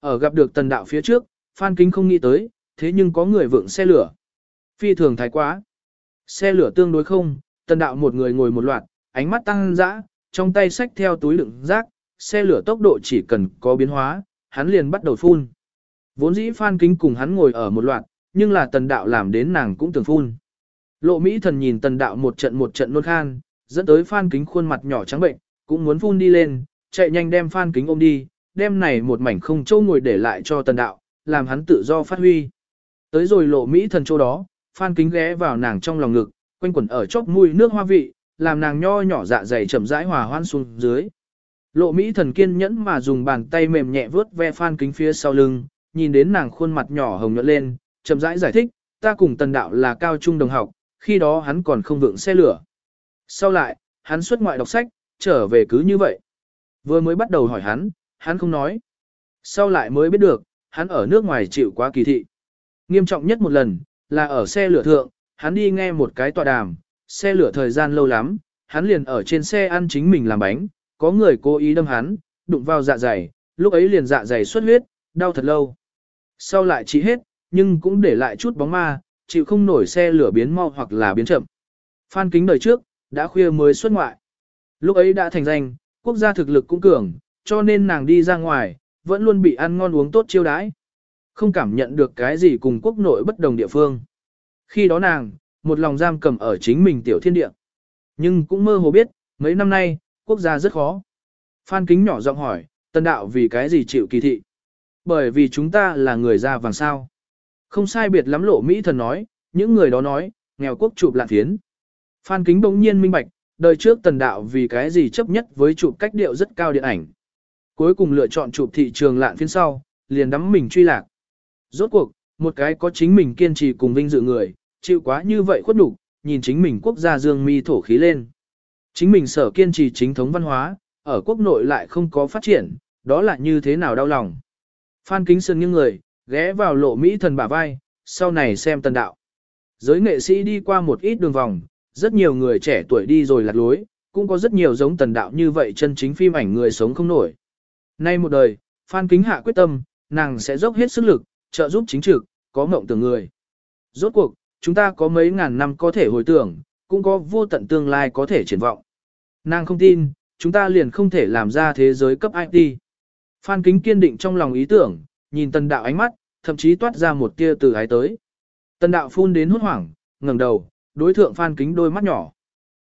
Ở gặp được tần đạo phía trước, Phan Kính không nghĩ tới, thế nhưng có người vượng xe lửa. Phi thường thái quá. Xe lửa tương đối không, tần đạo một người ngồi một loạt, ánh mắt tăng dã, trong tay xách theo túi đựng rác, xe lửa tốc độ chỉ cần có biến hóa, hắn liền bắt đầu phun. Vốn dĩ Phan Kính cùng hắn ngồi ở một loạt, nhưng là tần đạo làm đến nàng cũng tưởng phun. Lộ Mỹ thần nhìn tần đạo một trận một trận nôn khan, dẫn tới Phan Kính khuôn mặt nhỏ trắng bệnh, cũng muốn phun đi lên, chạy nhanh đem Phan Kính ôm đi, đem này một mảnh không châu ngồi để lại cho tần đạo, làm hắn tự do phát huy. Tới rồi lộ Mỹ thần châu đó, Phan Kính ghé vào nàng trong lòng ngực, quanh quẩn ở chóp mùi nước hoa vị, làm nàng nho nhỏ dạ dày chậm rãi hòa hoan xuống dưới. Lộ Mỹ thần kiên nhẫn mà dùng bàn tay mềm nhẹ vướt ve Phan Kính phía sau lưng, nhìn đến nàng khuôn mặt nhỏ hồng nhuận lên, chậm rãi giải thích, ta cùng tần đạo là cao trung đồng học, khi đó hắn còn không vượng xe lửa. Sau lại, hắn xuất ngoại đọc sách, trở về cứ như vậy. Vừa mới bắt đầu hỏi hắn, hắn không nói. Sau lại mới biết được, hắn ở nước ngoài chịu quá kỳ thị. Nghiêm trọng nhất một lần, là ở xe lửa thượng, hắn đi nghe một cái tọa đàm, xe lửa thời gian lâu lắm, hắn liền ở trên xe ăn chính mình làm bánh, có người cố ý đâm hắn, đụng vào dạ dày, lúc ấy liền dạ dày xuất huyết, đau thật lâu. Sau lại trị hết, nhưng cũng để lại chút bóng ma, chịu không nổi xe lửa biến mau hoặc là biến chậm. Phan kính đời trước, đã khuya mới xuất ngoại. Lúc ấy đã thành danh, quốc gia thực lực cũng cường, cho nên nàng đi ra ngoài, vẫn luôn bị ăn ngon uống tốt chiêu đãi. Không cảm nhận được cái gì cùng quốc nội bất đồng địa phương. Khi đó nàng, một lòng giam cầm ở chính mình tiểu thiên địa. Nhưng cũng mơ hồ biết, mấy năm nay, quốc gia rất khó. Phan Kính nhỏ giọng hỏi, tân đạo vì cái gì chịu kỳ thị? Bởi vì chúng ta là người da vàng sao. Không sai biệt lắm lộ Mỹ thần nói, những người đó nói, nghèo quốc chụp lạn phiến. Phan Kính bỗng nhiên minh bạch, đời trước tần đạo vì cái gì chấp nhất với chụp cách điệu rất cao điện ảnh. Cuối cùng lựa chọn chụp thị trường lạn phía sau, liền đắm mình truy lạc. Rốt cuộc, một cái có chính mình kiên trì cùng vinh dự người, chịu quá như vậy khuất đủ, nhìn chính mình quốc gia dương mi thổ khí lên. Chính mình sở kiên trì chính thống văn hóa, ở quốc nội lại không có phát triển, đó là như thế nào đau lòng. Phan Kính Sơn những người, ghé vào lộ Mỹ thần bả vai, sau này xem tần đạo. Giới nghệ sĩ đi qua một ít đường vòng, rất nhiều người trẻ tuổi đi rồi lạc lối, cũng có rất nhiều giống tần đạo như vậy chân chính phim ảnh người sống không nổi. Nay một đời, Phan Kính Hạ quyết tâm, nàng sẽ dốc hết sức lực, trợ giúp chính trực, có mộng tưởng người. Rốt cuộc, chúng ta có mấy ngàn năm có thể hồi tưởng, cũng có vô tận tương lai có thể triển vọng. Nàng không tin, chúng ta liền không thể làm ra thế giới cấp IT. Phan Kính kiên định trong lòng ý tưởng, nhìn tần đạo ánh mắt, thậm chí toát ra một tia từ ái tới. Tần đạo phun đến hốt hoảng, ngẩng đầu, đối thượng Phan Kính đôi mắt nhỏ.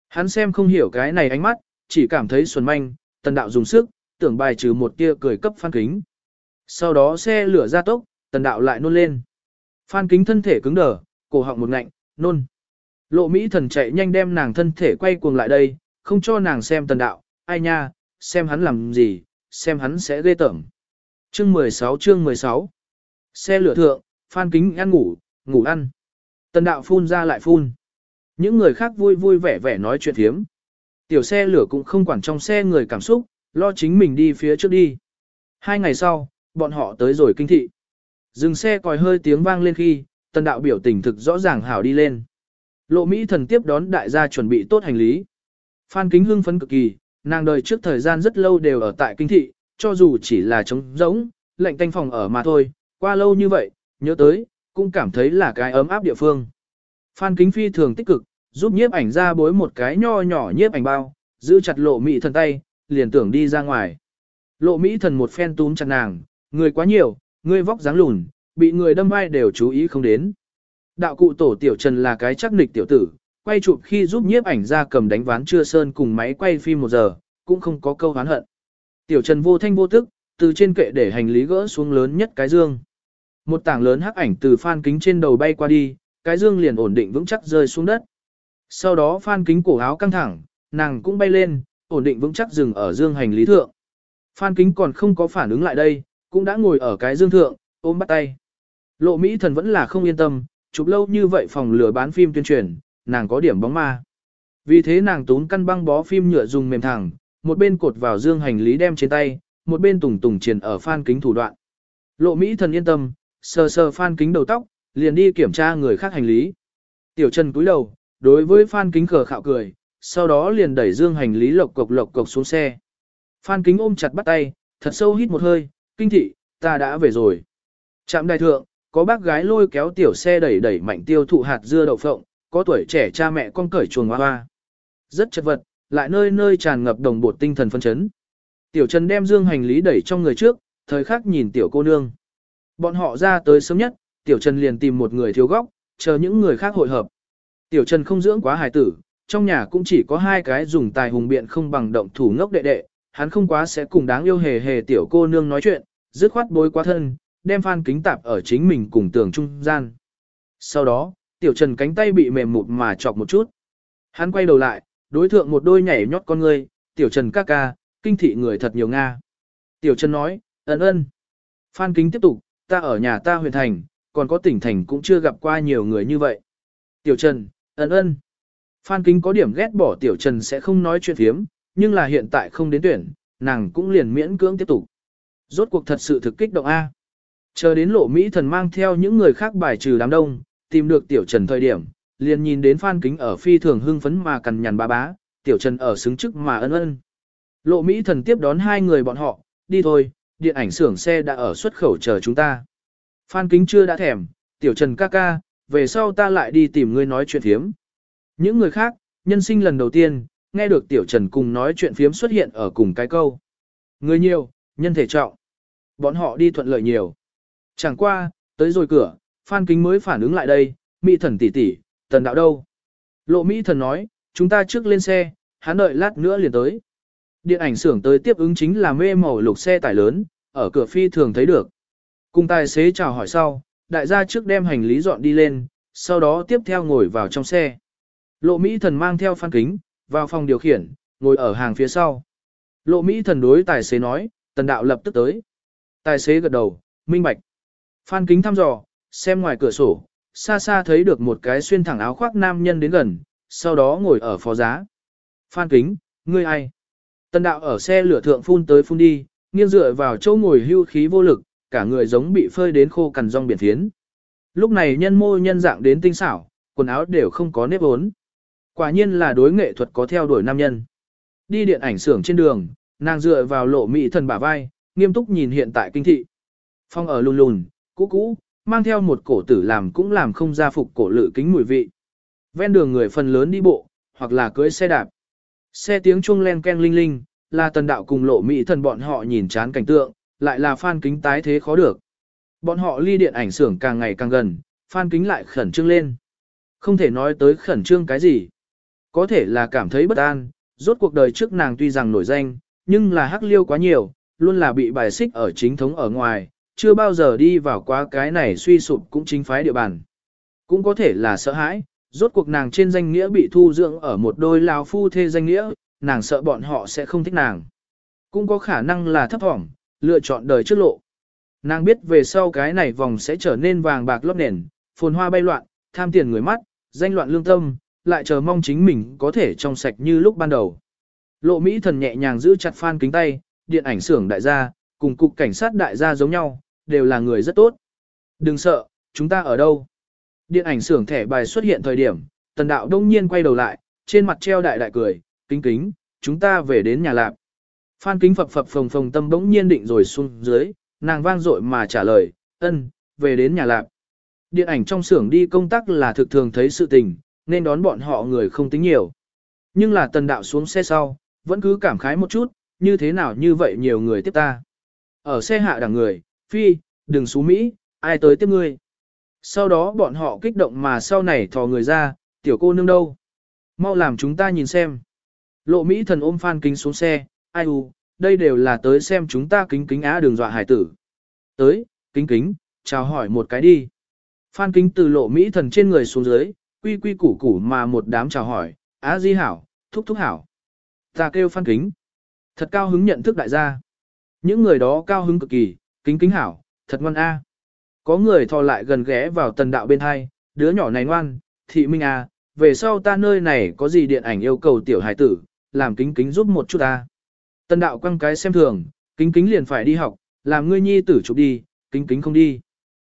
Hắn xem không hiểu cái này ánh mắt, chỉ cảm thấy xuân manh, tần đạo dùng sức, tưởng bài trừ một tia cười cấp Phan Kính. Sau đó xe lửa ra tốc, tần đạo lại nôn lên. Phan Kính thân thể cứng đờ, cổ họng một ngạnh, nôn. Lộ Mỹ thần chạy nhanh đem nàng thân thể quay cuồng lại đây, không cho nàng xem tần đạo, ai nha, xem hắn làm gì, xem hắn sẽ ghê tởm. Chương 16 chương 16 Xe lửa thượng, Phan Kính ăn ngủ, ngủ ăn. Tần đạo phun ra lại phun. Những người khác vui vui vẻ vẻ nói chuyện thiếm. Tiểu xe lửa cũng không quản trong xe người cảm xúc, lo chính mình đi phía trước đi. Hai ngày sau, bọn họ tới rồi kinh thị. Dừng xe còi hơi tiếng vang lên khi, tần đạo biểu tình thực rõ ràng hảo đi lên. Lộ Mỹ thần tiếp đón đại gia chuẩn bị tốt hành lý. Phan Kính hưng phấn cực kỳ, nàng đời trước thời gian rất lâu đều ở tại kinh thị, cho dù chỉ là trống rỗng, lệnh tanh phòng ở mà thôi, qua lâu như vậy, nhớ tới, cũng cảm thấy là cái ấm áp địa phương. Phan Kính Phi thường tích cực, giúp nhiếp ảnh ra bối một cái nho nhỏ nhiếp ảnh bao, giữ chặt lộ Mỹ thần tay, liền tưởng đi ra ngoài. Lộ Mỹ thần một phen túm chặt nàng, người quá nhiều, người vóc dáng lùn, bị người đâm vai đều chú ý không đến. Đạo cụ tổ tiểu trần là cái chắc nịch tiểu tử, quay chụp khi giúp nhiếp ảnh ra cầm đánh ván chưa sơn cùng máy quay phim một giờ, cũng không có câu hán hận. Tiểu trần vô thanh vô tức, từ trên kệ để hành lý gỡ xuống lớn nhất cái dương. Một tảng lớn hắc ảnh từ phan kính trên đầu bay qua đi, cái dương liền ổn định vững chắc rơi xuống đất. Sau đó phan kính cổ áo căng thẳng, nàng cũng bay lên, ổn định vững chắc dừng ở dương hành lý thượng. Phan kính còn không có phản ứng lại đây, cũng đã ngồi ở cái dương thượng, ôm bắt tay. Lộ Mỹ thần vẫn là không yên tâm, chụp lâu như vậy phòng lửa bán phim tuyên truyền, nàng có điểm bóng ma. Vì thế nàng tún căn băng bó phim nhựa dùng mềm thẳng, một bên cột vào dương hành lý đem trên tay, một bên tùng tùng triển ở phan kính thủ đoạn. Lộ Mỹ thần yên tâm, sờ sờ phan kính đầu tóc, liền đi kiểm tra người khác hành lý. Tiểu Trần cúi đầu, đối với phan kính khờ khạo cười, sau đó liền đẩy dương hành lý lộc cộc lộc cộc xuống xe. Phan kính ôm chặt bắt tay, thật sâu hít một hơi, kinh thị, ta đã về rồi. Trạm đài thượng, có bác gái lôi kéo tiểu xe đẩy đẩy mạnh tiêu thụ hạt dưa đậu phộng, có tuổi trẻ cha mẹ con cởi chuồng hoa hoa. Rất chật vật, lại nơi nơi tràn ngập đồng bột tinh thần phân chấn. Tiểu Trần đem dương hành lý đẩy trong người trước, thời khắc nhìn tiểu cô nương. Bọn họ ra tới sớm nhất, Tiểu Trần liền tìm một người thiếu góc, chờ những người khác hội hợp. Tiểu Trần không dưỡng quá hài tử, trong nhà cũng chỉ có hai cái dùng tài hùng biện không bằng động thủ ngốc đệ đệ, hắn không quá sẽ cùng đáng yêu hề hề tiểu cô nương nói chuyện, dứt khoát bối quá thân, đem phan kính tạp ở chính mình cùng tường trung gian. Sau đó, tiểu trần cánh tay bị mềm mụt mà chọc một chút. Hắn quay đầu lại, đối thượng một đôi nhảy nhót con ngươi, tiểu trần ca ca, kinh thị người thật nhiều Nga. Tiểu trần nói, ấn ơn. Phan kính tiếp tục, ta ở nhà ta huyện thành, còn có tỉnh thành cũng chưa gặp qua nhiều người như vậy. Tiểu trần, ấn ơn. Phan kính có điểm ghét bỏ tiểu trần sẽ không nói chuyện phiếm, nhưng là hiện tại không đến tuyển, nàng cũng liền miễn cưỡng tiếp tục. Rốt cuộc thật sự thực kích động A. Chờ đến lộ Mỹ thần mang theo những người khác bài trừ đám đông, tìm được tiểu trần thời điểm, liền nhìn đến Phan Kính ở phi thường hưng phấn mà cằn nhằn ba bá, tiểu trần ở xứng chức mà ân ân. Lộ Mỹ thần tiếp đón hai người bọn họ, đi thôi, điện ảnh xưởng xe đã ở xuất khẩu chờ chúng ta. Phan Kính chưa đã thèm, tiểu trần ca ca, về sau ta lại đi tìm ngươi nói chuyện thiếm. Những người khác, nhân sinh lần đầu tiên, nghe được tiểu trần cùng nói chuyện phiếm xuất hiện ở cùng cái câu. Người nhiều, nhân thể trọng. Bọn họ đi thuận lợi nhiều. Chẳng qua, tới rồi cửa, Phan Kính mới phản ứng lại đây, Mỹ thần tỷ tỷ, tần đạo đâu? Lộ Mỹ thần nói, chúng ta trước lên xe, hắn đợi lát nữa liền tới. Điện ảnh xưởng tới tiếp ứng chính là mê màu lục xe tải lớn, ở cửa phi thường thấy được. Cùng tài xế chào hỏi sau, đại gia trước đem hành lý dọn đi lên, sau đó tiếp theo ngồi vào trong xe. Lộ Mỹ thần mang theo Phan Kính, vào phòng điều khiển, ngồi ở hàng phía sau. Lộ Mỹ thần đối tài xế nói, tần đạo lập tức tới. Tài xế gật đầu, minh bạch. Phan kính thăm dò, xem ngoài cửa sổ, xa xa thấy được một cái xuyên thẳng áo khoác nam nhân đến gần, sau đó ngồi ở phó giá. Phan kính, ngươi ai? Tần đạo ở xe lửa thượng phun tới phun đi, nghiêng dựa vào chỗ ngồi hưu khí vô lực, cả người giống bị phơi đến khô cằn rong biển phiến. Lúc này nhân mô nhân dạng đến tinh xảo, quần áo đều không có nếp ốn. Quả nhiên là đối nghệ thuật có theo đuổi nam nhân. Đi điện ảnh xưởng trên đường, nàng dựa vào lộ mỹ thần bả vai, nghiêm túc nhìn hiện tại kinh thị. Phong ở lùn lùn, cũ cũ, mang theo một cổ tử làm cũng làm không ra phục cổ lự kính mùi vị. Ven đường người phần lớn đi bộ, hoặc là cưới xe đạp. Xe tiếng chuông len ken linh linh, là tần đạo cùng lộ mỹ thần bọn họ nhìn chán cảnh tượng, lại là phan kính tái thế khó được. Bọn họ ly điện ảnh xưởng càng ngày càng gần, phan kính lại khẩn trương lên. Không thể nói tới khẩn trương cái gì. Có thể là cảm thấy bất an, rốt cuộc đời trước nàng tuy rằng nổi danh, nhưng là hắc liêu quá nhiều, luôn là bị bài xích ở chính thống ở ngoài, chưa bao giờ đi vào quá cái này suy sụp cũng chính phái địa bàn. Cũng có thể là sợ hãi, rốt cuộc nàng trên danh nghĩa bị thu dưỡng ở một đôi lao phu thê danh nghĩa, nàng sợ bọn họ sẽ không thích nàng. Cũng có khả năng là thấp thỏm, lựa chọn đời trước lộ. Nàng biết về sau cái này vòng sẽ trở nên vàng bạc lấp nền, phồn hoa bay loạn, tham tiền người mắt, danh loạn lương tâm, lại chờ mong chính mình có thể trong sạch như lúc ban đầu. Lộ Mỹ thần nhẹ nhàng giữ chặt Phan kính tay, điện ảnh xưởng đại gia, cùng cục cảnh sát đại gia giống nhau, đều là người rất tốt. Đừng sợ, chúng ta ở đâu? Điện ảnh xưởng thẻ bài xuất hiện thời điểm, tần đạo đông nhiên quay đầu lại, trên mặt treo đại đại cười, kính kính, chúng ta về đến nhà lạp. Phan kính phập phập phồng phồng tâm bỗng nhiên định rồi xuống dưới, nàng vang dội mà trả lời, ân, về đến nhà lạp. Điện ảnh trong xưởng đi công tác là thực thường thấy sự tình, nên đón bọn họ người không tính nhiều. Nhưng là tần đạo xuống xe sau, vẫn cứ cảm khái một chút, như thế nào như vậy nhiều người tiếp ta. Ở xe hạ đằng người, phi, đừng xú Mỹ, ai tới tiếp ngươi. Sau đó bọn họ kích động mà sau này thò người ra, tiểu cô nương đâu. Mau làm chúng ta nhìn xem. Lộ Mỹ thần ôm Phan Kính xuống xe, ai u, đây đều là tới xem chúng ta kính kính á đường dọa hải tử. Tới, kính kính, chào hỏi một cái đi. Phan Kính từ lộ Mỹ thần trên người xuống dưới, quy quy củ củ mà một đám chào hỏi, á di hảo, thúc thúc hảo. Ta kêu Phan Kính. Thật cao hứng nhận thức đại gia. Những người đó cao hứng cực kỳ, kính kính hảo, thật ngoan a. Có người thò lại gần ghé vào tần đạo bên hai, đứa nhỏ này ngoan, thị minh a, về sau ta nơi này có gì điện ảnh yêu cầu tiểu hải tử, làm kính kính giúp một chút ta. Tần đạo quăng cái xem thường, kính kính liền phải đi học, làm ngươi nhi tử chụp đi, kính kính không đi.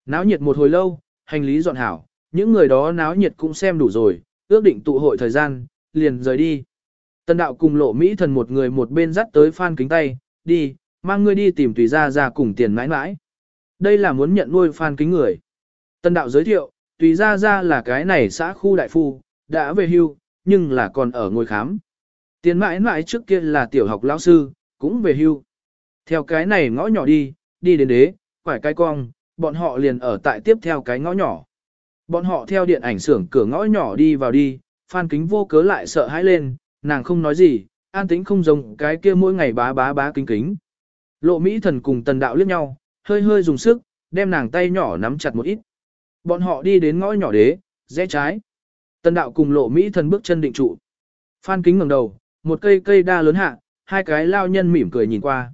Náo nhiệt một hồi lâu, hành lý dọn hảo, những người đó náo nhiệt cũng xem đủ rồi, ước định tụ hội thời gian, liền rời đi. Tần đạo cùng lộ Mỹ thần một người một bên dắt tới phan kính tay, đi, mang ngươi đi tìm tùy ra ra cùng tiền mãi mãi. đây là muốn nhận nuôi Phan Kính người. Tân đạo giới thiệu, tùy ra ra là cái này xã khu đại phu, đã về hưu, nhưng là còn ở ngôi khám. Tiền mãi mãi trước kia là tiểu học lão sư, cũng về hưu. Theo cái này ngõ nhỏ đi, đi đến đế, quải cái cong, bọn họ liền ở tại tiếp theo cái ngõ nhỏ. Bọn họ theo điện ảnh xưởng cửa ngõ nhỏ đi vào đi, Phan Kính vô cớ lại sợ hãi lên, nàng không nói gì, an tĩnh không giống cái kia mỗi ngày bá bá bá kính kính. Lộ Mỹ thần cùng tần đạo liếc nhau, hơi hơi dùng sức, đem nàng tay nhỏ nắm chặt một ít. Bọn họ đi đến ngõ nhỏ đế, rẽ trái. Tần đạo cùng lộ Mỹ thần bước chân định trụ. Phan kính ngẩng đầu, một cây cây đa lớn hạ, hai cái lao nhân mỉm cười nhìn qua.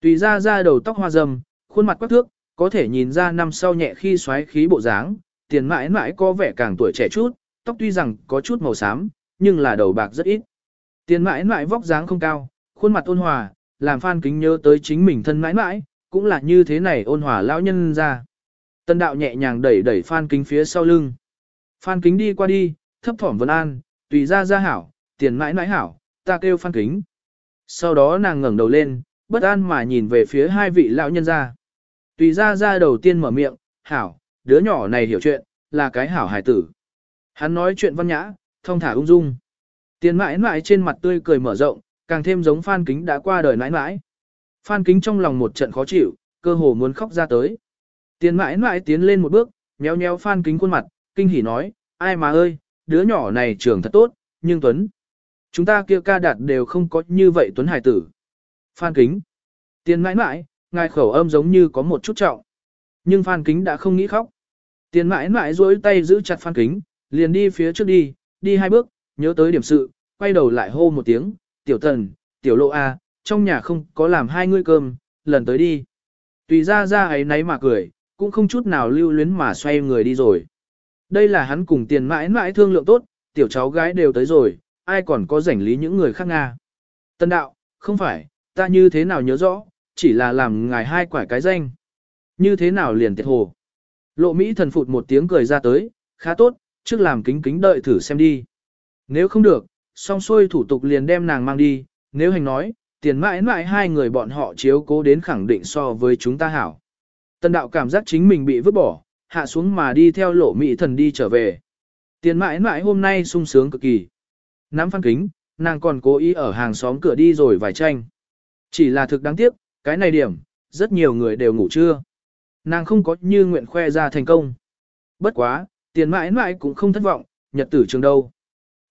Tùy ra ra đầu tóc hoa râm, khuôn mặt quắc thước, có thể nhìn ra năm sau nhẹ khi xoáy khí bộ dáng, tiền mãi mãi có vẻ càng tuổi trẻ chút, tóc tuy rằng có chút màu xám, nhưng là đầu bạc rất ít. Tiền mãi mãi vóc dáng không cao, khuôn mặt ôn hòa, làm Phan Kính nhớ tới chính mình thân mãi mãi, cũng là như thế này ôn hòa lão nhân ra. Tân đạo nhẹ nhàng đẩy đẩy Phan Kính phía sau lưng. Phan Kính đi qua đi, thấp thỏm vân an, tùy ra ra hảo, tiền mãi mãi hảo, ta kêu Phan Kính. Sau đó nàng ngẩng đầu lên, bất an mà nhìn về phía hai vị lão nhân ra. Tùy ra ra đầu tiên mở miệng, hảo, đứa nhỏ này hiểu chuyện, là cái hảo hài tử. Hắn nói chuyện văn nhã, thông thả ung dung. Tiền mãi mãi trên mặt tươi cười mở rộng, càng thêm giống Phan Kính đã qua đời mãi mãi. Phan Kính trong lòng một trận khó chịu, cơ hồ muốn khóc ra tới. Tiền mãi mãi tiến lên một bước, nhéo nhéo Phan Kính khuôn mặt, kinh hỉ nói, ai mà ơi, đứa nhỏ này trưởng thật tốt, nhưng Tuấn. Chúng ta kia ca đạt đều không có như vậy Tuấn hải tử. Phan Kính. Tiền mãi mãi, ngài khẩu âm giống như có một chút trọng. Nhưng Phan Kính đã không nghĩ khóc. Tiền mãi mãi duỗi tay giữ chặt Phan Kính, liền đi phía trước đi, đi hai bước, nhớ tới điểm sự, quay đầu lại hô một tiếng, tiểu tần, tiểu lộ A, trong nhà không có làm hai ngươi cơm, lần tới đi. Tùy ra ra ấy nấy mà cười, cũng không chút nào lưu luyến mà xoay người đi rồi. Đây là hắn cùng tiền mãi mãi thương lượng tốt, tiểu cháu gái đều tới rồi, ai còn có rảnh lý những người khác Nga. Tân đạo, không phải, ta như thế nào nhớ rõ, chỉ là làm ngài hai quả cái danh. Như thế nào liền tiệt hồ. Lộ Mỹ thần phụt một tiếng cười ra tới, khá tốt, trước làm kính kính đợi thử xem đi. Nếu không được, xong xuôi thủ tục liền đem nàng mang đi, nếu hành nói, tiền mãi mãi hai người bọn họ chiếu cố đến khẳng định so với chúng ta hảo. Tần đạo cảm giác chính mình bị vứt bỏ, hạ xuống mà đi theo lộ mỹ thần đi trở về. Tiền mãi mãi hôm nay sung sướng cực kỳ. Nắm phan kính, nàng còn cố ý ở hàng xóm cửa đi rồi vài tranh. Chỉ là thực đáng tiếc, cái này điểm, rất nhiều người đều ngủ trưa. Nàng không có như nguyện khoe ra thành công. Bất quá, tiền mãi mãi cũng không thất vọng, nhật tử trường đâu.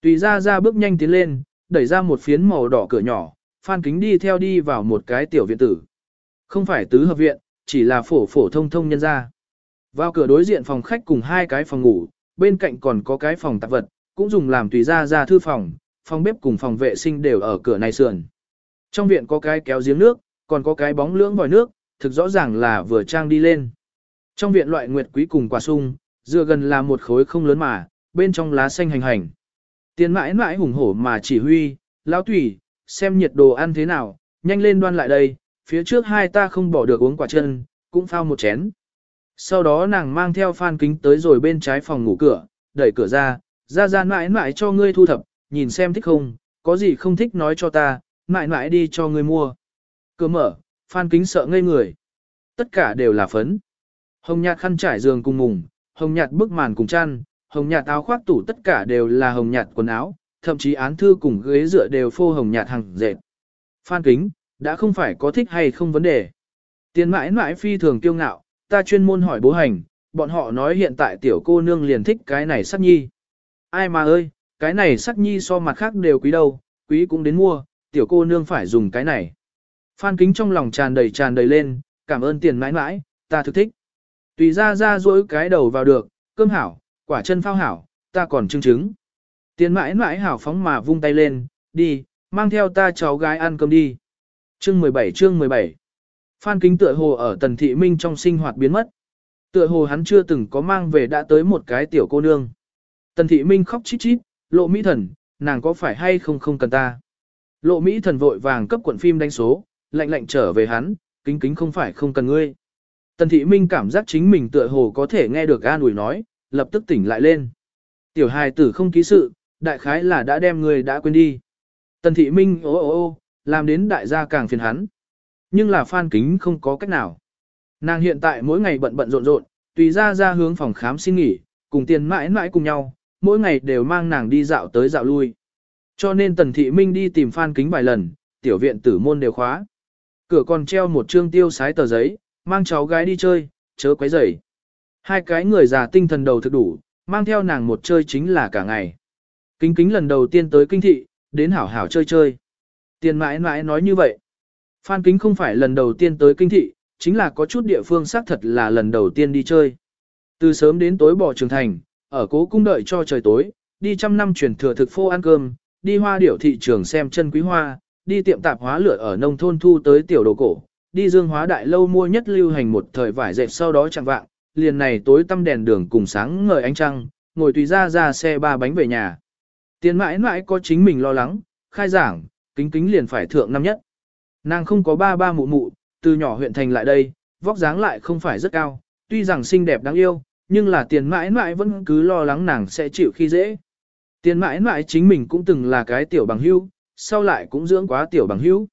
Tùy ra ra bước nhanh tiến lên, đẩy ra một phiến màu đỏ cửa nhỏ, Phan Kính đi theo đi vào một cái tiểu viện tử. Không phải tứ hợp viện, chỉ là phổ phổ thông thông nhân ra. Vào cửa đối diện phòng khách cùng hai cái phòng ngủ, bên cạnh còn có cái phòng tạp vật, cũng dùng làm tùy ra ra thư phòng, phòng bếp cùng phòng vệ sinh đều ở cửa này sườn. Trong viện có cái kéo giếng nước, còn có cái bóng lưỡng vòi nước, thực rõ ràng là vừa trang đi lên. Trong viện loại nguyệt quý cùng quả sung, dựa gần là một khối không lớn mà, bên trong lá xanh hành hành. Tiền mãi mãi hùng hổ mà chỉ huy, lão thủy xem nhiệt đồ ăn thế nào, nhanh lên đoan lại đây, phía trước hai ta không bỏ được uống quả chân, cũng phao một chén. Sau đó nàng mang theo phan kính tới rồi bên trái phòng ngủ cửa, đẩy cửa ra, ra ra mãi mãi cho ngươi thu thập, nhìn xem thích không, có gì không thích nói cho ta, mãi mãi đi cho ngươi mua. Cửa mở, phan kính sợ ngây người. Tất cả đều là phấn. Hồng nhạt khăn trải giường cùng mùng, hồng nhạt bức màn cùng chăn, hồng nhạt áo khoác tủ tất cả đều là hồng nhạt quần áo, thậm chí án thư cùng ghế dựa đều phô hồng nhạt hàng dệt. Phan kính, đã không phải có thích hay không vấn đề. Tiền mãi mãi phi thường kiêu ngạo, ta chuyên môn hỏi bố hành, bọn họ nói hiện tại tiểu cô nương liền thích cái này sắc nhi. Ai mà ơi, cái này sắc nhi so mặt khác đều quý đâu, quý cũng đến mua, tiểu cô nương phải dùng cái này. Phan kính trong lòng tràn đầy tràn đầy lên, cảm ơn tiền mãi mãi, ta thực thích. Tùy ra ra dỗi cái đầu vào được, cơm hảo, quả chân phao hảo, ta còn chứng chứng. Tiền mãi mãi hảo phóng mà vung tay lên, đi, mang theo ta cháu gái ăn cơm đi. Chương 17 chương 17 Phan kính tựa hồ ở tần thị minh trong sinh hoạt biến mất. Tựa hồ hắn chưa từng có mang về đã tới một cái tiểu cô nương. Tần thị minh khóc chít chít, lộ mỹ thần, nàng có phải hay không không cần ta. Lộ mỹ thần vội vàng cấp quận phim đánh số, lạnh lạnh trở về hắn, kính kính không phải không cần ngươi. Tần thị minh cảm giác chính mình tựa hồ có thể nghe được an ủi nói, lập tức tỉnh lại lên. Tiểu hài tử không ký sự, đại khái là đã đem người đã quên đi. Tần thị minh ô ô ô, làm đến đại gia càng phiền hắn. Nhưng là phan kính không có cách nào. Nàng hiện tại mỗi ngày bận bận rộn rộn, tùy ra ra hướng phòng khám xin nghỉ, cùng tiền mãi mãi cùng nhau, mỗi ngày đều mang nàng đi dạo tới dạo lui. Cho nên Tần Thị Minh đi tìm Phan Kính vài lần, tiểu viện tử môn đều khóa. Cửa còn treo một trương tiêu sái tờ giấy, mang cháu gái đi chơi, chớ quấy rầy. Hai cái người già tinh thần đầu thực đủ, mang theo nàng một chơi chính là cả ngày. Kính kính lần đầu tiên tới kinh thị, đến hảo hảo chơi chơi. Tiền mãi mãi nói như vậy. Phan kính không phải lần đầu tiên tới kinh thị, chính là có chút địa phương xác thật là lần đầu tiên đi chơi. Từ sớm đến tối bỏ trường thành, ở cố cung đợi cho trời tối, đi trăm năm truyền thừa thực phô ăn cơm, đi hoa điểu thị trường xem chân quý hoa, đi tiệm tạp hóa lửa ở nông thôn thu tới tiểu đồ cổ, đi dương hóa đại lâu mua nhất lưu hành một thời vải dệt sau đó chẳng vạng, liền này tối tăm đèn đường cùng sáng ngời ánh trăng, ngồi tùy ra ra xe ba bánh về nhà. Tiền mãi mãi có chính mình lo lắng, khai giảng, kính kính liền phải thượng năm nhất. Nàng không có ba ba mụ mụ, từ nhỏ huyện thành lại đây, vóc dáng lại không phải rất cao, tuy rằng xinh đẹp đáng yêu, nhưng là tiền mãi mãi vẫn cứ lo lắng nàng sẽ chịu khi dễ. Tiền mãi mãi chính mình cũng từng là cái tiểu bằng hưu sau lại cũng dưỡng quá tiểu bằng hữu.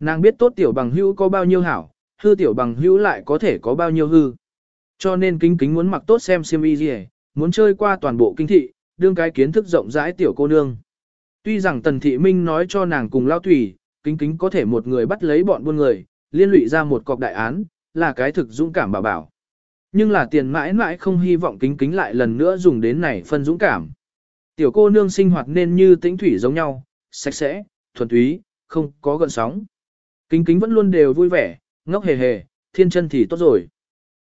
Nàng biết tốt tiểu bằng hữu có bao nhiêu hảo, hư tiểu bằng hữu lại có thể có bao nhiêu hư. Cho nên kính kính muốn mặc tốt xem xiêm y gì, muốn chơi qua toàn bộ kinh thị, đương cái kiến thức rộng rãi tiểu cô nương. Tuy rằng Tần Thị Minh nói cho nàng cùng lao thủy kính kính có thể một người bắt lấy bọn buôn người, liên lụy ra một cọc đại án, là cái thực dũng cảm bảo bảo. Nhưng là tiền mãi mãi không hy vọng kính kính lại lần nữa dùng đến này phân dũng cảm. Tiểu cô nương sinh hoạt nên như tĩnh thủy giống nhau, sạch sẽ, thuần túy, không có gợn sóng. Kính kính vẫn luôn đều vui vẻ, ngốc hề hề, thiên chân thì tốt rồi.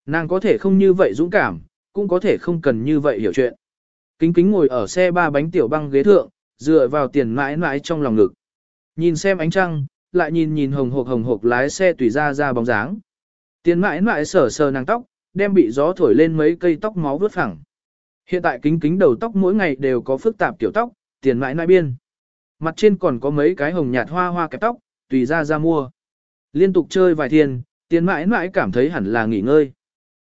Nàng có thể không như vậy dũng cảm, cũng có thể không cần như vậy hiểu chuyện. Kính kính ngồi ở xe ba bánh tiểu băng ghế thượng, dựa vào tiền mãi mãi trong lòng ngực. Nhìn xem ánh trăng, lại nhìn nhìn hồng hộc hồng hộc lái xe tùy ra ra bóng dáng. Tiền mãi mãi sờ sờ nàng tóc, đem bị gió thổi lên mấy cây tóc máu vớt phẳng. Hiện tại kính kính đầu tóc mỗi ngày đều có phức tạp tiểu tóc, tiền mãi mãi biên. Mặt trên còn có mấy cái hồng nhạt hoa hoa kẹp tóc, tùy ra ra mua. Liên tục chơi vài thiên, tiền mãi mãi cảm thấy hẳn là nghỉ ngơi.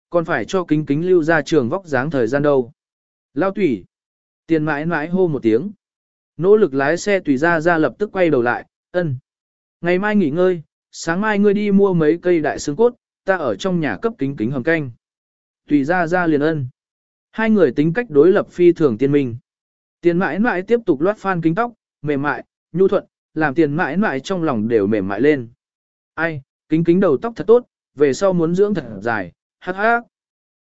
Còn phải cho kính kính lưu ra trường vóc dáng thời gian đâu. Lao tủy. Tiền mãi mãi hô một tiếng. Nỗ lực lái xe tùy ra ra lập tức quay đầu lại, ân. Ngày mai nghỉ ngơi, sáng mai ngươi đi mua mấy cây đại xương cốt, ta ở trong nhà cấp kính kính hầm canh. Tùy ra ra liền ân. Hai người tính cách đối lập phi thường tiên minh. Tiền mãi mãi tiếp tục loát phan kính tóc, mềm mại, nhu thuận, làm tiền mãi mãi trong lòng đều mềm mại lên. Ai, kính kính đầu tóc thật tốt, về sau muốn dưỡng thật dài, hát hát.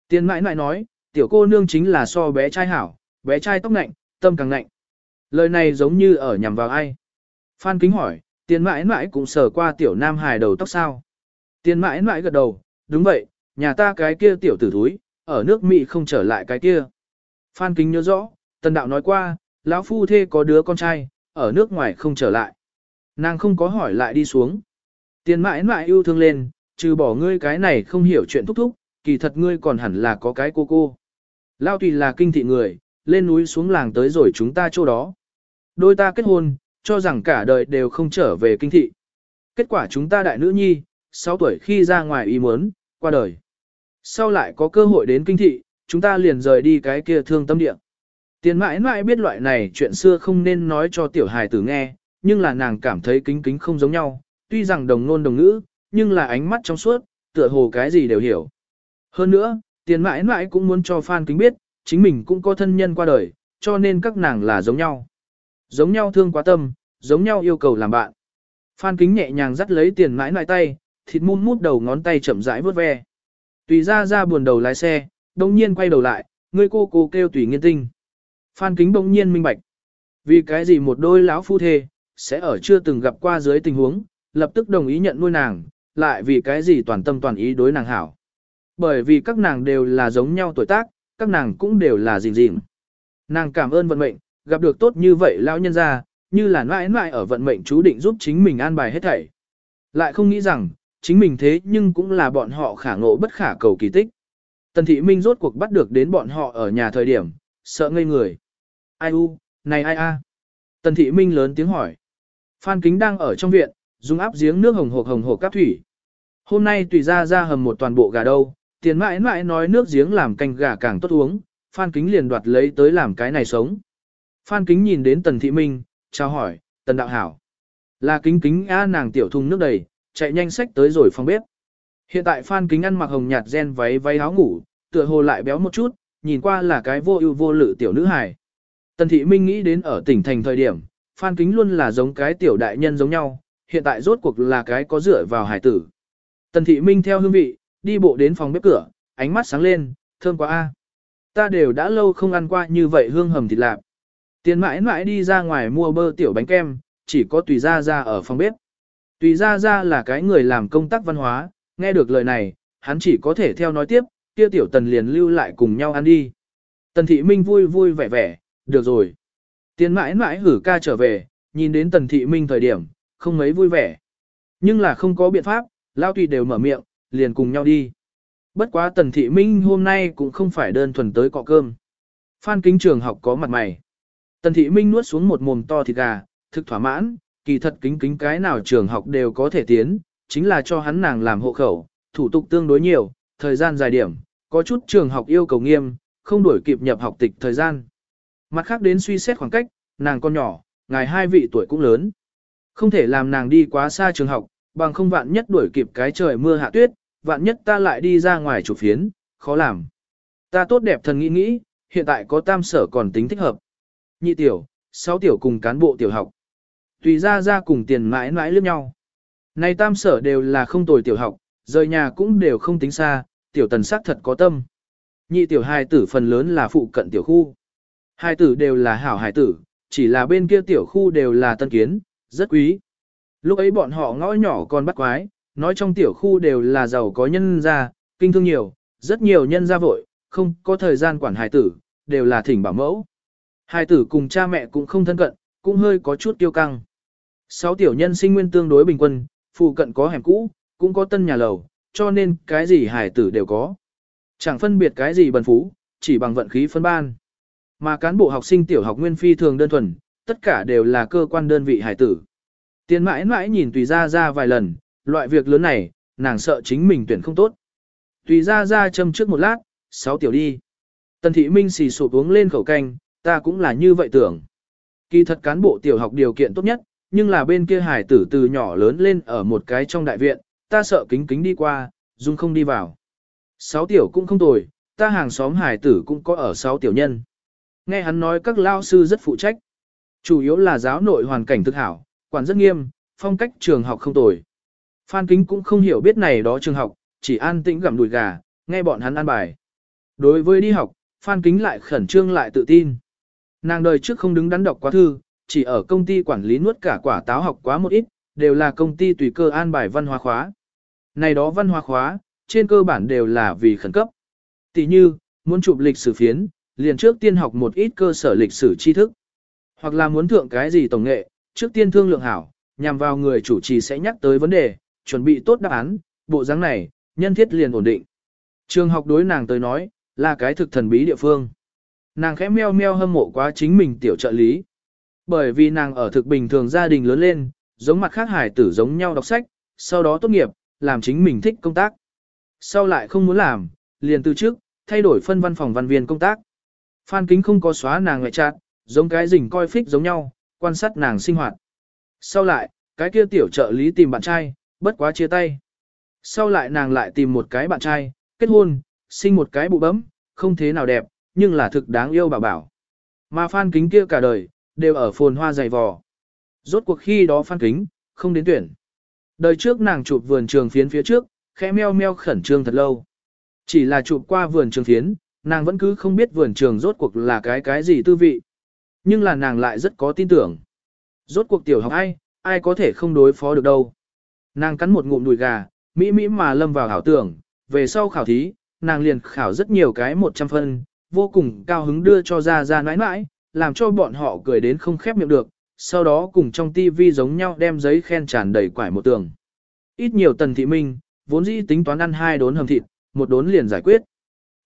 Tiền mãi mãi nói, tiểu cô nương chính là so bé trai hảo, bé trai tóc nạnh, tâm càng nạnh. Lời này giống như ở nhằm vào ai. Phan kính hỏi, tiền mãi mãi cũng sờ qua tiểu nam hài đầu tóc sao. Tiền mãi mãi gật đầu, đúng vậy, nhà ta cái kia tiểu tử thúi, ở nước Mỹ không trở lại cái kia. Phan kính nhớ rõ, tần đạo nói qua, lão phu thê có đứa con trai, ở nước ngoài không trở lại. Nàng không có hỏi lại đi xuống. Tiền mãi mãi yêu thương lên, trừ bỏ ngươi cái này không hiểu chuyện thúc thúc, kỳ thật ngươi còn hẳn là có cái cô cô. Lao tùy là kinh thị người, lên núi xuống làng tới rồi chúng ta chỗ đó. Đôi ta kết hôn, cho rằng cả đời đều không trở về kinh thị. Kết quả chúng ta đại nữ nhi, 6 tuổi khi ra ngoài ý muốn, qua đời. Sau lại có cơ hội đến kinh thị, chúng ta liền rời đi cái kia thương tâm địa. Tiền mãi mãi biết loại này chuyện xưa không nên nói cho tiểu hài tử nghe, nhưng là nàng cảm thấy kính kính không giống nhau, tuy rằng đồng ngôn đồng ngữ, nhưng là ánh mắt trong suốt, tựa hồ cái gì đều hiểu. Hơn nữa, tiền mãi mãi cũng muốn cho Phan Kính biết, chính mình cũng có thân nhân qua đời, cho nên các nàng là giống nhau. Giống nhau thương quá tâm, giống nhau yêu cầu làm bạn. Phan Kính nhẹ nhàng dắt lấy tiền mãi mãi tay, thịt mút mút đầu ngón tay chậm rãi vớt ve. Tùy ra ra buồn đầu lái xe, đồng nhiên quay đầu lại, người cô cô kêu tùy nghiên tinh. Phan Kính bỗng nhiên minh bạch. Vì cái gì một đôi lão phu thê, sẽ ở chưa từng gặp qua dưới tình huống, lập tức đồng ý nhận nuôi nàng, lại vì cái gì toàn tâm toàn ý đối nàng hảo. Bởi vì các nàng đều là giống nhau tuổi tác, các nàng cũng đều là dìm dìm. Nàng cảm ơn vận mệnh, gặp được tốt như vậy lão nhân ra, như là mãi mãi ở vận mệnh chú định giúp chính mình an bài hết thảy. Lại không nghĩ rằng, chính mình thế nhưng cũng là bọn họ khả ngộ bất khả cầu kỳ tích. Tần thị minh rốt cuộc bắt được đến bọn họ ở nhà thời điểm, sợ ngây người. Ai u, này ai a? Tần thị minh lớn tiếng hỏi. Phan kính đang ở trong viện, dùng áp giếng nước hồng hộc hồng hộc cắp thủy. Hôm nay tùy ra ra hầm một toàn bộ gà đâu, tiền mãi mãi nói nước giếng làm canh gà càng tốt uống, Phan kính liền đoạt lấy tới làm cái này sống. Phan kính nhìn đến tần thị minh, chào hỏi, tần đạo hảo. Là kính kính a nàng tiểu thùng nước đầy, chạy nhanh sách tới rồi phòng bếp. Hiện tại Phan Kính ăn mặc hồng nhạt gen váy váy áo ngủ, tựa hồ lại béo một chút, nhìn qua là cái vô ưu vô lự tiểu nữ hài. Tần Thị Minh nghĩ đến ở tỉnh thành thời điểm, Phan Kính luôn là giống cái tiểu đại nhân giống nhau, hiện tại rốt cuộc là cái có dựa vào hải tử. Tần Thị Minh theo hương vị, đi bộ đến phòng bếp cửa, ánh mắt sáng lên, thơm quá a. Ta đều đã lâu không ăn qua như vậy hương hầm thịt lạp. Tiền mãi mãi đi ra ngoài mua bơ tiểu bánh kem, chỉ có tùy Gia Gia ở phòng bếp. Tùy Gia Gia là cái người làm công tác văn hóa, nghe được lời này, hắn chỉ có thể theo nói tiếp, kia tiểu tần liền lưu lại cùng nhau ăn đi. Tần thị minh vui vui vẻ vẻ, được rồi. Tiền mãi mãi hử ca trở về, nhìn đến tần thị minh thời điểm, không mấy vui vẻ. Nhưng là không có biện pháp, lao tùy đều mở miệng, liền cùng nhau đi. Bất quá tần thị minh hôm nay cũng không phải đơn thuần tới cọ cơm. Phan kính trường học có mặt mày. Tần thị minh nuốt xuống một mồm to thịt gà, thực thỏa mãn, kỳ thật kính kính cái nào trường học đều có thể tiến, chính là cho hắn nàng làm hộ khẩu, thủ tục tương đối nhiều, thời gian dài điểm, có chút trường học yêu cầu nghiêm, không đuổi kịp nhập học tịch thời gian. Mặt khác đến suy xét khoảng cách, nàng con nhỏ, ngài hai vị tuổi cũng lớn. Không thể làm nàng đi quá xa trường học, bằng không vạn nhất đuổi kịp cái trời mưa hạ tuyết, vạn nhất ta lại đi ra ngoài chủ phiến, khó làm. Ta tốt đẹp thần nghĩ nghĩ, hiện tại có tam sở còn tính thích hợp. Nhị tiểu, sáu tiểu cùng cán bộ tiểu học. Tùy ra ra cùng tiền mãi mãi lướt nhau. Này tam sở đều là không tồi tiểu học, rời nhà cũng đều không tính xa, tiểu tần sắc thật có tâm. Nhị tiểu hai tử phần lớn là phụ cận tiểu khu. Hai tử đều là hảo hải tử, chỉ là bên kia tiểu khu đều là tân kiến, rất quý. Lúc ấy bọn họ ngõ nhỏ còn bắt quái, nói trong tiểu khu đều là giàu có nhân gia, kinh thương nhiều, rất nhiều nhân gia vội, không có thời gian quản hải tử, đều là thỉnh bảo mẫu. Hải tử cùng cha mẹ cũng không thân cận, cũng hơi có chút tiêu căng. Sáu tiểu nhân sinh nguyên tương đối bình quân, phụ cận có hẻm cũ, cũng có tân nhà lầu, cho nên cái gì hải tử đều có. Chẳng phân biệt cái gì bần phú, chỉ bằng vận khí phân ban. Mà cán bộ học sinh tiểu học nguyên phi thường đơn thuần, tất cả đều là cơ quan đơn vị hải tử. Tiền mãi mãi nhìn tùy ra ra vài lần, loại việc lớn này, nàng sợ chính mình tuyển không tốt. Tùy ra ra châm trước một lát, sáu tiểu đi. Tần thị minh xì sụp uống lên khẩu canh, ta cũng là như vậy tưởng. Kỳ thật cán bộ tiểu học điều kiện tốt nhất, nhưng là bên kia hải tử từ nhỏ lớn lên ở một cái trong đại viện, ta sợ kính kính đi qua, dung không đi vào. Sáu tiểu cũng không tồi, ta hàng xóm hải tử cũng có ở sáu tiểu nhân. Nghe hắn nói các lao sư rất phụ trách. Chủ yếu là giáo nội hoàn cảnh thực hảo, quản rất nghiêm, phong cách trường học không tồi. Phan Kính cũng không hiểu biết này đó trường học, chỉ an tĩnh gặm đùi gà, nghe bọn hắn ăn bài. Đối với đi học, Phan Kính lại khẩn trương lại tự tin. Nàng đời trước không đứng đắn đọc quá thư, chỉ ở công ty quản lý nuốt cả quả táo học quá một ít, đều là công ty tùy cơ an bài văn hóa khóa. Này đó văn hóa khóa, trên cơ bản đều là vì khẩn cấp. Tỷ như, muốn chụp lịch sử phiến, liền trước tiên học một ít cơ sở lịch sử tri thức. Hoặc là muốn thượng cái gì tổng nghệ, trước tiên thương lượng hảo, nhằm vào người chủ trì sẽ nhắc tới vấn đề, chuẩn bị tốt đáp án, bộ dáng này, nhân thiết liền ổn định. Trường học đối nàng tới nói, là cái thực thần bí địa phương. Nàng khẽ meo meo hâm mộ quá chính mình tiểu trợ lý. Bởi vì nàng ở thực bình thường gia đình lớn lên, giống mặt khác hải tử giống nhau đọc sách, sau đó tốt nghiệp, làm chính mình thích công tác. Sau lại không muốn làm, liền từ trước, thay đổi phân văn phòng văn viên công tác. Phan Kính không có xóa nàng ngoại trạng, giống cái rình coi phích giống nhau, quan sát nàng sinh hoạt. Sau lại, cái kia tiểu trợ lý tìm bạn trai, bất quá chia tay. Sau lại nàng lại tìm một cái bạn trai, kết hôn, sinh một cái bụ bấm, không thế nào đẹp, nhưng là thực đáng yêu bảo bảo. Mà Phan Kính kia cả đời, đều ở phồn hoa dày vò. Rốt cuộc khi đó Phan Kính, không đến tuyển. Đời trước nàng chụp vườn trường phiến phía trước, khẽ meo meo khẩn trương thật lâu. Chỉ là chụp qua vườn trường phiến, nàng vẫn cứ không biết vườn trường rốt cuộc là cái cái gì tư vị. Nhưng là nàng lại rất có tin tưởng. Rốt cuộc tiểu học ai, ai có thể không đối phó được đâu. Nàng cắn một ngụm đùi gà, mỹ mỹ mà lâm vào hảo tưởng, về sau khảo thí, nàng liền khảo rất nhiều cái 100 phân, vô cùng cao hứng đưa cho ra ra nãi nãi, làm cho bọn họ cười đến không khép miệng được, sau đó cùng trong tivi giống nhau đem giấy khen tràn đầy quải một tường. Ít nhiều tần thị minh, vốn dĩ tính toán ăn hai đốn hầm thịt, một đốn liền giải quyết.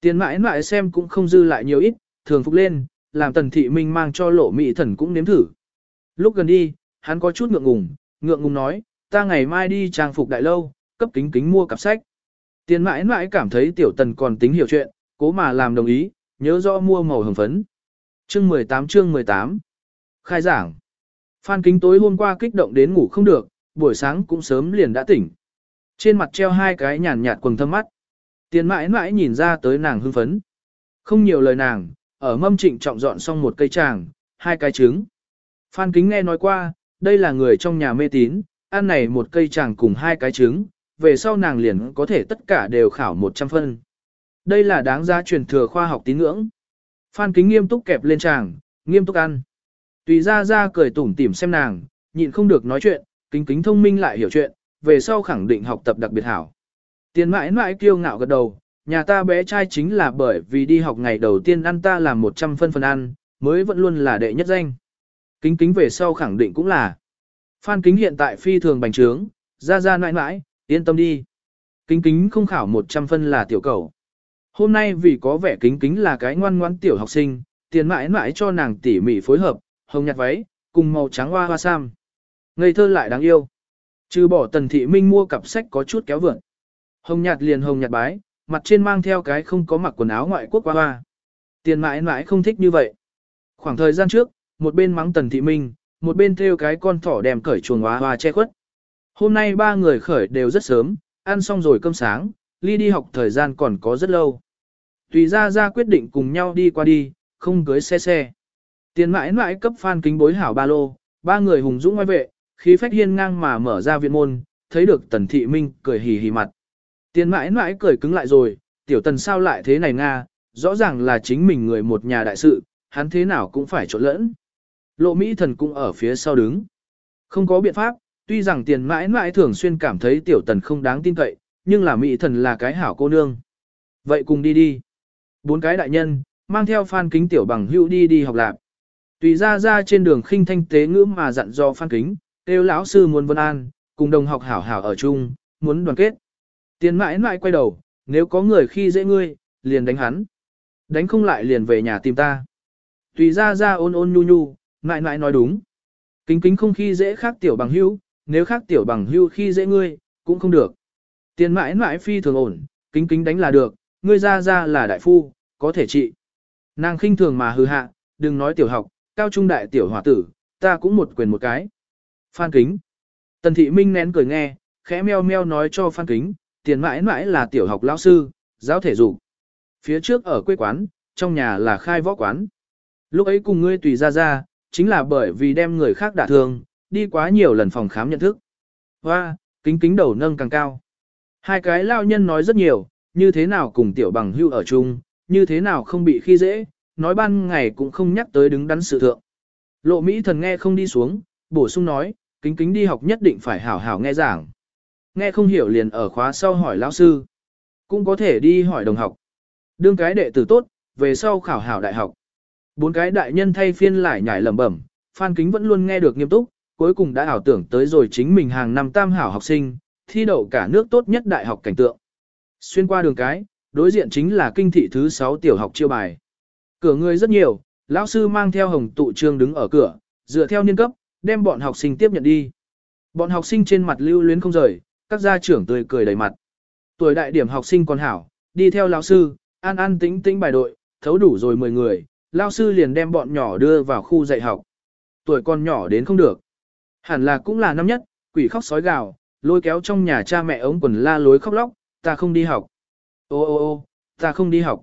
Tiền mãi mãi xem cũng không dư lại nhiều ít, thường phục lên, làm tần thị minh mang cho lộ mỹ thần cũng nếm thử. Lúc gần đi, hắn có chút ngượng ngùng, ngượng ngùng nói, ta ngày mai đi trang phục đại lâu, cấp kính kính mua cặp sách. Tiền mãi mãi cảm thấy tiểu tần còn tính hiểu chuyện, cố mà làm đồng ý, nhớ rõ mua màu hồng phấn. Chương 18 chương 18 Khai giảng Phan kính tối hôm qua kích động đến ngủ không được, buổi sáng cũng sớm liền đã tỉnh. Trên mặt treo hai cái nhàn nhạt quần thâm mắt. Tiền mãi mãi nhìn ra tới nàng hưng phấn. Không nhiều lời nàng, ở mâm trịnh trọng dọn xong một cây tràng, hai cái trứng. Phan Kính nghe nói qua, đây là người trong nhà mê tín, ăn này một cây tràng cùng hai cái trứng, về sau nàng liền có thể tất cả đều khảo 100 phân. Đây là đáng giá truyền thừa khoa học tín ngưỡng. Phan Kính nghiêm túc kẹp lên tràng, nghiêm túc ăn. Tùy ra ra cười tủm tỉm xem nàng, nhịn không được nói chuyện, kính kính thông minh lại hiểu chuyện, về sau khẳng định học tập đặc biệt hảo. Tiền mãi mãi kiêu ngạo gật đầu, nhà ta bé trai chính là bởi vì đi học ngày đầu tiên ăn ta làm 100 phân phần ăn, mới vẫn luôn là đệ nhất danh. Kính kính về sau khẳng định cũng là. Phan kính hiện tại phi thường bành trướng, ra ra mãi mãi, yên tâm đi. Kính kính không khảo 100 phân là tiểu cầu. Hôm nay vì có vẻ kính kính là cái ngoan ngoãn tiểu học sinh, tiền mãi mãi cho nàng tỉ mỉ phối hợp, hồng nhạt váy, cùng màu trắng hoa hoa sam. Ngây thơ lại đáng yêu. Trừ bỏ tần thị minh mua cặp sách có chút kéo vượn. Hồng nhạt liền hồng nhạt bái, mặt trên mang theo cái không có mặc quần áo ngoại quốc hoa hoa. Tiền mãi mãi không thích như vậy. Khoảng thời gian trước, một bên mắng tần thị minh, một bên theo cái con thỏ đem cởi chuồng hoa hoa che khuất. Hôm nay ba người khởi đều rất sớm, ăn xong rồi cơm sáng, ly đi học thời gian còn có rất lâu. Tùy ra ra quyết định cùng nhau đi qua đi, không cưới xe xe. Tiền mãi mãi cấp phan kính bối hảo ba lô, ba người hùng dũng ngoài vệ, khí phách hiên ngang mà mở ra viện môn, thấy được tần thị minh cười hì hì mặt. Tiền mãi mãi cười cứng lại rồi, tiểu tần sao lại thế này nga, rõ ràng là chính mình người một nhà đại sự, hắn thế nào cũng phải trộn lẫn. Lộ Mỹ thần cũng ở phía sau đứng. Không có biện pháp, tuy rằng tiền mãi mãi thường xuyên cảm thấy tiểu tần không đáng tin cậy, nhưng là Mỹ thần là cái hảo cô nương. Vậy cùng đi đi. Bốn cái đại nhân, mang theo phan kính tiểu bằng hữu đi đi học lạc. Tùy ra ra trên đường khinh thanh tế ngữ mà dặn do phan kính, kêu lão sư muốn vân an, cùng đồng học hảo hảo ở chung, muốn đoàn kết. Tiền mãi mãi quay đầu, nếu có người khi dễ ngươi, liền đánh hắn. Đánh không lại liền về nhà tìm ta. Tùy ra ra ôn ôn nhu nhu, mãi mãi nói đúng. Kính kính không khi dễ khác tiểu bằng hữu, nếu khác tiểu bằng hữu khi dễ ngươi, cũng không được. Tiền mãi mãi phi thường ổn, kính kính đánh là được, ngươi ra ra là đại phu, có thể trị. Nàng khinh thường mà hư hạ, đừng nói tiểu học, cao trung đại tiểu hòa tử, ta cũng một quyền một cái. Phan kính. Tần thị minh nén cười nghe, khẽ meo meo nói cho phan kính, tiền mãi mãi là tiểu học lão sư, giáo thể dục. Phía trước ở quê quán, trong nhà là khai võ quán. Lúc ấy cùng ngươi tùy ra ra, chính là bởi vì đem người khác đả thương, đi quá nhiều lần phòng khám nhận thức. Hoa, kính kính đầu nâng càng cao. Hai cái lao nhân nói rất nhiều, như thế nào cùng tiểu bằng hưu ở chung, như thế nào không bị khi dễ, nói ban ngày cũng không nhắc tới đứng đắn sự thượng. Lộ Mỹ thần nghe không đi xuống, bổ sung nói, kính kính đi học nhất định phải hảo hảo nghe giảng. Nghe không hiểu liền ở khóa sau hỏi lão sư. Cũng có thể đi hỏi đồng học. Đương cái đệ tử tốt, về sau khảo hảo đại học. Bốn cái đại nhân thay phiên lại nhảy lẩm bẩm, Phan Kính vẫn luôn nghe được nghiêm túc, cuối cùng đã ảo tưởng tới rồi chính mình hàng năm tam hảo học sinh, thi đậu cả nước tốt nhất đại học cảnh tượng. Xuyên qua đường cái, đối diện chính là kinh thị thứ 6 tiểu học chiêu bài. Cửa người rất nhiều, lão sư mang theo hồng tụ trương đứng ở cửa, dựa theo niên cấp, đem bọn học sinh tiếp nhận đi. Bọn học sinh trên mặt lưu luyến không rời, các gia trưởng tươi cười đầy mặt. Tuổi đại điểm học sinh còn hảo, đi theo lão sư, an an tĩnh tĩnh bài đội, thấu đủ rồi 10 người, lão sư liền đem bọn nhỏ đưa vào khu dạy học. Tuổi con nhỏ đến không được. Hẳn là cũng là năm nhất, quỷ khóc sói gào, lôi kéo trong nhà cha mẹ ống quần la lối khóc lóc, ta không đi học. Ô ô ô, ta không đi học.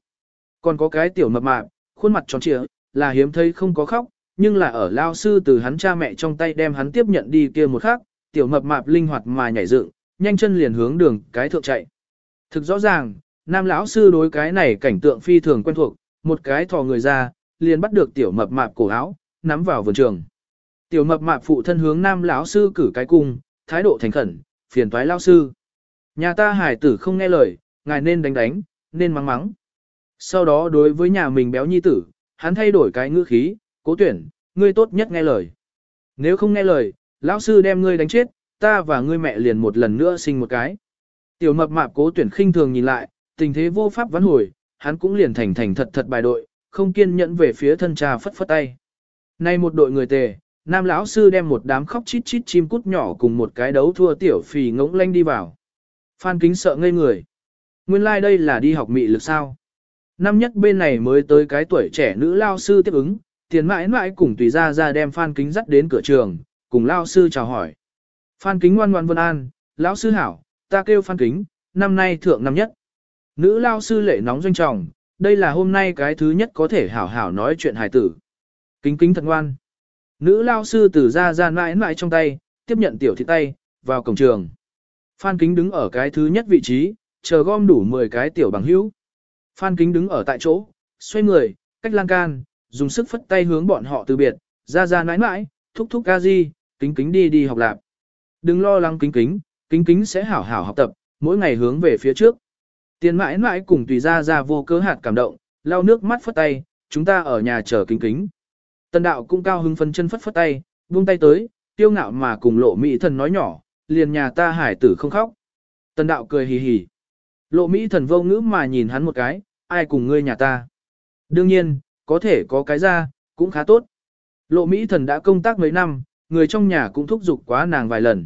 Còn có cái tiểu mập mạp, khuôn mặt tròn trịa, là hiếm thấy không có khóc, nhưng là ở lao sư từ hắn cha mẹ trong tay đem hắn tiếp nhận đi kia một khắc, tiểu mập mạp linh hoạt mà nhảy dựng, nhanh chân liền hướng đường cái thượng chạy. Thực rõ ràng, nam lão sư đối cái này cảnh tượng phi thường quen thuộc, một cái thò người ra, liền bắt được tiểu mập mạp cổ áo, nắm vào vườn trường. Tiểu mập mạp phụ thân hướng nam lão sư cử cái cung, thái độ thành khẩn, phiền toái lão sư. Nhà ta hải tử không nghe lời, ngài nên đánh đánh, nên mắng mắng. Sau đó đối với nhà mình béo nhi tử, hắn thay đổi cái ngữ khí, cố tuyển, ngươi tốt nhất nghe lời. Nếu không nghe lời, lão sư đem ngươi đánh chết, ta và ngươi mẹ liền một lần nữa sinh một cái. Tiểu mập mạp cố tuyển khinh thường nhìn lại, tình thế vô pháp vãn hồi, hắn cũng liền thành thành thật thật bài đội, không kiên nhẫn về phía thân cha phất phất tay. Nay một đội người tề, nam lão sư đem một đám khóc chít chít chim cút nhỏ cùng một cái đấu thua tiểu phì ngỗng lanh đi vào. Phan kính sợ ngây người. Nguyên lai like đây là đi học mị lực sao. Năm nhất bên này mới tới cái tuổi trẻ nữ lao sư tiếp ứng, tiền mãi mãi cùng tùy ra ra đem Phan kính dắt đến cửa trường, cùng lao sư chào hỏi. Phan kính ngoan ngoan vân an, lão sư hảo, ta kêu Phan Kính, năm nay thượng năm nhất. Nữ lao sư lệ nóng doanh trọng, đây là hôm nay cái thứ nhất có thể hảo hảo nói chuyện hài tử. Kính kính thật ngoan. Nữ lao sư từ ra ra mãi mãi trong tay, tiếp nhận tiểu thị tay, vào cổng trường. Phan Kính đứng ở cái thứ nhất vị trí, chờ gom đủ 10 cái tiểu bằng hữu. Phan Kính đứng ở tại chỗ, xoay người, cách lan can, dùng sức phất tay hướng bọn họ từ biệt, ra ra nãi nãi, thúc thúc ca di, kính kính đi đi học lạc. Đừng lo lắng kính kính, kính kính sẽ hảo hảo học tập, mỗi ngày hướng về phía trước. Tiền mãi mãi cùng tùy ra ra vô cớ hạt cảm động, lau nước mắt phất tay, chúng ta ở nhà chờ kính kính. Tần đạo cũng cao hứng phân chân phất phất tay, buông tay tới, tiêu ngạo mà cùng lộ mỹ thần nói nhỏ, liền nhà ta hải tử không khóc. Tần đạo cười hì hì. Lộ mỹ thần vô ngữ mà nhìn hắn một cái, ai cùng ngươi nhà ta. Đương nhiên, có thể có cái ra, cũng khá tốt. Lộ mỹ thần đã công tác mấy năm, người trong nhà cũng thúc giục quá nàng vài lần.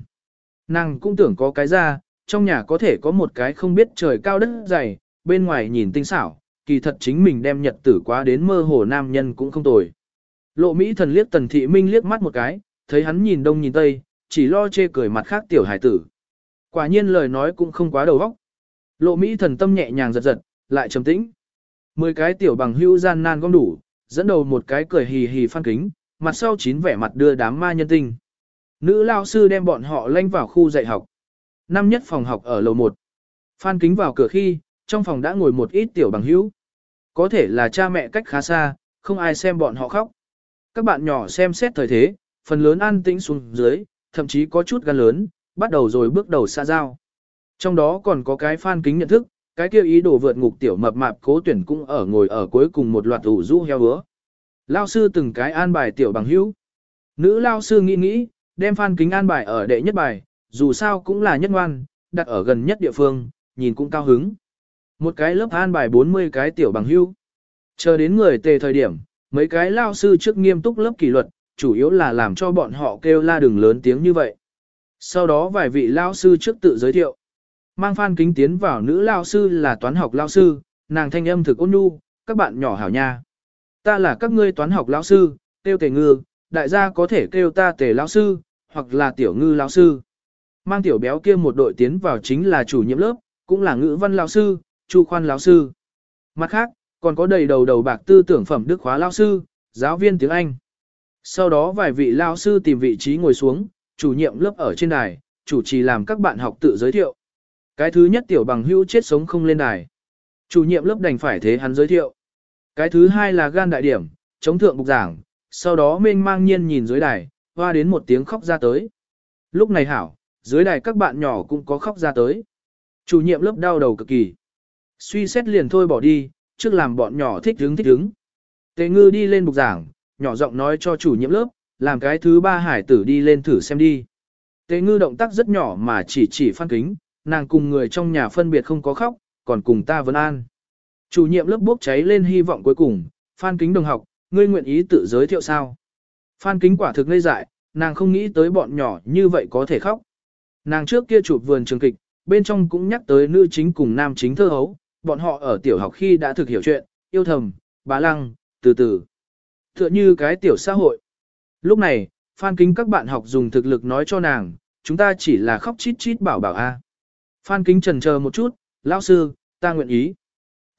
Nàng cũng tưởng có cái ra, trong nhà có thể có một cái không biết trời cao đất dày, bên ngoài nhìn tinh xảo, kỳ thật chính mình đem nhật tử quá đến mơ hồ nam nhân cũng không tồi. Lộ Mỹ thần liếc tần thị minh liếc mắt một cái, thấy hắn nhìn đông nhìn tây, chỉ lo chê cười mặt khác tiểu hải tử. Quả nhiên lời nói cũng không quá đầu óc. Lộ Mỹ thần tâm nhẹ nhàng giật giật, lại trầm tĩnh. Mười cái tiểu bằng hữu gian nan gom đủ, dẫn đầu một cái cười hì hì phan kính, mặt sau chín vẻ mặt đưa đám ma nhân tinh. Nữ lao sư đem bọn họ lanh vào khu dạy học. Năm nhất phòng học ở lầu 1. Phan kính vào cửa khi, trong phòng đã ngồi một ít tiểu bằng hữu. Có thể là cha mẹ cách khá xa, không ai xem bọn họ khóc. Các bạn nhỏ xem xét thời thế, phần lớn an tĩnh xuống dưới, thậm chí có chút gan lớn, bắt đầu rồi bước đầu xa giao. Trong đó còn có cái phan kính nhận thức, cái kia ý đồ vượt ngục tiểu mập mạp cố tuyển cũng ở ngồi ở cuối cùng một loạt ủ rũ heo hứa. Lao sư từng cái an bài tiểu bằng hữu. Nữ lao sư nghĩ nghĩ, đem phan kính an bài ở đệ nhất bài, dù sao cũng là nhất ngoan, đặt ở gần nhất địa phương, nhìn cũng cao hứng. Một cái lớp an bài 40 cái tiểu bằng hữu. Chờ đến người tề thời điểm, mấy cái lao sư trước nghiêm túc lớp kỷ luật, chủ yếu là làm cho bọn họ kêu la đừng lớn tiếng như vậy. Sau đó vài vị lao sư trước tự giới thiệu. Mang phan kính tiến vào nữ lao sư là toán học lao sư, nàng thanh âm thực ôn nhu, các bạn nhỏ hảo nha. Ta là các ngươi toán học lão sư, tiêu tề ngư, đại gia có thể kêu ta tề lão sư, hoặc là tiểu ngư lão sư. Mang tiểu béo kia một đội tiến vào chính là chủ nhiệm lớp, cũng là ngữ văn lão sư, chu khoan lão sư. Mặt khác, còn có đầy đầu đầu bạc tư tưởng phẩm đức khóa lão sư, giáo viên tiếng Anh. Sau đó vài vị lão sư tìm vị trí ngồi xuống, chủ nhiệm lớp ở trên đài, chủ trì làm các bạn học tự giới thiệu. Cái thứ nhất tiểu bằng hữu chết sống không lên đài. Chủ nhiệm lớp đành phải thế hắn giới thiệu. Cái thứ hai là gan đại điểm, chống thượng bục giảng, sau đó mênh mang nhiên nhìn dưới đài, hoa đến một tiếng khóc ra tới. Lúc này hảo, dưới đài các bạn nhỏ cũng có khóc ra tới. Chủ nhiệm lớp đau đầu cực kỳ. Suy xét liền thôi bỏ đi, trước làm bọn nhỏ thích hứng thích hứng. Tề ngư đi lên bục giảng, nhỏ giọng nói cho chủ nhiệm lớp, làm cái thứ ba hải tử đi lên thử xem đi. Tề ngư động tác rất nhỏ mà chỉ chỉ phan kính, nàng cùng người trong nhà phân biệt không có khóc, còn cùng ta vẫn an. Chủ nhiệm lớp bốc cháy lên hy vọng cuối cùng, phan kính đồng học, ngươi nguyện ý tự giới thiệu sao? Phan kính quả thực ngây dại, nàng không nghĩ tới bọn nhỏ như vậy có thể khóc. Nàng trước kia chụp vườn trường kịch, bên trong cũng nhắc tới nữ chính cùng nam chính thơ hấu, bọn họ ở tiểu học khi đã thực hiểu chuyện, yêu thầm, bá lăng, từ từ. Tựa như cái tiểu xã hội. Lúc này, Phan Kính các bạn học dùng thực lực nói cho nàng, chúng ta chỉ là khóc chít chít bảo bảo a. Phan Kính trần chờ một chút, lão sư, ta nguyện ý.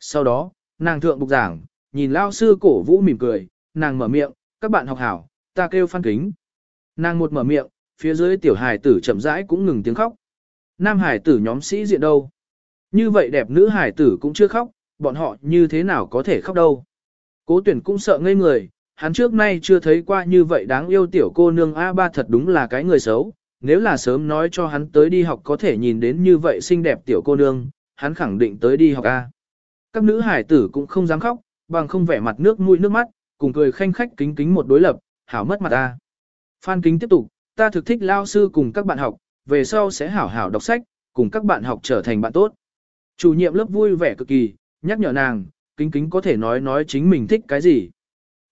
Sau đó, nàng thượng bục giảng, nhìn lão sư cổ vũ mỉm cười, nàng mở miệng, các bạn học hảo, ta kêu Phan Kính. Nàng một mở miệng, phía dưới tiểu hài tử chậm rãi cũng ngừng tiếng khóc. Nam hải tử nhóm sĩ diện đâu? Như vậy đẹp nữ hải tử cũng chưa khóc, bọn họ như thế nào có thể khóc đâu? Cố tuyển cũng sợ ngây người, hắn trước nay chưa thấy qua như vậy đáng yêu tiểu cô nương A3 thật đúng là cái người xấu. Nếu là sớm nói cho hắn tới đi học có thể nhìn đến như vậy xinh đẹp tiểu cô nương, hắn khẳng định tới đi học A. Các nữ hải tử cũng không dám khóc, bằng không vẻ mặt nước mũi nước mắt, cùng cười khanh khách kính kính một đối lập, hảo mất mặt ta. Phan kính tiếp tục, ta thực thích lao sư cùng các bạn học, về sau sẽ hảo hảo đọc sách, cùng các bạn học trở thành bạn tốt. Chủ nhiệm lớp vui vẻ cực kỳ, nhắc nhở nàng, kính kính có thể nói nói chính mình thích cái gì.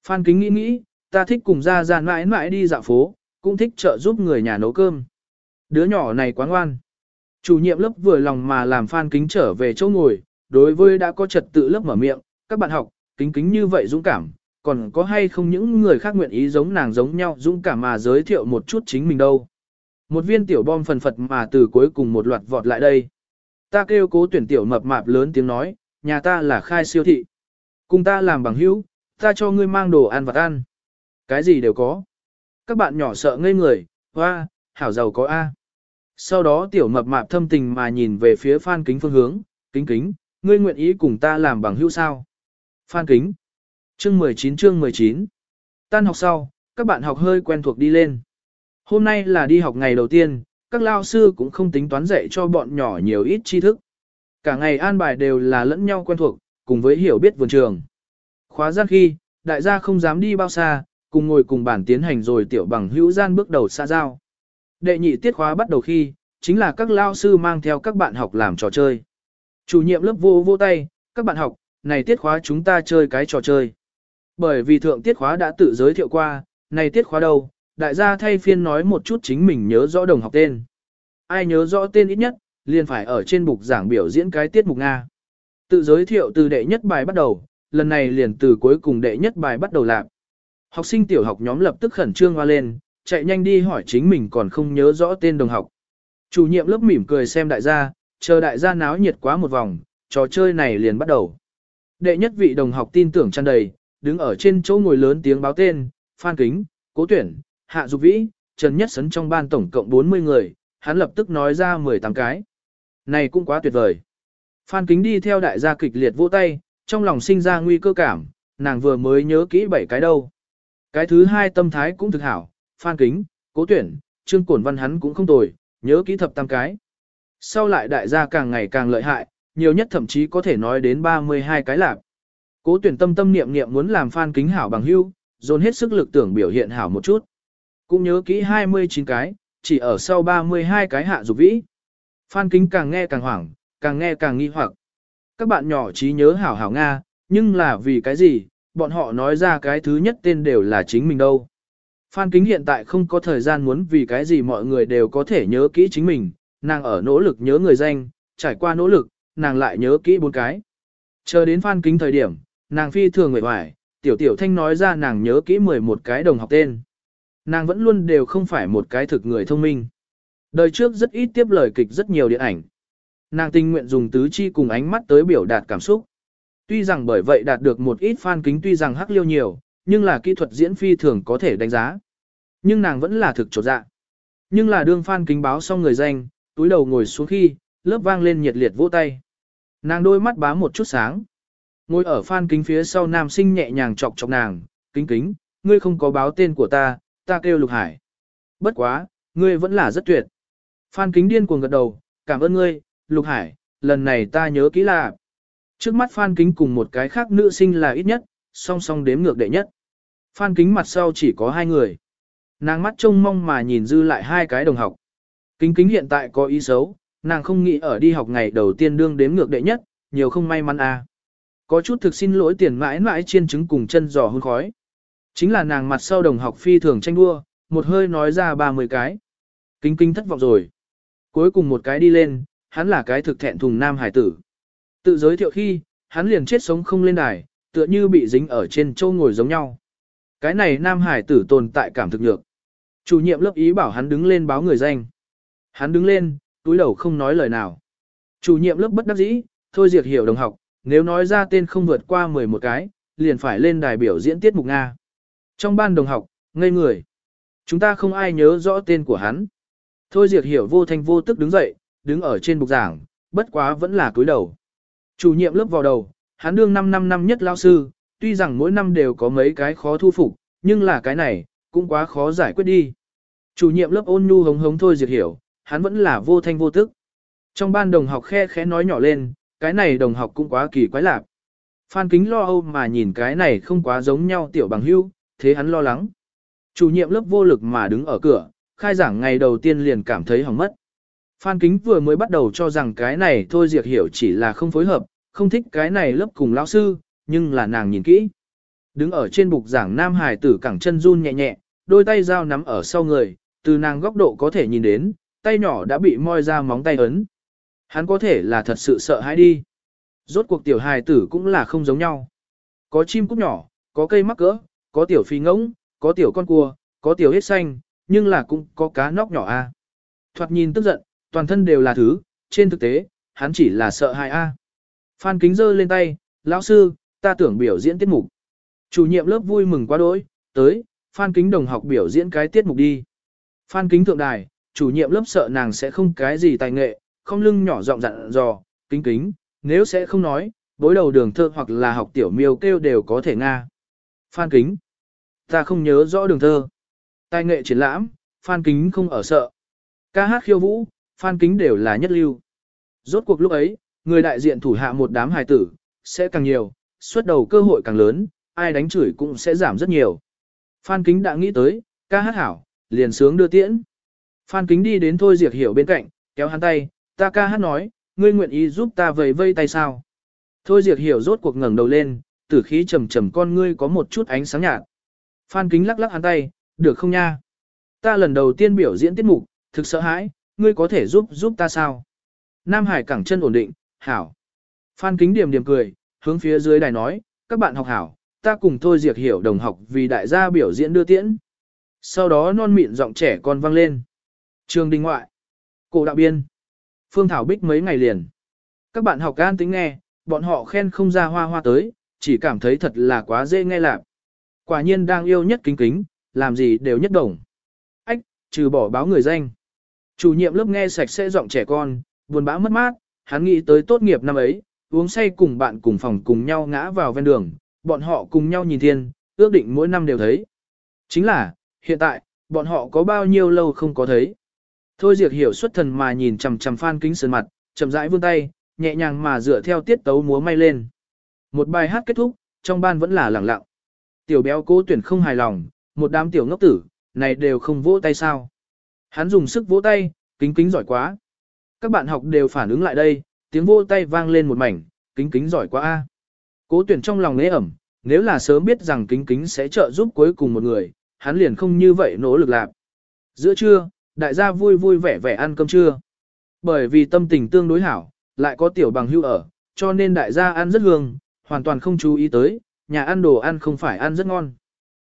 Phan kính nghĩ nghĩ, ta thích cùng ra ra mãi mãi đi dạo phố, cũng thích trợ giúp người nhà nấu cơm. Đứa nhỏ này quá ngoan. Chủ nhiệm lớp vừa lòng mà làm Phan kính trở về chỗ ngồi, đối với đã có trật tự lớp mở miệng, các bạn học, kính kính như vậy dũng cảm, còn có hay không những người khác nguyện ý giống nàng giống nhau dũng cảm mà giới thiệu một chút chính mình đâu. Một viên tiểu bom phần phật mà từ cuối cùng một loạt vọt lại đây. Ta kêu cố tuyển tiểu mập mạp lớn tiếng nói, nhà ta là khai siêu thị. Cùng ta làm bằng hữu, ta cho ngươi mang đồ ăn vặt ăn. Cái gì đều có. Các bạn nhỏ sợ ngây người, hoa, hảo giàu có A. Sau đó tiểu mập mạp thâm tình mà nhìn về phía Phan Kính phương hướng, kính kính, ngươi nguyện ý cùng ta làm bằng hữu sao. Phan Kính. Chương 19 chương 19. Tan học sau, các bạn học hơi quen thuộc đi lên. Hôm nay là đi học ngày đầu tiên, các lao sư cũng không tính toán dạy cho bọn nhỏ nhiều ít tri thức. Cả ngày an bài đều là lẫn nhau quen thuộc, cùng với hiểu biết vườn trường. Khóa gian khi, đại gia không dám đi bao xa, cùng ngồi cùng bản tiến hành rồi tiểu bằng hữu gian bước đầu xa giao. Đệ nhị tiết khóa bắt đầu khi, chính là các lao sư mang theo các bạn học làm trò chơi. Chủ nhiệm lớp vô vô tay, các bạn học, này tiết khóa chúng ta chơi cái trò chơi. Bởi vì thượng tiết khóa đã tự giới thiệu qua, này tiết khóa đâu, đại gia thay phiên nói một chút chính mình nhớ rõ đồng học tên. Ai nhớ rõ tên ít nhất, liền phải ở trên bục giảng biểu diễn cái tiết mục Nga. Tự giới thiệu từ đệ nhất bài bắt đầu, lần này liền từ cuối cùng đệ nhất bài bắt đầu làm. Học sinh tiểu học nhóm lập tức khẩn trương hoa lên, chạy nhanh đi hỏi chính mình còn không nhớ rõ tên đồng học. Chủ nhiệm lớp mỉm cười xem đại gia, chờ đại gia náo nhiệt quá một vòng, trò chơi này liền bắt đầu. Đệ nhất vị đồng học tin tưởng tràn đầy, đứng ở trên chỗ ngồi lớn tiếng báo tên, Phan Kính, Cố Tuyển, Hạ Dục Vĩ, Trần Nhất Sấn trong ban tổng cộng 40 người, hắn lập tức nói ra 18 cái. Này cũng quá tuyệt vời. Phan Kính đi theo đại gia kịch liệt vỗ tay, trong lòng sinh ra nguy cơ cảm, nàng vừa mới nhớ kỹ 7 cái đâu. Cái thứ hai tâm thái cũng thực hảo, Phan Kính, Cố Tuyển, Trương Cổn Văn hắn cũng không tồi, nhớ kỹ thập tam cái. Sau lại đại gia càng ngày càng lợi hại, nhiều nhất thậm chí có thể nói đến 32 cái lạc. Cố tuyển tâm tâm niệm niệm muốn làm Phan Kính hảo bằng hưu, dồn hết sức lực tưởng biểu hiện hảo một chút. Cũng nhớ kỹ 29 cái, chỉ ở sau 32 cái hạ dục vĩ. Phan Kính càng nghe càng hoảng, càng nghe càng nghi hoặc. Các bạn nhỏ trí nhớ hảo hảo Nga, nhưng là vì cái gì, bọn họ nói ra cái thứ nhất tên đều là chính mình đâu. Phan Kính hiện tại không có thời gian muốn vì cái gì mọi người đều có thể nhớ kỹ chính mình, nàng ở nỗ lực nhớ người danh, trải qua nỗ lực, nàng lại nhớ kỹ bốn cái. Chờ đến Phan Kính thời điểm, nàng phi thường người hoài, tiểu tiểu thanh nói ra nàng nhớ kỹ 11 cái đồng học tên. Nàng vẫn luôn đều không phải một cái thực người thông minh. Đời trước rất ít tiếp lời kịch rất nhiều điện ảnh. Nàng tình nguyện dùng tứ chi cùng ánh mắt tới biểu đạt cảm xúc. Tuy rằng bởi vậy đạt được một ít fan kính tuy rằng hắc liêu nhiều, nhưng là kỹ thuật diễn phi thường có thể đánh giá. Nhưng nàng vẫn là thực trột dạ. Nhưng là đương fan kính báo xong người danh, túi đầu ngồi xuống khi, lớp vang lên nhiệt liệt vỗ tay. Nàng đôi mắt bám một chút sáng. Ngồi ở phan kính phía sau nam sinh nhẹ nhàng chọc chọc nàng, kính kính, ngươi không có báo tên của ta, ta kêu Lục Hải. Bất quá, ngươi vẫn là rất tuyệt. Phan kính điên cuồng gật đầu, cảm ơn ngươi, Lục Hải, lần này ta nhớ kỹ là. Trước mắt Phan kính cùng một cái khác nữ sinh là ít nhất, song song đếm ngược đệ nhất. Phan kính mặt sau chỉ có hai người. Nàng mắt trông mong mà nhìn dư lại hai cái đồng học. Kính kính hiện tại có ý xấu, nàng không nghĩ ở đi học ngày đầu tiên đương đếm ngược đệ nhất, nhiều không may mắn à. Có chút thực xin lỗi tiền mãi mãi chiên trứng cùng chân giò hôn khói. Chính là nàng mặt sau đồng học phi thường tranh đua, một hơi nói ra 30 cái. Kính kính thất vọng rồi. Cuối cùng một cái đi lên, hắn là cái thực thẹn thùng nam hải tử. Tự giới thiệu khi, hắn liền chết sống không lên đài, tựa như bị dính ở trên châu ngồi giống nhau. Cái này nam hải tử tồn tại cảm thực nhược. Chủ nhiệm lớp ý bảo hắn đứng lên báo người danh. Hắn đứng lên, túi đầu không nói lời nào. Chủ nhiệm lớp bất đắc dĩ, thôi diệt hiểu đồng học, nếu nói ra tên không vượt qua 11 cái, liền phải lên đài biểu diễn tiết mục Nga. Trong ban đồng học, ngây người. Chúng ta không ai nhớ rõ tên của hắn. Thôi diệt hiểu vô thanh vô tức đứng dậy, đứng ở trên bục giảng, bất quá vẫn là cúi đầu. Chủ nhiệm lớp vào đầu, hắn đương 5 năm năm nhất lao sư, tuy rằng mỗi năm đều có mấy cái khó thu phục, nhưng là cái này, cũng quá khó giải quyết đi. Chủ nhiệm lớp ôn nhu hống hống thôi diệt hiểu, hắn vẫn là vô thanh vô tức. Trong ban đồng học khe khẽ nói nhỏ lên, cái này đồng học cũng quá kỳ quái lạc. Phan kính lo âu mà nhìn cái này không quá giống nhau tiểu bằng hưu, thế hắn lo lắng. Chủ nhiệm lớp vô lực mà đứng ở cửa, khai giảng ngày đầu tiên liền cảm thấy hỏng mất. Phan kính vừa mới bắt đầu cho rằng cái này thôi diệt hiểu chỉ là không phối hợp, không thích cái này lớp cùng lão sư, nhưng là nàng nhìn kỹ. Đứng ở trên bục giảng Nam Hải tử cẳng chân run nhẹ nhẹ, đôi tay dao nắm ở sau người, từ nàng góc độ có thể nhìn đến, tay nhỏ đã bị moi ra móng tay ấn. Hắn có thể là thật sự sợ hãi đi. Rốt cuộc tiểu hài tử cũng là không giống nhau. Có chim cút nhỏ, có cây mắc cỡ, có tiểu phi ngỗng, có tiểu con cua, có tiểu hết xanh, nhưng là cũng có cá nóc nhỏ a. Thoạt nhìn tức giận, toàn thân đều là thứ, trên thực tế, hắn chỉ là sợ hãi a. Phan Kính giơ lên tay, lão sư, ta tưởng biểu diễn tiết mục. Chủ nhiệm lớp vui mừng quá đỗi, tới, Phan Kính đồng học biểu diễn cái tiết mục đi. Phan Kính thượng đài, chủ nhiệm lớp sợ nàng sẽ không cái gì tài nghệ, không lưng nhỏ giọng dặn dò, kính kính, nếu sẽ không nói, bối đầu đường thơ hoặc là học tiểu miêu kêu đều có thể nga. Phan Kính, ta không nhớ rõ đường thơ. Tài nghệ triển lãm, Phan Kính không ở sợ. Ca hát khiêu vũ, Phan Kính đều là nhất lưu. Rốt cuộc lúc ấy, người đại diện thủ hạ một đám hài tử, sẽ càng nhiều, xuất đầu cơ hội càng lớn, ai đánh chửi cũng sẽ giảm rất nhiều. Phan Kính đã nghĩ tới, ca hát hảo, liền sướng đưa tiễn. Phan Kính đi đến Thôi Diệc Hiểu bên cạnh, kéo hắn tay, ta ca hát nói, ngươi nguyện ý giúp ta vầy vây tay sao. Thôi Diệc Hiểu rốt cuộc ngẩng đầu lên, tử khí trầm trầm con ngươi có một chút ánh sáng nhạt. Phan Kính lắc lắc hắn tay, được không nha? Ta lần đầu tiên biểu diễn tiết mục, thực sợ hãi, ngươi có thể giúp giúp ta sao? Nam Hải cẳng chân ổn định, hảo. Phan Kính điểm điểm cười, hướng phía dưới đài nói, các bạn học hảo, ta cùng Thôi Diệc Hiểu đồng học vì đại gia biểu diễn đưa tiễn. Sau đó non mịn giọng trẻ con vang lên. Trường đình ngoại. Cổ đạo biên. Phương Thảo Bích mấy ngày liền. Các bạn học an tính nghe, bọn họ khen không ra hoa hoa tới, chỉ cảm thấy thật là quá dễ nghe lạc. Quả nhiên đang yêu nhất kính kính, làm gì đều nhất đồng. Ách, trừ bỏ báo người danh. Chủ nhiệm lớp nghe sạch sẽ giọng trẻ con, buồn bã mất mát, hắn nghĩ tới tốt nghiệp năm ấy, uống say cùng bạn cùng phòng cùng nhau ngã vào ven đường, bọn họ cùng nhau nhìn thiên, ước định mỗi năm đều thấy. Chính là, hiện tại, bọn họ có bao nhiêu lâu không có thấy. Thôi Diệt hiểu xuất thần mà nhìn chằm chằm Phan Kính Sơn mặt, chậm rãi vươn tay, nhẹ nhàng mà dựa theo tiết tấu múa may lên. Một bài hát kết thúc, trong ban vẫn là lặng lặng. Tiểu béo cố tuyển không hài lòng, một đám tiểu ngốc tử, này đều không vỗ tay sao. Hắn dùng sức vỗ tay, kính kính giỏi quá. Các bạn học đều phản ứng lại đây, tiếng vỗ tay vang lên một mảnh, kính kính giỏi quá a. Cố tuyển trong lòng nế ẩm, nếu là sớm biết rằng kính kính sẽ trợ giúp cuối cùng một người, hắn liền không như vậy nỗ lực làm. Giữa trưa, đại gia vui vui vẻ vẻ ăn cơm trưa. Bởi vì tâm tình tương đối hảo, lại có tiểu bằng hưu ở, cho nên đại gia ăn rất hương, hoàn toàn không chú ý tới, nhà ăn đồ ăn không phải ăn rất ngon.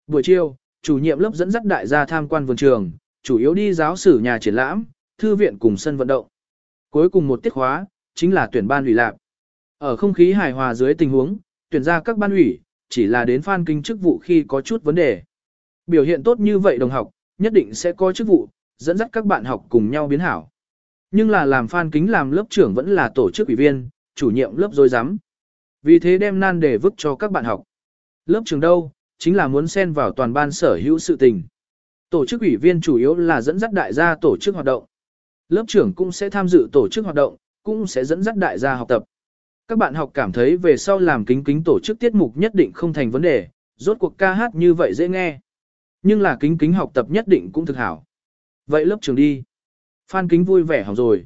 Buổi chiều, chủ nhiệm lớp dẫn dắt đại gia tham quan vườn trường, chủ yếu đi giáo sử nhà triển lãm, thư viện cùng sân vận động. Cuối cùng một tiết khóa, chính là tuyển ban ủy lạc. Ở không khí hài hòa dưới tình huống, tuyển ra các ban ủy, chỉ là đến phan kinh chức vụ khi có chút vấn đề. Biểu hiện tốt như vậy đồng học, nhất định sẽ có chức vụ, dẫn dắt các bạn học cùng nhau biến hảo. Nhưng là làm phan kính làm lớp trưởng vẫn là tổ chức ủy viên, chủ nhiệm lớp dối rắm Vì thế đem nan để vứt cho các bạn học. Lớp trưởng đâu, chính là muốn xen vào toàn ban sở hữu sự tình. Tổ chức ủy viên chủ yếu là dẫn dắt đại gia tổ chức hoạt động. Lớp trưởng cũng sẽ tham dự tổ chức hoạt động, cũng sẽ dẫn dắt đại gia học tập. Các bạn học cảm thấy về sau làm kính kính tổ chức tiết mục nhất định không thành vấn đề, rốt cuộc ca hát như vậy dễ nghe. Nhưng là kính kính học tập nhất định cũng thực hảo. Vậy lớp trường đi. Phan kính vui vẻ học rồi.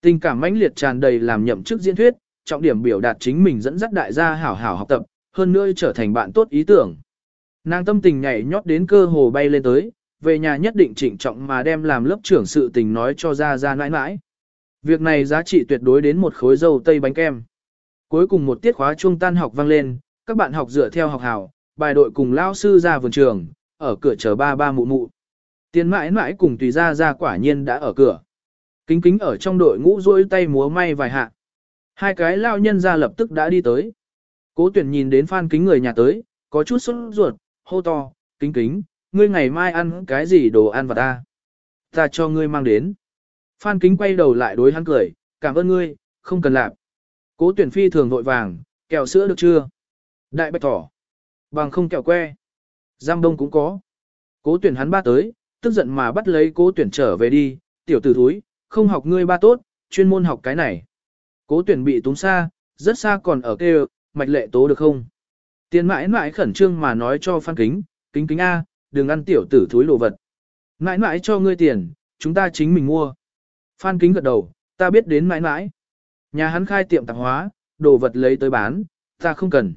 Tình cảm mãnh liệt tràn đầy làm nhậm chức diễn thuyết, trọng điểm biểu đạt chính mình dẫn dắt đại gia hảo hảo học tập, hơn nữa trở thành bạn tốt ý tưởng. Nàng tâm tình nhảy nhót đến cơ hồ bay lên tới, về nhà nhất định trịnh trọng mà đem làm lớp trưởng sự tình nói cho ra ra nãi nãi. Việc này giá trị tuyệt đối đến một khối dầu tây bánh kem. Cuối cùng một tiết khóa trung tan học vang lên, các bạn học dựa theo học hảo, bài đội cùng lao sư ra vườn trường, ở cửa chờ ba ba mụ mụ. Tiền mãi mãi cùng tùy ra ra quả nhiên đã ở cửa. Kính kính ở trong đội ngũ rôi tay múa may vài hạ. Hai cái lao nhân ra lập tức đã đi tới. Cố tuyển nhìn đến phan kính người nhà tới, có chút sốt ruột, hô to, kính kính, ngươi ngày mai ăn cái gì đồ ăn và ta. Ta cho ngươi mang đến. Phan kính quay đầu lại đối hắn cười, cảm ơn ngươi, không cần làm. Cố tuyển phi thường vội vàng, kẹo sữa được chưa? Đại bạch thỏ. Bằng không kẹo que. Giam đông cũng có. Cố tuyển hắn ba tới, tức giận mà bắt lấy cố tuyển trở về đi, tiểu tử thúi, không học ngươi ba tốt, chuyên môn học cái này. Cố tuyển bị túng xa, rất xa còn ở kêu, mạch lệ tố được không? Tiền mãi mãi khẩn trương mà nói cho phan kính, kính kính A, đừng ăn tiểu tử thúi đồ vật. Mãi mãi cho ngươi tiền, chúng ta chính mình mua. Phan kính gật đầu, ta biết đến mãi mãi. Nhà hắn khai tiệm tạp hóa, đồ vật lấy tới bán, ta không cần.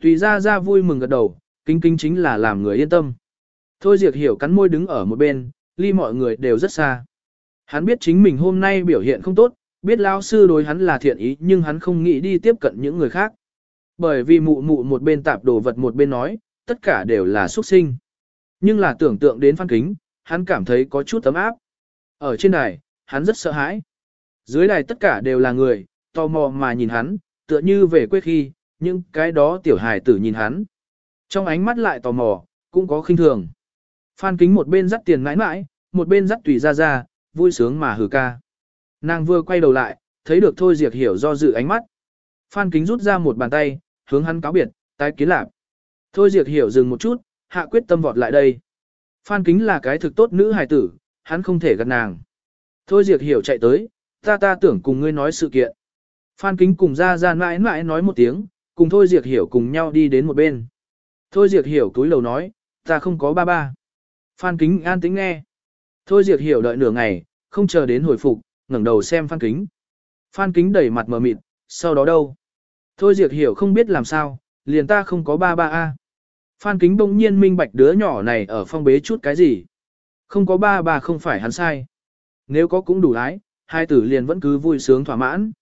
Tùy ra ra vui mừng gật đầu, kính kính chính là làm người yên tâm. Thôi Diệt hiểu cắn môi đứng ở một bên, ly mọi người đều rất xa. Hắn biết chính mình hôm nay biểu hiện không tốt, biết lao sư đối hắn là thiện ý nhưng hắn không nghĩ đi tiếp cận những người khác. Bởi vì mụ mụ một bên tạp đồ vật một bên nói, tất cả đều là xuất sinh. Nhưng là tưởng tượng đến phan kính, hắn cảm thấy có chút tấm áp. Ở trên đài, hắn rất sợ hãi. Dưới đài tất cả đều là người, tò mò mà nhìn hắn, tựa như về quê khi, nhưng cái đó tiểu hài tử nhìn hắn. Trong ánh mắt lại tò mò, cũng có khinh thường. Phan kính một bên dắt tiền mãi mãi, một bên dắt tùy ra ra, vui sướng mà hừ ca. Nàng vừa quay đầu lại, thấy được thôi diệt hiểu do dự ánh mắt. Phan kính rút ra một bàn tay, hướng hắn cáo biệt, tái kiến lạc. Thôi diệt hiểu dừng một chút, hạ quyết tâm vọt lại đây. Phan kính là cái thực tốt nữ hài tử, hắn không thể gạt nàng. Thôi diệt hiểu chạy tới, ta ta tưởng cùng ngươi nói sự kiện. Phan kính cùng ra ra mãi mãi nói một tiếng, cùng thôi diệt hiểu cùng nhau đi đến một bên. Thôi diệt hiểu túi lầu nói, ta không có ba ba. Phan kính an tĩnh nghe. Thôi diệt hiểu đợi nửa ngày, không chờ đến hồi phục, ngẩng đầu xem phan kính. Phan kính đẩy mặt mờ mịt, sau đó đâu? Thôi diệt hiểu không biết làm sao, liền ta không có ba ba a. Phan kính bỗng nhiên minh bạch đứa nhỏ này ở phong bế chút cái gì. Không có ba ba không phải hắn sai. Nếu có cũng đủ ái, hai tử liền vẫn cứ vui sướng thỏa mãn.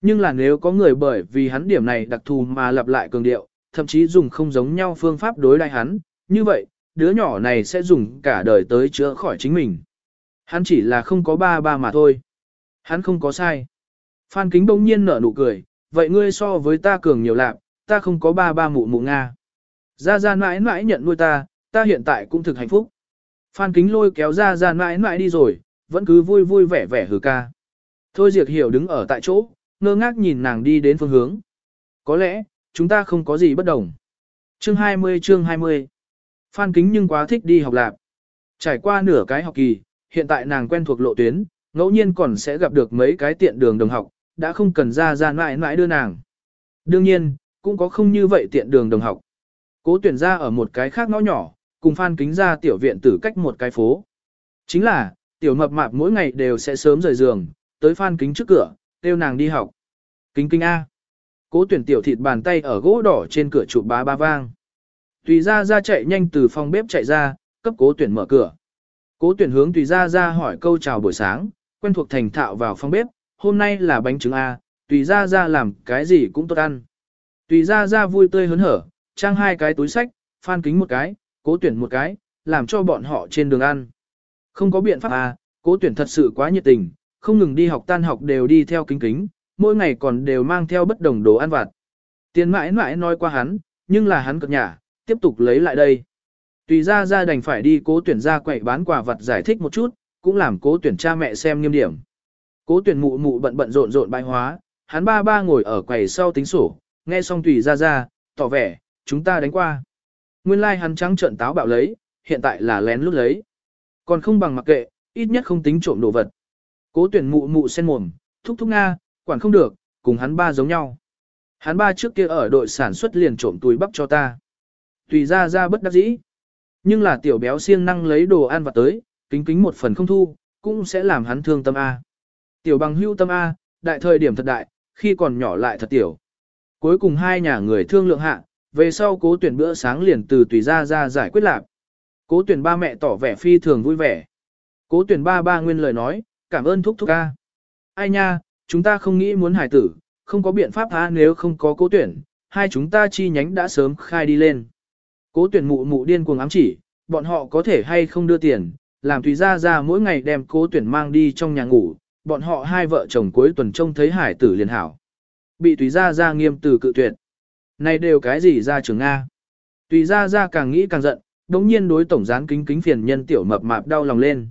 Nhưng là nếu có người bởi vì hắn điểm này đặc thù mà lặp lại cường điệu, thậm chí dùng không giống nhau phương pháp đối đai hắn, như vậy, đứa nhỏ này sẽ dùng cả đời tới chữa khỏi chính mình. Hắn chỉ là không có ba ba mà thôi. Hắn không có sai. Phan Kính bỗng nhiên nở nụ cười, vậy ngươi so với ta cường nhiều lạc, ta không có ba ba mụ mụ Nga. Gia Gia mãi mãi nhận nuôi ta, ta hiện tại cũng thực hạnh phúc. Phan Kính lôi kéo Gia Gia mãi mãi đi rồi, vẫn cứ vui vui vẻ vẻ hừ ca. Thôi Diệt Hiểu đứng ở tại chỗ, ngơ ngác nhìn nàng đi đến phương hướng. Có lẽ, chúng ta không có gì bất đồng. Chương 20 chương 20 Phan Kính nhưng quá thích đi học lạp. Trải qua nửa cái học kỳ, hiện tại nàng quen thuộc lộ tuyến, ngẫu nhiên còn sẽ gặp được mấy cái tiện đường đồng học, đã không cần ra ra mãi mãi đưa nàng. Đương nhiên, cũng có không như vậy tiện đường đồng học. Cố tuyển ra ở một cái khác ngõ nhỏ, cùng Phan Kính ra tiểu viện tử cách một cái phố. Chính là, tiểu mập mạp mỗi ngày đều sẽ sớm rời giường, tới Phan Kính trước cửa, kêu nàng đi học. Kính kính A. Cố tuyển tiểu thịt bàn tay ở gỗ đỏ trên cửa trụ bá ba vang. Tùy ra ra chạy nhanh từ phòng bếp chạy ra, cấp cố tuyển mở cửa. Cố tuyển hướng tùy ra ra hỏi câu chào buổi sáng, quen thuộc thành thạo vào phòng bếp, hôm nay là bánh trứng A, tùy ra ra làm cái gì cũng tốt ăn. Tùy ra ra vui tươi hớn hở, trang hai cái túi sách, phan kính một cái, cố tuyển một cái, làm cho bọn họ trên đường ăn. Không có biện pháp à, cố tuyển thật sự quá nhiệt tình, không ngừng đi học tan học đều đi theo kính kính, mỗi ngày còn đều mang theo bất đồng đồ ăn vặt. Tiền mãi mãi nói qua hắn, nhưng là hắn cực nhả, tiếp tục lấy lại đây. Tùy ra ra đành phải đi cố tuyển ra quậy bán quà vật giải thích một chút, cũng làm cố tuyển cha mẹ xem nghiêm điểm. Cố tuyển mụ mụ bận bận rộn rộn bại hóa, hắn ba ba ngồi ở quầy sau tính sổ, nghe xong tùy ra ra, tỏ vẻ, chúng ta đánh qua. Nguyên lai like hắn trắng trợn táo bạo lấy, hiện tại là lén lút lấy. Còn không bằng mặc kệ, ít nhất không tính trộm đồ vật. Cố tuyển mụ mụ sen mồm, thúc thúc Nga, quản không được, cùng hắn ba giống nhau. Hắn ba trước kia ở đội sản xuất liền trộm túi bắp cho ta. Tùy ra ra bất đắc dĩ. Nhưng là tiểu béo siêng năng lấy đồ ăn vặt tới, kính kính một phần không thu, cũng sẽ làm hắn thương tâm A. Tiểu bằng hưu tâm A, đại thời điểm thật đại, khi còn nhỏ lại thật tiểu. Cuối cùng hai nhà người thương lượng hạ, về sau cố tuyển bữa sáng liền từ tùy ra ra giải quyết lạc. Cố tuyển ba mẹ tỏ vẻ phi thường vui vẻ. Cố tuyển ba ba nguyên lời nói, cảm ơn thúc thúc a. Ai nha, chúng ta không nghĩ muốn hải tử, không có biện pháp A nếu không có cố tuyển, hai chúng ta chi nhánh đã sớm khai đi lên. Cố tuyển mụ mụ điên cuồng ám chỉ, bọn họ có thể hay không đưa tiền, làm tùy ra ra mỗi ngày đem cố tuyển mang đi trong nhà ngủ, bọn họ hai vợ chồng cuối tuần trông thấy hải tử liền hảo. Bị tùy ra ra nghiêm từ cự tuyệt. Này đều cái gì ra trường Nga? Tùy ra ra càng nghĩ càng giận, đống nhiên đối tổng gián kính kính phiền nhân tiểu mập mạp đau lòng lên.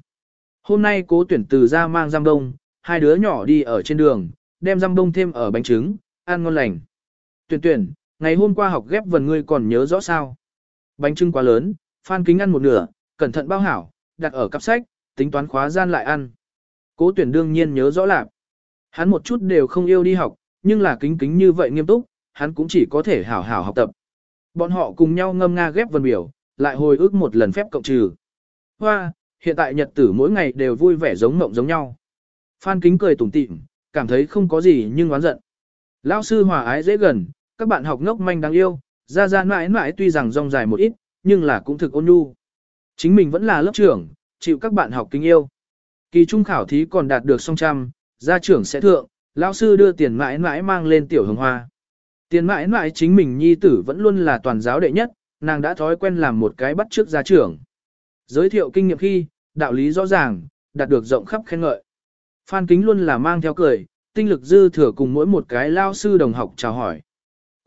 Hôm nay cố tuyển từ ra mang giam đông, hai đứa nhỏ đi ở trên đường, đem giam đông thêm ở bánh trứng, ăn ngon lành. Tuyển tuyển, ngày hôm qua học ghép vần ngươi còn nhớ rõ sao? Bánh trưng quá lớn, Phan Kính ăn một nửa, cẩn thận bao hảo, đặt ở cặp sách, tính toán khóa gian lại ăn. Cố tuyển đương nhiên nhớ rõ lạc. Hắn một chút đều không yêu đi học, nhưng là kính kính như vậy nghiêm túc, hắn cũng chỉ có thể hảo hảo học tập. Bọn họ cùng nhau ngâm nga ghép vần biểu, lại hồi ức một lần phép cộng trừ. Hoa, hiện tại nhật tử mỗi ngày đều vui vẻ giống mộng giống nhau. Phan kính cười tủm tỉm, cảm thấy không có gì nhưng oán giận. Lão sư hòa ái dễ gần, các bạn học ngốc manh đáng yêu, ra ra mãi mãi tuy rằng rong dài một ít, nhưng là cũng thực ôn nhu. Chính mình vẫn là lớp trưởng, chịu các bạn học kính yêu. Kỳ trung khảo thí còn đạt được song trăm, gia trưởng sẽ thượng, lão sư đưa tiền mãi mãi mang lên tiểu hồng hoa. Tiền mãi mãi chính mình nhi tử vẫn luôn là toàn giáo đệ nhất, nàng đã thói quen làm một cái bắt trước gia trưởng. Giới thiệu kinh nghiệm khi, đạo lý rõ ràng, đạt được rộng khắp khen ngợi. Phan Kính luôn là mang theo cười, tinh lực dư thừa cùng mỗi một cái lao sư đồng học chào hỏi.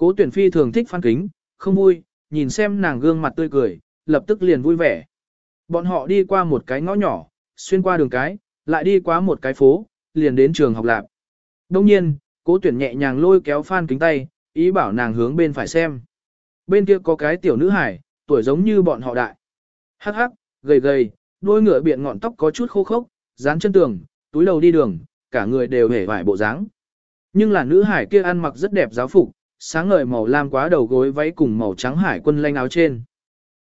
Cố tuyển phi thường thích Phan Kính, không vui, nhìn xem nàng gương mặt tươi cười, lập tức liền vui vẻ. Bọn họ đi qua một cái ngõ nhỏ, xuyên qua đường cái, lại đi qua một cái phố, liền đến trường học lạp. Đông nhiên, cố tuyển nhẹ nhàng lôi kéo Phan Kính tay, ý bảo nàng hướng bên phải xem. Bên kia có cái tiểu nữ hải, tuổi giống như bọn họ đại. Hắc hắc, gầy gầy, đôi ngựa biện ngọn tóc có chút khô khốc, dán chân tường, túi đầu đi đường, cả người đều hề vải bộ dáng. Nhưng là nữ hải kia ăn mặc rất đẹp giáo phục, sáng ngời màu lam quá đầu gối váy cùng màu trắng hải quân lanh áo trên.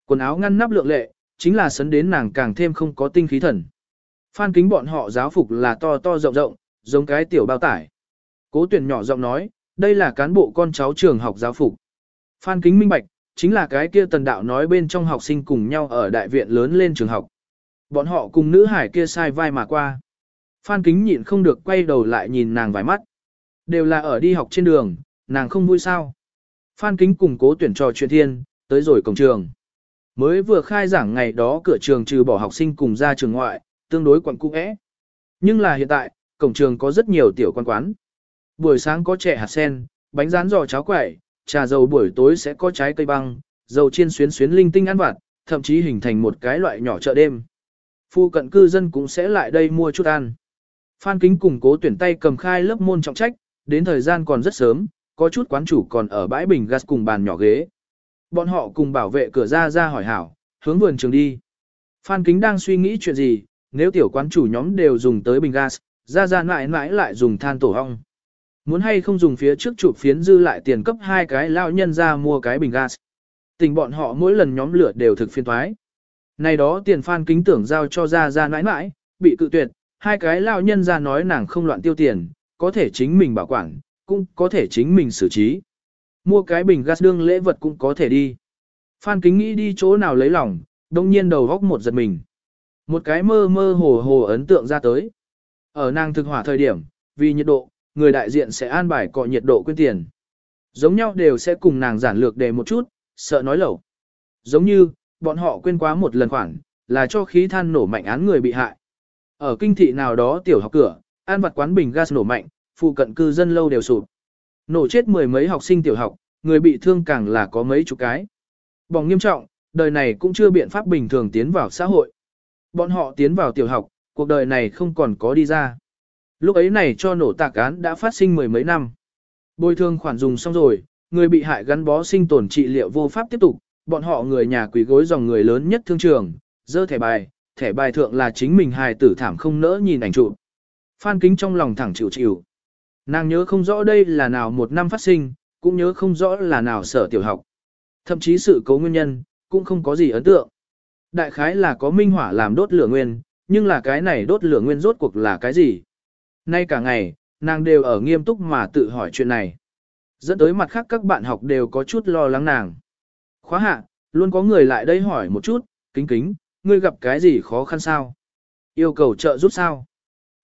Quần áo ngăn nắp lượng lệ, chính là sấn đến nàng càng thêm không có tinh khí thần. Phan kính bọn họ giáo phục là to to rộng rộng, giống cái tiểu bao tải. Cố tuyển nhỏ giọng nói, đây là cán bộ con cháu trường học giáo phục. Phan kính minh bạch, chính là cái kia tần đạo nói bên trong học sinh cùng nhau ở đại viện lớn lên trường học. Bọn họ cùng nữ hải kia sai vai mà qua. Phan kính nhịn không được quay đầu lại nhìn nàng vài mắt. Đều là ở đi học trên đường, nàng không vui sao. Phan kính cùng cố tuyển trò chuyện thiên, tới rồi cổng trường. Mới vừa khai giảng ngày đó cửa trường trừ bỏ học sinh cùng ra trường ngoại, tương đối quận cũ é. Nhưng là hiện tại, cổng trường có rất nhiều tiểu quan quán. Buổi sáng có trẻ hạt sen, bánh rán giò cháo quẩy, trà dầu buổi tối sẽ có trái cây băng, dầu chiên xuyến xuyến linh tinh ăn vặt, thậm chí hình thành một cái loại nhỏ chợ đêm. Phu cận cư dân cũng sẽ lại đây mua chút ăn. Phan Kính cùng cố tuyển tay cầm khai lớp môn trọng trách, đến thời gian còn rất sớm, có chút quán chủ còn ở bãi bình gas cùng bàn nhỏ ghế. Bọn họ cùng bảo vệ cửa ra ra hỏi hảo, hướng vườn trường đi. Phan Kính đang suy nghĩ chuyện gì, nếu tiểu quán chủ nhóm đều dùng tới bình gas, ra ra mãi mãi lại dùng than tổ hong. Muốn hay không dùng phía trước chụp phiến dư lại tiền cấp hai cái lao nhân ra mua cái bình gas. Tình bọn họ mỗi lần nhóm lửa đều thực phiên thoái. Này đó tiền Phan Kính tưởng giao cho ra ra mãi mãi, bị cự tuyệt, hai cái lao nhân ra nói nàng không loạn tiêu tiền, có thể chính mình bảo quản, cũng có thể chính mình xử trí. Mua cái bình gas đương lễ vật cũng có thể đi. Phan kính nghĩ đi chỗ nào lấy lòng, đồng nhiên đầu góc một giật mình. Một cái mơ mơ hồ hồ ấn tượng ra tới. Ở nàng thực hỏa thời điểm, vì nhiệt độ, người đại diện sẽ an bài cọ nhiệt độ quyên tiền. Giống nhau đều sẽ cùng nàng giản lược đề một chút, sợ nói lẩu. Giống như, bọn họ quên quá một lần khoản, là cho khí than nổ mạnh án người bị hại. Ở kinh thị nào đó tiểu học cửa, an vặt quán bình gas nổ mạnh, phụ cận cư dân lâu đều sụp. Nổ chết mười mấy học sinh tiểu học, người bị thương càng là có mấy chục cái. Bỏng nghiêm trọng, đời này cũng chưa biện pháp bình thường tiến vào xã hội. Bọn họ tiến vào tiểu học, cuộc đời này không còn có đi ra. Lúc ấy này cho nổ tạc án đã phát sinh mười mấy năm. Bồi thương khoản dùng xong rồi, người bị hại gắn bó sinh tồn trị liệu vô pháp tiếp tục, bọn họ người nhà quỷ gối dòng người lớn nhất thương trường, dơ thẻ bài, thẻ bài thượng là chính mình hài tử thảm không nỡ nhìn ảnh chụp. Phan kính trong lòng thẳng chịu chịu. Nàng nhớ không rõ đây là nào một năm phát sinh, cũng nhớ không rõ là nào sở tiểu học. Thậm chí sự cố nguyên nhân, cũng không có gì ấn tượng. Đại khái là có minh hỏa làm đốt lửa nguyên, nhưng là cái này đốt lửa nguyên rốt cuộc là cái gì? Nay cả ngày, nàng đều ở nghiêm túc mà tự hỏi chuyện này. Dẫn tới mặt khác các bạn học đều có chút lo lắng nàng. Khóa hạ, luôn có người lại đây hỏi một chút, kính kính, ngươi gặp cái gì khó khăn sao? Yêu cầu trợ giúp sao?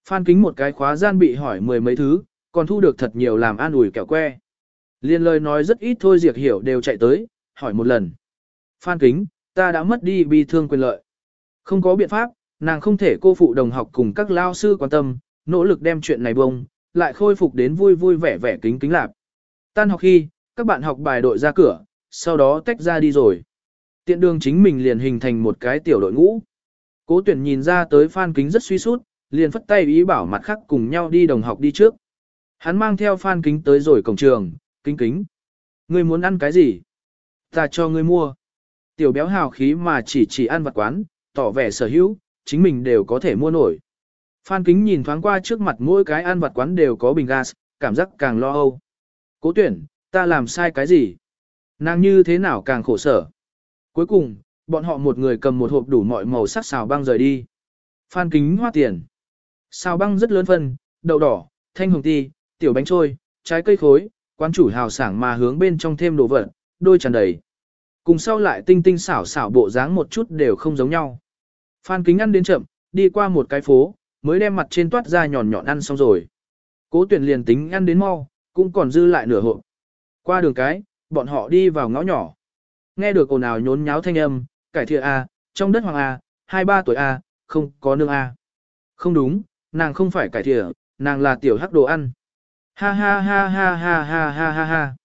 Phan kính một cái khóa gian bị hỏi mười mấy thứ, còn thu được thật nhiều làm an ủi kẹo que. Liên lời nói rất ít thôi diệt hiểu đều chạy tới, hỏi một lần. Phan kính, ta đã mất đi bi thương quyền lợi. Không có biện pháp, nàng không thể cô phụ đồng học cùng các lao sư quan tâm, nỗ lực đem chuyện này bông, lại khôi phục đến vui vui vẻ vẻ kính kính lạp. Tan học khi, các bạn học bài đội ra cửa, sau đó tách ra đi rồi. Tiện đường chính mình liền hình thành một cái tiểu đội ngũ. Cố tuyển nhìn ra tới Phan Kính rất suy sút, liền phất tay ý bảo mặt khác cùng nhau đi đồng học đi trước. Hắn mang theo Phan Kính tới rồi cổng trường, kính kính. Ngươi muốn ăn cái gì? Ta cho ngươi mua. Tiểu béo hào khí mà chỉ chỉ ăn vặt quán, tỏ vẻ sở hữu, chính mình đều có thể mua nổi. Phan Kính nhìn thoáng qua trước mặt mỗi cái ăn vặt quán đều có bình gas, cảm giác càng lo âu. Cố tuyển, ta làm sai cái gì? Nàng như thế nào càng khổ sở? Cuối cùng, bọn họ một người cầm một hộp đủ mọi màu sắc xào băng rời đi. Phan Kính hoa tiền. Xào băng rất lớn phân, đậu đỏ, thanh hồng ti, tiểu bánh trôi, trái cây khối, quán chủ hào sảng mà hướng bên trong thêm đồ vật, đôi tràn đầy. Cùng sau lại tinh tinh xảo xảo bộ dáng một chút đều không giống nhau. Phan kính ăn đến chậm, đi qua một cái phố, mới đem mặt trên toát ra nhọn nhọn ăn xong rồi. Cố tuyển liền tính ăn đến mau, cũng còn dư lại nửa hộp. Qua đường cái, bọn họ đi vào ngõ nhỏ. Nghe được ồn ào nhốn nháo thanh âm, cải thiện A, trong đất hoàng A, hai ba tuổi A, không có nương A. Không đúng, nàng không phải cải thiện, nàng là tiểu hắc đồ ăn. Ha ha ha ha ha ha ha ha ha.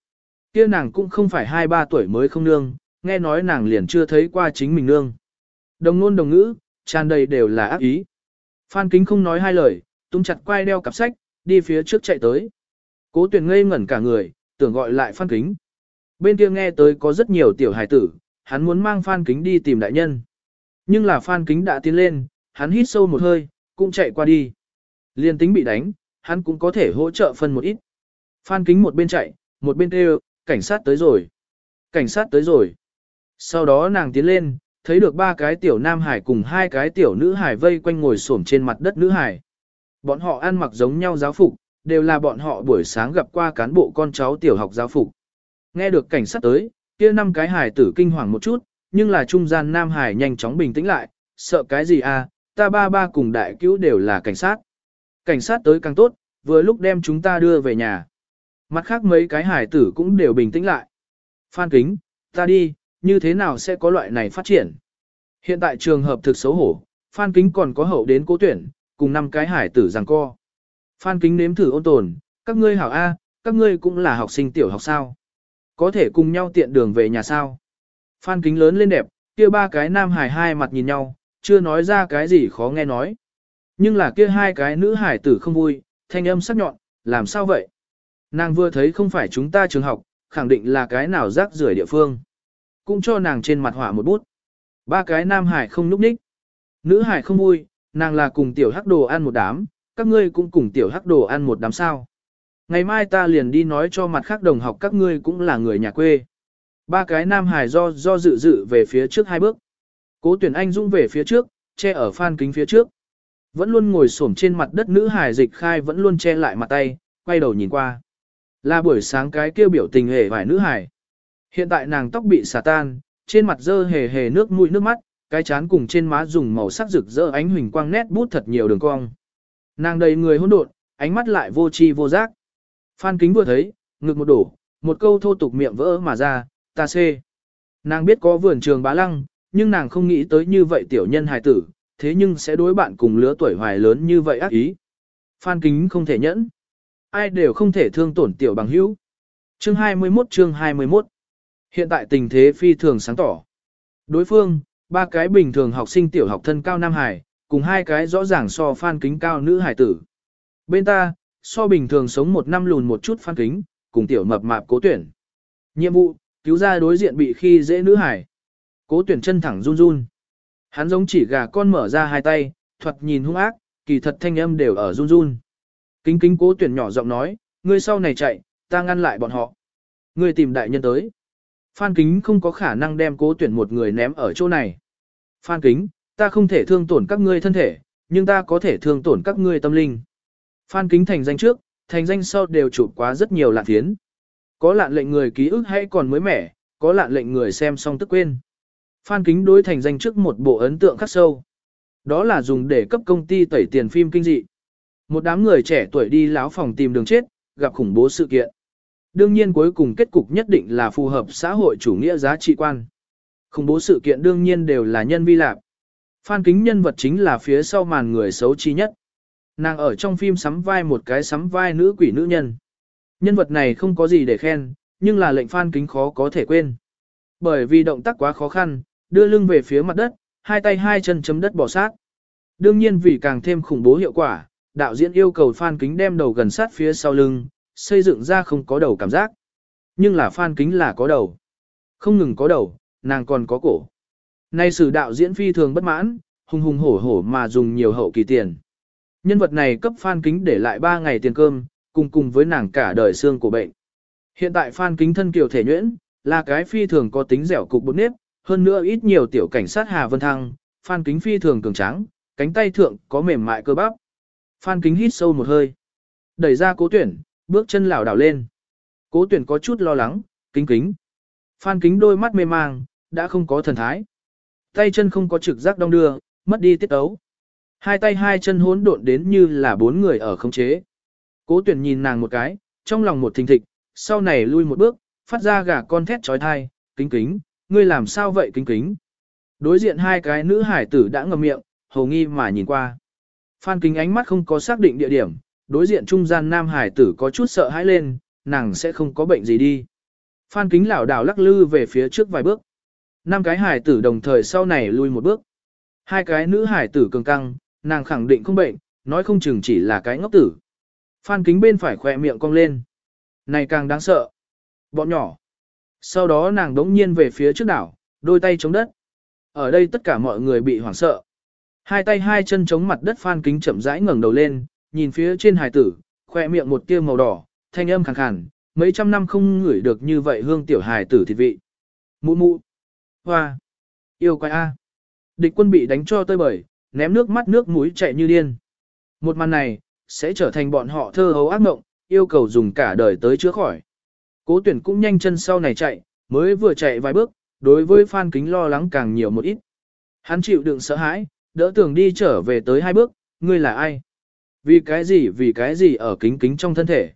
Kia nàng cũng không phải hai ba tuổi mới không nương, nghe nói nàng liền chưa thấy qua chính mình nương. Đồng ngôn đồng ngữ, tràn đầy đều là ác ý. Phan Kính không nói hai lời, tung chặt quai đeo cặp sách, đi phía trước chạy tới. Cố tuyển ngây ngẩn cả người, tưởng gọi lại Phan Kính. Bên kia nghe tới có rất nhiều tiểu hài tử, hắn muốn mang Phan Kính đi tìm đại nhân. Nhưng là Phan Kính đã tiến lên, hắn hít sâu một hơi, cũng chạy qua đi. Liên tính bị đánh, hắn cũng có thể hỗ trợ phân một ít. Phan Kính một bên chạy, một bên kêu, cảnh sát tới rồi. Cảnh sát tới rồi. Sau đó nàng tiến lên, thấy được ba cái tiểu nam hải cùng hai cái tiểu nữ hải vây quanh ngồi xổm trên mặt đất nữ hải. Bọn họ ăn mặc giống nhau giáo phục, đều là bọn họ buổi sáng gặp qua cán bộ con cháu tiểu học giáo phục. Nghe được cảnh sát tới, kia năm cái hải tử kinh hoàng một chút, nhưng là trung gian nam hải nhanh chóng bình tĩnh lại, sợ cái gì à, ta ba ba cùng đại cứu đều là cảnh sát. Cảnh sát tới càng tốt, vừa lúc đem chúng ta đưa về nhà. Mặt khác mấy cái hải tử cũng đều bình tĩnh lại. Phan kính, ta đi, như thế nào sẽ có loại này phát triển? Hiện tại trường hợp thực xấu hổ, Phan kính còn có hậu đến cố tuyển, cùng năm cái hải tử giằng co. Phan kính nếm thử ôn tồn, các ngươi hảo A, các ngươi cũng là học sinh tiểu học sao. Có thể cùng nhau tiện đường về nhà sao. Phan kính lớn lên đẹp, kia ba cái nam hải hai mặt nhìn nhau, chưa nói ra cái gì khó nghe nói. Nhưng là kia hai cái nữ hải tử không vui, thanh âm sắc nhọn, làm sao vậy? Nàng vừa thấy không phải chúng ta trường học, khẳng định là cái nào rác rưởi địa phương. Cũng cho nàng trên mặt họa một bút. Ba cái nam hải không núp ních. Nữ hải không vui, nàng là cùng tiểu hắc đồ ăn một đám, các ngươi cũng cùng tiểu hắc đồ ăn một đám sao. Ngày mai ta liền đi nói cho mặt khác đồng học các ngươi cũng là người nhà quê. Ba cái nam hải do do dự dự về phía trước hai bước. Cố tuyển anh dung về phía trước, che ở phan kính phía trước. Vẫn luôn ngồi xổm trên mặt đất nữ hải dịch khai vẫn luôn che lại mặt tay, quay đầu nhìn qua. Là buổi sáng cái kêu biểu tình hề vài nữ hải. Hiện tại nàng tóc bị xả tan, trên mặt dơ hề hề nước mũi nước mắt, cái chán cùng trên má dùng màu sắc rực rỡ ánh huỳnh quang nét bút thật nhiều đường cong. Nàng đầy người hỗn độn, ánh mắt lại vô tri vô giác. Phan kính vừa thấy, ngực một đổ, một câu thô tục miệng vỡ mà ra, ta xê. Nàng biết có vườn trường bá lăng, nhưng nàng không nghĩ tới như vậy tiểu nhân hài tử, thế nhưng sẽ đối bạn cùng lứa tuổi hoài lớn như vậy ác ý. Phan kính không thể nhẫn. Ai đều không thể thương tổn tiểu bằng hữu. Chương 21 chương 21 Hiện tại tình thế phi thường sáng tỏ. Đối phương, ba cái bình thường học sinh tiểu học thân cao Nam Hải, cùng hai cái rõ ràng so phan kính cao nữ hải tử. Bên ta, so bình thường sống một năm lùn một chút phan kính, cùng tiểu mập mạp cố tuyển. Nhiệm vụ, cứu ra đối diện bị khi dễ nữ hải. Cố tuyển chân thẳng run run. Hắn giống chỉ gà con mở ra hai tay, thuật nhìn hung ác, kỳ thật thanh âm đều ở run run. Kính kính cố tuyển nhỏ giọng nói, ngươi sau này chạy, ta ngăn lại bọn họ. Ngươi tìm đại nhân tới. Phan kính không có khả năng đem cố tuyển một người ném ở chỗ này. Phan kính, ta không thể thương tổn các ngươi thân thể, nhưng ta có thể thương tổn các ngươi tâm linh. Phan kính thành danh trước, thành danh sau đều chụp quá rất nhiều lạn thiến. Có lạn lệnh người ký ức hay còn mới mẻ, có lạn lệnh người xem xong tức quên. Phan kính đối thành danh trước một bộ ấn tượng khắc sâu. Đó là dùng để cấp công ty tẩy tiền phim kinh dị. Một đám người trẻ tuổi đi láo phòng tìm đường chết, gặp khủng bố sự kiện. Đương nhiên cuối cùng kết cục nhất định là phù hợp xã hội chủ nghĩa giá trị quan. Khủng bố sự kiện đương nhiên đều là nhân vi lạc. Phan kính nhân vật chính là phía sau màn người xấu chi nhất. Nàng ở trong phim sắm vai một cái sắm vai nữ quỷ nữ nhân. Nhân vật này không có gì để khen, nhưng là lệnh phan kính khó có thể quên. Bởi vì động tác quá khó khăn, đưa lưng về phía mặt đất, hai tay hai chân chấm đất bỏ sát. Đương nhiên vì càng thêm khủng bố hiệu quả, đạo diễn yêu cầu Phan Kính đem đầu gần sát phía sau lưng, xây dựng ra không có đầu cảm giác. Nhưng là Phan Kính là có đầu. Không ngừng có đầu, nàng còn có cổ. Nay sử đạo diễn phi thường bất mãn, hùng hùng hổ hổ mà dùng nhiều hậu kỳ tiền. Nhân vật này cấp Phan Kính để lại 3 ngày tiền cơm, cùng cùng với nàng cả đời xương của bệnh. Hiện tại Phan Kính thân kiều thể nhuyễn, là cái phi thường có tính dẻo cục bột nếp, hơn nữa ít nhiều tiểu cảnh sát Hà Vân Thăng, Phan Kính phi thường cường tráng, cánh tay thượng có mềm mại cơ bắp. Phan Kính hít sâu một hơi, đẩy ra cố tuyển, bước chân lảo đảo lên. Cố tuyển có chút lo lắng, kính kính. Phan Kính đôi mắt mê mang, đã không có thần thái. Tay chân không có trực giác đong đưa, mất đi tiết ấu. Hai tay hai chân hỗn độn đến như là bốn người ở khống chế. Cố tuyển nhìn nàng một cái, trong lòng một thình thịch, sau này lui một bước, phát ra gà con thét chói tai kính kính, ngươi làm sao vậy kính kính. Đối diện hai cái nữ hải tử đã ngầm miệng, hầu nghi mà nhìn qua. Phan Kính ánh mắt không có xác định địa điểm, đối diện trung gian nam hải tử có chút sợ hãi lên, nàng sẽ không có bệnh gì đi. Phan Kính lảo đảo lắc lư về phía trước vài bước. Năm cái hải tử đồng thời sau này lui một bước. Hai cái nữ hải tử cường căng, nàng khẳng định không bệnh, nói không chừng chỉ là cái ngốc tử. Phan Kính bên phải khỏe miệng cong lên. Này càng đáng sợ. Bọn nhỏ. Sau đó nàng đống nhiên về phía trước đảo, đôi tay chống đất. Ở đây tất cả mọi người bị hoảng sợ. Hai tay hai chân chống mặt đất Phan Kính chậm rãi ngẩng đầu lên, nhìn phía trên hải tử, khoe miệng một tia màu đỏ, thanh âm khàn khàn, mấy trăm năm không ngửi được như vậy hương tiểu hải tử thịt vị. Mụ mụ. Hoa. Yêu quái A. Địch quân bị đánh cho tơi bời, ném nước mắt nước mũi chạy như điên. Một màn này, sẽ trở thành bọn họ thơ hấu ác mộng, yêu cầu dùng cả đời tới chữa khỏi. Cố tuyển cũng nhanh chân sau này chạy, mới vừa chạy vài bước, đối với Phan Kính lo lắng càng nhiều một ít. Hắn chịu đựng sợ hãi, đỡ tường đi trở về tới hai bước, ngươi là ai? Vì cái gì vì cái gì ở kính kính trong thân thể?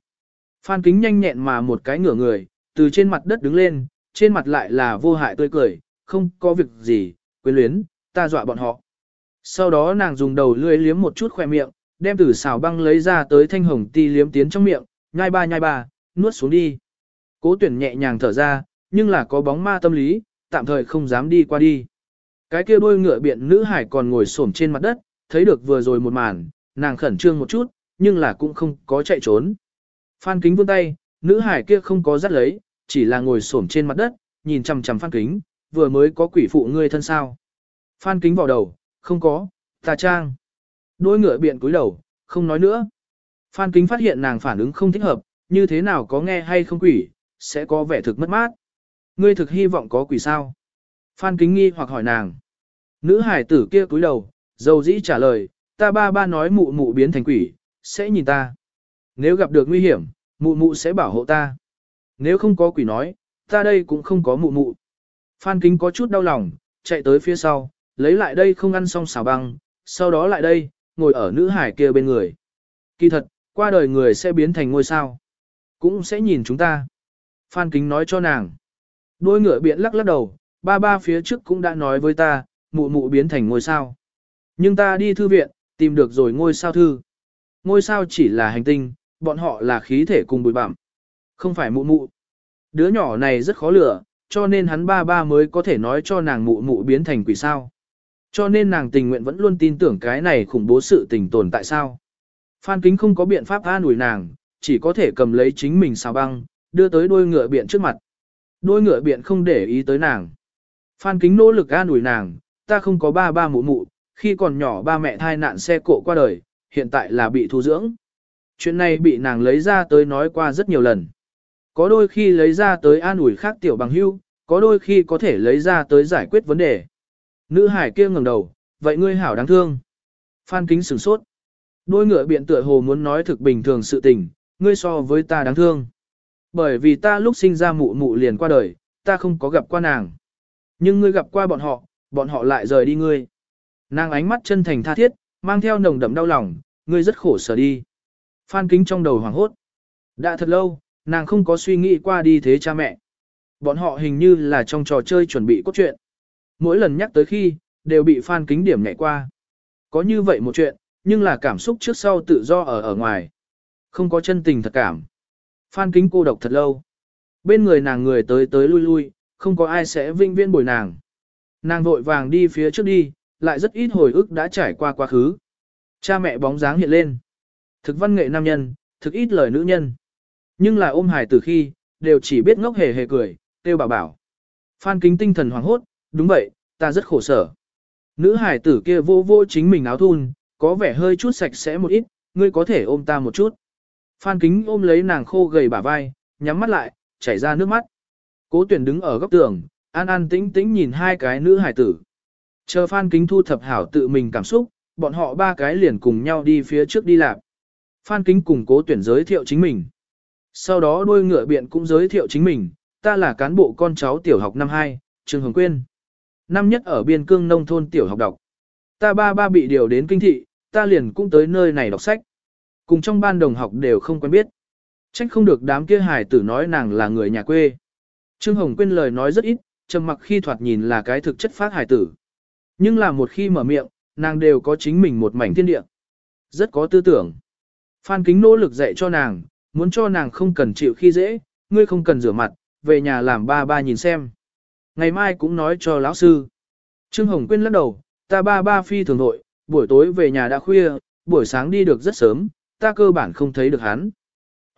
Phan Kính nhanh nhẹn mà một cái ngửa người, từ trên mặt đất đứng lên, trên mặt lại là vô hại tươi cười, không có việc gì, quyến luyến, ta dọa bọn họ. Sau đó nàng dùng đầu lưỡi liếm một chút khỏe miệng, đem từ xào băng lấy ra tới thanh hồng ti liếm tiến trong miệng, nhai ba nhai ba, nuốt xuống đi. Cố tuyển nhẹ nhàng thở ra, nhưng là có bóng ma tâm lý, tạm thời không dám đi qua đi. Cái kia đôi ngựa biện nữ hải còn ngồi xổm trên mặt đất, thấy được vừa rồi một màn, nàng khẩn trương một chút, nhưng là cũng không có chạy trốn. Phan kính vươn tay, nữ hải kia không có dắt lấy, chỉ là ngồi xổm trên mặt đất, nhìn chằm chằm phan kính, vừa mới có quỷ phụ ngươi thân sao. Phan kính vào đầu, không có, ta trang. Đôi ngựa biện cúi đầu, không nói nữa. Phan kính phát hiện nàng phản ứng không thích hợp, như thế nào có nghe hay không quỷ, sẽ có vẻ thực mất mát. Ngươi thực hy vọng có quỷ sao? Phan kính nghi hoặc hỏi nàng. Nữ hải tử kia cúi đầu, dầu dĩ trả lời, ta ba ba nói mụ mụ biến thành quỷ, sẽ nhìn ta. Nếu gặp được nguy hiểm, mụ mụ sẽ bảo hộ ta. Nếu không có quỷ nói, ta đây cũng không có mụ mụ. Phan kính có chút đau lòng, chạy tới phía sau, lấy lại đây không ăn xong xào băng, sau đó lại đây, ngồi ở nữ hải kia bên người. Kỳ thật, qua đời người sẽ biến thành ngôi sao. Cũng sẽ nhìn chúng ta. Phan kính nói cho nàng. Đôi ngựa biện lắc lắc đầu, ba ba phía trước cũng đã nói với ta, mụ mụ biến thành ngôi sao. Nhưng ta đi thư viện, tìm được rồi ngôi sao thư. Ngôi sao chỉ là hành tinh, bọn họ là khí thể cùng bụi bặm. Không phải mụ mụ. Đứa nhỏ này rất khó lựa, cho nên hắn ba ba mới có thể nói cho nàng mụ mụ biến thành quỷ sao. Cho nên nàng tình nguyện vẫn luôn tin tưởng cái này khủng bố sự tình tồn tại sao. Phan Kính không có biện pháp an ủi nàng, chỉ có thể cầm lấy chính mình sao băng, đưa tới đôi ngựa biện trước mặt. Đôi ngựa biện không để ý tới nàng. Phan Kính nỗ lực an ủi nàng, ta không có ba ba mụ mụ, khi còn nhỏ ba mẹ thai nạn xe cộ qua đời, hiện tại là bị thu dưỡng. Chuyện này bị nàng lấy ra tới nói qua rất nhiều lần. Có đôi khi lấy ra tới an ủi khác tiểu bằng hưu, có đôi khi có thể lấy ra tới giải quyết vấn đề. Nữ hải kia ngẩng đầu, vậy ngươi hảo đáng thương. Phan kính sửng sốt. Đôi ngựa biện tựa hồ muốn nói thực bình thường sự tình, ngươi so với ta đáng thương. Bởi vì ta lúc sinh ra mụ mụ liền qua đời, ta không có gặp qua nàng. Nhưng ngươi gặp qua bọn họ, bọn họ lại rời đi ngươi. Nàng ánh mắt chân thành tha thiết, mang theo nồng đậm đau lòng, ngươi rất khổ sở đi. Phan kính trong đầu hoảng hốt. Đã thật lâu, nàng không có suy nghĩ qua đi thế cha mẹ. Bọn họ hình như là trong trò chơi chuẩn bị cốt truyện. Mỗi lần nhắc tới khi, đều bị Phan kính điểm nhảy qua. Có như vậy một chuyện, nhưng là cảm xúc trước sau tự do ở ở ngoài. Không có chân tình thật cảm. Phan kính cô độc thật lâu. Bên người nàng người tới tới lui lui, không có ai sẽ vinh viên bồi nàng. Nàng vội vàng đi phía trước đi, lại rất ít hồi ức đã trải qua quá khứ. Cha mẹ bóng dáng hiện lên. Thực văn nghệ nam nhân, thực ít lời nữ nhân. Nhưng là ôm hài từ khi, đều chỉ biết ngốc hề hề cười, tiêu bảo bảo. Phan kính tinh thần hoảng hốt, đúng vậy, ta rất khổ sở. Nữ hải tử kia vô vô chính mình áo thun, có vẻ hơi chút sạch sẽ một ít, ngươi có thể ôm ta một chút. Phan kính ôm lấy nàng khô gầy bả vai, nhắm mắt lại, chảy ra nước mắt. Cố tuyển đứng ở góc tường, an an tĩnh tĩnh nhìn hai cái nữ hải tử. Chờ Phan kính thu thập hảo tự mình cảm xúc, bọn họ ba cái liền cùng nhau đi phía trước đi làm. Phan kính cùng cố tuyển giới thiệu chính mình. Sau đó đôi ngựa biện cũng giới thiệu chính mình, ta là cán bộ con cháu tiểu học năm 2, Trường Hồng Quyên. Năm nhất ở biên cương nông thôn tiểu học đọc. Ta ba ba bị điều đến kinh thị, ta liền cũng tới nơi này đọc sách. Cùng trong ban đồng học đều không quen biết. Trách không được đám kia hài tử nói nàng là người nhà quê. Trương Hồng Quyên lời nói rất ít, trầm mặc khi thoạt nhìn là cái thực chất phát hài tử. Nhưng là một khi mở miệng, nàng đều có chính mình một mảnh thiên địa. Rất có tư tưởng. Phan Kính nỗ lực dạy cho nàng, muốn cho nàng không cần chịu khi dễ, ngươi không cần rửa mặt, về nhà làm ba ba nhìn xem. Ngày mai cũng nói cho lão sư. Trương Hồng Quyên lắc đầu, ta ba ba phi thường nội, buổi tối về nhà đã khuya, buổi sáng đi được rất sớm, ta cơ bản không thấy được hắn.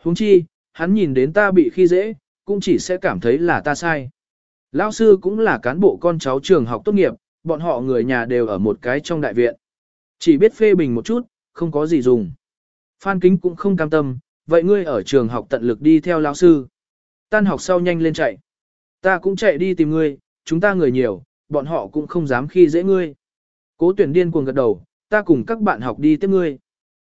Huống chi, hắn nhìn đến ta bị khi dễ, cũng chỉ sẽ cảm thấy là ta sai. Lão sư cũng là cán bộ con cháu trường học tốt nghiệp, bọn họ người nhà đều ở một cái trong đại viện. Chỉ biết phê bình một chút, không có gì dùng. Phan Kính cũng không cam tâm, vậy ngươi ở trường học tận lực đi theo lão sư. Tan học sau nhanh lên chạy. Ta cũng chạy đi tìm ngươi, chúng ta người nhiều, bọn họ cũng không dám khi dễ ngươi. Cố tuyển điên cuồng gật đầu, ta cùng các bạn học đi tiếp ngươi.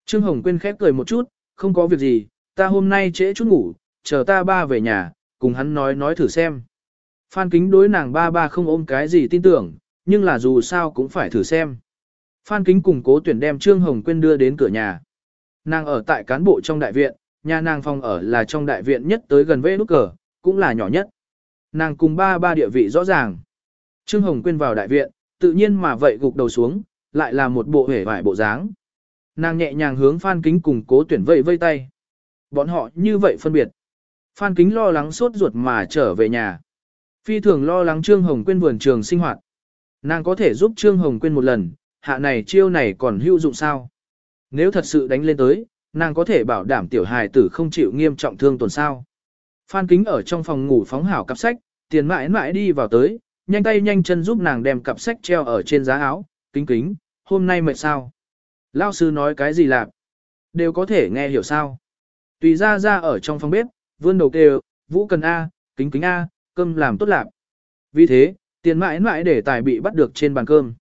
Trương Hồng Quyên khép cười một chút, không có việc gì, ta hôm nay trễ chút ngủ, chờ ta ba về nhà, cùng hắn nói nói thử xem. Phan kính đối nàng ba ba không ôm cái gì tin tưởng, nhưng là dù sao cũng phải thử xem. Phan kính cùng cố tuyển đem Trương Hồng Quyên đưa đến cửa nhà. Nàng ở tại cán bộ trong đại viện, nhà nàng phòng ở là trong đại viện nhất tới gần vê nút cờ, cũng là nhỏ nhất. Nàng cùng ba ba địa vị rõ ràng. Trương Hồng Quyên vào đại viện, tự nhiên mà vậy gục đầu xuống, lại là một bộ hể vải bộ dáng. Nàng nhẹ nhàng hướng Phan Kính cùng cố tuyển vây vây tay. Bọn họ như vậy phân biệt. Phan Kính lo lắng sốt ruột mà trở về nhà. Phi thường lo lắng Trương Hồng Quyên vườn trường sinh hoạt. Nàng có thể giúp Trương Hồng Quyên một lần, hạ này chiêu này còn hữu dụng sao? Nếu thật sự đánh lên tới, nàng có thể bảo đảm tiểu hài tử không chịu nghiêm trọng thương tổn sao. Phan Kính ở trong phòng ngủ phóng hảo cặp sách, tiền mãi mãi đi vào tới, nhanh tay nhanh chân giúp nàng đem cặp sách treo ở trên giá áo, kính kính, hôm nay mệt sao? Lao sư nói cái gì lạc? Đều có thể nghe hiểu sao? Tùy ra ra ở trong phòng bếp, vươn đầu kêu, vũ cần A, kính kính A, cơm làm tốt lạc. Vì thế, tiền mãi mãi để tài bị bắt được trên bàn cơm.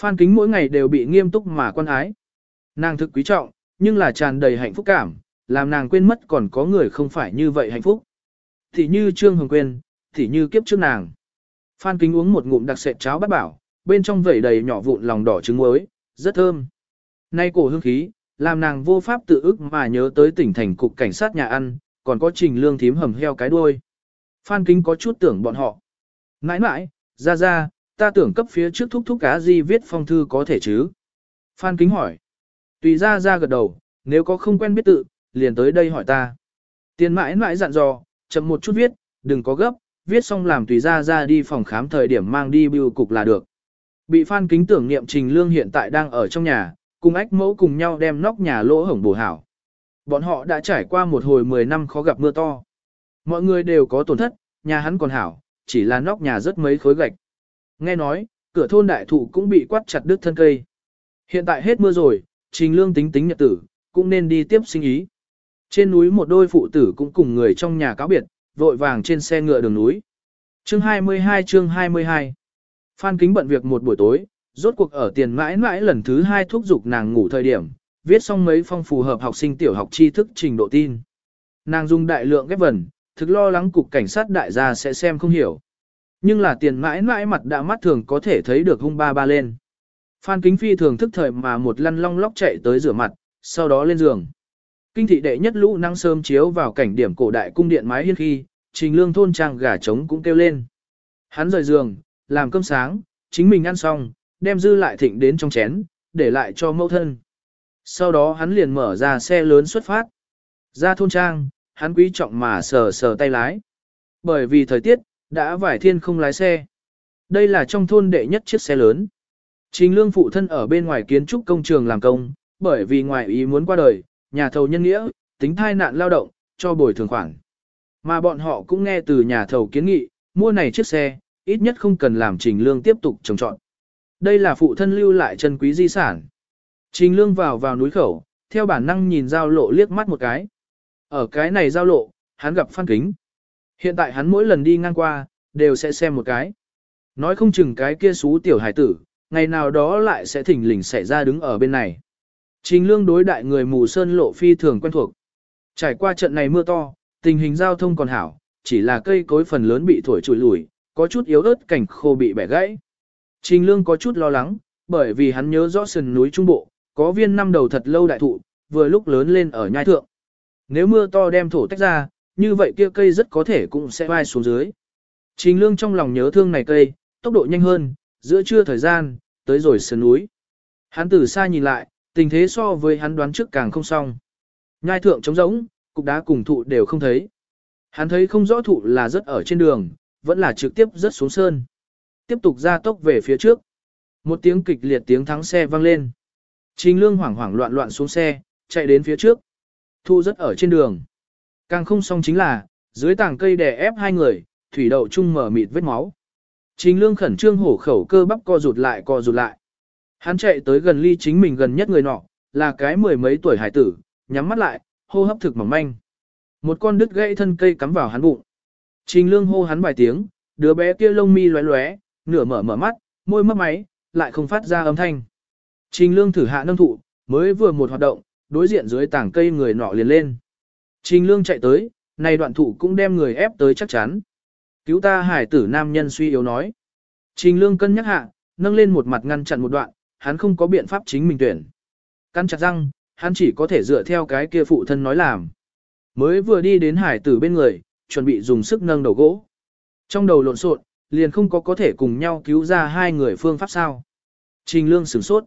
Phan kính mỗi ngày đều bị nghiêm túc mà quan ái. Nàng thực quý trọng, nhưng là tràn đầy hạnh phúc cảm, làm nàng quên mất còn có người không phải như vậy hạnh phúc. Thì như Trương Hồng quên, thì như kiếp trước nàng. Phan kính uống một ngụm đặc sệt cháo bát bảo, bên trong vẩy đầy nhỏ vụn lòng đỏ trứng muối, rất thơm. Nay cổ hương khí, làm nàng vô pháp tự ức mà nhớ tới tỉnh thành cục cảnh sát nhà ăn, còn có trình lương thím hầm heo cái đuôi. Phan kính có chút tưởng bọn họ. Nãi nãi, ra ra, ta tưởng cấp phía trước thúc thúc cá gì viết phong thư có thể chứ. Phan kính hỏi. Tùy ra ra gật đầu, nếu có không quen biết tự, liền tới đây hỏi ta. Tiền mãi mãi dặn dò, chậm một chút viết, đừng có gấp, viết xong làm tùy ra ra đi phòng khám thời điểm mang đi bưu cục là được. Bị Phan Kính tưởng niệm Trình Lương hiện tại đang ở trong nhà, cùng ách mẫu cùng nhau đem nóc nhà lỗ hổng bổ hảo. Bọn họ đã trải qua một hồi 10 năm khó gặp mưa to. Mọi người đều có tổn thất, nhà hắn còn hảo, chỉ là nóc nhà rất mấy khối gạch. Nghe nói, cửa thôn đại thụ cũng bị quát chặt đứt thân cây. Hiện tại hết mưa rồi, Trình Lương tính tính nhật tử, cũng nên đi tiếp sinh ý. Trên núi một đôi phụ tử cũng cùng người trong nhà cáo biệt, vội vàng trên xe ngựa đường núi. Chương 22 chương 22 Phan Kính bận việc một buổi tối, rốt cuộc ở tiền mãi mãi lần thứ hai thúc giục nàng ngủ thời điểm, viết xong mấy phong phù hợp học sinh tiểu học tri thức trình độ tin. Nàng dùng đại lượng ghép vần, thực lo lắng cục cảnh sát đại gia sẽ xem không hiểu. Nhưng là tiền mãi mãi mặt đã mắt thường có thể thấy được hung ba ba lên. Phan Kính Phi thường thức thời mà một lăn long lóc chạy tới rửa mặt, sau đó lên giường. Kinh thị đệ nhất lũ năng sớm chiếu vào cảnh điểm cổ đại cung điện mái hiên khi, trình lương thôn trang gà trống cũng kêu lên. Hắn rời giường, làm cơm sáng, chính mình ăn xong, đem dư lại thịnh đến trong chén, để lại cho mẫu thân. Sau đó hắn liền mở ra xe lớn xuất phát. Ra thôn trang, hắn quý trọng mà sờ sờ tay lái. Bởi vì thời tiết, đã vải thiên không lái xe. Đây là trong thôn đệ nhất chiếc xe lớn. Trình lương phụ thân ở bên ngoài kiến trúc công trường làm công, bởi vì ngoài ý muốn qua đời, nhà thầu nhân nghĩa, tính thai nạn lao động, cho bồi thường khoản. Mà bọn họ cũng nghe từ nhà thầu kiến nghị, mua này chiếc xe, ít nhất không cần làm trình lương tiếp tục trồng trọn. Đây là phụ thân lưu lại chân quý di sản. Trình lương vào vào núi khẩu, theo bản năng nhìn giao lộ liếc mắt một cái. Ở cái này giao lộ, hắn gặp phan kính. Hiện tại hắn mỗi lần đi ngang qua, đều sẽ xem một cái. Nói không chừng cái kia xú tiểu hải tử, ngày nào đó lại sẽ thỉnh lình xảy ra đứng ở bên này. Trình lương đối đại người mù sơn lộ phi thường quen thuộc. Trải qua trận này mưa to, tình hình giao thông còn hảo, chỉ là cây cối phần lớn bị thổi trụi lùi, có chút yếu ớt cảnh khô bị bẻ gãy. Trình lương có chút lo lắng, bởi vì hắn nhớ rõ sườn núi Trung Bộ, có viên năm đầu thật lâu đại thụ, vừa lúc lớn lên ở nhai thượng. Nếu mưa to đem thổ tách ra, như vậy kia cây rất có thể cũng sẽ vai xuống dưới. Trình lương trong lòng nhớ thương này cây, tốc độ nhanh hơn, giữa trưa thời gian, tới rồi sườn núi. Hắn từ xa nhìn lại, Tình thế so với hắn đoán trước càng không xong. Nhai thượng trống rỗng, cục đá cùng thụ đều không thấy. Hắn thấy không rõ thụ là rất ở trên đường, vẫn là trực tiếp rất xuống sơn. Tiếp tục ra tốc về phía trước. Một tiếng kịch liệt tiếng thắng xe vang lên. Trình lương hoảng hoảng loạn loạn xuống xe, chạy đến phía trước. Thu rất ở trên đường. Càng không xong chính là, dưới tảng cây đè ép hai người, thủy đậu chung mở mịt vết máu. Trình lương khẩn trương hổ khẩu cơ bắp co rụt lại co rụt lại. Hắn chạy tới gần ly chính mình gần nhất người nọ, là cái mười mấy tuổi hải tử, nhắm mắt lại, hô hấp thực mỏng manh. Một con đứt gãy thân cây cắm vào hắn bụng. Trình lương hô hắn vài tiếng, đứa bé kia lông mi lóe lóe, nửa mở mở mắt, môi mấp máy, lại không phát ra âm thanh. Trình lương thử hạ nâng thụ, mới vừa một hoạt động, đối diện dưới tảng cây người nọ liền lên. Trình lương chạy tới, này đoạn thụ cũng đem người ép tới chắc chắn. Cứu ta hải tử nam nhân suy yếu nói. Trình lương cân nhắc hạ, nâng lên một mặt ngăn chặn một đoạn, hắn không có biện pháp chính mình tuyển. Căn chặt răng, hắn chỉ có thể dựa theo cái kia phụ thân nói làm. Mới vừa đi đến hải tử bên người, chuẩn bị dùng sức nâng đầu gỗ. Trong đầu lộn xộn, liền không có có thể cùng nhau cứu ra hai người phương pháp sao. Trình lương sửng sốt.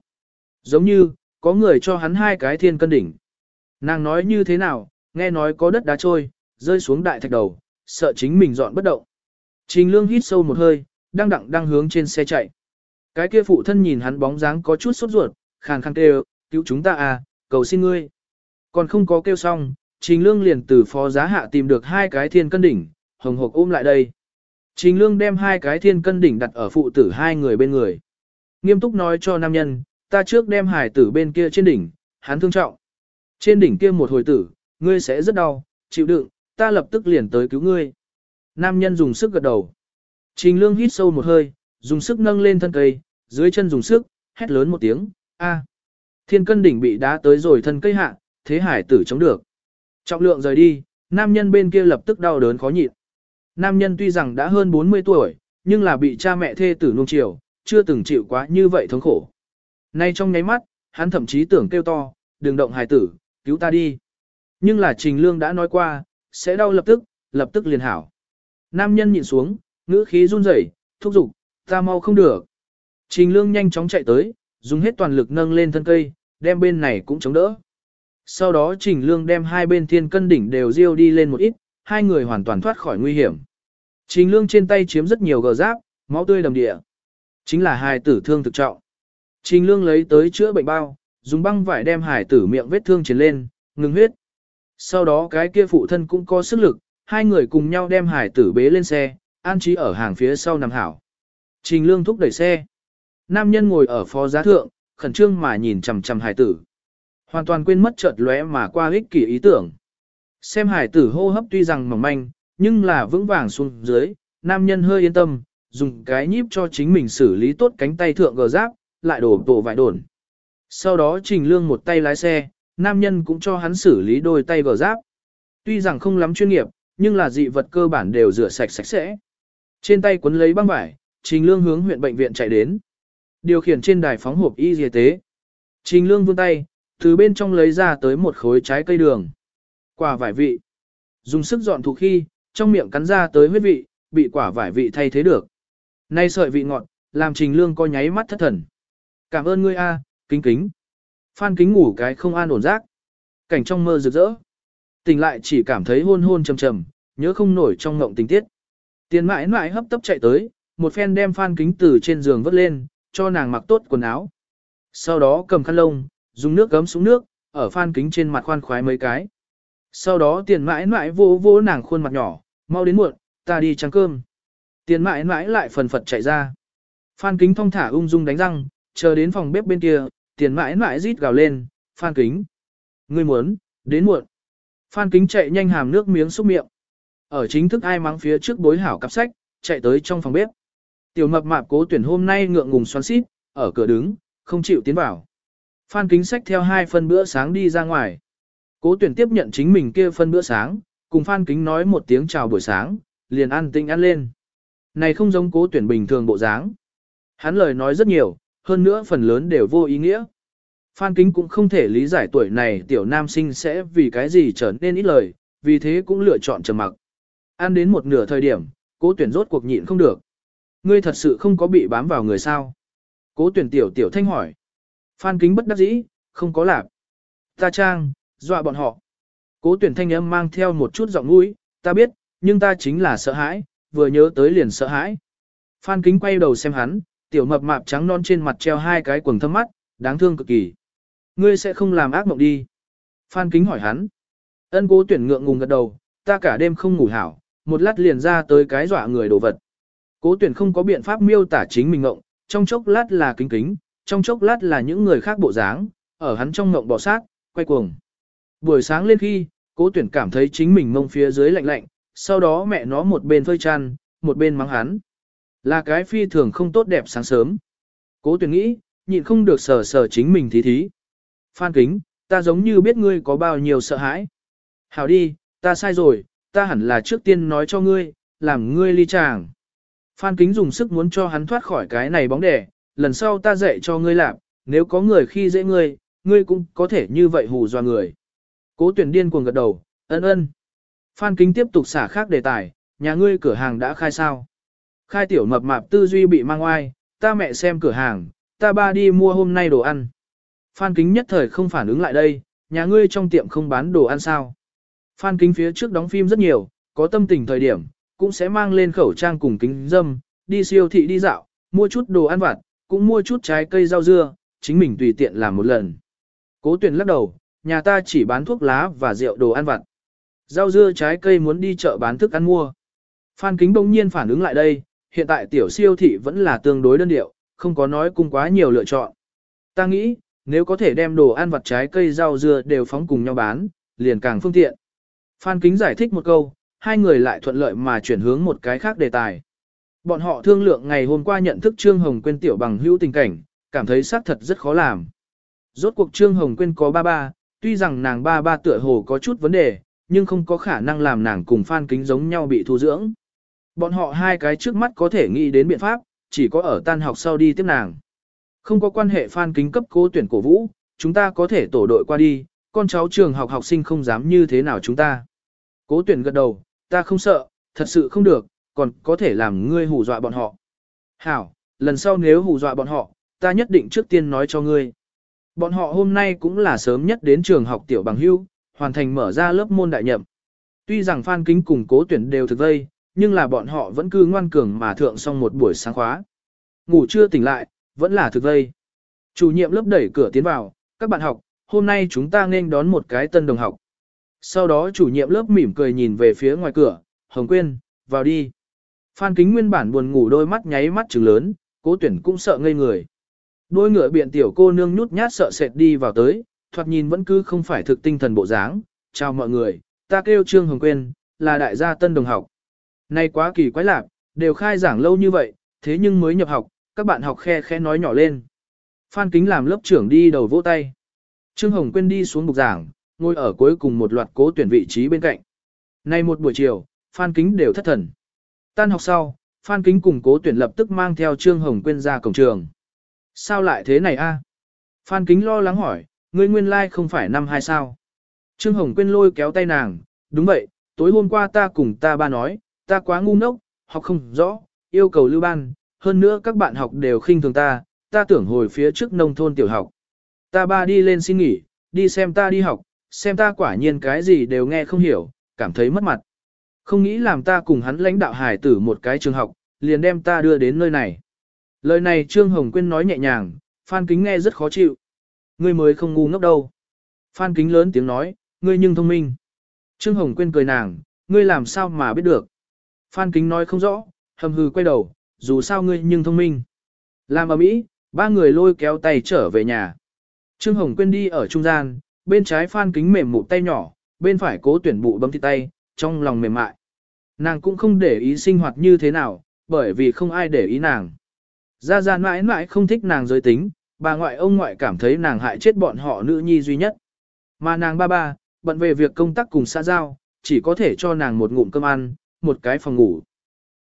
Giống như, có người cho hắn hai cái thiên cân đỉnh. Nàng nói như thế nào, nghe nói có đất đá trôi, rơi xuống đại thạch đầu, sợ chính mình dọn bất động. Trình lương hít sâu một hơi, đang đặng đang hướng trên xe chạy. Cái kia phụ thân nhìn hắn bóng dáng có chút sốt ruột, khàn khàn kêu, cứu chúng ta à, cầu xin ngươi. Còn không có kêu xong, Trình Lương liền từ phó giá hạ tìm được hai cái thiên cân đỉnh, hồng hộc ôm lại đây. Trình Lương đem hai cái thiên cân đỉnh đặt ở phụ tử hai người bên người. Nghiêm túc nói cho nam nhân, ta trước đem hải tử bên kia trên đỉnh, hắn thương trọng. Trên đỉnh kia một hồi tử, ngươi sẽ rất đau, chịu đựng, ta lập tức liền tới cứu ngươi. Nam nhân dùng sức gật đầu. Trình Lương hít sâu một hơi, dùng sức nâng lên thân cây, dưới chân dùng sức, hét lớn một tiếng, a. Thiên cân đỉnh bị đá tới rồi thân cây hạ, thế hải tử chống được. Trọng lượng rời đi, nam nhân bên kia lập tức đau đớn khó nhịn. Nam nhân tuy rằng đã hơn 40 tuổi, nhưng là bị cha mẹ thê tử nuông chiều, chưa từng chịu quá như vậy thống khổ. Nay trong nháy mắt, hắn thậm chí tưởng kêu to, đừng động hài tử, cứu ta đi. Nhưng là Trình Lương đã nói qua, sẽ đau lập tức, lập tức liền hảo. Nam nhân nhìn xuống, ngữ khí run rẩy, thúc giục, ta mau không được. Trình Lương nhanh chóng chạy tới, dùng hết toàn lực nâng lên thân cây, đem bên này cũng chống đỡ. Sau đó Trình Lương đem hai bên thiên cân đỉnh đều riêu đi lên một ít, hai người hoàn toàn thoát khỏi nguy hiểm. Trình Lương trên tay chiếm rất nhiều gờ giáp, máu tươi đầm địa. Chính là hài tử thương thực trọng. Trình Lương lấy tới chữa bệnh bao, dùng băng vải đem hải tử miệng vết thương chiến lên, ngừng huyết. Sau đó cái kia phụ thân cũng có sức lực, hai người cùng nhau đem hải tử bế lên xe, an trí ở hàng phía sau nằm hảo. Trình Lương thúc đẩy xe. Nam nhân ngồi ở phó giá thượng, khẩn trương mà nhìn chằm chằm hải tử. Hoàn toàn quên mất chợt lóe mà qua ích kỷ ý tưởng. Xem hải tử hô hấp tuy rằng mỏng manh, nhưng là vững vàng xuống dưới, nam nhân hơi yên tâm, dùng cái nhíp cho chính mình xử lý tốt cánh tay thượng gờ giáp, lại đổ tổ vải đồn. Sau đó trình lương một tay lái xe, nam nhân cũng cho hắn xử lý đôi tay gờ giáp. Tuy rằng không lắm chuyên nghiệp, nhưng là dị vật cơ bản đều rửa sạch sạch sẽ. Trên tay quấn lấy băng vải, trình lương hướng huyện bệnh viện chạy đến. Điều khiển trên đài phóng hộp y y tế. Trình lương vươn tay, từ bên trong lấy ra tới một khối trái cây đường. Quả vải vị. Dùng sức dọn thủ khi, trong miệng cắn ra tới huyết vị, bị quả vải vị thay thế được. Nay sợi vị ngọt, làm trình lương co nháy mắt thất thần. Cảm ơn ngươi a, kính kính. Phan kính ngủ cái không an ổn giấc. Cảnh trong mơ rực rỡ. Tỉnh lại chỉ cảm thấy hôn hôn trầm trầm, nhớ không nổi trong ngộng tình tiết. Tiền mãi mãi hấp tấp chạy tới, một phen đem phan kính từ trên giường vớt lên, cho nàng mặc tốt quần áo. Sau đó cầm khăn lông, dùng nước gấm xuống nước, ở phan kính trên mặt khoan khoái mấy cái. Sau đó tiền mãi mãi vô vô nàng khuôn mặt nhỏ, mau đến muộn, ta đi trăng cơm. Tiền mãi mãi lại phần phật chạy ra. Phan kính thong thả ung dung đánh răng, chờ đến phòng bếp bên kia, tiền mãi mãi rít gào lên, phan kính. Ngươi muốn, đến muộn. Phan kính chạy nhanh hàm nước miếng xúc miệng. Ở chính thức ai mắng phía trước bối hảo cặp sách, chạy tới trong phòng bếp. Tiểu mập mạp cố tuyển hôm nay ngượng ngùng xoắn xít, ở cửa đứng, không chịu tiến vào. Phan kính sách theo hai phần bữa sáng đi ra ngoài. Cố tuyển tiếp nhận chính mình kia phân bữa sáng, cùng Phan kính nói một tiếng chào buổi sáng, liền ăn tinh ăn lên. Này không giống cố tuyển bình thường bộ dáng. Hắn lời nói rất nhiều, hơn nữa phần lớn đều vô ý nghĩa. Phan kính cũng không thể lý giải tuổi này tiểu nam sinh sẽ vì cái gì trở nên ít lời, vì thế cũng lựa chọn trầm mặc. Ăn đến một nửa thời điểm, cố tuyển rốt cuộc nhịn không được. Ngươi thật sự không có bị bám vào người sao? Cố tuyển tiểu tiểu thanh hỏi. Phan kính bất đắc dĩ, không có lạc. Ta trang, dọa bọn họ. Cố tuyển thanh âm mang theo một chút giọng mũi, ta biết, nhưng ta chính là sợ hãi, vừa nhớ tới liền sợ hãi. Phan kính quay đầu xem hắn, tiểu mập mạp trắng non trên mặt treo hai cái quầng thâm mắt, đáng thương cực kỳ. Ngươi sẽ không làm ác mộng đi. Phan kính hỏi hắn. Ân cố tuyển ngượng ngùng gật đầu, ta cả đêm không ngủ hảo, một lát liền ra tới cái dọa người đồ vật. Cố tuyển không có biện pháp miêu tả chính mình ngộng, trong chốc lát là kính kính, trong chốc lát là những người khác bộ dáng, ở hắn trong ngộng bỏ sát, quay cuồng. Buổi sáng lên khi, cố tuyển cảm thấy chính mình mông phía dưới lạnh lạnh, sau đó mẹ nó một bên phơi chăn, một bên mắng hắn. Là cái phi thường không tốt đẹp sáng sớm. Cố tuyển nghĩ, nhịn không được sờ sờ chính mình thí thí. Phan kính, ta giống như biết ngươi có bao nhiêu sợ hãi. Hảo đi, ta sai rồi, ta hẳn là trước tiên nói cho ngươi, làm ngươi ly chàng. Phan kính dùng sức muốn cho hắn thoát khỏi cái này bóng đẻ, lần sau ta dạy cho ngươi làm, nếu có người khi dễ ngươi, ngươi cũng có thể như vậy hù dọa người. Cố tuyển điên cuồng gật đầu, ân ân. Phan kính tiếp tục xả khác đề tài, nhà ngươi cửa hàng đã khai sao. Khai tiểu mập mạp tư duy bị mang oai, ta mẹ xem cửa hàng, ta ba đi mua hôm nay đồ ăn. Phan kính nhất thời không phản ứng lại đây, nhà ngươi trong tiệm không bán đồ ăn sao. Phan kính phía trước đóng phim rất nhiều, có tâm tình thời điểm, cũng sẽ mang lên khẩu trang cùng kính dâm, đi siêu thị đi dạo, mua chút đồ ăn vặt, cũng mua chút trái cây rau dưa, chính mình tùy tiện làm một lần. Cố tuyển lắc đầu, nhà ta chỉ bán thuốc lá và rượu đồ ăn vặt. Rau dưa trái cây muốn đi chợ bán thức ăn mua. Phan kính bỗng nhiên phản ứng lại đây, hiện tại tiểu siêu thị vẫn là tương đối đơn điệu, không có nói cung quá nhiều lựa chọn. Ta nghĩ, nếu có thể đem đồ ăn vặt trái cây rau dưa đều phóng cùng nhau bán, liền càng phương tiện. Phan Kính giải thích một câu, hai người lại thuận lợi mà chuyển hướng một cái khác đề tài. Bọn họ thương lượng ngày hôm qua nhận thức Trương Hồng Quyên tiểu bằng hữu tình cảnh, cảm thấy xác thật rất khó làm. Rốt cuộc Trương Hồng Quyên có ba ba, tuy rằng nàng ba ba tựa hồ có chút vấn đề, nhưng không có khả năng làm nàng cùng Phan Kính giống nhau bị thu dưỡng. Bọn họ hai cái trước mắt có thể nghĩ đến biện pháp, chỉ có ở tan học sau đi tiếp nàng. Không có quan hệ Phan Kính cấp cố tuyển cổ vũ, chúng ta có thể tổ đội qua đi, con cháu trường học học sinh không dám như thế nào chúng ta. Cố tuyển gật đầu, ta không sợ, thật sự không được, còn có thể làm ngươi hù dọa bọn họ. Hảo, lần sau nếu hù dọa bọn họ, ta nhất định trước tiên nói cho ngươi. Bọn họ hôm nay cũng là sớm nhất đến trường học tiểu bằng hưu, hoàn thành mở ra lớp môn đại nhậm. Tuy rằng Phan Kính cùng cố tuyển đều thực vây, nhưng là bọn họ vẫn cứ ngoan cường mà thượng xong một buổi sáng khóa. Ngủ chưa tỉnh lại, vẫn là thực vây. Chủ nhiệm lớp đẩy cửa tiến vào, các bạn học, hôm nay chúng ta nên đón một cái tân đồng học. Sau đó chủ nhiệm lớp mỉm cười nhìn về phía ngoài cửa, Hồng Quyên, vào đi. Phan Kính nguyên bản buồn ngủ đôi mắt nháy mắt trừng lớn, cố tuyển cũng sợ ngây người. Đôi ngựa biện tiểu cô nương nhút nhát sợ sệt đi vào tới, thoạt nhìn vẫn cứ không phải thực tinh thần bộ dáng. Chào mọi người, ta kêu Trương Hồng Quyên, là đại gia tân đồng học. Nay quá kỳ quái lạc, đều khai giảng lâu như vậy, thế nhưng mới nhập học, các bạn học khe khe nói nhỏ lên. Phan Kính làm lớp trưởng đi đầu vỗ tay. Trương Hồng Quyên đi xuống bục giảng, ngồi ở cuối cùng một loạt cố tuyển vị trí bên cạnh. Nay một buổi chiều, Phan Kính đều thất thần. Tan học sau, Phan Kính cùng cố tuyển lập tức mang theo Trương Hồng Quyên ra cổng trường. Sao lại thế này a? Phan Kính lo lắng hỏi, ngươi nguyên lai like không phải năm hai sao. Trương Hồng Quyên lôi kéo tay nàng, đúng vậy, tối hôm qua ta cùng ta ba nói, ta quá ngu ngốc, học không rõ, yêu cầu lưu ban, hơn nữa các bạn học đều khinh thường ta, ta tưởng hồi phía trước nông thôn tiểu học. Ta ba đi lên xin nghỉ, đi xem ta đi học, xem ta quả nhiên cái gì đều nghe không hiểu, cảm thấy mất mặt. Không nghĩ làm ta cùng hắn lãnh đạo hải tử một cái trường học, liền đem ta đưa đến nơi này. Lời này Trương Hồng Quyên nói nhẹ nhàng, Phan Kính nghe rất khó chịu. Ngươi mới không ngu ngốc đâu. Phan Kính lớn tiếng nói, ngươi nhưng thông minh. Trương Hồng Quyên cười nàng, ngươi làm sao mà biết được. Phan Kính nói không rõ, hầm hừ quay đầu, dù sao ngươi nhưng thông minh. Làm ở mỹ, ba người lôi kéo tay trở về nhà. Trương Hồng Quyên đi ở trung gian, bên trái Phan Kính mềm mụ tay nhỏ, bên phải cố tuyển bụ bấm thịt tay, trong lòng mềm mại. Nàng cũng không để ý sinh hoạt như thế nào, bởi vì không ai để ý nàng. Gia Gia mãi mãi không thích nàng giới tính, bà ngoại ông ngoại cảm thấy nàng hại chết bọn họ nữ nhi duy nhất. Mà nàng ba ba, bận về việc công tác cùng xã giao, chỉ có thể cho nàng một ngụm cơm ăn, một cái phòng ngủ.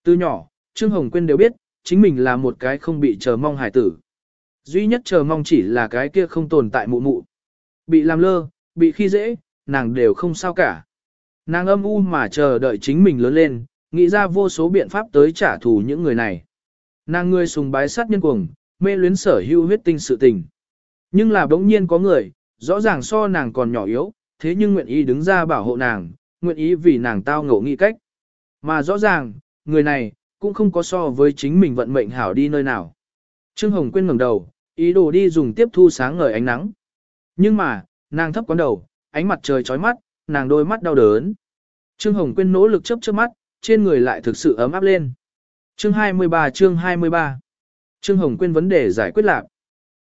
Từ nhỏ, Trương Hồng Quyên đều biết, chính mình là một cái không bị chờ mong hải tử. Duy nhất chờ mong chỉ là cái kia không tồn tại mụ mụ. Bị làm lơ, bị khi dễ, nàng đều không sao cả. Nàng âm u mà chờ đợi chính mình lớn lên, nghĩ ra vô số biện pháp tới trả thù những người này. Nàng người sùng bái sát nhân cuồng, mê luyến sở hữu huyết tinh sự tình. Nhưng là bỗng nhiên có người, rõ ràng so nàng còn nhỏ yếu, thế nhưng nguyện ý đứng ra bảo hộ nàng, nguyện ý vì nàng tao ngộ nghĩ cách. Mà rõ ràng, người này, cũng không có so với chính mình vận mệnh hảo đi nơi nào. Trương Hồng quên ngẩng đầu, ý đồ đi dùng tiếp thu sáng ngời ánh nắng. Nhưng mà, nàng thấp quán đầu, ánh mặt trời chói mắt, nàng đôi mắt đau đớn. Trương Hồng quên nỗ lực chớp chớp mắt, trên người lại thực sự ấm áp lên. Chương 23 chương 23 Trương Hồng Quyên vấn đề giải quyết lạc.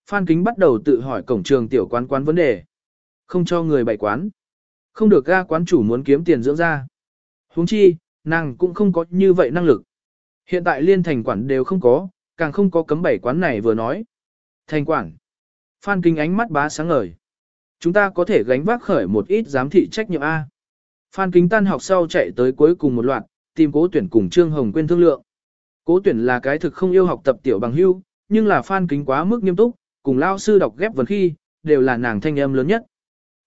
Phan Kính bắt đầu tự hỏi cổng trường tiểu quán quán vấn đề. Không cho người bày quán. Không được ga quán chủ muốn kiếm tiền dưỡng ra. huống chi, nàng cũng không có như vậy năng lực. Hiện tại liên thành quản đều không có, càng không có cấm bảy quán này vừa nói. Thành quản. Phan Kính ánh mắt bá sáng ngời. Chúng ta có thể gánh vác khởi một ít giám thị trách nhiệm A. Phan Kính tan học sau chạy tới cuối cùng một loạt, tìm cố tuyển cùng Trương Hồng Quyên thương lượng. Cố tuyển là cái thực không yêu học tập tiểu bằng hưu, nhưng là Phan Kính quá mức nghiêm túc, cùng lao sư đọc ghép vần khi, đều là nàng thanh âm lớn nhất.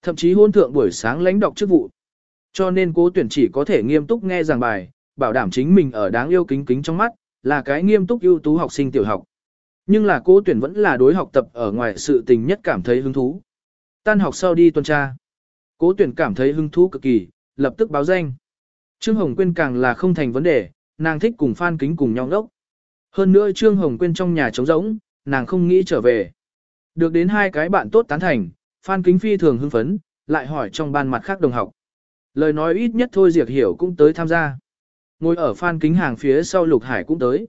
Thậm chí hôn thượng buổi sáng lãnh đọc chức vụ. Cho nên cố tuyển chỉ có thể nghiêm túc nghe giảng bài, bảo đảm chính mình ở đáng yêu kính kính trong mắt, là cái nghiêm túc ưu tú học sinh tiểu học. Nhưng là cố tuyển vẫn là đối học tập ở ngoài sự tình nhất cảm thấy hứng thú. Tan học sau đi tuần tra. Cố tuyển cảm thấy hứng thú cực kỳ, lập tức báo danh. Trương Hồng Quyên càng là không thành vấn đề, nàng thích cùng Phan Kính cùng nhau ngốc. Hơn nữa Trương Hồng Quyên trong nhà trống rỗng, nàng không nghĩ trở về. Được đến hai cái bạn tốt tán thành, Phan Kính phi thường hưng phấn, lại hỏi trong ban mặt khác đồng học. Lời nói ít nhất thôi Diệp Hiểu cũng tới tham gia. Ngồi ở Phan Kính hàng phía sau Lục Hải cũng tới.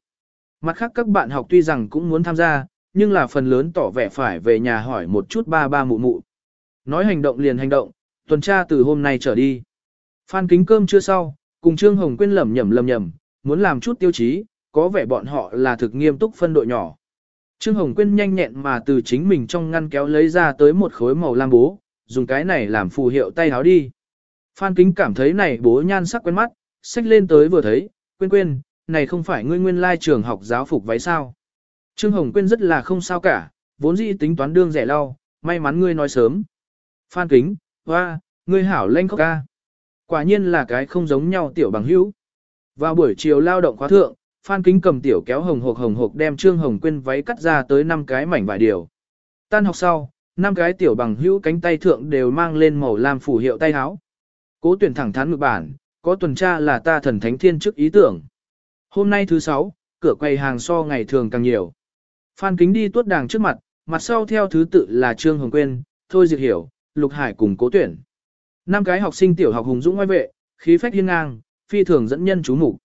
Mặt khác các bạn học tuy rằng cũng muốn tham gia, nhưng là phần lớn tỏ vẻ phải về nhà hỏi một chút ba ba mụ mụ. Nói hành động liền hành động, tuần tra từ hôm nay trở đi. Phan Kính cơm chưa sau, cùng Trương Hồng Quyên lẩm nhẩm lẩm nhẩm, muốn làm chút tiêu chí, có vẻ bọn họ là thực nghiêm túc phân đội nhỏ. Trương Hồng Quyên nhanh nhẹn mà từ chính mình trong ngăn kéo lấy ra tới một khối màu lam bố, dùng cái này làm phù hiệu tay áo đi. Phan Kính cảm thấy này bố nhan sắc quen mắt, xách lên tới vừa thấy, quên quên, này không phải ngươi nguyên lai trường học giáo phục váy sao. Trương Hồng Quyên rất là không sao cả, vốn dĩ tính toán đương rẻ lau, may mắn ngươi nói sớm. Phan Kính, hoa, ngươi hảo lanh khóc ca. Quả nhiên là cái không giống nhau tiểu bằng hữu. Vào buổi chiều lao động khóa thượng, Phan Kính cầm tiểu kéo hồng hộc hồng hộc đem Trương Hồng Quyên váy cắt ra tới 5 cái mảnh vải điều. Tan học sau, năm cái tiểu bằng hữu cánh tay thượng đều mang lên màu lam phủ hiệu tay áo. Cố tuyển thẳng thắn ngược bản, có tuần tra là ta thần thánh thiên chức ý tưởng. Hôm nay thứ sáu, cửa quầy hàng so ngày thường càng nhiều. Phan Kính đi tuốt đàng trước mặt, mặt sau theo thứ tự là Trương Hồng Quyên, Thôi Diệt Hiểu, Lục Hải cùng cố tuyển. Năm cái học sinh tiểu học hùng dũng ngoài vệ, khí phách hiên ngang, phi thường dẫn nhân chú mục.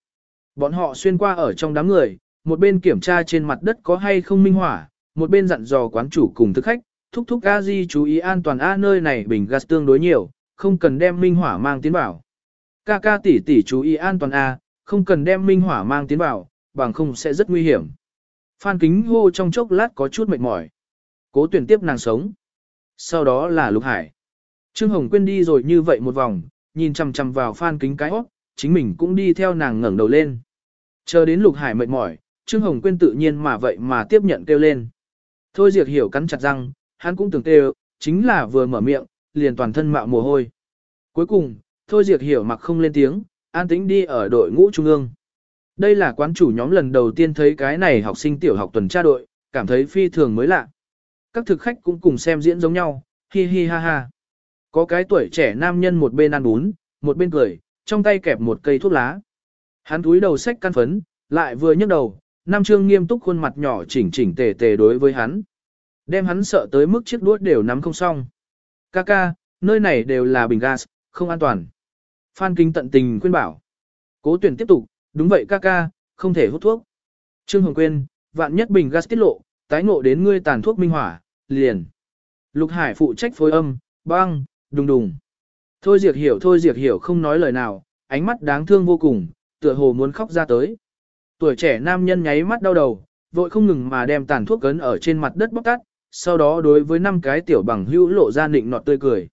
Bọn họ xuyên qua ở trong đám người, một bên kiểm tra trên mặt đất có hay không minh hỏa, một bên dặn dò quán chủ cùng thức khách, thúc thúc a di chú ý an toàn a nơi này bình gas tương đối nhiều, không cần đem minh hỏa mang tiến vào. Ca ca tỷ tỷ chú ý an toàn a, không cần đem minh hỏa mang tiến vào, bằng không sẽ rất nguy hiểm. Phan kính hô trong chốc lát có chút mệt mỏi. Cố tuyển tiếp nàng sống. Sau đó là Lục Hải. Trương Hồng Quyên đi rồi như vậy một vòng, nhìn chằm chằm vào Phan kính cái óc, chính mình cũng đi theo nàng ngẩng đầu lên. Chờ đến Lục Hải mệt mỏi, Trương Hồng Quyên tự nhiên mà vậy mà tiếp nhận kêu lên. Thôi Diệp hiểu cắn chặt răng, hắn cũng tưởng kêu, chính là vừa mở miệng, liền toàn thân mạo mồ hôi. Cuối cùng, Thôi Diệp hiểu mặc không lên tiếng, an tĩnh đi ở đội ngũ trung ương. Đây là quán chủ nhóm lần đầu tiên thấy cái này học sinh tiểu học tuần tra đội, cảm thấy phi thường mới lạ. Các thực khách cũng cùng xem diễn giống nhau, hi hi ha ha. Có cái tuổi trẻ nam nhân một bên ăn bún, một bên cười, trong tay kẹp một cây thuốc lá. Hắn túi đầu sách căn phấn, lại vừa nhấc đầu, Nam Trương nghiêm túc khuôn mặt nhỏ chỉnh chỉnh tề tề đối với hắn. Đem hắn sợ tới mức chiếc đuốt đều nắm không xong. Ca ca, nơi này đều là bình gas, không an toàn. Phan Kinh tận tình khuyên bảo. Cố tuyển tiếp tục, đúng vậy ca ca, không thể hút thuốc. Trương Hồng Quyên, vạn nhất bình gas tiết lộ, tái ngộ đến ngươi tàn thuốc minh hỏa, liền. Lục Hải phụ trách phối âm, băng, đùng đùng. Thôi Diệt hiểu thôi Diệt hiểu không nói lời nào, ánh mắt đáng thương vô cùng, tựa hồ muốn khóc ra tới. Tuổi trẻ nam nhân nháy mắt đau đầu, vội không ngừng mà đem tàn thuốc cấn ở trên mặt đất bóc tắt, sau đó đối với năm cái tiểu bằng hữu lộ ra nịnh nọt tươi cười.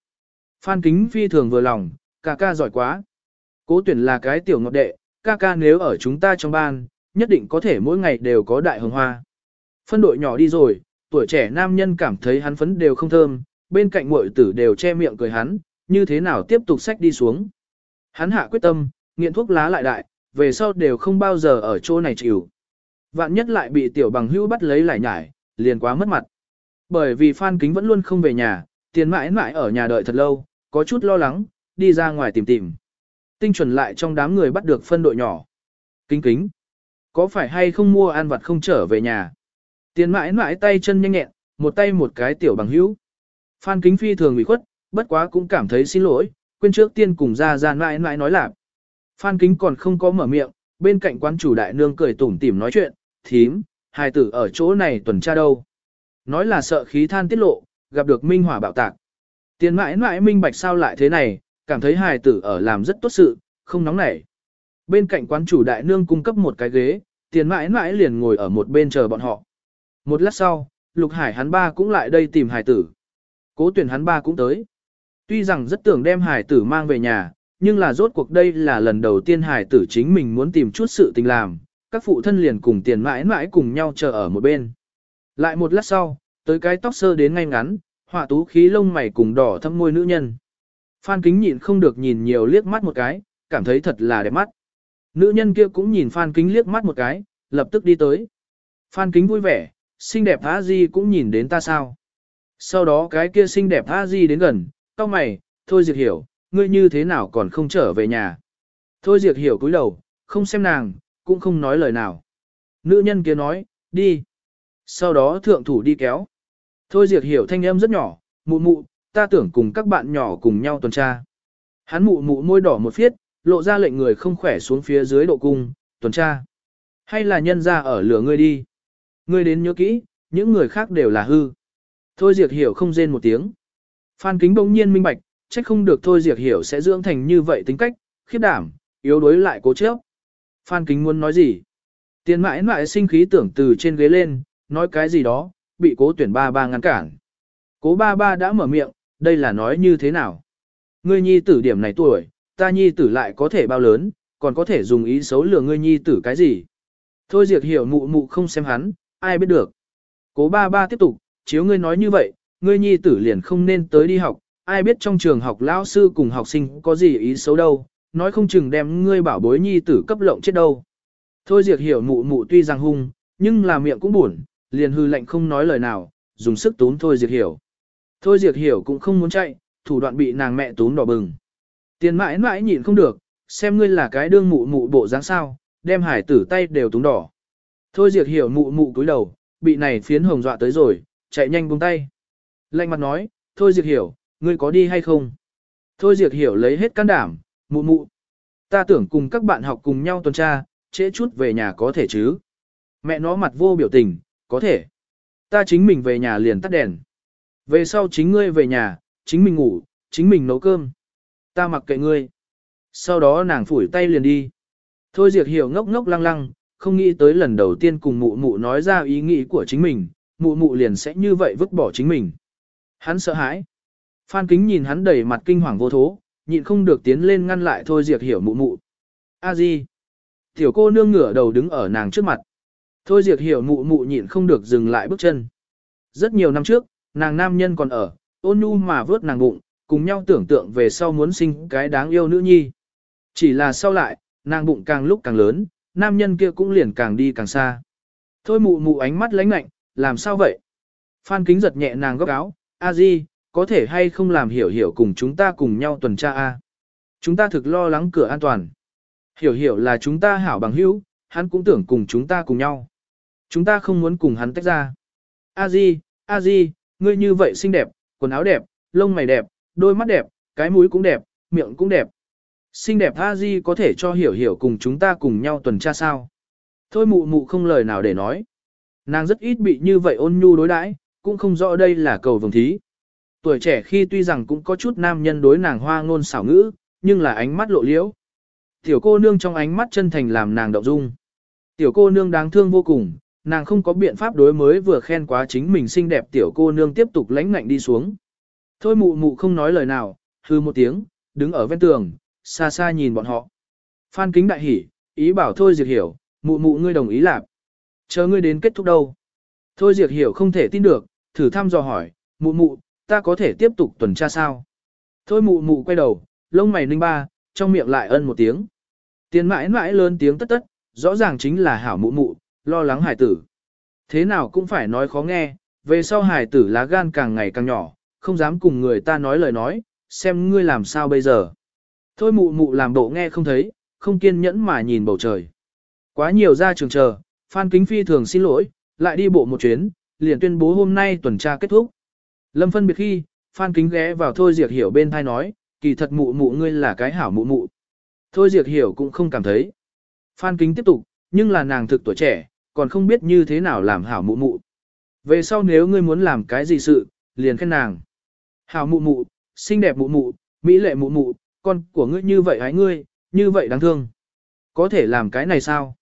Phan kính phi thường vừa lòng, ca ca giỏi quá. Cố tuyển là cái tiểu ngọt đệ, ca ca nếu ở chúng ta trong ban, nhất định có thể mỗi ngày đều có đại hồng hoa. Phân đội nhỏ đi rồi, tuổi trẻ nam nhân cảm thấy hắn phấn đều không thơm, bên cạnh muội tử đều che miệng cười hắn, như thế nào tiếp tục sách đi xuống. Hắn hạ quyết tâm, nghiện thuốc lá lại đại, về sau đều không bao giờ ở chỗ này chịu. Vạn nhất lại bị tiểu bằng hữu bắt lấy lại nhải, liền quá mất mặt. Bởi vì Phan Kính vẫn luôn không về nhà, tiền mãi mãi ở nhà đợi thật lâu, có chút lo lắng, đi ra ngoài tìm tìm. Tinh chuẩn lại trong đám người bắt được phân đội nhỏ. Kính kính. Có phải hay không mua ăn vặt không trở về nhà? Tiền mãi mãi tay chân nhanh nhẹn, một tay một cái tiểu bằng hữu. Phan kính phi thường ủy khuất, bất quá cũng cảm thấy xin lỗi, quên trước tiên cùng ra ra mãi mãi nói lạc. Phan kính còn không có mở miệng, bên cạnh quan chủ đại nương cười tủm tỉm nói chuyện, thím, hài tử ở chỗ này tuần tra đâu. Nói là sợ khí than tiết lộ, gặp được minh hỏa bạo tạc. Tiền mãi mãi minh bạch sao lại thế này, cảm thấy hài tử ở làm rất tốt sự, không nóng nảy. Bên cạnh quán chủ đại nương cung cấp một cái ghế, tiền mãi mãi liền ngồi ở một bên chờ bọn họ. Một lát sau, Lục Hải hắn ba cũng lại đây tìm hài tử. Cố tuyển hắn ba cũng tới. Tuy rằng rất tưởng đem Hải tử mang về nhà, nhưng là rốt cuộc đây là lần đầu tiên Hải tử chính mình muốn tìm chút sự tình làm, các phụ thân liền cùng tiền mãi mãi cùng nhau chờ ở một bên. Lại một lát sau, tới cái tóc sơ đến ngay ngắn, họa tú khí lông mày cùng đỏ thâm môi nữ nhân. Phan kính nhịn không được nhìn nhiều liếc mắt một cái, cảm thấy thật là đẹp mắt. Nữ nhân kia cũng nhìn Phan kính liếc mắt một cái, lập tức đi tới. Phan kính vui vẻ, xinh đẹp a di cũng nhìn đến ta sao. Sau đó cái kia xinh đẹp a di đến gần, Cao mày, thôi diệt hiểu, ngươi như thế nào còn không trở về nhà. Thôi diệt hiểu cúi đầu, không xem nàng, cũng không nói lời nào. Nữ nhân kia nói, đi. Sau đó thượng thủ đi kéo. Thôi diệt hiểu thanh âm rất nhỏ, mụ mụ, ta tưởng cùng các bạn nhỏ cùng nhau tuần tra. Hắn mụ mụ môi đỏ một phiết, lộ ra lệnh người không khỏe xuống phía dưới độ cung, tuần tra. Hay là nhân ra ở lửa ngươi đi. Ngươi đến nhớ kỹ, những người khác đều là hư. Thôi diệt hiểu không rên một tiếng. Phan kính bỗng nhiên minh bạch, trách không được thôi diệt hiểu sẽ dưỡng thành như vậy tính cách, khiếp đảm, yếu đuối lại cố chấp. Phan kính muốn nói gì? Tiền mãi mãi sinh khí tưởng từ trên ghế lên, nói cái gì đó, bị cố tuyển ba ba ngăn cản. Cố ba ba đã mở miệng, đây là nói như thế nào? Ngươi nhi tử điểm này tuổi, ta nhi tử lại có thể bao lớn, còn có thể dùng ý xấu lừa ngươi nhi tử cái gì? Thôi diệt hiểu mụ mụ không xem hắn, ai biết được. Cố ba ba tiếp tục, chiếu ngươi nói như vậy, ngươi nhi tử liền không nên tới đi học, ai biết trong trường học lão sư cùng học sinh có gì ý xấu đâu, nói không chừng đem ngươi bảo bối nhi tử cấp lộng chết đâu. Thôi diệt hiểu mụ mụ tuy rằng hung, nhưng là miệng cũng buồn, liền hư lệnh không nói lời nào, dùng sức túm thôi diệt hiểu. Thôi diệt hiểu cũng không muốn chạy, thủ đoạn bị nàng mẹ túm đỏ bừng. Tiền mãi mãi nhịn không được, xem ngươi là cái đương mụ mụ bộ dáng sao, đem hải tử tay đều túm đỏ. Thôi diệt hiểu mụ mụ cúi đầu, bị này phiến hồng dọa tới rồi, chạy nhanh buông tay. Lạnh mặt nói, thôi diệt hiểu, ngươi có đi hay không? Thôi diệt hiểu lấy hết can đảm, mụ mụ. Ta tưởng cùng các bạn học cùng nhau tuần tra, trễ chút về nhà có thể chứ. Mẹ nó mặt vô biểu tình, có thể. Ta chính mình về nhà liền tắt đèn. Về sau chính ngươi về nhà, chính mình ngủ, chính mình nấu cơm. Ta mặc kệ ngươi. Sau đó nàng phủi tay liền đi. Thôi diệt hiểu ngốc ngốc lăng lăng, không nghĩ tới lần đầu tiên cùng mụ mụ nói ra ý nghĩ của chính mình, mụ mụ liền sẽ như vậy vứt bỏ chính mình. Hắn sợ hãi. Phan kính nhìn hắn đầy mặt kinh hoàng vô thố, nhịn không được tiến lên ngăn lại thôi diệt hiểu mụ mụ. A di. Tiểu cô nương ngửa đầu đứng ở nàng trước mặt. Thôi diệt hiểu mụ mụ nhịn không được dừng lại bước chân. Rất nhiều năm trước, nàng nam nhân còn ở, ôn nhu mà vớt nàng bụng, cùng nhau tưởng tượng về sau muốn sinh cái đáng yêu nữ nhi. Chỉ là sau lại, nàng bụng càng lúc càng lớn, nam nhân kia cũng liền càng đi càng xa. Thôi mụ mụ ánh mắt lánh lạnh, làm sao vậy? Phan kính giật nhẹ nàng góc áo, a di, có thể hay không làm hiểu hiểu cùng chúng ta cùng nhau tuần tra a? Chúng ta thực lo lắng cửa an toàn. Hiểu hiểu là chúng ta hảo bằng hữu, hắn cũng tưởng cùng chúng ta cùng nhau. Chúng ta không muốn cùng hắn tách ra. A di, a di, ngươi như vậy xinh đẹp, quần áo đẹp, lông mày đẹp, đôi mắt đẹp, cái mũi cũng đẹp, miệng cũng đẹp. Xinh đẹp a di có thể cho hiểu hiểu cùng chúng ta cùng nhau tuần tra sao. Thôi mụ mụ không lời nào để nói. Nàng rất ít bị như vậy ôn nhu đối đãi, cũng không rõ đây là cầu vồng thí. Tuổi trẻ khi tuy rằng cũng có chút nam nhân đối nàng hoa ngôn xảo ngữ, nhưng là ánh mắt lộ liễu. Tiểu cô nương trong ánh mắt chân thành làm nàng động dung. Tiểu cô nương đáng thương vô cùng, nàng không có biện pháp đối mới vừa khen quá chính mình xinh đẹp tiểu cô nương tiếp tục lãnh ngạnh đi xuống. Thôi mụ mụ không nói lời nào, hư một tiếng, đứng ở ven tường, xa xa nhìn bọn họ. Phan kính đại hỉ, ý bảo thôi diệt hiểu, mụ mụ ngươi đồng ý làm. Chờ ngươi đến kết thúc đâu. Thôi diệt hiểu không thể tin được, thử thăm dò hỏi, mụ mụ, ta có thể tiếp tục tuần tra sao? Thôi mụ mụ quay đầu, lông mày ninh ba, trong miệng lại ân một tiếng. Tiền mãi mãi lớn tiếng tất tất, rõ ràng chính là hảo mụ mụ, lo lắng hải tử. Thế nào cũng phải nói khó nghe, về sau hải tử lá gan càng ngày càng nhỏ, không dám cùng người ta nói lời nói, xem ngươi làm sao bây giờ. Thôi mụ mụ làm bộ nghe không thấy, không kiên nhẫn mà nhìn bầu trời. Quá nhiều ra trường chờ, Phan Kính Phi thường xin lỗi, lại đi bộ một chuyến, liền tuyên bố hôm nay tuần tra kết thúc. Lâm phân biệt khi, Phan Kính ghé vào Thôi Diệt Hiểu bên thai nói, kỳ thật mụ mụ ngươi là cái hảo mụ mụ. Thôi Diệt Hiểu cũng không cảm thấy. Phan Kính tiếp tục, nhưng là nàng thực tuổi trẻ, còn không biết như thế nào làm hảo mụ mụ. Về sau nếu ngươi muốn làm cái gì sự, liền khen nàng. Hảo mụ mụ, xinh đẹp mụ mụ, mỹ lệ mụ mụ, con của ngươi như vậy hái ngươi, như vậy đáng thương. Có thể làm cái này sao?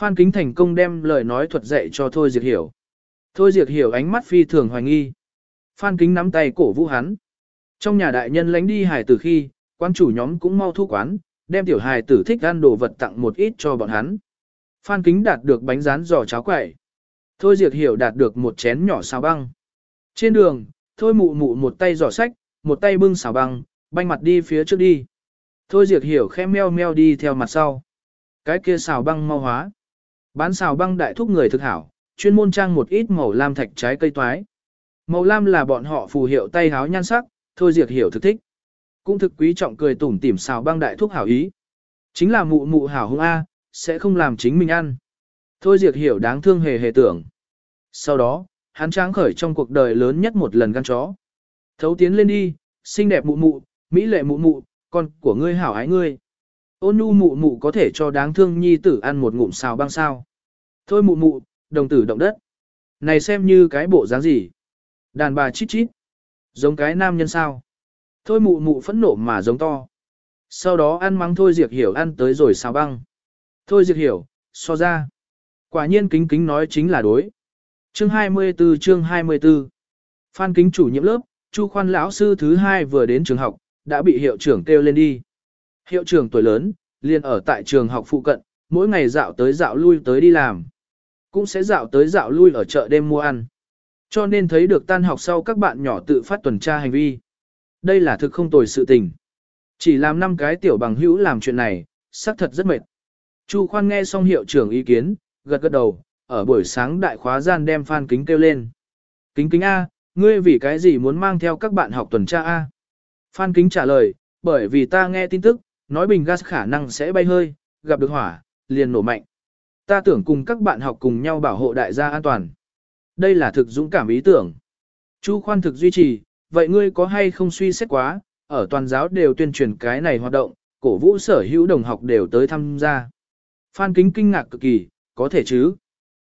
Phan Kính thành công đem lời nói thuật dạy cho Thôi Diệt Hiểu. Thôi Diệt Hiểu ánh mắt phi thường hoài nghi. Phan Kính nắm tay cổ vũ hắn. Trong nhà đại nhân lánh đi hài tử khi, quan chủ nhóm cũng mau thu quán, đem tiểu hài tử thích ăn đồ vật tặng một ít cho bọn hắn. Phan Kính đạt được bánh rán giò cháo quẩy. Thôi Diệt Hiểu đạt được một chén nhỏ xào băng. Trên đường, Thôi mụ mụ một tay giỏ sách, một tay bưng xào băng, banh mặt đi phía trước đi. Thôi Diệt Hiểu khẽ meo meo đi theo mặt sau. Cái kia xào băng mau hóa. Bán xào băng đại thúc người thực hảo, chuyên môn trang một ít màu lam thạch trái cây toái. Màu lam là bọn họ phù hiệu tay háo nhan sắc, Thôi Diệt Hiểu thực thích. Cũng thực quý trọng cười tủm tỉm xào băng đại thuốc hảo ý. Chính là mụ mụ hảo hung A, sẽ không làm chính mình ăn. Thôi Diệt Hiểu đáng thương hề hề tưởng. Sau đó, hắn tráng khởi trong cuộc đời lớn nhất một lần gan chó. Thấu tiến lên đi, xinh đẹp mụ mụ, mỹ lệ mụ mụ, con của ngươi hảo ái ngươi. Ôn nhu mụ mụ có thể cho đáng thương nhi tử ăn một ngụm xào băng sao. Thôi mụ mụ, đồng tử động đất. Này xem như cái bộ dáng gì. Đàn bà chít chít. Giống cái nam nhân sao. Thôi mụ mụ phẫn nộ mà giống to. Sau đó ăn mắng thôi diệt hiểu ăn tới rồi xào băng. Thôi diệt hiểu, so ra. Quả nhiên kính kính nói chính là đối. Chương 24 chương 24 Phan kính chủ nhiệm lớp, Chu khoan lão sư thứ hai vừa đến trường học, đã bị hiệu trưởng kêu lên đi. Hiệu trưởng tuổi lớn, liền ở tại trường học phụ cận, mỗi ngày dạo tới dạo lui tới đi làm. Cũng sẽ dạo tới dạo lui ở chợ đêm mua ăn. Cho nên thấy được tan học sau các bạn nhỏ tự phát tuần tra hành vi. Đây là thực không tồi sự tình. Chỉ làm năm cái tiểu bằng hữu làm chuyện này, xác thật rất mệt. Chu khoan nghe xong hiệu trưởng ý kiến, gật gật đầu, ở buổi sáng đại khóa gian đem Phan Kính kêu lên. Kính kính A, ngươi vì cái gì muốn mang theo các bạn học tuần tra A? Phan Kính trả lời, bởi vì ta nghe tin tức, nói bình gas khả năng sẽ bay hơi, gặp được hỏa, liền nổ mạnh. Ta tưởng cùng các bạn học cùng nhau bảo hộ đại gia an toàn. Đây là thực dũng cảm ý tưởng. Chu khoan thực duy trì, vậy ngươi có hay không suy xét quá, ở toàn giáo đều tuyên truyền cái này hoạt động, cổ vũ sở hữu đồng học đều tới tham gia. Phan Kính kinh ngạc cực kỳ, có thể chứ?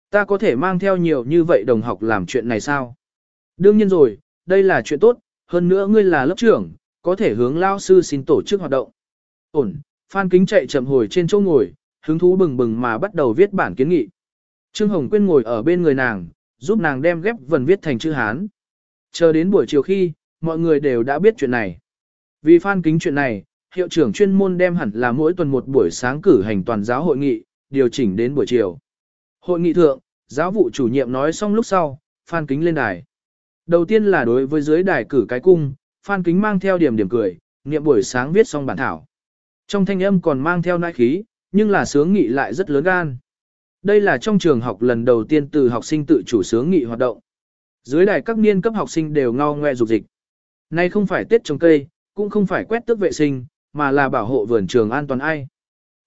Ta có thể mang theo nhiều như vậy đồng học làm chuyện này sao? Đương nhiên rồi, đây là chuyện tốt, hơn nữa ngươi là lớp trưởng, có thể hướng lao sư xin tổ chức hoạt động. Ổn, Phan Kính chạy chậm hồi trên chỗ ngồi, hứng thú bừng bừng mà bắt đầu viết bản kiến nghị. Trương Hồng Quyên ngồi ở bên người nàng, giúp nàng đem ghép vần viết thành chữ Hán. Chờ đến buổi chiều khi, mọi người đều đã biết chuyện này. Vì Phan Kính chuyện này, hiệu trưởng chuyên môn đem hẳn là mỗi tuần một buổi sáng cử hành toàn giáo hội nghị, điều chỉnh đến buổi chiều. Hội nghị thượng, giáo vụ chủ nhiệm nói xong lúc sau, Phan Kính lên đài. Đầu tiên là đối với dưới đài cử cái cung, Phan Kính mang theo điểm điểm cười, niệm buổi sáng viết xong bản thảo. Trong thanh âm còn mang theo nãi khí, nhưng là sướng nghị lại rất lớn gan. Đây là trong trường học lần đầu tiên từ học sinh tự chủ sướng nghị hoạt động. Dưới đài các niên cấp học sinh đều ngao ngoe dục dịch. Nay không phải tết trồng cây, cũng không phải quét tước vệ sinh, mà là bảo hộ vườn trường an toàn ai.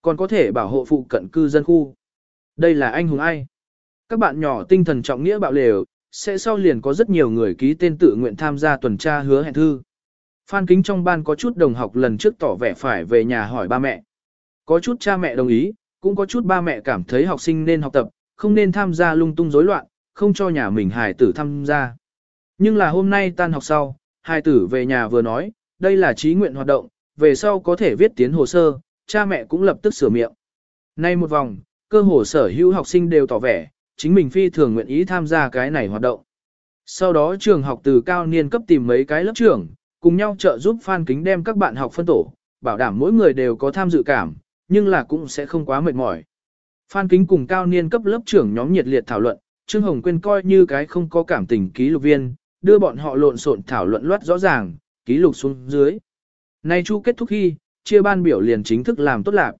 Còn có thể bảo hộ phụ cận cư dân khu. Đây là anh hùng ai. Các bạn nhỏ tinh thần trọng nghĩa bạo lều, sẽ sau liền có rất nhiều người ký tên tự nguyện tham gia tuần tra hứa hẹn thư. Phan kính trong ban có chút đồng học lần trước tỏ vẻ phải về nhà hỏi ba mẹ. Có chút cha mẹ đồng ý, cũng có chút ba mẹ cảm thấy học sinh nên học tập, không nên tham gia lung tung rối loạn, không cho nhà mình hài tử tham gia. Nhưng là hôm nay tan học sau, hài tử về nhà vừa nói, đây là trí nguyện hoạt động, về sau có thể viết tiến hồ sơ, cha mẹ cũng lập tức sửa miệng. Nay một vòng, cơ hồ sở hữu học sinh đều tỏ vẻ, chính mình phi thường nguyện ý tham gia cái này hoạt động. Sau đó trường học từ cao niên cấp tìm mấy cái lớp trưởng, cùng nhau trợ giúp Phan Kính đem các bạn học phân tổ, bảo đảm mỗi người đều có tham dự cảm, nhưng là cũng sẽ không quá mệt mỏi. Phan Kính cùng cao niên cấp lớp trưởng nhóm nhiệt liệt thảo luận, Trương Hồng Quyên coi như cái không có cảm tình ký lục viên, đưa bọn họ lộn xộn thảo luận loát rõ ràng, ký lục xuống dưới. Nay chu kết thúc khi, chia ban biểu liền chính thức làm tốt lạc.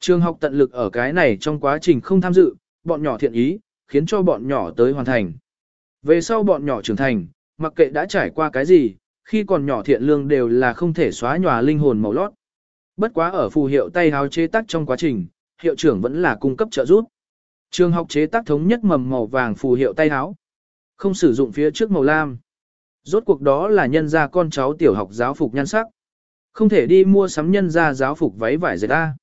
Trường học tận lực ở cái này trong quá trình không tham dự, bọn nhỏ thiện ý, khiến cho bọn nhỏ tới hoàn thành. Về sau bọn nhỏ trưởng thành, Mặc kệ đã trải qua cái gì, khi còn nhỏ thiện lương đều là không thể xóa nhòa linh hồn màu lót. Bất quá ở phù hiệu tay háo chế tác trong quá trình, hiệu trưởng vẫn là cung cấp trợ giúp. Trường học chế tác thống nhất mầm màu vàng phù hiệu tay háo, không sử dụng phía trước màu lam. Rốt cuộc đó là nhân gia con cháu tiểu học giáo phục nhan sắc. Không thể đi mua sắm nhân gia giáo phục váy vải dệt ta.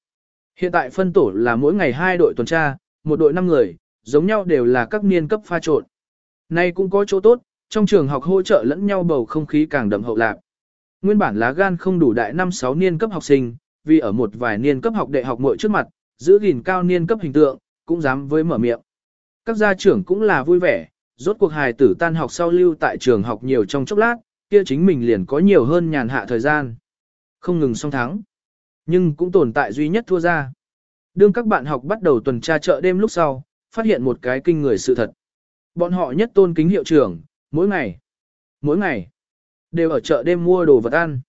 Hiện tại phân tổ là mỗi ngày hai đội tuần tra, một đội năm người, giống nhau đều là các niên cấp pha trộn. Nay cũng có chỗ tốt, trong trường học hỗ trợ lẫn nhau bầu không khí càng đậm hậu lạc. Nguyên bản lá gan không đủ đại năm sáu niên cấp học sinh, vì ở một vài niên cấp học đại học muội trước mặt, giữ gìn cao niên cấp hình tượng, cũng dám với mở miệng. Các gia trưởng cũng là vui vẻ, rốt cuộc hài tử tan học sau lưu tại trường học nhiều trong chốc lát, kia chính mình liền có nhiều hơn nhàn hạ thời gian. Không ngừng song thắng. Nhưng cũng tồn tại duy nhất thua ra. Đương các bạn học bắt đầu tuần tra chợ đêm lúc sau, phát hiện một cái kinh người sự thật. Bọn họ nhất tôn kính hiệu trưởng, mỗi ngày, mỗi ngày, đều ở chợ đêm mua đồ vật ăn.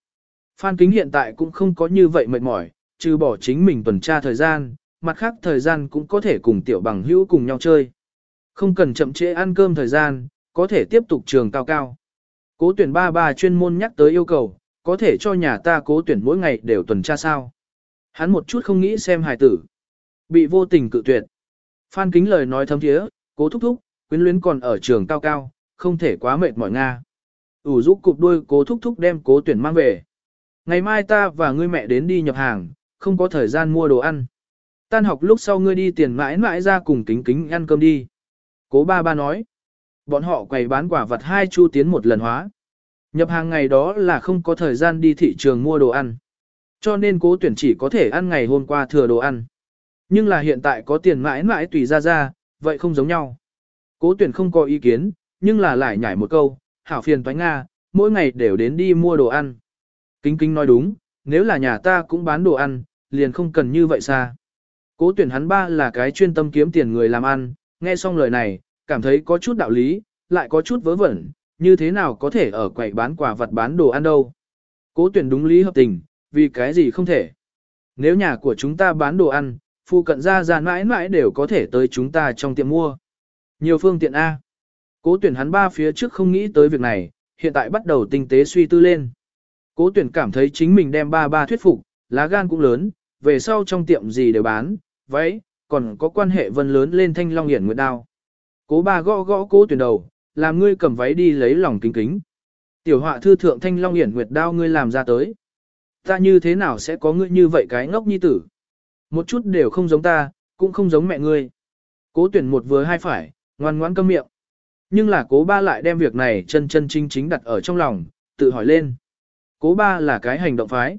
Phan Kính hiện tại cũng không có như vậy mệt mỏi, trừ bỏ chính mình tuần tra thời gian, mặt khác thời gian cũng có thể cùng tiểu bằng hữu cùng nhau chơi. Không cần chậm trễ ăn cơm thời gian, có thể tiếp tục trường cao cao. Cố tuyển ba ba chuyên môn nhắc tới yêu cầu, có thể cho nhà ta cố tuyển mỗi ngày đều tuần tra sao. Hắn một chút không nghĩ xem hài tử. Bị vô tình cự tuyệt. Phan kính lời nói thấm thiế, cố thúc thúc, quyến luyến còn ở trường cao cao, không thể quá mệt mỏi Nga ủ rũ cụp đuôi cố thúc thúc đem cố tuyển mang về. Ngày mai ta và ngươi mẹ đến đi nhập hàng, không có thời gian mua đồ ăn. Tan học lúc sau ngươi đi tiền mãi mãi ra cùng kính kính ăn cơm đi. Cố ba ba nói. Bọn họ quầy bán quả vật hai chu tiến một lần hóa. Nhập hàng ngày đó là không có thời gian đi thị trường mua đồ ăn. Cho nên cố tuyển chỉ có thể ăn ngày hôm qua thừa đồ ăn. Nhưng là hiện tại có tiền mãi mãi tùy ra ra, vậy không giống nhau. Cố tuyển không có ý kiến, nhưng là lại nhảy một câu, hảo phiền toái Nga, mỗi ngày đều đến đi mua đồ ăn. Kính kính nói đúng, nếu là nhà ta cũng bán đồ ăn, liền không cần như vậy xa. Cố tuyển hắn ba là cái chuyên tâm kiếm tiền người làm ăn, nghe xong lời này, cảm thấy có chút đạo lý, lại có chút vớ vẩn, như thế nào có thể ở quầy bán quà vật bán đồ ăn đâu. Cố tuyển đúng lý hợp tình, vì cái gì không thể. Nếu nhà của chúng ta bán đồ ăn, phụ cận ra ra mãi mãi đều có thể tới chúng ta trong tiệm mua. Nhiều phương tiện A. Cố tuyển hắn ba phía trước không nghĩ tới việc này, hiện tại bắt đầu tinh tế suy tư lên. Cố tuyển cảm thấy chính mình đem ba ba thuyết phục, lá gan cũng lớn, về sau trong tiệm gì đều bán, vậy, còn có quan hệ vân lớn lên thanh long hiển nguyệt đao. Cố ba gõ gõ cố tuyển đầu, làm ngươi cầm váy đi lấy lòng kính kính. Tiểu họa thư thượng thanh long hiển nguyệt đao ngươi làm ra tới. Ta như thế nào sẽ có ngươi như vậy cái ngốc nhi tử? Một chút đều không giống ta, cũng không giống mẹ ngươi. Cố tuyển một vừa hai phải, ngoan ngoãn câm miệng. Nhưng là cố ba lại đem việc này chân chân chính chính đặt ở trong lòng, tự hỏi lên. Cố ba là cái hành động phái.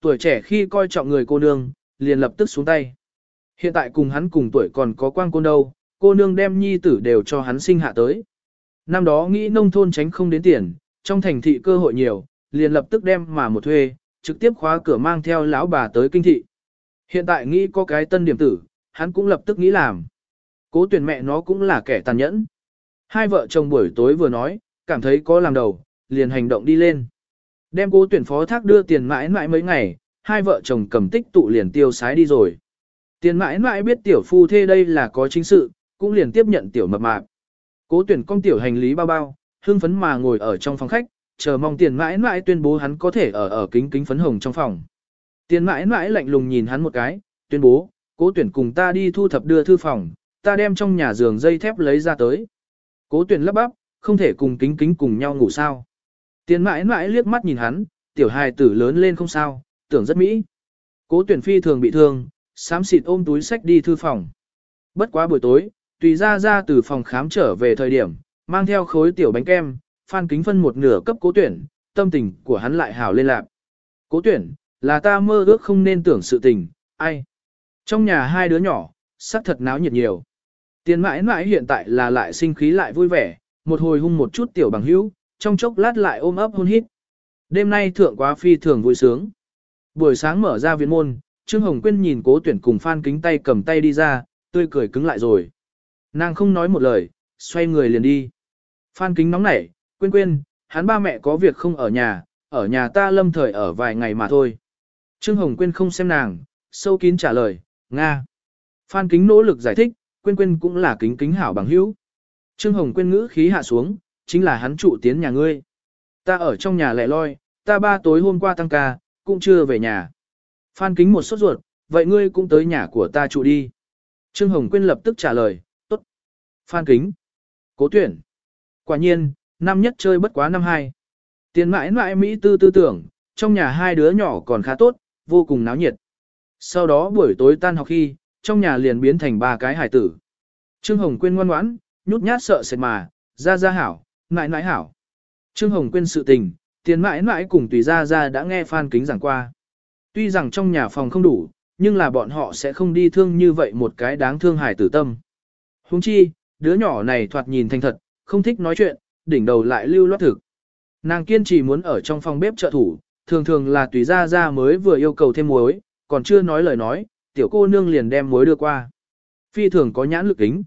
Tuổi trẻ khi coi trọng người cô nương, liền lập tức xuống tay. Hiện tại cùng hắn cùng tuổi còn có quang côn đâu, cô nương đem nhi tử đều cho hắn sinh hạ tới. Năm đó nghĩ nông thôn tránh không đến tiền, trong thành thị cơ hội nhiều, liền lập tức đem mà một thuê, trực tiếp khóa cửa mang theo lão bà tới kinh thị. Hiện tại nghĩ có cái tân điểm tử, hắn cũng lập tức nghĩ làm. Cố tuyển mẹ nó cũng là kẻ tàn nhẫn. Hai vợ chồng buổi tối vừa nói, cảm thấy có làm đầu, liền hành động đi lên. Đem cố tuyển phó thác đưa tiền mãi mãi mấy ngày, hai vợ chồng cầm tích tụ liền tiêu sái đi rồi. Tiền mãi mãi biết tiểu phu thê đây là có chính sự, cũng liền tiếp nhận tiểu mập mạp. Cố tuyển công tiểu hành lý bao bao, hưng phấn mà ngồi ở trong phòng khách, chờ mong tiền mãi mãi tuyên bố hắn có thể ở ở kính kính phấn hồng trong phòng. Tiền mãi mãi lạnh lùng nhìn hắn một cái, tuyên bố, cố tuyển cùng ta đi thu thập đưa thư phòng, ta đem trong nhà giường dây thép lấy ra tới. Cố tuyển lắp bắp, không thể cùng kính kính cùng nhau ngủ sao. Tiền mãi mãi liếc mắt nhìn hắn, tiểu hài tử lớn lên không sao, tưởng rất mỹ. Cố tuyển phi thường bị thương, xám xịt ôm túi sách đi thư phòng. Bất quá buổi tối, tùy ra ra từ phòng khám trở về thời điểm, mang theo khối tiểu bánh kem, phan kính phân một nửa cấp cố tuyển, tâm tình của hắn lại hào lên lạc. Cố tuyển, là ta mơ ước không nên tưởng sự tình, ai. Trong nhà hai đứa nhỏ, sắc thật náo nhiệt nhiều. Tiền mãi mãi hiện tại là lại sinh khí lại vui vẻ, một hồi hung một chút tiểu bằng hữu, trong chốc lát lại ôm ấp hôn hít. Đêm nay thượng quá phi thường vui sướng. Buổi sáng mở ra viện môn, Trương Hồng Quyên nhìn cố tuyển cùng Phan Kính tay cầm tay đi ra, tươi cười cứng lại rồi. Nàng không nói một lời, xoay người liền đi. Phan Kính nóng nảy, Quyên Quyên, hắn ba mẹ có việc không ở nhà, ở nhà ta lâm thời ở vài ngày mà thôi. Trương Hồng Quyên không xem nàng, sâu kín trả lời, Nga. Phan Kính nỗ lực giải thích, Quyên Quyên cũng là kính kính hảo bằng hữu. Trương Hồng Quyên ngữ khí hạ xuống, chính là hắn trụ tiến nhà ngươi. Ta ở trong nhà lẻ loi, ta ba tối hôm qua tăng ca, cũng chưa về nhà. Phan kính một sốt ruột, vậy ngươi cũng tới nhà của ta trụ đi. Trương Hồng Quyên lập tức trả lời, tốt. Phan kính. Cố tuyển. Quả nhiên, năm nhất chơi bất quá năm hai. Tiền mãi mãi Mỹ tư tư tưởng, trong nhà hai đứa nhỏ còn khá tốt, vô cùng náo nhiệt. Sau đó buổi tối tan học khi, trong nhà liền biến thành ba cái hải tử. Trương Hồng Quyên ngoan ngoãn, nhút nhát sợ sệt mà, ra ra hảo, nãi nãi hảo. Trương Hồng Quyên sự tình, tiền mãi mãi cùng tùy ra ra đã nghe Phan Kính giảng qua. Tuy rằng trong nhà phòng không đủ, nhưng là bọn họ sẽ không đi thương như vậy một cái đáng thương hải tử tâm. Huống chi, đứa nhỏ này thoạt nhìn thành thật, không thích nói chuyện, đỉnh đầu lại lưu loát thực. Nàng kiên trì muốn ở trong phòng bếp trợ thủ, thường thường là tùy ra ra mới vừa yêu cầu thêm muối, còn chưa nói lời nói, tiểu cô nương liền đem muối đưa qua. Phi thường có nhãn lực kính.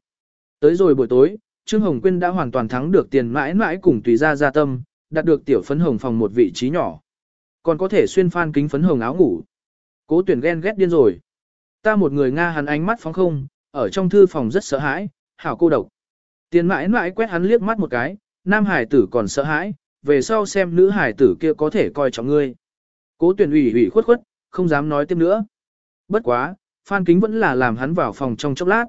Tới rồi buổi tối, Trương Hồng Quyên đã hoàn toàn thắng được tiền mãi mãi cùng tùy ra Gia tâm, đạt được tiểu phấn hồng phòng một vị trí nhỏ. Còn có thể xuyên phan kính phấn hồng áo ngủ. Cố tuyển ghen ghét điên rồi. Ta một người Nga hắn ánh mắt phóng không, ở trong thư phòng rất sợ hãi, hảo cô độc. Tiền mãi mãi quét hắn liếc mắt một cái, nam hải tử còn sợ hãi, về sau xem nữ hải tử kia có thể coi trọng ngươi. Cố tuyển ủy ủy khuất khuất, không dám nói tiếp nữa. Bất quá, Phan Kính vẫn là làm hắn vào phòng trong chốc lát.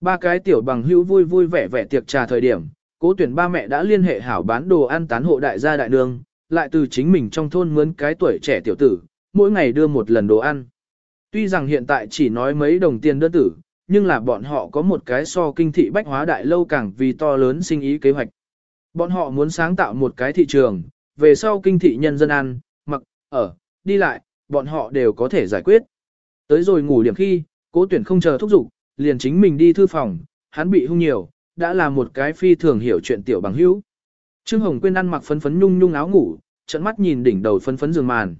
Ba cái tiểu bằng hữu vui vui vẻ vẻ tiệc trà thời điểm, cố tuyển ba mẹ đã liên hệ hảo bán đồ ăn tán hộ đại gia đại nương, lại từ chính mình trong thôn mướn cái tuổi trẻ tiểu tử, mỗi ngày đưa một lần đồ ăn. Tuy rằng hiện tại chỉ nói mấy đồng tiền đơn tử, nhưng là bọn họ có một cái so kinh thị bách hóa đại lâu càng vì to lớn sinh ý kế hoạch. Bọn họ muốn sáng tạo một cái thị trường, về sau kinh thị nhân dân ăn, mặc, ở, đi lại, bọn họ đều có thể giải quyết. Tới rồi ngủ điểm khi, cố tuyển không chờ thúc giục, liền chính mình đi thư phòng, hắn bị hung nhiều, đã là một cái phi thường hiểu chuyện tiểu bằng hữu. Trương Hồng Quyên ăn mặc phấn phấn nhung nhung áo ngủ, trận mắt nhìn đỉnh đầu phấn phấn giường màn.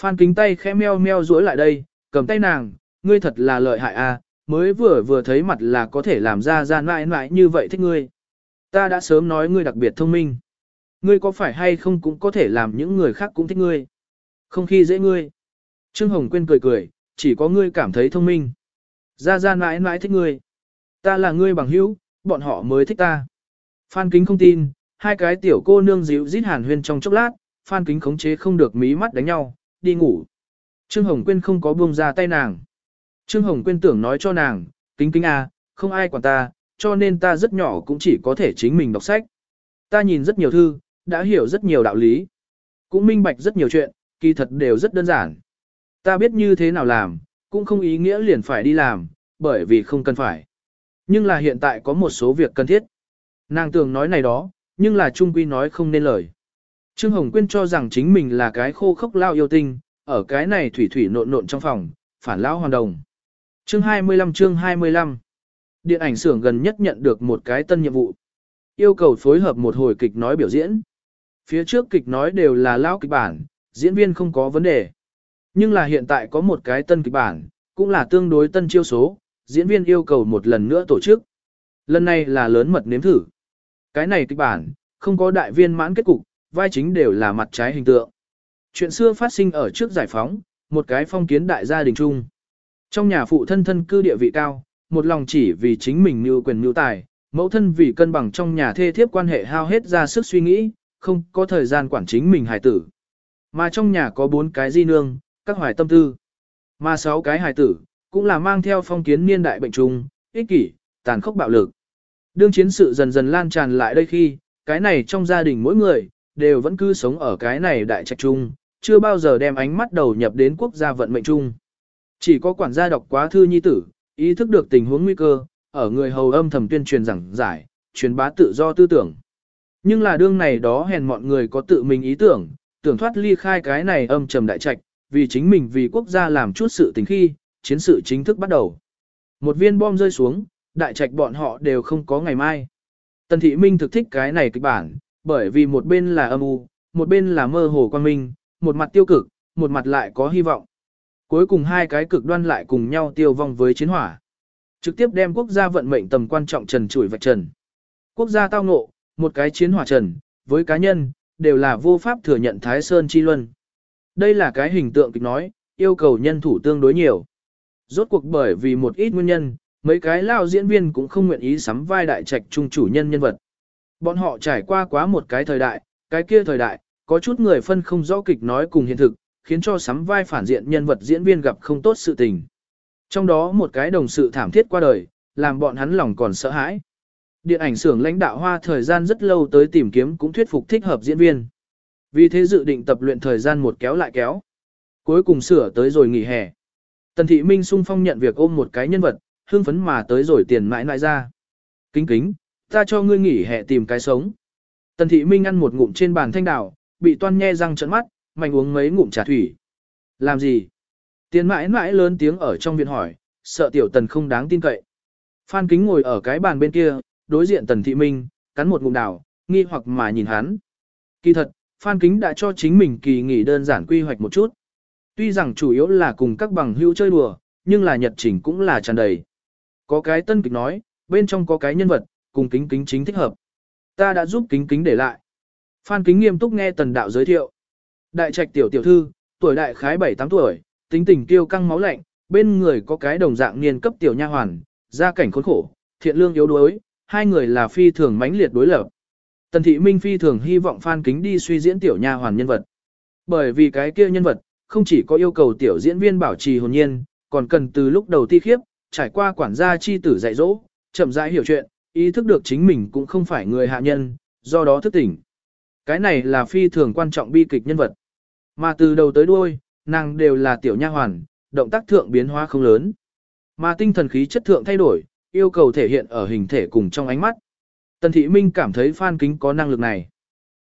Phan kính tay khẽ meo meo duỗi lại đây, cầm tay nàng, ngươi thật là lợi hại a, mới vừa vừa thấy mặt là có thể làm ra ra mãi mãi như vậy thích ngươi. Ta đã sớm nói ngươi đặc biệt thông minh. Ngươi có phải hay không cũng có thể làm những người khác cũng thích ngươi. Không khi dễ ngươi. Trương Hồng Quyên cười cười, chỉ có ngươi cảm thấy thông minh. gia gia mãi mãi thích ngươi. Ta là ngươi bằng hữu, bọn họ mới thích ta. Phan Kính không tin, hai cái tiểu cô nương dịu rít hàn huyên trong chốc lát, Phan Kính khống chế không được mí mắt đánh nhau, đi ngủ. Trương Hồng Quyên không có buông ra tay nàng. Trương Hồng Quyên tưởng nói cho nàng, kính kính à, không ai quản ta, cho nên ta rất nhỏ cũng chỉ có thể chính mình đọc sách. Ta nhìn rất nhiều thư, đã hiểu rất nhiều đạo lý. Cũng minh bạch rất nhiều chuyện, kỳ thật đều rất đơn giản. Ta biết như thế nào làm, cũng không ý nghĩa liền phải đi làm, bởi vì không cần phải. Nhưng là hiện tại có một số việc cần thiết. Nàng tưởng nói này đó, nhưng là trung quy nói không nên lời. Trương Hồng Quyên cho rằng chính mình là cái khô khốc lao yêu tinh, ở cái này thủy thủy nộn nộn trong phòng, phản lão hoàn đồng. Chương 25 chương 25 Điện ảnh xưởng gần nhất nhận được một cái tân nhiệm vụ. Yêu cầu phối hợp một hồi kịch nói biểu diễn. Phía trước kịch nói đều là lao kịch bản, diễn viên không có vấn đề. Nhưng là hiện tại có một cái tân kịch bản, cũng là tương đối tân chiêu số, diễn viên yêu cầu một lần nữa tổ chức. Lần này là lớn mật nếm thử. Cái này kịch bản, không có đại viên mãn kết cục, vai chính đều là mặt trái hình tượng. Chuyện xưa phát sinh ở trước giải phóng, một cái phong kiến đại gia đình chung. Trong nhà phụ thân thân cư địa vị cao, một lòng chỉ vì chính mình như quyền mưu tài, mẫu thân vì cân bằng trong nhà thê thiếp quan hệ hao hết ra sức suy nghĩ, không có thời gian quản chính mình hài tử. Mà trong nhà có bốn cái di nương, các hoài tâm tư. Mà sáu cái hài tử, cũng là mang theo phong kiến niên đại bệnh trùng, ích kỷ, tàn khốc bạo lực. Đương chiến sự dần dần lan tràn lại đây khi, cái này trong gia đình mỗi người, đều vẫn cứ sống ở cái này đại trạch trung, chưa bao giờ đem ánh mắt đầu nhập đến quốc gia vận mệnh chung. Chỉ có quản gia đọc quá thư nhi tử, ý thức được tình huống nguy cơ, ở người hầu âm thầm tuyên truyền giảng giải, truyền bá tự do tư tưởng. Nhưng là đương này đó hèn mọi người có tự mình ý tưởng, tưởng thoát ly khai cái này âm trầm đại trạch, vì chính mình vì quốc gia làm chút sự tình khi, chiến sự chính thức bắt đầu. Một viên bom rơi xuống, đại trạch bọn họ đều không có ngày mai. Tần thị minh thực thích cái này kịch bản, bởi vì một bên là âm u, một bên là mơ hồ quan minh, một mặt tiêu cực, một mặt lại có hy vọng. Cuối cùng hai cái cực đoan lại cùng nhau tiêu vong với chiến hỏa. Trực tiếp đem quốc gia vận mệnh tầm quan trọng trần trụi vạch trần. Quốc gia tao ngộ, một cái chiến hỏa trần, với cá nhân, đều là vô pháp thừa nhận Thái Sơn Chi Luân. Đây là cái hình tượng kịch nói, yêu cầu nhân thủ tương đối nhiều. Rốt cuộc bởi vì một ít nguyên nhân, mấy cái lao diễn viên cũng không nguyện ý sắm vai đại trạch trung chủ nhân nhân vật. Bọn họ trải qua quá một cái thời đại, cái kia thời đại, có chút người phân không rõ kịch nói cùng hiện thực, khiến cho sắm vai phản diện nhân vật diễn viên gặp không tốt sự tình. Trong đó một cái đồng sự thảm thiết qua đời, làm bọn hắn lòng còn sợ hãi. Điện ảnh xưởng lãnh đạo hoa thời gian rất lâu tới tìm kiếm cũng thuyết phục thích hợp diễn viên. Vì thế dự định tập luyện thời gian một kéo lại kéo. Cuối cùng sửa tới rồi nghỉ hè. Tần thị minh sung phong nhận việc ôm một cái nhân vật, hương phấn mà tới rồi tiền mãi mãi ra. Kính kính, ta cho ngươi nghỉ hè tìm cái sống. Tần thị minh ăn một ngụm trên bàn thanh đảo, bị toan nhe răng trận mắt, mạnh uống mấy ngụm trà thủy. Làm gì? Tiền mãi mãi lớn tiếng ở trong viện hỏi, sợ tiểu tần không đáng tin cậy. Phan kính ngồi ở cái bàn bên kia, đối diện tần thị minh, cắn một ngụm đảo, nghi hoặc mà nhìn hắn. Kỳ thật, Phan kính đã cho chính mình kỳ nghỉ đơn giản quy hoạch một chút. Tuy rằng chủ yếu là cùng các bằng hữu chơi đùa, nhưng là nhật trình cũng là tràn đầy. Có cái tân kịch nói, bên trong có cái nhân vật, cùng kính kính chính thích hợp. Ta đã giúp kính kính để lại. Phan kính nghiêm túc nghe tần đạo giới thiệu. Đại trạch tiểu tiểu thư, tuổi đại khái 7-8 tuổi, tính tình kiêu căng máu lạnh, bên người có cái đồng dạng niên cấp tiểu nha hoàn, gia cảnh khốn khổ, thiện lương yếu đuối, hai người là phi thường mãnh liệt đối lập. Tần thị minh phi thường hy vọng Phan Kính đi suy diễn tiểu nha hoàn nhân vật. Bởi vì cái kia nhân vật, không chỉ có yêu cầu tiểu diễn viên bảo trì hồn nhiên, còn cần từ lúc đầu ti khiếp, trải qua quản gia chi tử dạy dỗ, chậm rãi hiểu chuyện, ý thức được chính mình cũng không phải người hạ nhân, do đó thức tỉnh. Cái này là phi thường quan trọng bi kịch nhân vật. Mà từ đầu tới đuôi, nàng đều là tiểu nha hoàn, động tác thượng biến hóa không lớn. Mà tinh thần khí chất thượng thay đổi, yêu cầu thể hiện ở hình thể cùng trong ánh mắt. Tần Thị Minh cảm thấy Phan Kính có năng lực này.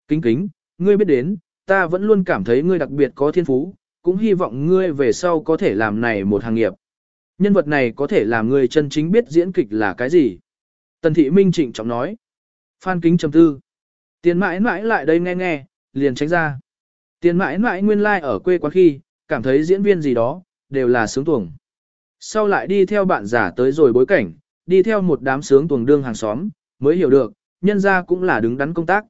Kính kính, ngươi biết đến, ta vẫn luôn cảm thấy ngươi đặc biệt có thiên phú, cũng hy vọng ngươi về sau có thể làm này một hàng nghiệp. Nhân vật này có thể làm ngươi chân chính biết diễn kịch là cái gì. Tần Thị Minh trịnh trọng nói. Phan Kính trầm tư. Tiền mãi mãi lại đây nghe nghe, liền tránh ra. Tiền mãi mãi nguyên lai like ở quê quán khi, cảm thấy diễn viên gì đó, đều là sướng tuồng. Sau lại đi theo bạn giả tới rồi bối cảnh, đi theo một đám sướng tuồng đương hàng xóm, mới hiểu được, nhân ra cũng là đứng đắn công tác.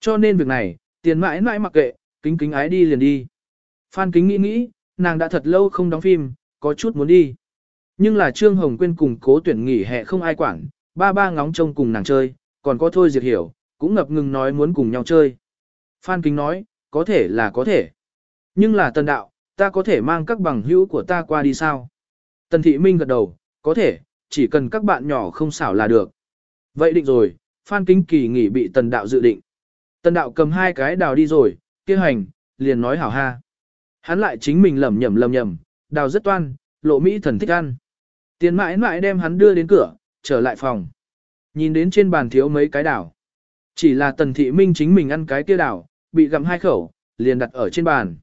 Cho nên việc này, tiền mãi mãi mặc kệ, kính kính ái đi liền đi. Phan kính nghĩ nghĩ, nàng đã thật lâu không đóng phim, có chút muốn đi. Nhưng là Trương Hồng Quyên cùng cố tuyển nghỉ hè không ai quản, ba ba ngóng trông cùng nàng chơi, còn có thôi diệt hiểu, cũng ngập ngừng nói muốn cùng nhau chơi. Phan kính nói, có thể là có thể. Nhưng là tần đạo, ta có thể mang các bằng hữu của ta qua đi sao? Tần thị minh gật đầu, có thể, chỉ cần các bạn nhỏ không xảo là được. Vậy định rồi, Phan Kính Kỳ nghỉ bị tần đạo dự định. Tần đạo cầm hai cái đào đi rồi, kia hành, liền nói hảo ha. Hắn lại chính mình lẩm nhẩm lẩm nhẩm, đào rất toan, lộ Mỹ thần thích ăn. Tiền mãi mãi đem hắn đưa đến cửa, trở lại phòng. Nhìn đến trên bàn thiếu mấy cái đào. Chỉ là tần thị minh chính mình ăn cái kia đào, bị gặm hai khẩu, liền đặt ở trên bàn.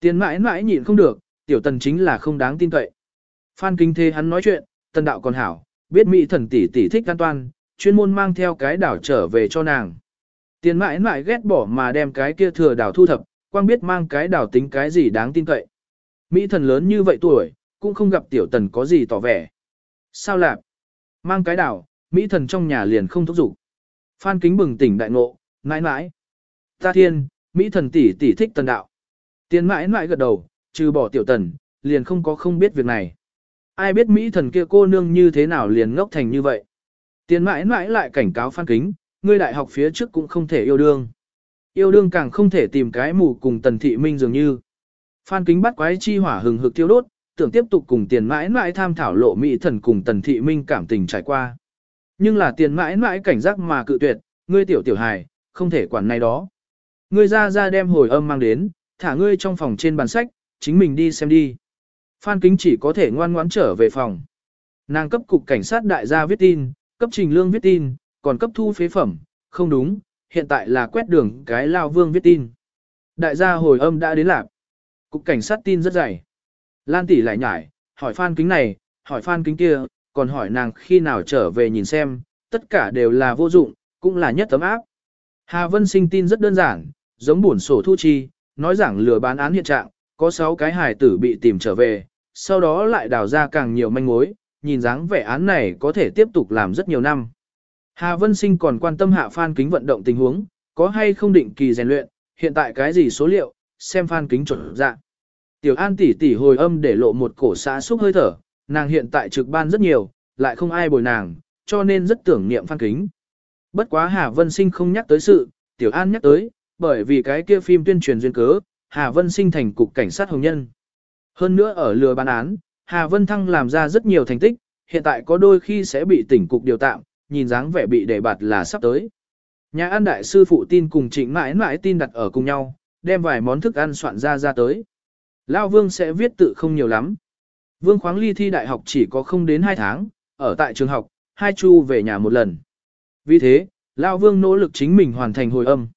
Tiền mãi mãi nhịn không được, tiểu tần chính là không đáng tin cậy. Phan kinh thế hắn nói chuyện, tần đạo còn hảo, biết Mỹ thần tỷ tỷ thích an toan, chuyên môn mang theo cái đảo trở về cho nàng. Tiền mãi mãi ghét bỏ mà đem cái kia thừa đảo thu thập, quang biết mang cái đảo tính cái gì đáng tin cậy. Mỹ thần lớn như vậy tuổi, cũng không gặp tiểu tần có gì tỏ vẻ. Sao lạp? Mang cái đảo, Mỹ thần trong nhà liền không thúc giục. Phan kính bừng tỉnh đại ngộ, mãi mãi. Ta thiên, Mỹ thần tỷ tỷ thích tần đạo. Tiền mãi mãi gật đầu, trừ bỏ tiểu tần, liền không có không biết việc này. Ai biết Mỹ thần kia cô nương như thế nào liền ngốc thành như vậy. Tiền mãi mãi lại cảnh cáo Phan Kính, ngươi đại học phía trước cũng không thể yêu đương. Yêu đương càng không thể tìm cái mù cùng tần thị minh dường như. Phan Kính bắt quái chi hỏa hừng hực tiêu đốt, tưởng tiếp tục cùng tiền mãi mãi tham thảo lộ mỹ thần cùng tần thị minh cảm tình trải qua. Nhưng là tiền mãi mãi cảnh giác mà cự tuyệt, ngươi tiểu tiểu hài, không thể quản này đó. Ngươi ra ra đem hồi âm mang đến, thả ngươi trong phòng trên bàn sách, chính mình đi xem đi. Phan Kính chỉ có thể ngoan ngoãn trở về phòng. Nàng cấp cục cảnh sát đại gia viết tin, cấp trình lương viết tin, còn cấp thu phế phẩm, không đúng, hiện tại là quét đường cái lao vương viết tin. Đại gia hồi âm đã đến lạc. Cục cảnh sát tin rất dày. Lan tỷ lại nhải, hỏi Phan Kính này, hỏi Phan Kính kia, còn hỏi nàng khi nào trở về nhìn xem, tất cả đều là vô dụng, cũng là nhất tấm áp. Hà Vân sinh tin rất đơn giản, giống buồn sổ thu chi, nói rằng lừa bán án hiện trạng, có 6 cái hài tử bị tìm trở về, sau đó lại đào ra càng nhiều manh mối, nhìn dáng vẻ án này có thể tiếp tục làm rất nhiều năm. Hà Vân Sinh còn quan tâm hạ Phan Kính vận động tình huống, có hay không định kỳ rèn luyện, hiện tại cái gì số liệu, xem Phan Kính chuẩn dạ. Tiểu An tỷ tỷ hồi âm để lộ một cổ xã xúc hơi thở, nàng hiện tại trực ban rất nhiều, lại không ai bồi nàng, cho nên rất tưởng niệm Phan Kính. Bất quá Hà Vân Sinh không nhắc tới sự, Tiểu An nhắc tới, bởi vì cái kia phim tuyên truyền duyên cớ, Hà Vân Sinh thành cục cảnh sát hồng nhân. Hơn nữa ở lừa bán án, Hà Vân Thăng làm ra rất nhiều thành tích, hiện tại có đôi khi sẽ bị tỉnh cục điều tạm, nhìn dáng vẻ bị đề bạt là sắp tới. Nhà ăn đại sư phụ tin cùng trịnh mãi mãi tin đặt ở cùng nhau, đem vài món thức ăn soạn ra ra tới. Lao Vương sẽ viết tự không nhiều lắm. Vương khoáng ly thi đại học chỉ có không đến 2 tháng, ở tại trường học, hai chu về nhà một lần. Vì thế, Lao Vương nỗ lực chính mình hoàn thành hồi âm.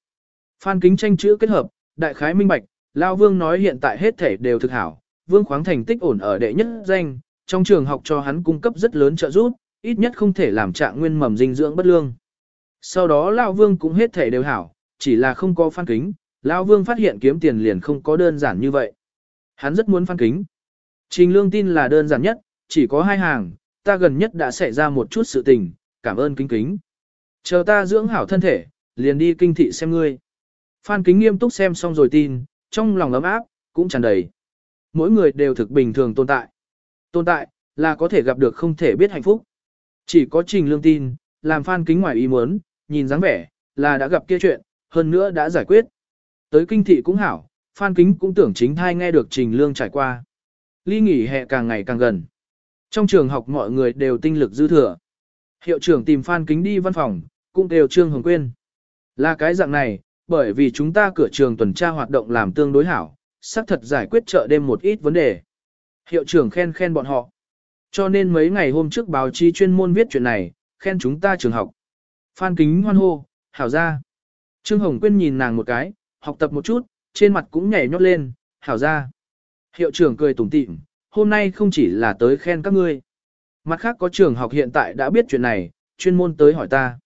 Phan kính tranh chữ kết hợp, đại khái minh bạch, Lao Vương nói hiện tại hết thể đều thực hảo, Vương khoáng thành tích ổn ở đệ nhất danh, trong trường học cho hắn cung cấp rất lớn trợ giúp, ít nhất không thể làm trạng nguyên mầm dinh dưỡng bất lương. Sau đó Lao Vương cũng hết thể đều hảo, chỉ là không có phan kính, Lao Vương phát hiện kiếm tiền liền không có đơn giản như vậy. Hắn rất muốn phan kính. Trình lương tin là đơn giản nhất, chỉ có hai hàng, ta gần nhất đã xảy ra một chút sự tình, cảm ơn kính kính. Chờ ta dưỡng hảo thân thể, liền đi kinh thị xem ngươi. Phan kính nghiêm túc xem xong rồi tin, trong lòng ấm áp, cũng tràn đầy. Mỗi người đều thực bình thường tồn tại. Tồn tại, là có thể gặp được không thể biết hạnh phúc. Chỉ có trình lương tin, làm phan kính ngoài ý muốn, nhìn dáng vẻ, là đã gặp kia chuyện, hơn nữa đã giải quyết. Tới kinh thị cũng hảo, phan kính cũng tưởng chính thai nghe được trình lương trải qua. Ly nghỉ hè càng ngày càng gần. Trong trường học mọi người đều tinh lực dư thừa. Hiệu trưởng tìm phan kính đi văn phòng, cũng đều trương hồng quên. Là cái dạng này, bởi vì chúng ta cửa trường tuần tra hoạt động làm tương đối hảo, xác thật giải quyết chợ đêm một ít vấn đề. Hiệu trưởng khen khen bọn họ. Cho nên mấy ngày hôm trước báo chí chuyên môn viết chuyện này, khen chúng ta trường học. Phan kính hoan hô, hảo ra. Trương Hồng Quyên nhìn nàng một cái, học tập một chút, trên mặt cũng nhảy nhót lên, hảo ra. Hiệu trưởng cười tủm tỉm, hôm nay không chỉ là tới khen các ngươi. Mặt khác có trường học hiện tại đã biết chuyện này, chuyên môn tới hỏi ta.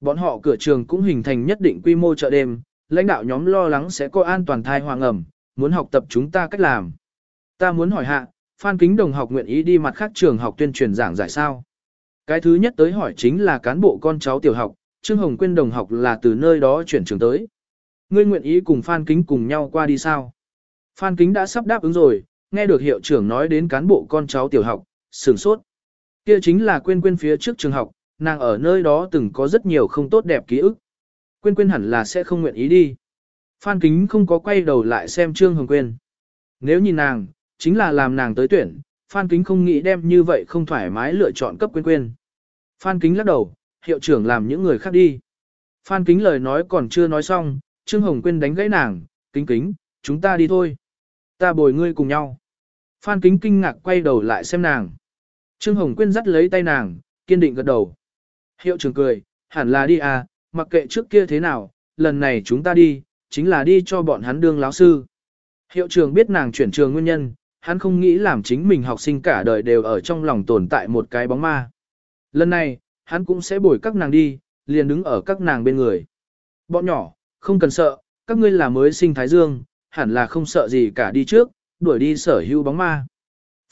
Bọn họ cửa trường cũng hình thành nhất định quy mô chợ đêm, lãnh đạo nhóm lo lắng sẽ có an toàn thai hoàng ẩm, muốn học tập chúng ta cách làm. Ta muốn hỏi hạ, Phan Kính đồng học nguyện ý đi mặt khác trường học tuyên truyền giảng giải sao? Cái thứ nhất tới hỏi chính là cán bộ con cháu tiểu học, Trương Hồng Quyên đồng học là từ nơi đó chuyển trường tới. Ngươi nguyện ý cùng Phan Kính cùng nhau qua đi sao? Phan Kính đã sắp đáp ứng rồi, nghe được hiệu trưởng nói đến cán bộ con cháu tiểu học, sửng sốt. Kia chính là quên quên phía trước trường học, nàng ở nơi đó từng có rất nhiều không tốt đẹp ký ức. Quên quên hẳn là sẽ không nguyện ý đi. Phan Kính không có quay đầu lại xem Trương Hồng Quyên. Nếu nhìn nàng, chính là làm nàng tới tuyển, Phan Kính không nghĩ đem như vậy không thoải mái lựa chọn cấp Quyên Quyên. Phan Kính lắc đầu, hiệu trưởng làm những người khác đi. Phan Kính lời nói còn chưa nói xong, Trương Hồng Quyên đánh gãy nàng, kính kính, chúng ta đi thôi. Ta bồi ngươi cùng nhau. Phan Kính kinh ngạc quay đầu lại xem nàng. Trương Hồng Quyên dắt lấy tay nàng, kiên định gật đầu. Hiệu trưởng cười, hẳn là đi à, mặc kệ trước kia thế nào, lần này chúng ta đi, chính là đi cho bọn hắn đương lão sư. Hiệu trưởng biết nàng chuyển trường nguyên nhân, hắn không nghĩ làm chính mình học sinh cả đời đều ở trong lòng tồn tại một cái bóng ma. Lần này, hắn cũng sẽ bồi các nàng đi, liền đứng ở các nàng bên người. Bọn nhỏ, không cần sợ, các ngươi là mới sinh Thái Dương, hẳn là không sợ gì cả đi trước, đuổi đi sở hữu bóng ma.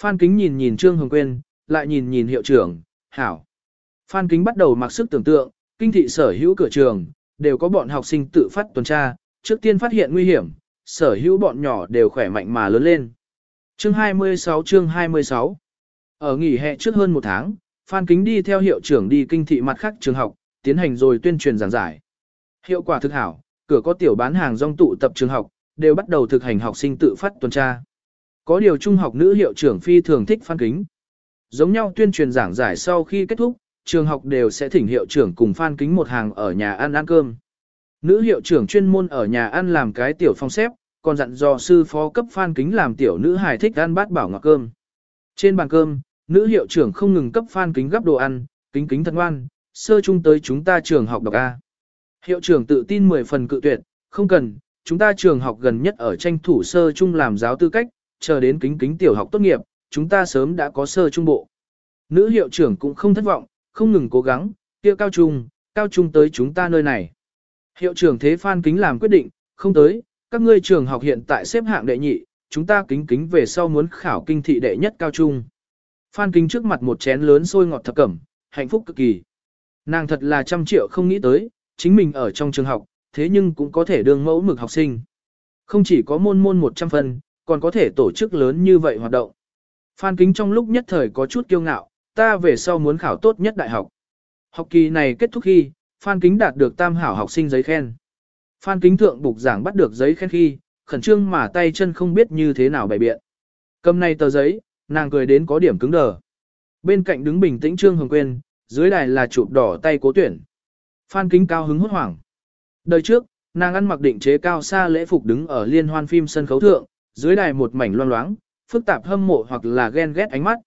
Phan Kính nhìn nhìn Trương Hồng Quyên, lại nhìn nhìn hiệu trưởng, hảo. Phan Kính bắt đầu mặc sức tưởng tượng, kinh thị sở hữu cửa trường, đều có bọn học sinh tự phát tuần tra, trước tiên phát hiện nguy hiểm, sở hữu bọn nhỏ đều khỏe mạnh mà lớn lên. Chương 26 chương 26 Ở nghỉ hè trước hơn một tháng, Phan Kính đi theo hiệu trưởng đi kinh thị mặt khác trường học, tiến hành rồi tuyên truyền giảng giải. Hiệu quả thực hảo, cửa có tiểu bán hàng rong tụ tập trường học, đều bắt đầu thực hành học sinh tự phát tuần tra. Có điều trung học nữ hiệu trưởng phi thường thích Phan Kính. Giống nhau tuyên truyền giảng giải sau khi kết thúc, trường học đều sẽ thỉnh hiệu trưởng cùng Phan Kính một hàng ở nhà ăn ăn cơm. Nữ hiệu trưởng chuyên môn ở nhà ăn làm cái tiểu phong xếp, còn dặn dò sư phó cấp Phan Kính làm tiểu nữ hài thích ăn bát bảo ngọc cơm. Trên bàn cơm, nữ hiệu trưởng không ngừng cấp Phan Kính gấp đồ ăn, kính kính thật ngoan, sơ chung tới chúng ta trường học đọc A. Hiệu trưởng tự tin 10 phần cự tuyệt, không cần, chúng ta trường học gần nhất ở tranh thủ sơ chung làm giáo tư cách, chờ đến kính kính tiểu học tốt nghiệp, chúng ta sớm đã có sơ trung bộ. Nữ hiệu trưởng cũng không thất vọng, không ngừng cố gắng, kia cao trung, cao trung tới chúng ta nơi này. Hiệu trưởng thế Phan Kính làm quyết định, không tới, các ngươi trường học hiện tại xếp hạng đệ nhị, chúng ta kính kính về sau muốn khảo kinh thị đệ nhất cao trung. Phan Kính trước mặt một chén lớn sôi ngọt thập cẩm, hạnh phúc cực kỳ. Nàng thật là trăm triệu không nghĩ tới, chính mình ở trong trường học, thế nhưng cũng có thể đương mẫu mực học sinh. Không chỉ có môn môn 100 phần, còn có thể tổ chức lớn như vậy hoạt động. Phan Kính trong lúc nhất thời có chút kiêu ngạo, ta về sau muốn khảo tốt nhất đại học. Học kỳ này kết thúc khi, Phan Kính đạt được tam hảo học sinh giấy khen. Phan Kính thượng bục giảng bắt được giấy khen khi, khẩn trương mà tay chân không biết như thế nào bày biện. Cầm này tờ giấy, nàng cười đến có điểm cứng đờ. Bên cạnh đứng bình tĩnh Trương Hồng Quyên, dưới đài là chụp đỏ tay cố tuyển. Phan Kính cao hứng hốt hoảng. Đời trước, nàng ăn mặc định chế cao xa lễ phục đứng ở liên hoan phim sân khấu thượng, dưới đài một mảnh loang loáng, phức tạp hâm mộ hoặc là ghen ghét ánh mắt.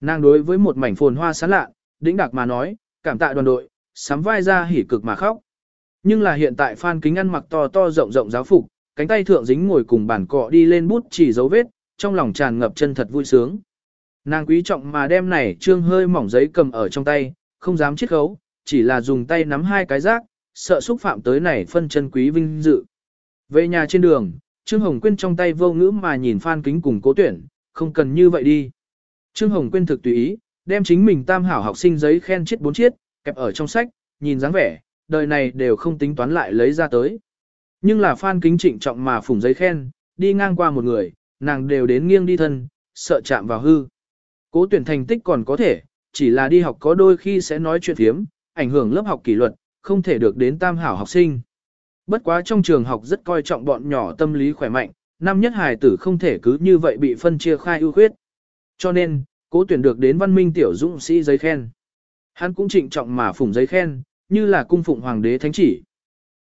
Nàng đối với một mảnh phồn hoa sáng lạ, đĩnh đạc mà nói, cảm tạ đoàn đội, sắm vai ra hỉ cực mà khóc. Nhưng là hiện tại Phan Kính ăn mặc to to rộng rộng giáo phục, cánh tay thượng dính ngồi cùng bàn cọ đi lên bút chỉ dấu vết, trong lòng tràn ngập chân thật vui sướng. Nàng quý trọng mà đem này trương hơi mỏng giấy cầm ở trong tay, không dám chiết khấu, chỉ là dùng tay nắm hai cái rác, sợ xúc phạm tới này phân chân quý vinh dự. Về nhà trên đường, Trương Hồng Quyên trong tay vô ngữ mà nhìn Phan Kính cùng cố tuyển, không cần như vậy đi. Trương Hồng Quyên thực tùy ý, đem chính mình tam hảo học sinh giấy khen chiết bốn chiết, kẹp ở trong sách, nhìn dáng vẻ, đời này đều không tính toán lại lấy ra tới. Nhưng là Phan Kính trịnh trọng mà phủng giấy khen, đi ngang qua một người, nàng đều đến nghiêng đi thân, sợ chạm vào hư. Cố tuyển thành tích còn có thể, chỉ là đi học có đôi khi sẽ nói chuyện thiếm, ảnh hưởng lớp học kỷ luật, không thể được đến tam hảo học sinh. Bất quá trong trường học rất coi trọng bọn nhỏ tâm lý khỏe mạnh, năm nhất hài tử không thể cứ như vậy bị phân chia khai ưu khuyết. Cho nên, cố tuyển được đến văn minh tiểu dũng sĩ giấy khen. Hắn cũng trịnh trọng mà phủng giấy khen, như là cung phụng hoàng đế thánh chỉ.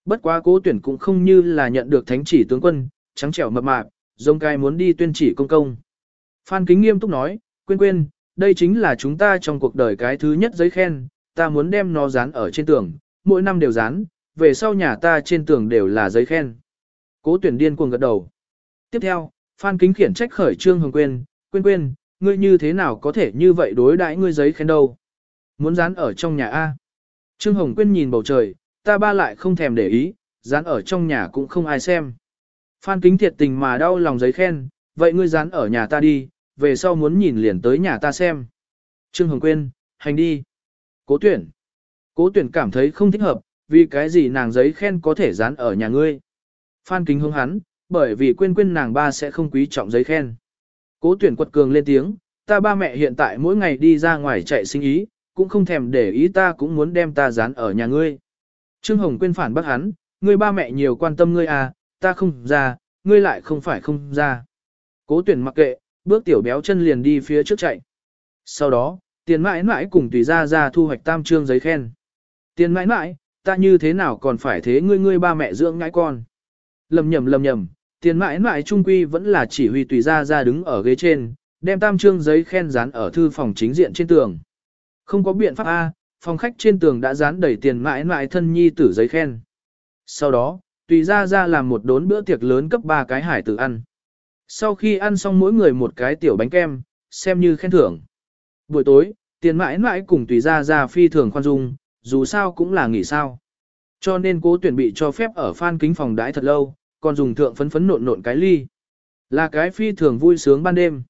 Bất quá cố tuyển cũng không như là nhận được thánh chỉ tướng quân, trắng trẻo mập mạp, giống cai muốn đi tuyên chỉ công công. Phan Kính nghiêm túc nói, quên quên, đây chính là chúng ta trong cuộc đời cái thứ nhất giấy khen, ta muốn đem nó dán ở trên tường, mỗi năm đều dán, về sau nhà ta trên tường đều là giấy khen. Cố tuyển điên cuồng gật đầu. Tiếp theo, Phan Kính khiển trách khởi Trương Hồng Quyên, quên quên, ngươi như thế nào có thể như vậy đối đãi ngươi giấy khen đâu. Muốn dán ở trong nhà A. Trương Hồng Quyên nhìn bầu trời, ta ba lại không thèm để ý, dán ở trong nhà cũng không ai xem. Phan Kính thiệt tình mà đau lòng giấy khen, vậy ngươi dán ở nhà ta đi, về sau muốn nhìn liền tới nhà ta xem. Trương Hồng Quyên, hành đi. Cố tuyển. Cố tuyển cảm thấy không thích hợp, vì cái gì nàng giấy khen có thể dán ở nhà ngươi. Phan kính hướng hắn, bởi vì quên quên nàng ba sẽ không quý trọng giấy khen. Cố tuyển quật cường lên tiếng, ta ba mẹ hiện tại mỗi ngày đi ra ngoài chạy sinh ý, cũng không thèm để ý ta cũng muốn đem ta dán ở nhà ngươi. Trương Hồng quên phản bác hắn, ngươi ba mẹ nhiều quan tâm ngươi à, ta không ra, ngươi lại không phải không ra. Cố tuyển mặc kệ, bước tiểu béo chân liền đi phía trước chạy. Sau đó, tiền mãi mãi cùng tùy ra ra thu hoạch tam trương giấy khen. Tiền mãi mãi, ta như thế nào còn phải thế ngươi ngươi ba mẹ dưỡng ngãi con. Lầm nhầm lầm nhầm, tiền mãi mãi trung quy vẫn là chỉ huy tùy ra ra đứng ở ghế trên, đem tam trương giấy khen dán ở thư phòng chính diện trên tường. Không có biện pháp A, phòng khách trên tường đã dán đầy tiền mãi mãi thân nhi tử giấy khen. Sau đó, tùy ra ra làm một đốn bữa tiệc lớn cấp ba cái hải tử ăn. Sau khi ăn xong mỗi người một cái tiểu bánh kem, xem như khen thưởng. Buổi tối, tiền mãi mãi cùng tùy ra ra phi thường khoan dung, dù sao cũng là nghỉ sao. Cho nên cố tuyển bị cho phép ở phan kính phòng đãi thật lâu, còn dùng thượng phấn phấn nộn nộn cái ly. Là cái phi thường vui sướng ban đêm.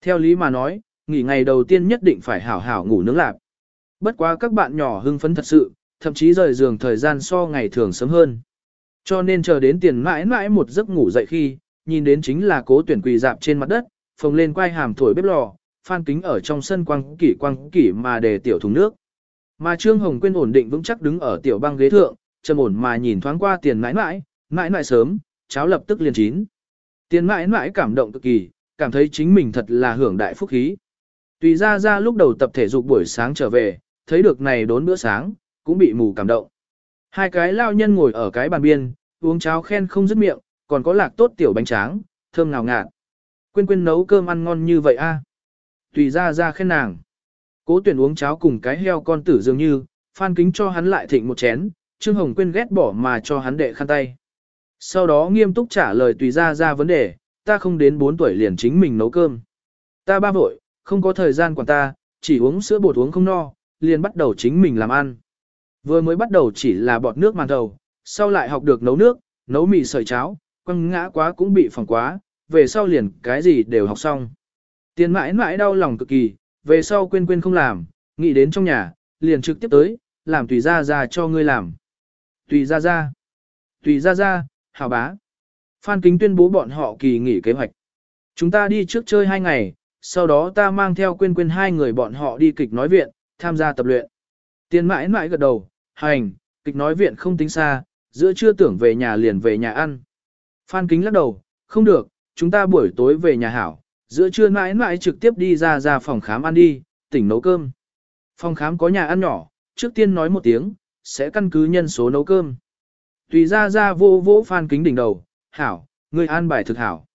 Theo lý mà nói, nghỉ ngày đầu tiên nhất định phải hảo hảo ngủ nướng lạp. Bất quá các bạn nhỏ hưng phấn thật sự, thậm chí rời giường thời gian so ngày thường sớm hơn. Cho nên chờ đến tiền mãi mãi một giấc ngủ dậy khi, nhìn đến chính là cố tuyển quỳ dạp trên mặt đất, phồng lên quay hàm thổi bếp lò, phan kính ở trong sân quăng kỷ quăng kỷ mà để tiểu thùng nước. Mà Trương Hồng Quyên ổn định vững chắc đứng ở tiểu băng ghế thượng, trầm ổn mà nhìn thoáng qua tiền mãi mãi, mãi mãi sớm, cháo lập tức liền chín. Tiền mãi mãi cảm động cực kỳ, cảm thấy chính mình thật là hưởng đại phúc khí. Tùy ra ra lúc đầu tập thể dục buổi sáng trở về, thấy được này đốn bữa sáng, cũng bị mù cảm động. Hai cái lao nhân ngồi ở cái bàn biên, uống cháo khen không dứt miệng, còn có lạc tốt tiểu bánh tráng, thơm ngào ngạt. Quyên quyên nấu cơm ăn ngon như vậy a. Tùy ra ra khen nàng. Cố tuyển uống cháo cùng cái heo con tử dường như, phan kính cho hắn lại thịnh một chén, Trương Hồng Quyên ghét bỏ mà cho hắn đệ khăn tay. Sau đó nghiêm túc trả lời tùy ra ra vấn đề, ta không đến 4 tuổi liền chính mình nấu cơm. Ta ba vội, không có thời gian quản ta, chỉ uống sữa bột uống không no, liền bắt đầu chính mình làm ăn. Vừa mới bắt đầu chỉ là bọt nước màn đầu, sau lại học được nấu nước, nấu mì sợi cháo, quăng ngã quá cũng bị phòng quá, về sau liền cái gì đều học xong. Tiền mãi mãi đau lòng cực kỳ, về sau quên quên không làm, nghĩ đến trong nhà, liền trực tiếp tới, làm tùy ra ra cho ngươi làm. Tùy ra ra. Tùy ra ra, hào bá. Phan Kính tuyên bố bọn họ kỳ nghỉ kế hoạch. Chúng ta đi trước chơi hai ngày, sau đó ta mang theo quên quên hai người bọn họ đi kịch nói viện, tham gia tập luyện. Tiền mãi mãi gật đầu, hành, Kịch nói viện không tính xa, giữa trưa tưởng về nhà liền về nhà ăn. Phan Kính lắc đầu, không được, chúng ta buổi tối về nhà hảo, giữa trưa mãi mãi trực tiếp đi ra ra phòng khám ăn đi, tỉnh nấu cơm. Phòng khám có nhà ăn nhỏ, trước tiên nói một tiếng, sẽ căn cứ nhân số nấu cơm. Tùy ra ra vô vô Phan Kính đỉnh đầu, hảo, người an bài thực hảo.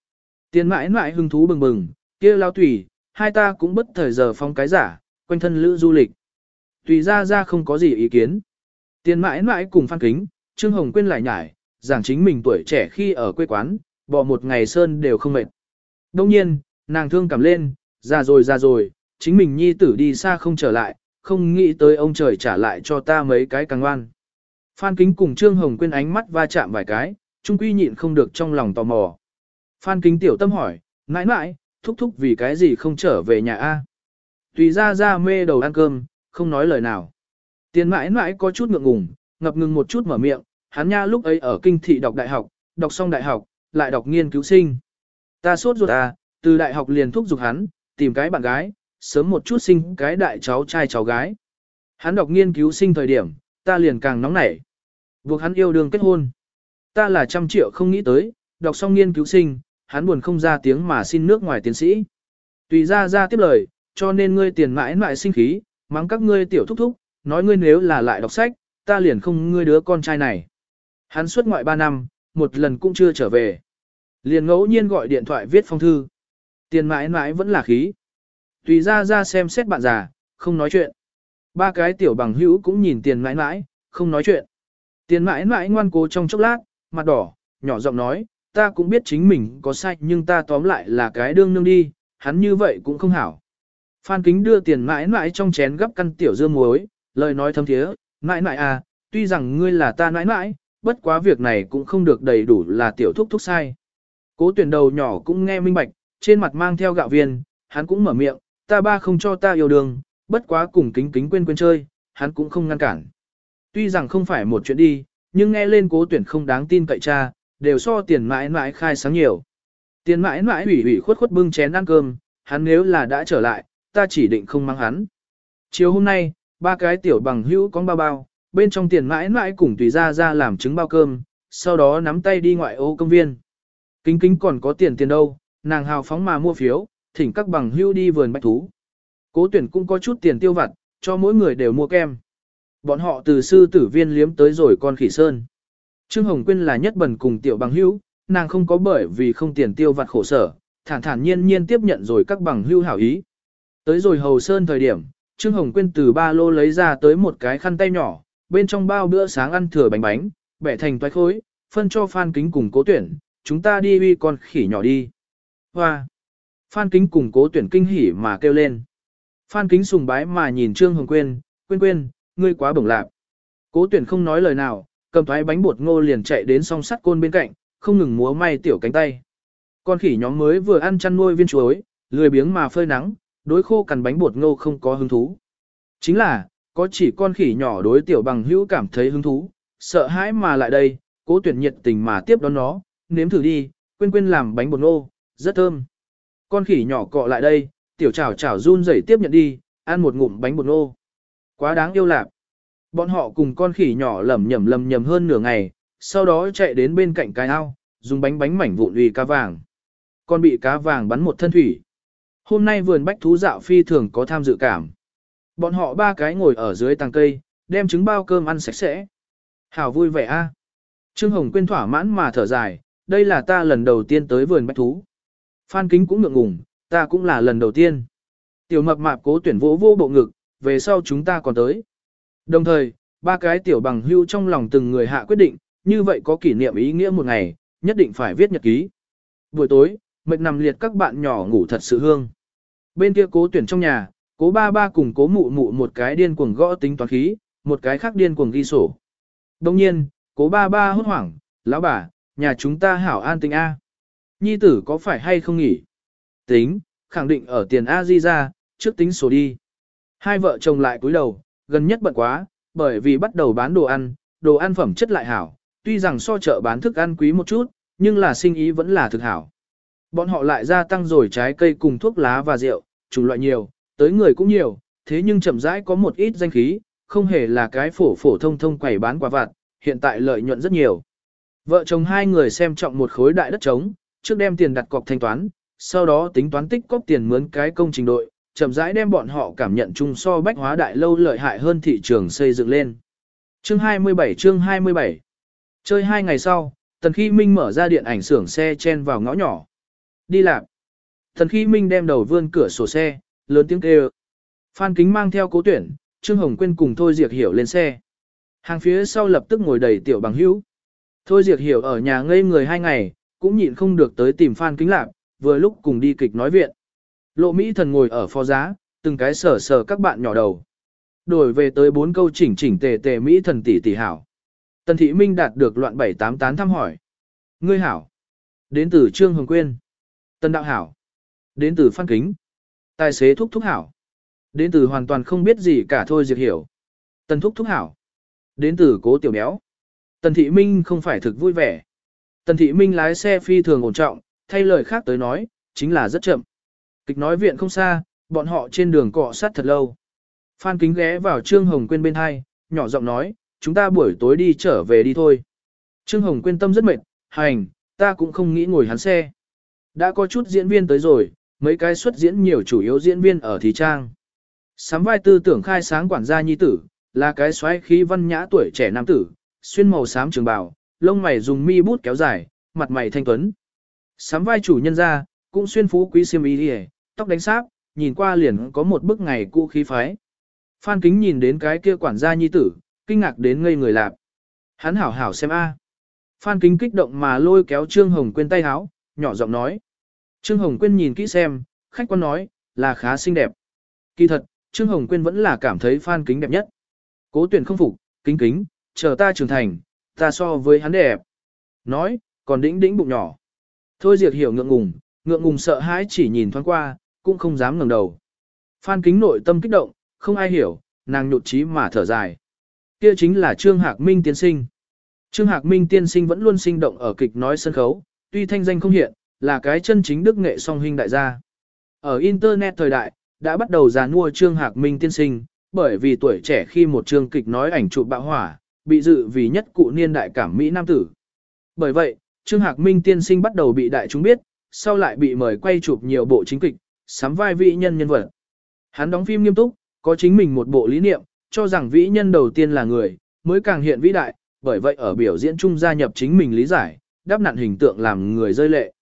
Tiền mãi mãi hứng thú bừng bừng, kia lao tùy, hai ta cũng bất thời giờ phong cái giả, quanh thân lữ du lịch. Tùy ra ra không có gì ý kiến. Tiền mãi mãi cùng Phan Kính, Trương Hồng quên lại nhải, giảng chính mình tuổi trẻ khi ở quê quán, bỏ một ngày sơn đều không mệt. Đông nhiên, nàng thương cảm lên, ra rồi ra rồi, chính mình nhi tử đi xa không trở lại, không nghĩ tới ông trời trả lại cho ta mấy cái càng ngoan. Phan Kính cùng Trương Hồng quên ánh mắt va chạm vài cái, trung quy nhịn không được trong lòng tò mò. Phan Kính tiểu tâm hỏi, mãi mãi, thúc thúc vì cái gì không trở về nhà A. Tùy ra ra mê đầu ăn cơm, không nói lời nào. Tiền mãi mãi có chút ngượng ngùng, ngập ngừng một chút mở miệng, hắn nha lúc ấy ở kinh thị đọc đại học, đọc xong đại học, lại đọc nghiên cứu sinh. Ta sốt ruột à, từ đại học liền thúc giục hắn, tìm cái bạn gái, sớm một chút sinh cái đại cháu trai cháu gái. Hắn đọc nghiên cứu sinh thời điểm, ta liền càng nóng nảy. Buộc hắn yêu đương kết hôn. Ta là trăm triệu không nghĩ tới, đọc xong nghiên cứu sinh, hắn buồn không ra tiếng mà xin nước ngoài tiến sĩ. Tùy ra ra tiếp lời, cho nên ngươi tiền mãi mãi sinh khí, mắng các ngươi tiểu thúc thúc, nói ngươi nếu là lại đọc sách, ta liền không ngươi đứa con trai này. Hắn xuất ngoại 3 năm, một lần cũng chưa trở về. Liền ngẫu nhiên gọi điện thoại viết phong thư. Tiền mãi mãi vẫn là khí. Tùy ra ra xem xét bạn già, không nói chuyện. Ba cái tiểu bằng hữu cũng nhìn tiền mãi mãi, không nói chuyện. Tiền mãi mãi ngoan cố trong chốc lát, mặt đỏ, nhỏ giọng nói, ta cũng biết chính mình có sai nhưng ta tóm lại là cái đương nương đi, hắn như vậy cũng không hảo. Phan Kính đưa tiền mãi mãi trong chén gấp căn tiểu dưa muối, lời nói thâm thiế, mãi mãi à, tuy rằng ngươi là ta mãi mãi, bất quá việc này cũng không được đầy đủ là tiểu thúc thúc sai. Cố tuyển đầu nhỏ cũng nghe minh bạch, trên mặt mang theo gạo viên, hắn cũng mở miệng, ta ba không cho ta yêu đương, bất quá cùng kính kính quên quên chơi, hắn cũng không ngăn cản. Tuy rằng không phải một chuyện đi, nhưng nghe lên cố tuyển không đáng tin cậy cha, đều so tiền mãi mãi khai sáng nhiều. Tiền mãi mãi ủy ủy khuất khuất bưng chén ăn cơm, hắn nếu là đã trở lại, ta chỉ định không mang hắn. Chiều hôm nay, ba cái tiểu bằng hữu con bao bao, bên trong tiền mãi mãi cùng tùy ra ra làm trứng bao cơm, sau đó nắm tay đi ngoại ô công viên. Kính kính còn có tiền tiền đâu, nàng hào phóng mà mua phiếu, thỉnh các bằng hữu đi vườn bách thú. Cố tuyển cũng có chút tiền tiêu vặt, cho mỗi người đều mua kem. Bọn họ từ sư tử viên liếm tới rồi con khỉ sơn. Trương Hồng Quyên là nhất bần cùng tiểu bằng hữu, nàng không có bởi vì không tiền tiêu vặt khổ sở, thản thản nhiên nhiên tiếp nhận rồi các bằng hữu hảo ý. Tới rồi hầu sơn thời điểm, Trương Hồng Quyên từ ba lô lấy ra tới một cái khăn tay nhỏ, bên trong bao bữa sáng ăn thừa bánh bánh, bẻ thành toái khối, phân cho Phan Kính cùng cố tuyển, chúng ta đi uy con khỉ nhỏ đi. Hoa! Phan Kính cùng cố tuyển kinh hỉ mà kêu lên. Phan Kính sùng bái mà nhìn Trương Hồng Quyên, Quyên Quyên, ngươi quá bổng lạc. Cố tuyển không nói lời nào, cầm thoái bánh bột ngô liền chạy đến song sắt côn bên cạnh, không ngừng múa may tiểu cánh tay. Con khỉ nhóm mới vừa ăn chăn nuôi viên chuối, lười biếng mà phơi nắng, đối khô cằn bánh bột ngô không có hứng thú. Chính là, có chỉ con khỉ nhỏ đối tiểu bằng hữu cảm thấy hứng thú, sợ hãi mà lại đây, cố tuyển nhiệt tình mà tiếp đón nó, nếm thử đi, quên quên làm bánh bột ngô, rất thơm. Con khỉ nhỏ cọ lại đây, tiểu chảo chảo run rẩy tiếp nhận đi, ăn một ngụm bánh bột ngô. Quá đáng yêu lạc. Bọn họ cùng con khỉ nhỏ lầm nhầm lầm nhầm hơn nửa ngày, sau đó chạy đến bên cạnh cái ao, dùng bánh bánh mảnh vụn uy cá vàng. Con bị cá vàng bắn một thân thủy. Hôm nay vườn bách thú dạo phi thường có tham dự cảm. Bọn họ ba cái ngồi ở dưới tàng cây, đem trứng bao cơm ăn sạch sẽ. Hảo vui vẻ a. Trương Hồng quên thỏa mãn mà thở dài, đây là ta lần đầu tiên tới vườn bách thú. Phan Kính cũng ngượng ngùng, ta cũng là lần đầu tiên. Tiểu mập mạp cố tuyển vỗ vô bộ ngực, về sau chúng ta còn tới. Đồng thời, ba cái tiểu bằng hưu trong lòng từng người hạ quyết định, như vậy có kỷ niệm ý nghĩa một ngày, nhất định phải viết nhật ký. Buổi tối, mệt nằm liệt các bạn nhỏ ngủ thật sự hương. Bên kia cố tuyển trong nhà, cố ba ba cùng cố mụ mụ một cái điên cuồng gõ tính toán khí, một cái khác điên cuồng ghi sổ. Đồng nhiên, cố ba ba hốt hoảng, lão bà, nhà chúng ta hảo an tình A. Nhi tử có phải hay không nghỉ? Tính, khẳng định ở tiền A di ra, trước tính sổ đi. Hai vợ chồng lại cúi đầu, gần nhất bận quá, bởi vì bắt đầu bán đồ ăn, đồ ăn phẩm chất lại hảo, tuy rằng so chợ bán thức ăn quý một chút, nhưng là sinh ý vẫn là thực hảo. Bọn họ lại gia tăng rồi trái cây cùng thuốc lá và rượu, chủng loại nhiều, tới người cũng nhiều, thế nhưng chậm rãi có một ít danh khí, không hề là cái phổ phổ thông thông quầy bán quả vặt, hiện tại lợi nhuận rất nhiều. Vợ chồng hai người xem trọng một khối đại đất trống, trước đem tiền đặt cọc thanh toán, sau đó tính toán tích cóp tiền mướn cái công trình đội, chậm rãi đem bọn họ cảm nhận chung so bách hóa đại lâu lợi hại hơn thị trường xây dựng lên. Chương 27 chương 27 Chơi hai ngày sau, Tần Khi Minh mở ra điện ảnh xưởng xe chen vào ngõ nhỏ. Đi làm. Tần Khi Minh đem đầu vươn cửa sổ xe, lớn tiếng kêu. Phan Kính mang theo cố tuyển, Trương Hồng Quyên cùng Thôi Diệt Hiểu lên xe. Hàng phía sau lập tức ngồi đầy tiểu bằng hữu. Thôi Diệt Hiểu ở nhà ngây người hai ngày, cũng nhịn không được tới tìm Phan Kính Lạc, vừa lúc cùng đi kịch nói viện. Lộ Mỹ thần ngồi ở phó giá, từng cái sở sở các bạn nhỏ đầu. Đổi về tới bốn câu chỉnh chỉnh tề tề Mỹ thần tỷ tỷ hảo. Tần Thị Minh đạt được loạn bảy tám tán thăm hỏi. Ngươi hảo. Đến từ Trương Hồng Quyên. Tần Đạo hảo. Đến từ Phan Kính. Tài xế thúc thúc hảo. Đến từ hoàn toàn không biết gì cả thôi diệt hiểu. Tần thúc thúc hảo. Đến từ cố tiểu béo. Tần Thị Minh không phải thực vui vẻ. Tần Thị Minh lái xe phi thường ổn trọng, thay lời khác tới nói, chính là rất chậm. Kịch nói viện không xa, bọn họ trên đường cọ sát thật lâu. Phan Kính ghé vào Trương Hồng Quyên bên hai, nhỏ giọng nói, chúng ta buổi tối đi trở về đi thôi. Trương Hồng Quyên tâm rất mệt, hành, ta cũng không nghĩ ngồi hắn xe. Đã có chút diễn viên tới rồi, mấy cái xuất diễn nhiều chủ yếu diễn viên ở thí trang. Sám vai tư tưởng khai sáng quản gia nhi tử, là cái xoáy khí văn nhã tuổi trẻ nam tử, xuyên màu xám trường bào, lông mày dùng mi bút kéo dài, mặt mày thanh tuấn. Sám vai chủ nhân ra, cũng xuyên phú quý xiêm y hề, tóc đánh sáp, nhìn qua liền có một bức ngày cũ khí phái. Phan Kính nhìn đến cái kia quản gia nhi tử, kinh ngạc đến ngây người lạp. Hắn hảo hảo xem a. Phan Kính kích động mà lôi kéo Trương Hồng Quyên tay háo, nhỏ giọng nói. Trương Hồng Quyên nhìn kỹ xem, khách quan nói, là khá xinh đẹp. Kỳ thật, Trương Hồng Quyên vẫn là cảm thấy Phan Kính đẹp nhất. Cố tuyển không phục, kính kính, chờ ta trưởng thành, ta so với hắn đẹp. Nói, còn đĩnh đĩnh bụng nhỏ. Thôi diệt hiểu ngượng ngùng, ngượng ngùng sợ hãi chỉ nhìn thoáng qua, cũng không dám ngẩng đầu. Phan kính nội tâm kích động, không ai hiểu, nàng nhột trí mà thở dài. Kia chính là Trương Hạc Minh tiên sinh. Trương Hạc Minh tiên sinh vẫn luôn sinh động ở kịch nói sân khấu, tuy thanh danh không hiện, là cái chân chính đức nghệ song hình đại gia. Ở Internet thời đại, đã bắt đầu giàn mua Trương Hạc Minh tiên sinh, bởi vì tuổi trẻ khi một trương kịch nói ảnh chụp bạo hỏa, bị dự vì nhất cụ niên đại cảm Mỹ Nam tử. Bởi vậy, Trương Hạc Minh tiên sinh bắt đầu bị đại chúng biết, sau lại bị mời quay chụp nhiều bộ chính kịch, sắm vai vị nhân nhân vật. Hắn đóng phim nghiêm túc, có chính mình một bộ lý niệm, cho rằng vĩ nhân đầu tiên là người, mới càng hiện vĩ đại, bởi vậy ở biểu diễn chung gia nhập chính mình lý giải, đáp nạn hình tượng làm người rơi lệ.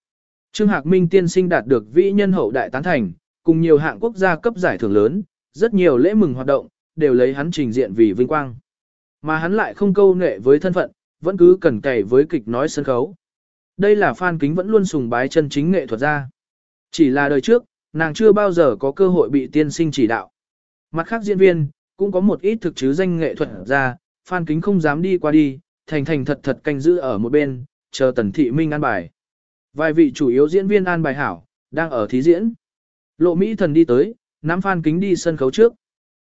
Trương Hạc Minh tiên sinh đạt được vĩ nhân hậu đại tán thành, cùng nhiều hạng quốc gia cấp giải thưởng lớn, rất nhiều lễ mừng hoạt động, đều lấy hắn trình diện vì vinh quang. Mà hắn lại không câu nệ với thân phận, vẫn cứ cần cày với kịch nói sân khấu. Đây là Phan Kính vẫn luôn sùng bái chân chính nghệ thuật gia Chỉ là đời trước, nàng chưa bao giờ có cơ hội bị tiên sinh chỉ đạo. Mặt khác diễn viên, cũng có một ít thực chứ danh nghệ thuật ra, Phan Kính không dám đi qua đi, thành thành thật thật canh giữ ở một bên, chờ Tần Thị Minh an bài. Vài vị chủ yếu diễn viên an bài hảo, đang ở thí diễn. Lộ Mỹ thần đi tới, nắm Phan Kính đi sân khấu trước.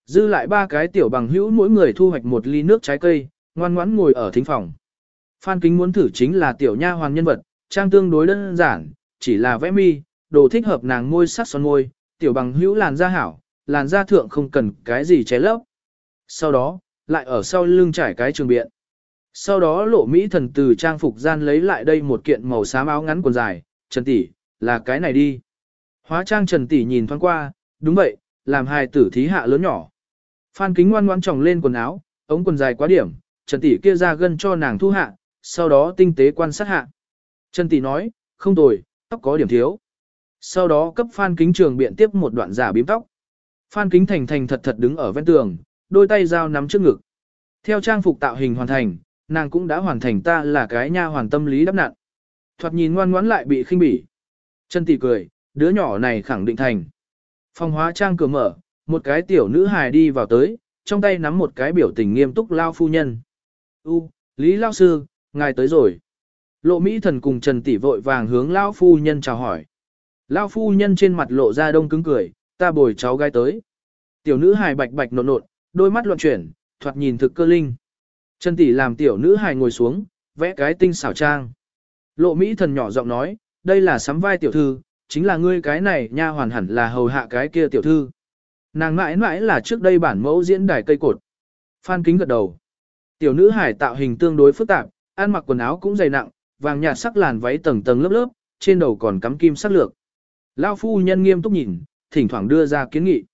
Dư lại ba cái tiểu bằng hữu mỗi người thu hoạch một ly nước trái cây, ngoan ngoãn ngồi ở thính phòng. Phan Kính muốn thử chính là tiểu nha hoàng nhân vật, trang tương đối đơn giản, chỉ là vẽ mi, đồ thích hợp nàng môi sắc son môi, tiểu bằng hữu làn da hảo, làn da thượng không cần cái gì che lấp. Sau đó, lại ở sau lưng trải cái trường biện. Sau đó lộ Mỹ thần từ trang phục gian lấy lại đây một kiện màu xám áo ngắn quần dài, Trần Tỷ, là cái này đi. Hóa trang Trần Tỷ nhìn thoáng qua, đúng vậy, làm hài tử thí hạ lớn nhỏ. Phan kính ngoan ngoan tròng lên quần áo, ống quần dài quá điểm, Trần Tỷ kia ra gân cho nàng thu hạ, sau đó tinh tế quan sát hạ. Trần Tỷ nói, không tồi, tóc có điểm thiếu. Sau đó cấp Phan Kính Trường biện tiếp một đoạn giả bím tóc. Phan Kính Thành thành thật thật đứng ở ven tường, đôi tay dao nắm trước ngực. Theo trang phục tạo hình hoàn thành, nàng cũng đã hoàn thành ta là cái nha hoàn tâm lý đắp nặn. Thoạt nhìn ngoan ngoãn lại bị khinh bỉ. Trần Tỷ cười, đứa nhỏ này khẳng định thành. Phòng hóa trang cửa mở, một cái tiểu nữ hài đi vào tới, trong tay nắm một cái biểu tình nghiêm túc lao phu nhân. U, Lý Lao Sư, ngài tới rồi. Lộ Mỹ thần cùng Trần Tỷ vội vàng hướng Lao phu nhân chào hỏi. Lao phu nhân trên mặt lộ ra đông cứng cười, ta bồi cháu gái tới. Tiểu nữ hài bạch bạch nộn nộn, đôi mắt loạn chuyển, thoạt nhìn thực cơ linh. Trần Tỷ làm tiểu nữ hài ngồi xuống, vẽ cái tinh xảo trang. Lộ Mỹ thần nhỏ giọng nói, đây là sắm vai tiểu thư, chính là ngươi cái này nha hoàn hẳn là hầu hạ cái kia tiểu thư. Nàng mãi mãi là trước đây bản mẫu diễn đài cây cột. Phan Kính gật đầu. Tiểu nữ hải tạo hình tương đối phức tạp, ăn mặc quần áo cũng dày nặng, vàng nhạt sắc làn váy tầng tầng lớp lớp, trên đầu còn cắm kim sắc lược. Lao phu nhân nghiêm túc nhìn, thỉnh thoảng đưa ra kiến nghị.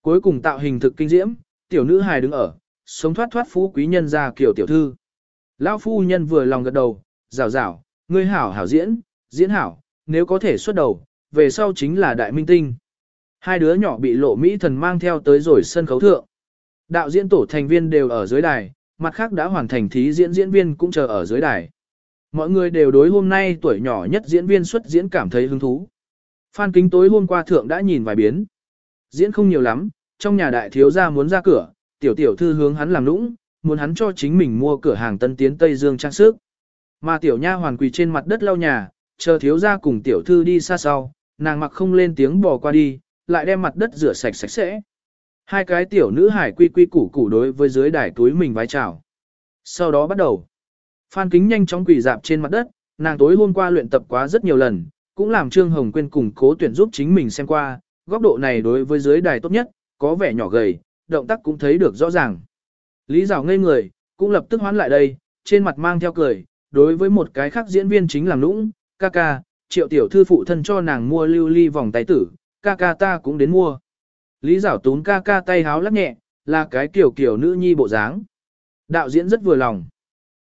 Cuối cùng tạo hình thực kinh diễm, tiểu nữ hài đứng ở, sống thoát thoát phú quý nhân ra kiểu tiểu thư. Lao phu nhân vừa lòng gật đầu, rào rào, ngươi hảo hảo diễn, diễn hảo, nếu có thể xuất đầu, về sau chính là đại minh tinh. Hai đứa nhỏ bị lộ Mỹ thần mang theo tới rồi sân khấu thượng. Đạo diễn tổ thành viên đều ở dưới đài, mặt khác đã hoàn thành thí diễn diễn viên cũng chờ ở dưới đài. Mọi người đều đối hôm nay tuổi nhỏ nhất diễn viên xuất diễn cảm thấy hứng thú. Phan kính tối hôm qua thượng đã nhìn vài biến. Diễn không nhiều lắm, trong nhà đại thiếu gia muốn ra cửa, tiểu tiểu thư hướng hắn làm nũng, muốn hắn cho chính mình mua cửa hàng tân tiến Tây Dương trang sức. Mà tiểu nha hoàn quỳ trên mặt đất lau nhà, chờ thiếu gia cùng tiểu thư đi xa sau, nàng mặc không lên tiếng bỏ qua đi, lại đem mặt đất rửa sạch sạch sẽ. Hai cái tiểu nữ hải quy quy củ củ đối với dưới đài túi mình vái chào. Sau đó bắt đầu. Phan Kính nhanh chóng quỳ dạp trên mặt đất, nàng tối hôm qua luyện tập quá rất nhiều lần, cũng làm Trương Hồng Quyên cùng cố tuyển giúp chính mình xem qua, góc độ này đối với dưới đài tốt nhất, có vẻ nhỏ gầy, động tác cũng thấy được rõ ràng. Lý Giảo ngây người, cũng lập tức hoán lại đây, trên mặt mang theo cười, đối với một cái khác diễn viên chính làm lũng, ca ca, triệu tiểu thư phụ thân cho nàng mua lưu ly vòng tay tử, ca ca ta cũng đến mua. Lý Giảo tún ca ca tay háo lắc nhẹ, là cái kiểu kiểu nữ nhi bộ dáng. Đạo diễn rất vừa lòng.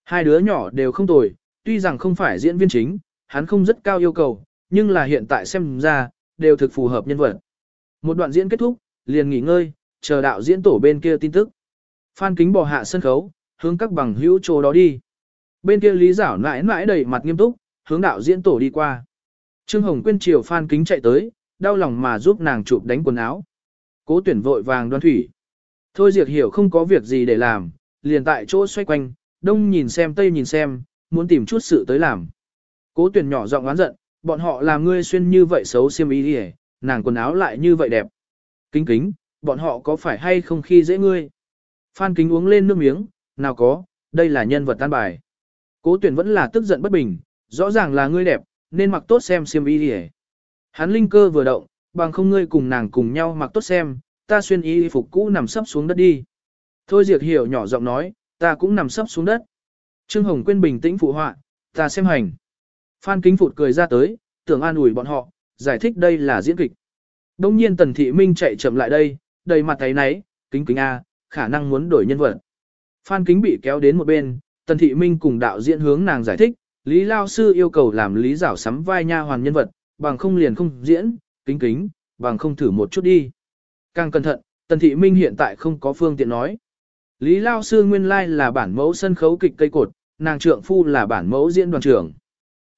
Hai đứa nhỏ đều không tồi, tuy rằng không phải diễn viên chính, hắn không rất cao yêu cầu, nhưng là hiện tại xem ra, đều thực phù hợp nhân vật. Một đoạn diễn kết thúc, liền nghỉ ngơi, chờ đạo diễn tổ bên kia tin tức. Phan kính bò hạ sân khấu, hướng các bằng hữu chỗ đó đi. Bên kia Lý Giảo nãi nãi đầy mặt nghiêm túc, hướng đạo diễn tổ đi qua. Trương Hồng Quyên chiều Phan kính chạy tới, đau lòng mà giúp nàng chụp đánh quần áo. Cố tuyển vội vàng đoan thủy. Thôi Diệt hiểu không có việc gì để làm, liền tại chỗ xoay quanh, đông nhìn xem tây nhìn xem, muốn tìm chút sự tới làm. Cố tuyển nhỏ giọng oán giận, bọn họ làm ngươi xuyên như vậy xấu xiêm ý đi nàng quần áo lại như vậy đẹp. Kính kính, bọn họ có phải hay không khi dễ ngươi? Phan kính uống lên nước miếng, nào có, đây là nhân vật tan bài. Cố tuyển vẫn là tức giận bất bình, rõ ràng là ngươi đẹp, nên mặc tốt xem xiêm ý đi Hắn linh cơ vừa động, bằng không ngươi cùng nàng cùng nhau mặc tốt xem, ta xuyên y phục cũ nằm sấp xuống đất đi. Thôi Diệt hiểu nhỏ giọng nói, ta cũng nằm sấp xuống đất. Trương Hồng Quyên bình tĩnh phụ họa, ta xem hành. Phan Kính Phụt cười ra tới, tưởng an ủi bọn họ, giải thích đây là diễn kịch. Đông nhiên Tần Thị Minh chạy chậm lại đây, đầy mặt thấy náy, kính kính A, khả năng muốn đổi nhân vật. Phan Kính bị kéo đến một bên, Tần Thị Minh cùng đạo diễn hướng nàng giải thích, Lý Lao Sư yêu cầu làm Lý Giảo sắm vai nha hoàn nhân vật, bằng không liền không diễn, kính kính, bằng không thử một chút đi. Càng cẩn thận, Tần Thị Minh hiện tại không có phương tiện nói. Lý Lao Sư nguyên lai là bản mẫu sân khấu kịch cây cột, nàng trượng phu là bản mẫu diễn đoàn trưởng.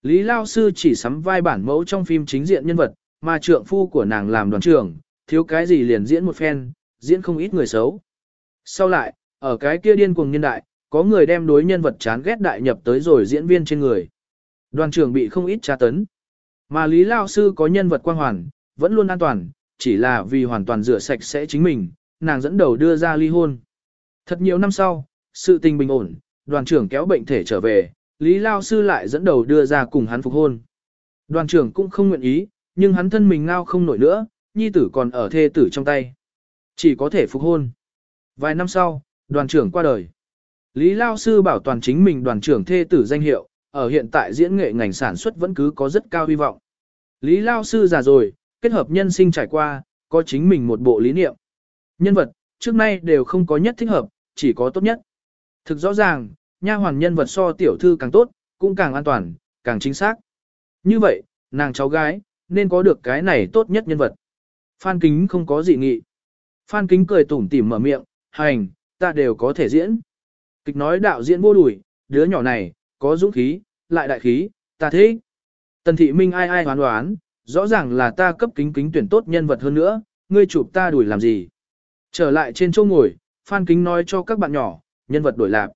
Lý Lao Sư chỉ sắm vai bản mẫu trong phim chính diện nhân vật, mà trượng phu của nàng làm đoàn trưởng, thiếu cái gì liền diễn một phen, diễn không ít người xấu. Sau lại, ở cái kia điên cuồng nhân đại, có người đem đối nhân vật chán ghét đại nhập tới rồi diễn viên trên người. Đoàn trưởng bị không ít tra tấn. Mà Lý Lao Sư có nhân vật quang hoàn, vẫn luôn an toàn, chỉ là vì hoàn toàn rửa sạch sẽ chính mình, nàng dẫn đầu đưa ra ly hôn. Thật nhiều năm sau, sự tình bình ổn, đoàn trưởng kéo bệnh thể trở về, Lý Lao Sư lại dẫn đầu đưa ra cùng hắn phục hôn. Đoàn trưởng cũng không nguyện ý, nhưng hắn thân mình ngao không nổi nữa, nhi tử còn ở thê tử trong tay. Chỉ có thể phục hôn. Vài năm sau, đoàn trưởng qua đời. Lý Lao Sư bảo toàn chính mình đoàn trưởng thê tử danh hiệu, ở hiện tại diễn nghệ ngành sản xuất vẫn cứ có rất cao hy vọng. Lý Lao Sư già rồi, kết hợp nhân sinh trải qua, có chính mình một bộ lý niệm. Nhân vật, trước nay đều không có nhất thích hợp, chỉ có tốt nhất. Thực rõ ràng, nha hoàn nhân vật so tiểu thư càng tốt, cũng càng an toàn, càng chính xác. Như vậy, nàng cháu gái, nên có được cái này tốt nhất nhân vật. Phan Kính không có gì nghị. Phan Kính cười tủm tỉm mở miệng, hành, ta đều có thể diễn. Kịch nói đạo diễn vô đuổi, đứa nhỏ này, có dũng khí, lại đại khí, ta thế. Tần thị minh ai ai hoán đoán, rõ ràng là ta cấp kính kính tuyển tốt nhân vật hơn nữa, ngươi chụp ta đuổi làm gì. Trở lại trên chỗ ngồi, Phan Kính nói cho các bạn nhỏ, nhân vật đổi lạc.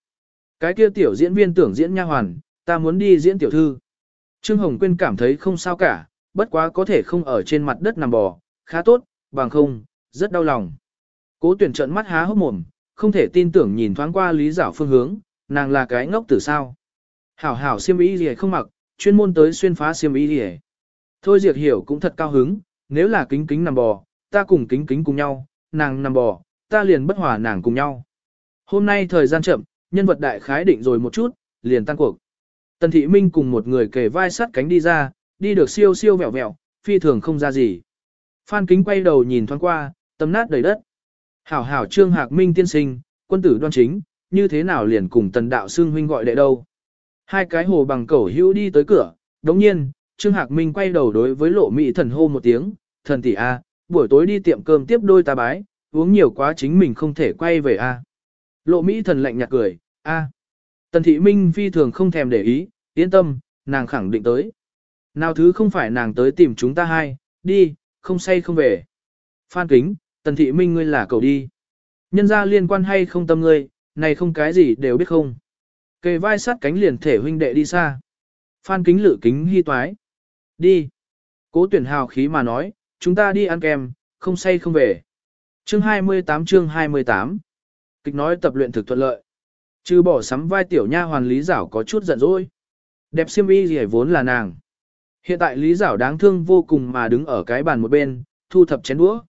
Cái kia tiểu diễn viên tưởng diễn nha hoàn, ta muốn đi diễn tiểu thư. Trương Hồng Quyên cảm thấy không sao cả, bất quá có thể không ở trên mặt đất nằm bò, khá tốt, bằng không, rất đau lòng. Cố tuyển trận mắt há hốc mồm, không thể tin tưởng nhìn thoáng qua lý giảo phương hướng, nàng là cái ngốc tử sao. Hảo hảo siêm ý gì không mặc, chuyên môn tới xuyên phá siêm ý gì Thôi diệt hiểu cũng thật cao hứng, nếu là kính kính nằm bò, ta cùng kính kính cùng nhau, nàng nằm bò, ta liền bất hòa nàng cùng nhau. Hôm nay thời gian chậm, nhân vật đại khái định rồi một chút, liền tăng cuộc. Tần Thị Minh cùng một người kề vai sắt cánh đi ra, đi được siêu siêu vẹo vẹo, phi thường không ra gì. Phan Kính quay đầu nhìn thoáng qua, tâm nát đầy đất. Hảo hảo Trương Hạc Minh tiên sinh, quân tử đoan chính, như thế nào liền cùng tần đạo xương huynh gọi đệ đâu. Hai cái hồ bằng cẩu hữu đi tới cửa, đống nhiên, Trương Hạc Minh quay đầu đối với lộ mỹ thần hô một tiếng, thần tỷ A, buổi tối đi tiệm cơm tiếp đôi ta bái, uống nhiều quá chính mình không thể quay về A. Lộ mỹ thần lạnh nhạt cười, A. Tần thị minh phi thường không thèm để ý, yên tâm, nàng khẳng định tới. Nào thứ không phải nàng tới tìm chúng ta hai, đi, không say không về. Phan kính, tần thị minh ngươi là cầu đi. Nhân ra liên quan hay không tâm ngươi, này không cái gì đều biết không. Kề vai sát cánh liền thể huynh đệ đi xa. Phan kính lự kính hy toái. Đi. Cố tuyển hào khí mà nói, chúng ta đi ăn kem, không say không về. Chương 28 chương 28 Kịch nói tập luyện thực thuận lợi. Trừ bỏ sắm vai tiểu nha hoàn Lý Giảo có chút giận dỗi. Đẹp xiêm y gì vốn là nàng. Hiện tại Lý Giảo đáng thương vô cùng mà đứng ở cái bàn một bên, thu thập chén đũa.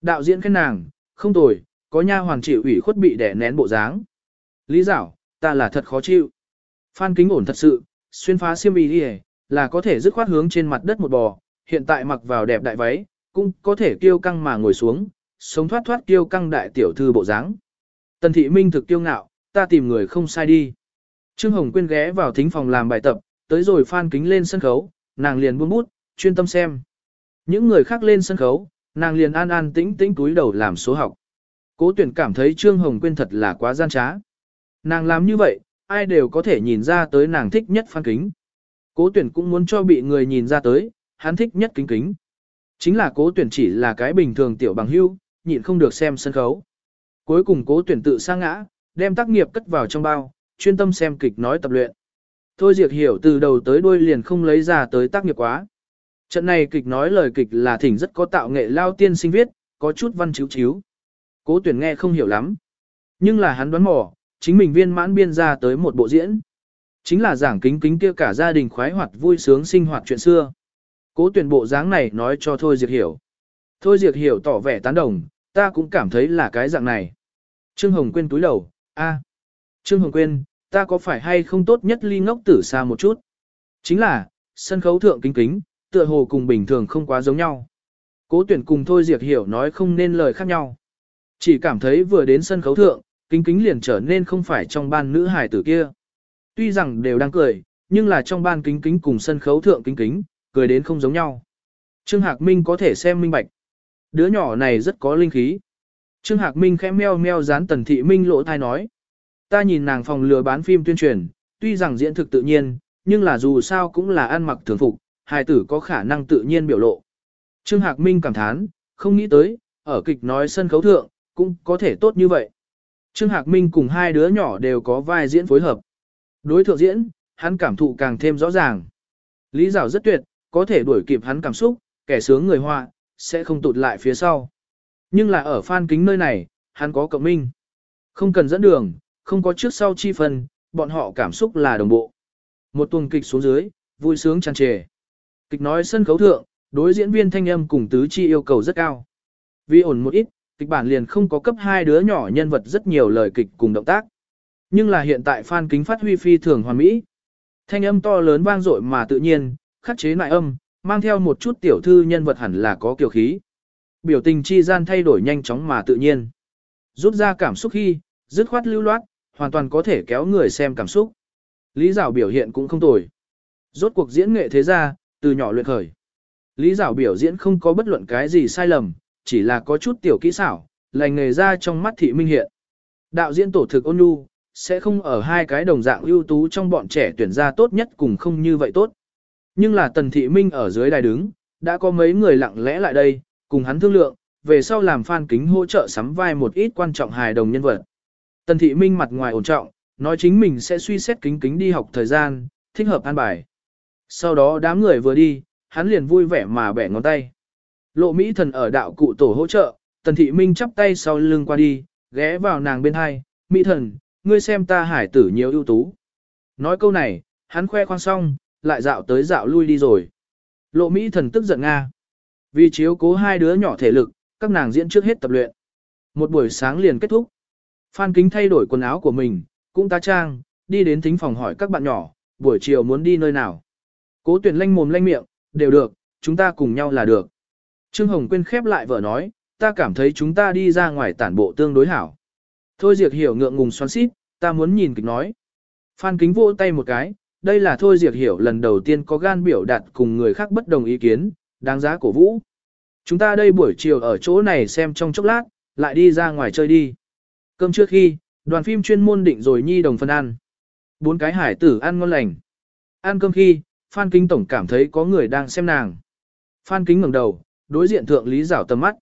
Đạo diễn khen nàng, không tồi, có nha hoàn chịu ủy khuất bị đẻ nén bộ dáng. Lý Giảo, ta là thật khó chịu. Phan kính ổn thật sự, xuyên phá xiêm y gì là có thể dứt khoát hướng trên mặt đất một bò, hiện tại mặc vào đẹp đại váy, cũng có thể kiêu căng mà ngồi xuống, sống thoát thoát kiêu căng đại tiểu thư bộ dáng. Tần thị minh thực kiêu ngạo, ta tìm người không sai đi. Trương Hồng Quyên ghé vào thính phòng làm bài tập, tới rồi phan kính lên sân khấu, nàng liền buông bút, chuyên tâm xem. Những người khác lên sân khấu, nàng liền an an tĩnh tĩnh túi đầu làm số học. Cố tuyển cảm thấy Trương Hồng Quyên thật là quá gian trá. Nàng làm như vậy, ai đều có thể nhìn ra tới nàng thích nhất phan kính. Cố tuyển cũng muốn cho bị người nhìn ra tới, hắn thích nhất kính kính. Chính là cố tuyển chỉ là cái bình thường tiểu bằng hưu, nhịn không được xem sân khấu. Cuối cùng cố tuyển tự sa ngã, đem tác nghiệp cất vào trong bao, chuyên tâm xem kịch nói tập luyện. Thôi Diệt hiểu từ đầu tới đuôi liền không lấy ra tới tác nghiệp quá. Trận này kịch nói lời kịch là thỉnh rất có tạo nghệ lao tiên sinh viết, có chút văn chiếu chiếu. Cố tuyển nghe không hiểu lắm. Nhưng là hắn đoán mò, chính mình viên mãn biên ra tới một bộ diễn. Chính là giảng kính kính kia cả gia đình khoái hoạt vui sướng sinh hoạt chuyện xưa. Cố tuyển bộ dáng này nói cho Thôi Diệt hiểu. Thôi Diệt hiểu tỏ vẻ tán đồng, ta cũng cảm thấy là cái dạng này. Trương Hồng Quyên túi đầu, a, Trương Hồng Quyên, ta có phải hay không tốt nhất ly ngốc tử xa một chút? Chính là, sân khấu thượng kính kính, tựa hồ cùng bình thường không quá giống nhau. Cố tuyển cùng Thôi Diệt hiểu nói không nên lời khác nhau. Chỉ cảm thấy vừa đến sân khấu thượng, kính kính liền trở nên không phải trong ban nữ hài tử kia. Tuy rằng đều đang cười, nhưng là trong ban kính kính cùng sân khấu thượng kính kính, cười đến không giống nhau. Trương Hạc Minh có thể xem minh bạch. Đứa nhỏ này rất có linh khí. Trương Hạc Minh khẽ meo meo dán tần thị minh lỗ thai nói. Ta nhìn nàng phòng lừa bán phim tuyên truyền, tuy rằng diễn thực tự nhiên, nhưng là dù sao cũng là ăn mặc thường phục, hài tử có khả năng tự nhiên biểu lộ. Trương Hạc Minh cảm thán, không nghĩ tới, ở kịch nói sân khấu thượng, cũng có thể tốt như vậy. Trương Hạc Minh cùng hai đứa nhỏ đều có vai diễn phối hợp. Đối thượng diễn, hắn cảm thụ càng thêm rõ ràng. Lý Giảo rất tuyệt, có thể đuổi kịp hắn cảm xúc, kẻ sướng người họa, sẽ không tụt lại phía sau. Nhưng là ở phan kính nơi này, hắn có cộng minh. Không cần dẫn đường, không có trước sau chi phần, bọn họ cảm xúc là đồng bộ. Một tuần kịch xuống dưới, vui sướng tràn trề. Kịch nói sân khấu thượng, đối diễn viên thanh âm cùng tứ chi yêu cầu rất cao. Vì ổn một ít, kịch bản liền không có cấp hai đứa nhỏ nhân vật rất nhiều lời kịch cùng động tác. Nhưng là hiện tại Phan Kính phát huy phi thường hoàn mỹ. Thanh âm to lớn vang dội mà tự nhiên, khắc chế lại âm, mang theo một chút tiểu thư nhân vật hẳn là có kiều khí. Biểu tình chi gian thay đổi nhanh chóng mà tự nhiên. Rút ra cảm xúc khi, dứt khoát lưu loát, hoàn toàn có thể kéo người xem cảm xúc. Lý Giảo biểu hiện cũng không tồi. Rốt cuộc diễn nghệ thế ra, từ nhỏ luyện khởi. Lý Giảo biểu diễn không có bất luận cái gì sai lầm, chỉ là có chút tiểu kỹ xảo, lành nghề ra trong mắt thị minh hiện. Đạo diễn tổ thực ôn nhu, sẽ không ở hai cái đồng dạng ưu tú trong bọn trẻ tuyển ra tốt nhất cùng không như vậy tốt. Nhưng là tần thị minh ở dưới đài đứng, đã có mấy người lặng lẽ lại đây, cùng hắn thương lượng, về sau làm phan kính hỗ trợ sắm vai một ít quan trọng hài đồng nhân vật. Tần thị minh mặt ngoài ổn trọng, nói chính mình sẽ suy xét kính kính đi học thời gian, thích hợp an bài. Sau đó đám người vừa đi, hắn liền vui vẻ mà bẻ ngón tay. Lộ Mỹ thần ở đạo cụ tổ hỗ trợ, tần thị minh chắp tay sau lưng qua đi, ghé vào nàng bên hai, Mỹ thần, ngươi xem ta hải tử nhiều ưu tú. Nói câu này, hắn khoe khoang xong, lại dạo tới dạo lui đi rồi. Lộ Mỹ thần tức giận Nga. Vì chiếu cố hai đứa nhỏ thể lực, các nàng diễn trước hết tập luyện. Một buổi sáng liền kết thúc. Phan Kính thay đổi quần áo của mình, cũng tá trang, đi đến thính phòng hỏi các bạn nhỏ, buổi chiều muốn đi nơi nào. Cố tuyển lanh mồm lanh miệng, đều được, chúng ta cùng nhau là được. Trương Hồng Quyên khép lại vợ nói, ta cảm thấy chúng ta đi ra ngoài tản bộ tương đối hảo. Thôi Diệt Hiểu ngượng ngùng xoắn xít, ta muốn nhìn kịch nói. Phan Kính vỗ tay một cái, đây là Thôi Diệt Hiểu lần đầu tiên có gan biểu đạt cùng người khác bất đồng ý kiến, đáng giá cổ vũ. Chúng ta đây buổi chiều ở chỗ này xem trong chốc lát, lại đi ra ngoài chơi đi. Cơm trước khi, đoàn phim chuyên môn định rồi nhi đồng phân ăn. Bốn cái hải tử ăn ngon lành. Ăn cơm khi, Phan Kính Tổng cảm thấy có người đang xem nàng. Phan Kính ngẩng đầu, đối diện thượng Lý Giảo tầm mắt.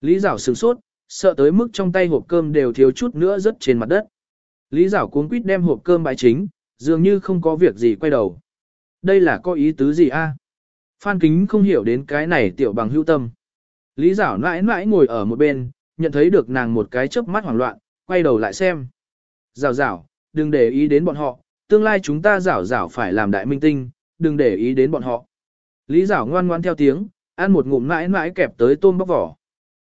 Lý Giảo sửng sốt, sợ tới mức trong tay hộp cơm đều thiếu chút nữa rớt trên mặt đất. Lý Giảo cuống quýt đem hộp cơm bãi chính, dường như không có việc gì quay đầu. Đây là có ý tứ gì a? À? Phan Kính không hiểu đến cái này tiểu bằng hữu tâm. Lý Giảo mãi mãi ngồi ở một bên, nhận thấy được nàng một cái chớp mắt hoảng loạn, quay đầu lại xem. Giảo giảo, đừng để ý đến bọn họ, tương lai chúng ta giảo giảo phải làm đại minh tinh, đừng để ý đến bọn họ. Lý Giảo ngoan ngoan theo tiếng, ăn một ngụm mãi mãi kẹp tới tôm bóc vỏ.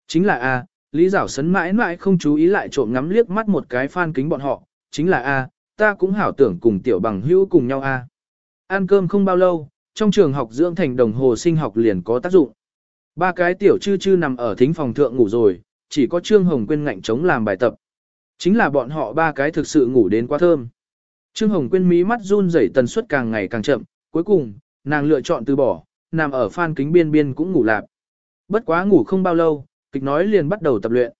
Chính là A, à, Lý Giảo sấn mãi mãi không chú ý lại trộm ngắm liếc mắt một cái phan kính bọn họ, chính là A, ta cũng hảo tưởng cùng tiểu bằng hữu cùng nhau A. Ăn cơm không bao lâu, trong trường học dưỡng thành đồng hồ sinh học liền có tác dụng. Ba cái tiểu chư chư nằm ở thính phòng thượng ngủ rồi, chỉ có Trương Hồng Quyên ngạnh chống làm bài tập. Chính là bọn họ ba cái thực sự ngủ đến quá thơm. Trương Hồng Quyên mí mắt run rẩy tần suất càng ngày càng chậm, cuối cùng, nàng lựa chọn từ bỏ, nằm ở phan kính biên biên cũng ngủ lạp. Bất quá ngủ không bao lâu, kịch nói liền bắt đầu tập luyện.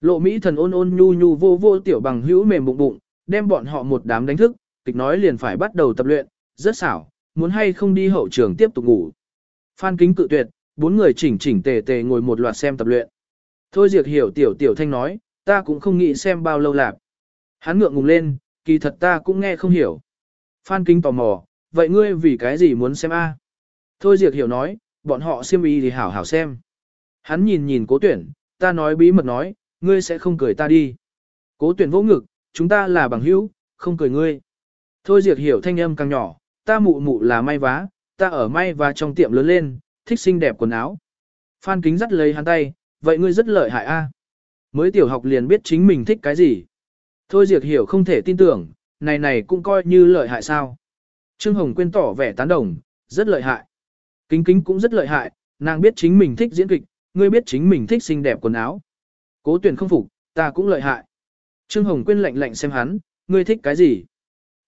Lộ Mỹ thần ôn ôn nhu nhu vô vô tiểu bằng hữu mềm bụng bụng, đem bọn họ một đám đánh thức, kịch nói liền phải bắt đầu tập luyện, rất xảo, muốn hay không đi hậu trường tiếp tục ngủ. Phan kính cự tuyệt, bốn người chỉnh chỉnh tề tề ngồi một loạt xem tập luyện. Thôi diệt hiểu tiểu tiểu thanh nói, ta cũng không nghĩ xem bao lâu lạp. Hắn ngượng ngùng lên, kỳ thật ta cũng nghe không hiểu. Phan kính tò mò, vậy ngươi vì cái gì muốn xem a? Thôi diệt hiểu nói, bọn họ xem y thì hảo hảo xem. Hắn nhìn nhìn cố tuyển, ta nói bí mật nói, ngươi sẽ không cười ta đi. Cố tuyển vỗ ngực, chúng ta là bằng hữu, không cười ngươi. Thôi diệt hiểu thanh âm càng nhỏ, ta mụ mụ là may vá, ta ở may và trong tiệm lớn lên, thích xinh đẹp quần áo. Phan kính dắt lấy hắn tay, vậy ngươi rất lợi hại a. Mới tiểu học liền biết chính mình thích cái gì. Thôi diệt hiểu không thể tin tưởng, này này cũng coi như lợi hại sao. Trương Hồng Quyên tỏ vẻ tán đồng, rất lợi hại. Kính kính cũng rất lợi hại, nàng biết chính mình thích diễn kịch, ngươi biết chính mình thích xinh đẹp quần áo. Cố tuyển không phục, ta cũng lợi hại. Trương Hồng Quyên lạnh lạnh xem hắn, ngươi thích cái gì?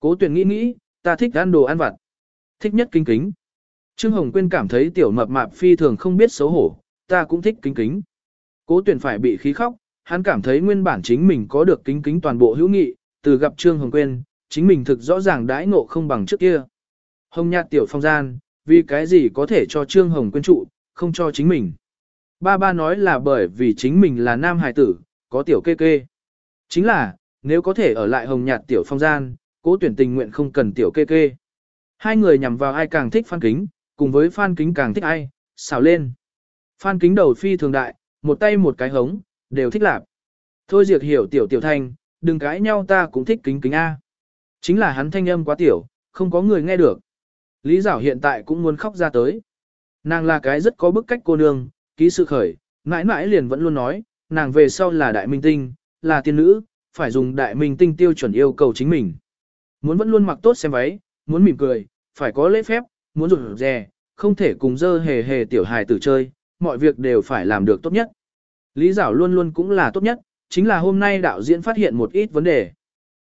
Cố tuyển nghĩ nghĩ, ta thích ăn đồ ăn vặt. Thích nhất kinh kính. Trương Hồng Quyên cảm thấy tiểu mập mạp phi thường không biết xấu hổ, ta cũng thích kính kính. Cố tuyển phải bị khí khóc, hắn cảm thấy nguyên bản chính mình có được kính kính toàn bộ hữu nghị, từ gặp Trương Hồng Quyên, chính mình thực rõ ràng đãi ngộ không bằng trước kia. Hồng nhạt tiểu phong gian, vì cái gì có thể cho Trương Hồng Quyên trụ, không cho chính mình. Ba ba nói là bởi vì chính mình là nam hài tử, có tiểu kê kê. Chính là, nếu có thể ở lại hồng nhạt tiểu phong gian, cố tuyển tình nguyện không cần tiểu kê kê. Hai người nhằm vào ai càng thích phan kính, cùng với phan kính càng thích ai, xào lên. Phan kính đầu phi thường đại, một tay một cái hống, đều thích lạp. Thôi diệt hiểu tiểu tiểu thanh, đừng cãi nhau ta cũng thích kính kính A. Chính là hắn thanh âm quá tiểu, không có người nghe được. Lý Giảo hiện tại cũng muốn khóc ra tới. Nàng là cái rất có bức cách cô nương, ký sự khởi, mãi mãi liền vẫn luôn nói, nàng về sau là đại minh tinh, là tiên nữ, phải dùng đại minh tinh tiêu chuẩn yêu cầu chính mình. Muốn vẫn luôn mặc tốt xem váy, muốn mỉm cười, phải có lễ phép, muốn rụt rè, không thể cùng dơ hề hề tiểu hài tử chơi, mọi việc đều phải làm được tốt nhất. Lý Giảo luôn luôn cũng là tốt nhất, chính là hôm nay đạo diễn phát hiện một ít vấn đề.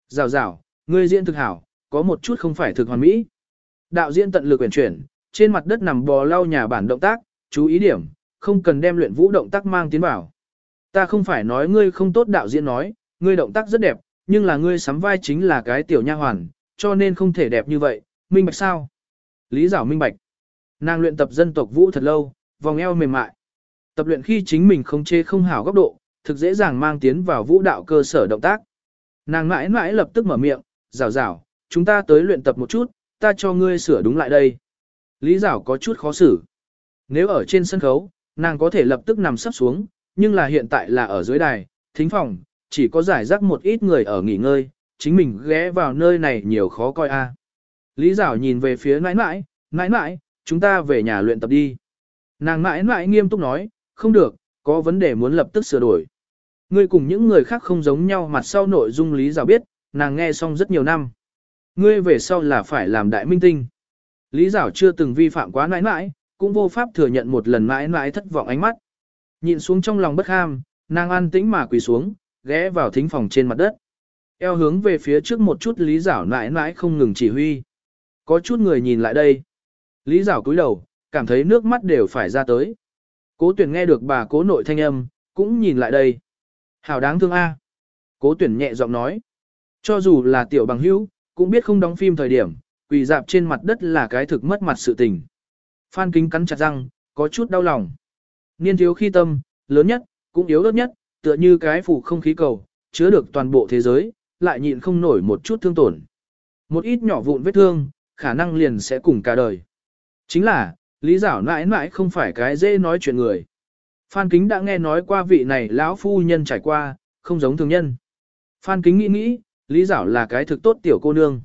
Giảo giảo, ngươi diễn thực hảo, có một chút không phải thực hoàn mỹ. Đạo diễn tận lực quyển chuyển, trên mặt đất nằm bò lau nhà bản động tác, chú ý điểm, không cần đem luyện vũ động tác mang tiến vào. Ta không phải nói ngươi không tốt đạo diễn nói, ngươi động tác rất đẹp, nhưng là ngươi sắm vai chính là cái tiểu nha hoàn, cho nên không thể đẹp như vậy, minh bạch sao? Lý giảo minh bạch. Nàng luyện tập dân tộc vũ thật lâu, vòng eo mềm mại. Tập luyện khi chính mình không chê không hảo góc độ, thực dễ dàng mang tiến vào vũ đạo cơ sở động tác. Nàng mãi mãi lập tức mở miệng, rào rào, chúng ta tới luyện tập một chút, ta cho ngươi sửa đúng lại đây. Lý giảo có chút khó xử. Nếu ở trên sân khấu, nàng có thể lập tức nằm sắp xuống, nhưng là hiện tại là ở dưới đài, thính phòng, chỉ có giải rác một ít người ở nghỉ ngơi, chính mình ghé vào nơi này nhiều khó coi a. Lý Giảo nhìn về phía nãi nãi, nãi nãi, chúng ta về nhà luyện tập đi. Nàng nãi nãi nghiêm túc nói, không được, có vấn đề muốn lập tức sửa đổi. Ngươi cùng những người khác không giống nhau mặt sau nội dung Lý Giảo biết, nàng nghe xong rất nhiều năm. Ngươi về sau là phải làm đại minh tinh. Lý Giảo chưa từng vi phạm quá nãi nãi, cũng vô pháp thừa nhận một lần mãi mãi thất vọng ánh mắt. Nhìn xuống trong lòng bất ham, nàng an tĩnh mà quỳ xuống, ghé vào thính phòng trên mặt đất. Eo hướng về phía trước một chút Lý Giảo mãi mãi không ngừng chỉ huy. Có chút người nhìn lại đây. Lý Giảo cúi đầu, cảm thấy nước mắt đều phải ra tới. Cố tuyển nghe được bà cố nội thanh âm, cũng nhìn lại đây. Hảo đáng thương a. Cố tuyển nhẹ giọng nói. Cho dù là tiểu bằng hữu, cũng biết không đóng phim thời điểm, quỳ dạp trên mặt đất là cái thực mất mặt sự tình. Phan kính cắn chặt răng, có chút đau lòng. Niên thiếu khi tâm, lớn nhất, cũng yếu ớt nhất, tựa như cái phủ không khí cầu, chứa được toàn bộ thế giới, lại nhịn không nổi một chút thương tổn. Một ít nhỏ vụn vết thương, khả năng liền sẽ cùng cả đời. Chính là, Lý Giảo mãi mãi không phải cái dễ nói chuyện người. Phan Kính đã nghe nói qua vị này lão phu nhân trải qua, không giống thường nhân. Phan Kính nghĩ nghĩ, Lý Giảo là cái thực tốt tiểu cô nương.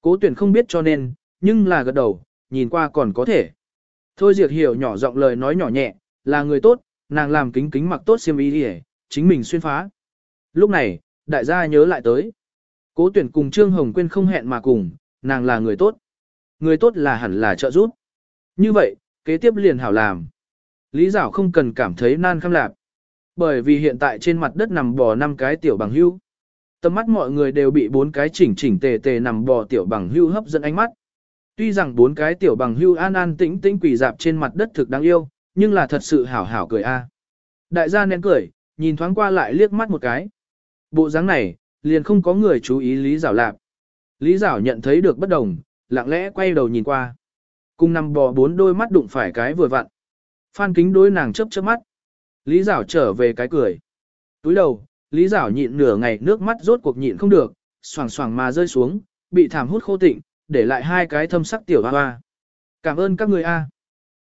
Cố tuyển không biết cho nên, nhưng là gật đầu, nhìn qua còn có thể. Thôi Diệt hiểu nhỏ giọng lời nói nhỏ nhẹ, là người tốt, nàng làm kính kính mặc tốt xiêm y đi chính mình xuyên phá. Lúc này, đại gia nhớ lại tới. Cố tuyển cùng Trương Hồng Quyên không hẹn mà cùng, nàng là người tốt. Người tốt là hẳn là trợ giúp. Như vậy, kế tiếp liền hảo làm. Lý Giảo không cần cảm thấy nan khăm lạc. Bởi vì hiện tại trên mặt đất nằm bò năm cái tiểu bằng hưu. Tầm mắt mọi người đều bị bốn cái chỉnh chỉnh tề tề nằm bò tiểu bằng hưu hấp dẫn ánh mắt. Tuy rằng bốn cái tiểu bằng hưu an an tĩnh tĩnh quỳ dạp trên mặt đất thực đáng yêu, nhưng là thật sự hảo hảo cười a. À. Đại gia nén cười, nhìn thoáng qua lại liếc mắt một cái. Bộ dáng này, liền không có người chú ý Lý Giảo lạp. Lý Giảo nhận thấy được bất đồng, lặng lẽ quay đầu nhìn qua. Cùng nằm bò bốn đôi mắt đụng phải cái vừa vặn. Phan kính đôi nàng chớp chớp mắt. Lý Giảo trở về cái cười. Túi đầu, Lý Giảo nhịn nửa ngày nước mắt rốt cuộc nhịn không được, xoàng xoàng mà rơi xuống, bị thảm hút khô tịnh, để lại hai cái thâm sắc tiểu hoa hoa. Cảm ơn các người a.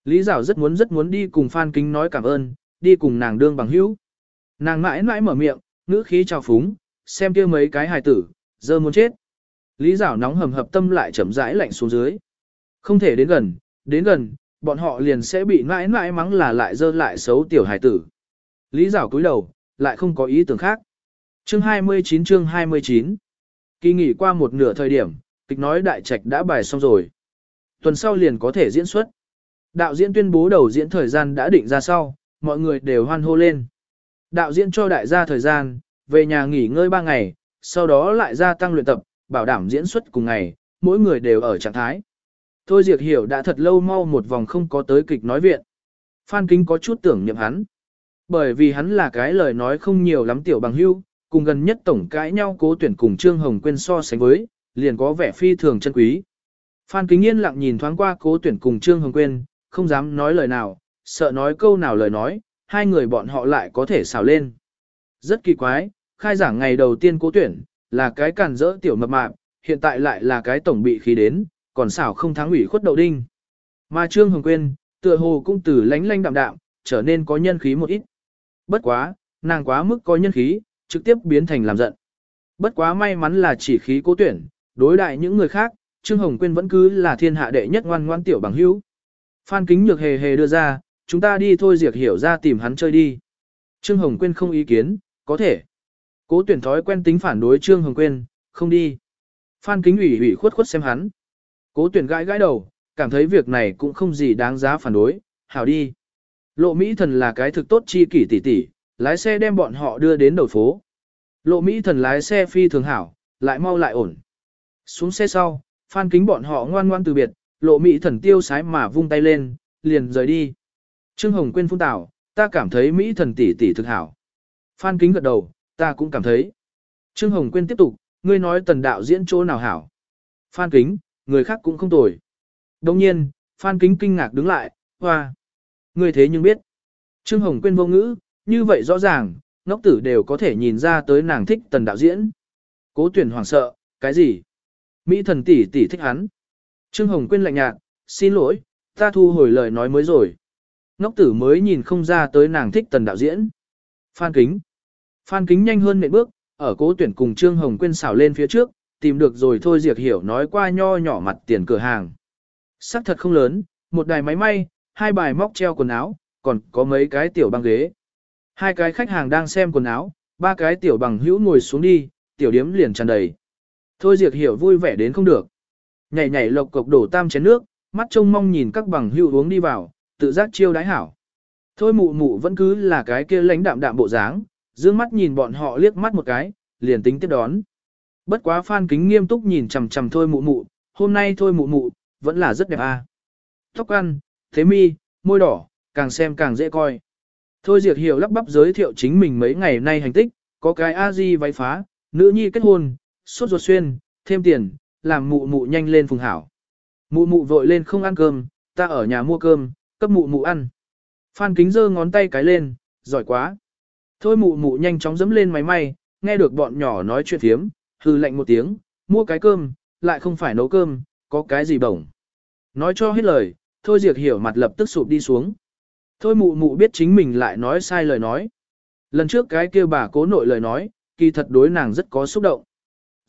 Lý Giảo rất muốn rất muốn đi cùng Phan Kính nói cảm ơn, đi cùng nàng đương bằng hữu. Nàng mãi mãi mở miệng, ngữ khí trào phúng, xem kia mấy cái hài tử, giờ muốn chết. Lý Giảo nóng hầm hập tâm lại chậm rãi lạnh xuống dưới. Không thể đến gần, đến gần, bọn họ liền sẽ bị mãi mãi mắng là lại dơ lại xấu tiểu hài tử. Lý Giảo cúi đầu, lại không có ý tưởng khác. Chương 29 chương 29 Kỳ nghỉ qua một nửa thời điểm, kịch nói đại trạch đã bài xong rồi. Tuần sau liền có thể diễn xuất. Đạo diễn tuyên bố đầu diễn thời gian đã định ra sau, mọi người đều hoan hô lên. Đạo diễn cho đại gia thời gian, về nhà nghỉ ngơi 3 ngày, sau đó lại gia tăng luyện tập, bảo đảm diễn xuất cùng ngày, mỗi người đều ở trạng thái. Thôi Diệt Hiểu đã thật lâu mau một vòng không có tới kịch nói viện. Phan Kính có chút tưởng niệm hắn. Bởi vì hắn là cái lời nói không nhiều lắm tiểu bằng hưu, cùng gần nhất tổng cãi nhau cố tuyển cùng Trương Hồng Quyên so sánh với, liền có vẻ phi thường chân quý. Phan Kính yên lặng nhìn thoáng qua cố tuyển cùng Trương Hồng Quyên, không dám nói lời nào, sợ nói câu nào lời nói, hai người bọn họ lại có thể xào lên. Rất kỳ quái, khai giảng ngày đầu tiên cố tuyển, là cái càn rỡ tiểu mập mạp, hiện tại lại là cái tổng bị khí đến, còn xảo không thắng ủy khuất đậu đinh. Mà Trương Hồng Quyên, tựa hồ cũng từ lánh lánh đạm đạm, trở nên có nhân khí một ít. Bất quá, nàng quá mức có nhân khí, trực tiếp biến thành làm giận. Bất quá may mắn là chỉ khí cố tuyển, đối đại những người khác, Trương Hồng Quyên vẫn cứ là thiên hạ đệ nhất ngoan ngoan tiểu bằng hữu. Phan Kính Nhược hề hề đưa ra, chúng ta đi thôi diệt hiểu ra tìm hắn chơi đi. Trương Hồng Quyên không ý kiến, có thể. Cố tuyển thói quen tính phản đối Trương Hồng Quyên, không đi. Phan Kính ủy ủy khuất khuất xem hắn. Cố tuyển gãi gãi đầu, cảm thấy việc này cũng không gì đáng giá phản đối, hảo đi. Lộ Mỹ thần là cái thực tốt chi kỷ tỷ tỷ, lái xe đem bọn họ đưa đến đầu phố. Lộ Mỹ thần lái xe phi thường hảo, lại mau lại ổn. Xuống xe sau, Phan Kính bọn họ ngoan ngoan từ biệt, Lộ Mỹ thần tiêu sái mà vung tay lên, liền rời đi. Trương Hồng quên phun tảo, ta cảm thấy Mỹ thần tỷ tỷ thực hảo. Phan Kính gật đầu, ta cũng cảm thấy. Trương Hồng quên tiếp tục, ngươi nói tần đạo diễn chỗ nào hảo. Phan Kính, người khác cũng không tồi. Đồng nhiên, Phan Kính kinh ngạc đứng lại, hoa. Ngươi thế nhưng biết. Trương Hồng quên vô ngữ, như vậy rõ ràng, ngốc tử đều có thể nhìn ra tới nàng thích tần đạo diễn. Cố tuyển hoảng sợ, cái gì? Mỹ thần tỷ tỷ thích hắn. Trương Hồng quên lạnh nhạt, xin lỗi, ta thu hồi lời nói mới rồi. Ngốc tử mới nhìn không ra tới nàng thích tần đạo diễn. Phan Kính. Phan Kính nhanh hơn nệm bước, ở cố tuyển cùng Trương Hồng quên xảo lên phía trước, tìm được rồi thôi diệt Hiểu nói qua nho nhỏ mặt tiền cửa hàng. Sắc thật không lớn, một đài máy may, hai bài móc treo quần áo, còn có mấy cái tiểu băng ghế. Hai cái khách hàng đang xem quần áo, ba cái tiểu bằng hữu ngồi xuống đi, tiểu điếm liền tràn đầy. Thôi Diệp hiểu vui vẻ đến không được. Nhảy nhảy lộc cộc đổ tam chén nước, mắt trông mong nhìn các bằng hữu uống đi vào, tự giác chiêu đái hảo. Thôi mụ mụ vẫn cứ là cái kia lãnh đạm đạm bộ dáng, dương mắt nhìn bọn họ liếc mắt một cái, liền tính tiếp đón. Bất quá Phan Kính nghiêm túc nhìn chằm chằm thôi mụ mụ, hôm nay thôi mụ mụ, vẫn là rất đẹp à. Tóc ăn, thế mi, môi đỏ, càng xem càng dễ coi. Thôi Diệc Hiểu lắp bắp giới thiệu chính mình mấy ngày nay hành tích, có cái A-di váy phá, nữ nhi kết hôn, sốt ruột xuyên, thêm tiền, làm mụ mụ nhanh lên phùng hảo. Mụ mụ vội lên không ăn cơm, ta ở nhà mua cơm, cấp mụ mụ ăn. Phan kính giơ ngón tay cái lên, giỏi quá. Thôi mụ mụ nhanh chóng dẫm lên máy may, nghe được bọn nhỏ nói chuyện thiếm, hư lạnh một tiếng, mua cái cơm, lại không phải nấu cơm, có cái gì bổng. Nói cho hết lời, thôi diệt hiểu mặt lập tức sụp đi xuống. Thôi mụ mụ biết chính mình lại nói sai lời nói. Lần trước cái kia bà cố nội lời nói, kỳ thật đối nàng rất có xúc động.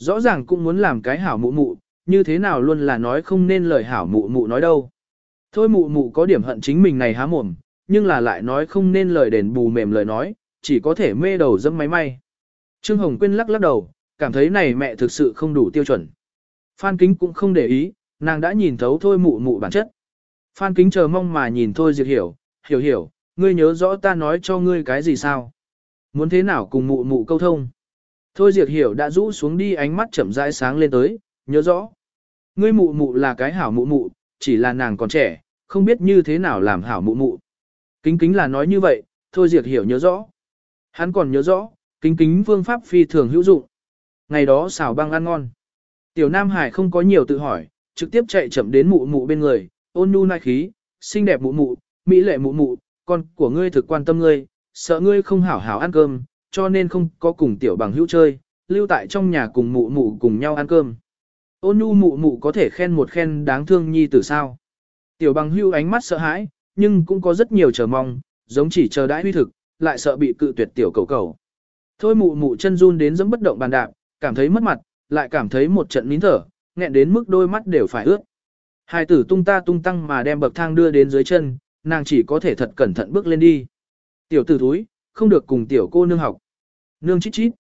Rõ ràng cũng muốn làm cái hảo mụ mụ, như thế nào luôn là nói không nên lời hảo mụ mụ nói đâu. Thôi mụ mụ có điểm hận chính mình này há mồm, nhưng là lại nói không nên lời đền bù mềm lời nói, chỉ có thể mê đầu dâm máy may. Trương Hồng Quyên lắc lắc đầu, cảm thấy này mẹ thực sự không đủ tiêu chuẩn. Phan Kính cũng không để ý, nàng đã nhìn thấu thôi mụ mụ bản chất. Phan Kính chờ mong mà nhìn thôi diệt hiểu, hiểu hiểu, ngươi nhớ rõ ta nói cho ngươi cái gì sao? Muốn thế nào cùng mụ mụ câu thông? Thôi diệt hiểu đã rũ xuống đi ánh mắt chậm rãi sáng lên tới, nhớ rõ. Ngươi mụ mụ là cái hảo mụ mụ, chỉ là nàng còn trẻ, không biết như thế nào làm hảo mụ mụ. Kính kính là nói như vậy, thôi diệt hiểu nhớ rõ. Hắn còn nhớ rõ, kính kính phương pháp phi thường hữu dụng. Ngày đó xào băng ăn ngon. Tiểu Nam Hải không có nhiều tự hỏi, trực tiếp chạy chậm đến mụ mụ bên người, ôn nhu nai khí, xinh đẹp mụ mụ, mỹ lệ mụ mụ, con của ngươi thực quan tâm ngươi, sợ ngươi không hảo hảo ăn cơm, cho nên không có cùng tiểu bằng hữu chơi, lưu tại trong nhà cùng mụ mụ cùng nhau ăn cơm. Ôn nhu mụ mụ có thể khen một khen đáng thương nhi tử sao. Tiểu bằng hữu ánh mắt sợ hãi, nhưng cũng có rất nhiều chờ mong, giống chỉ chờ đãi huy thực, lại sợ bị cự tuyệt tiểu cầu cầu. Thôi mụ mụ chân run đến giống bất động bàn đạp, cảm thấy mất mặt, lại cảm thấy một trận nín thở, nghẹn đến mức đôi mắt đều phải ướt. Hai tử tung ta tung tăng mà đem bậc thang đưa đến dưới chân, nàng chỉ có thể thật cẩn thận bước lên đi. Tiểu tử thúi, không được cùng tiểu cô nương học. Nương chít chít.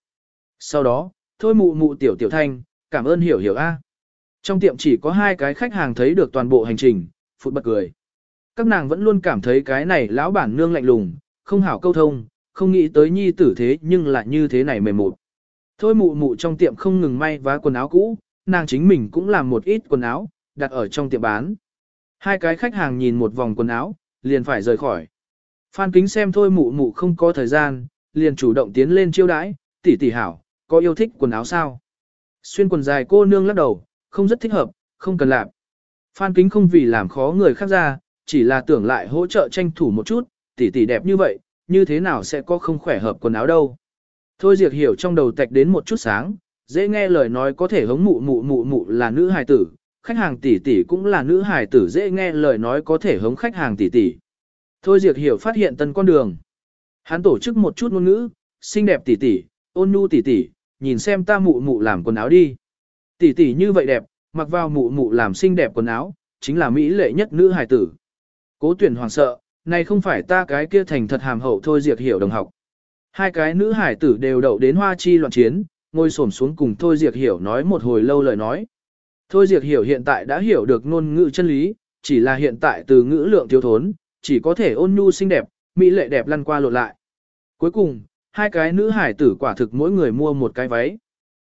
Sau đó, thôi mụ mụ tiểu tiểu thanh, cảm ơn hiểu hiểu a. Trong tiệm chỉ có hai cái khách hàng thấy được toàn bộ hành trình, phụt bật cười. Các nàng vẫn luôn cảm thấy cái này lão bản nương lạnh lùng, không hảo câu thông, không nghĩ tới nhi tử thế nhưng lại như thế này mềm mụt. Thôi mụ mụ trong tiệm không ngừng may vá quần áo cũ, nàng chính mình cũng làm một ít quần áo, đặt ở trong tiệm bán. Hai cái khách hàng nhìn một vòng quần áo, liền phải rời khỏi. Phan kính xem thôi mụ mụ không có thời gian, liền chủ động tiến lên chiêu đãi, tỷ tỷ hảo, có yêu thích quần áo sao? Xuyên quần dài cô nương lắc đầu, không rất thích hợp, không cần làm. Phan kính không vì làm khó người khác ra, chỉ là tưởng lại hỗ trợ tranh thủ một chút, tỷ tỷ đẹp như vậy, như thế nào sẽ có không khỏe hợp quần áo đâu. Thôi diệt hiểu trong đầu tạch đến một chút sáng, dễ nghe lời nói có thể hống mụ mụ mụ mụ là nữ hài tử, khách hàng tỷ tỷ cũng là nữ hài tử dễ nghe lời nói có thể hống khách hàng tỷ tỷ. Thôi Diệp hiểu phát hiện tân con đường. Hắn tổ chức một chút ngôn ngữ, xinh đẹp tỷ tỷ, ôn nhu tỷ tỷ, nhìn xem ta mụ mụ làm quần áo đi. Tỷ tỷ như vậy đẹp, mặc vào mụ mụ làm xinh đẹp quần áo, chính là mỹ lệ nhất nữ hài tử. Cố tuyển hoàng sợ, này không phải ta cái kia thành thật hàm hậu thôi Diệt hiểu đồng học. Hai cái nữ hải tử đều đậu đến hoa chi loạn chiến, ngồi xổm xuống cùng Thôi Diệt Hiểu nói một hồi lâu lời nói. Thôi Diệt Hiểu hiện tại đã hiểu được ngôn ngữ chân lý, chỉ là hiện tại từ ngữ lượng thiếu thốn, chỉ có thể ôn nhu xinh đẹp, mỹ lệ đẹp lăn qua lộn lại. Cuối cùng, hai cái nữ hải tử quả thực mỗi người mua một cái váy.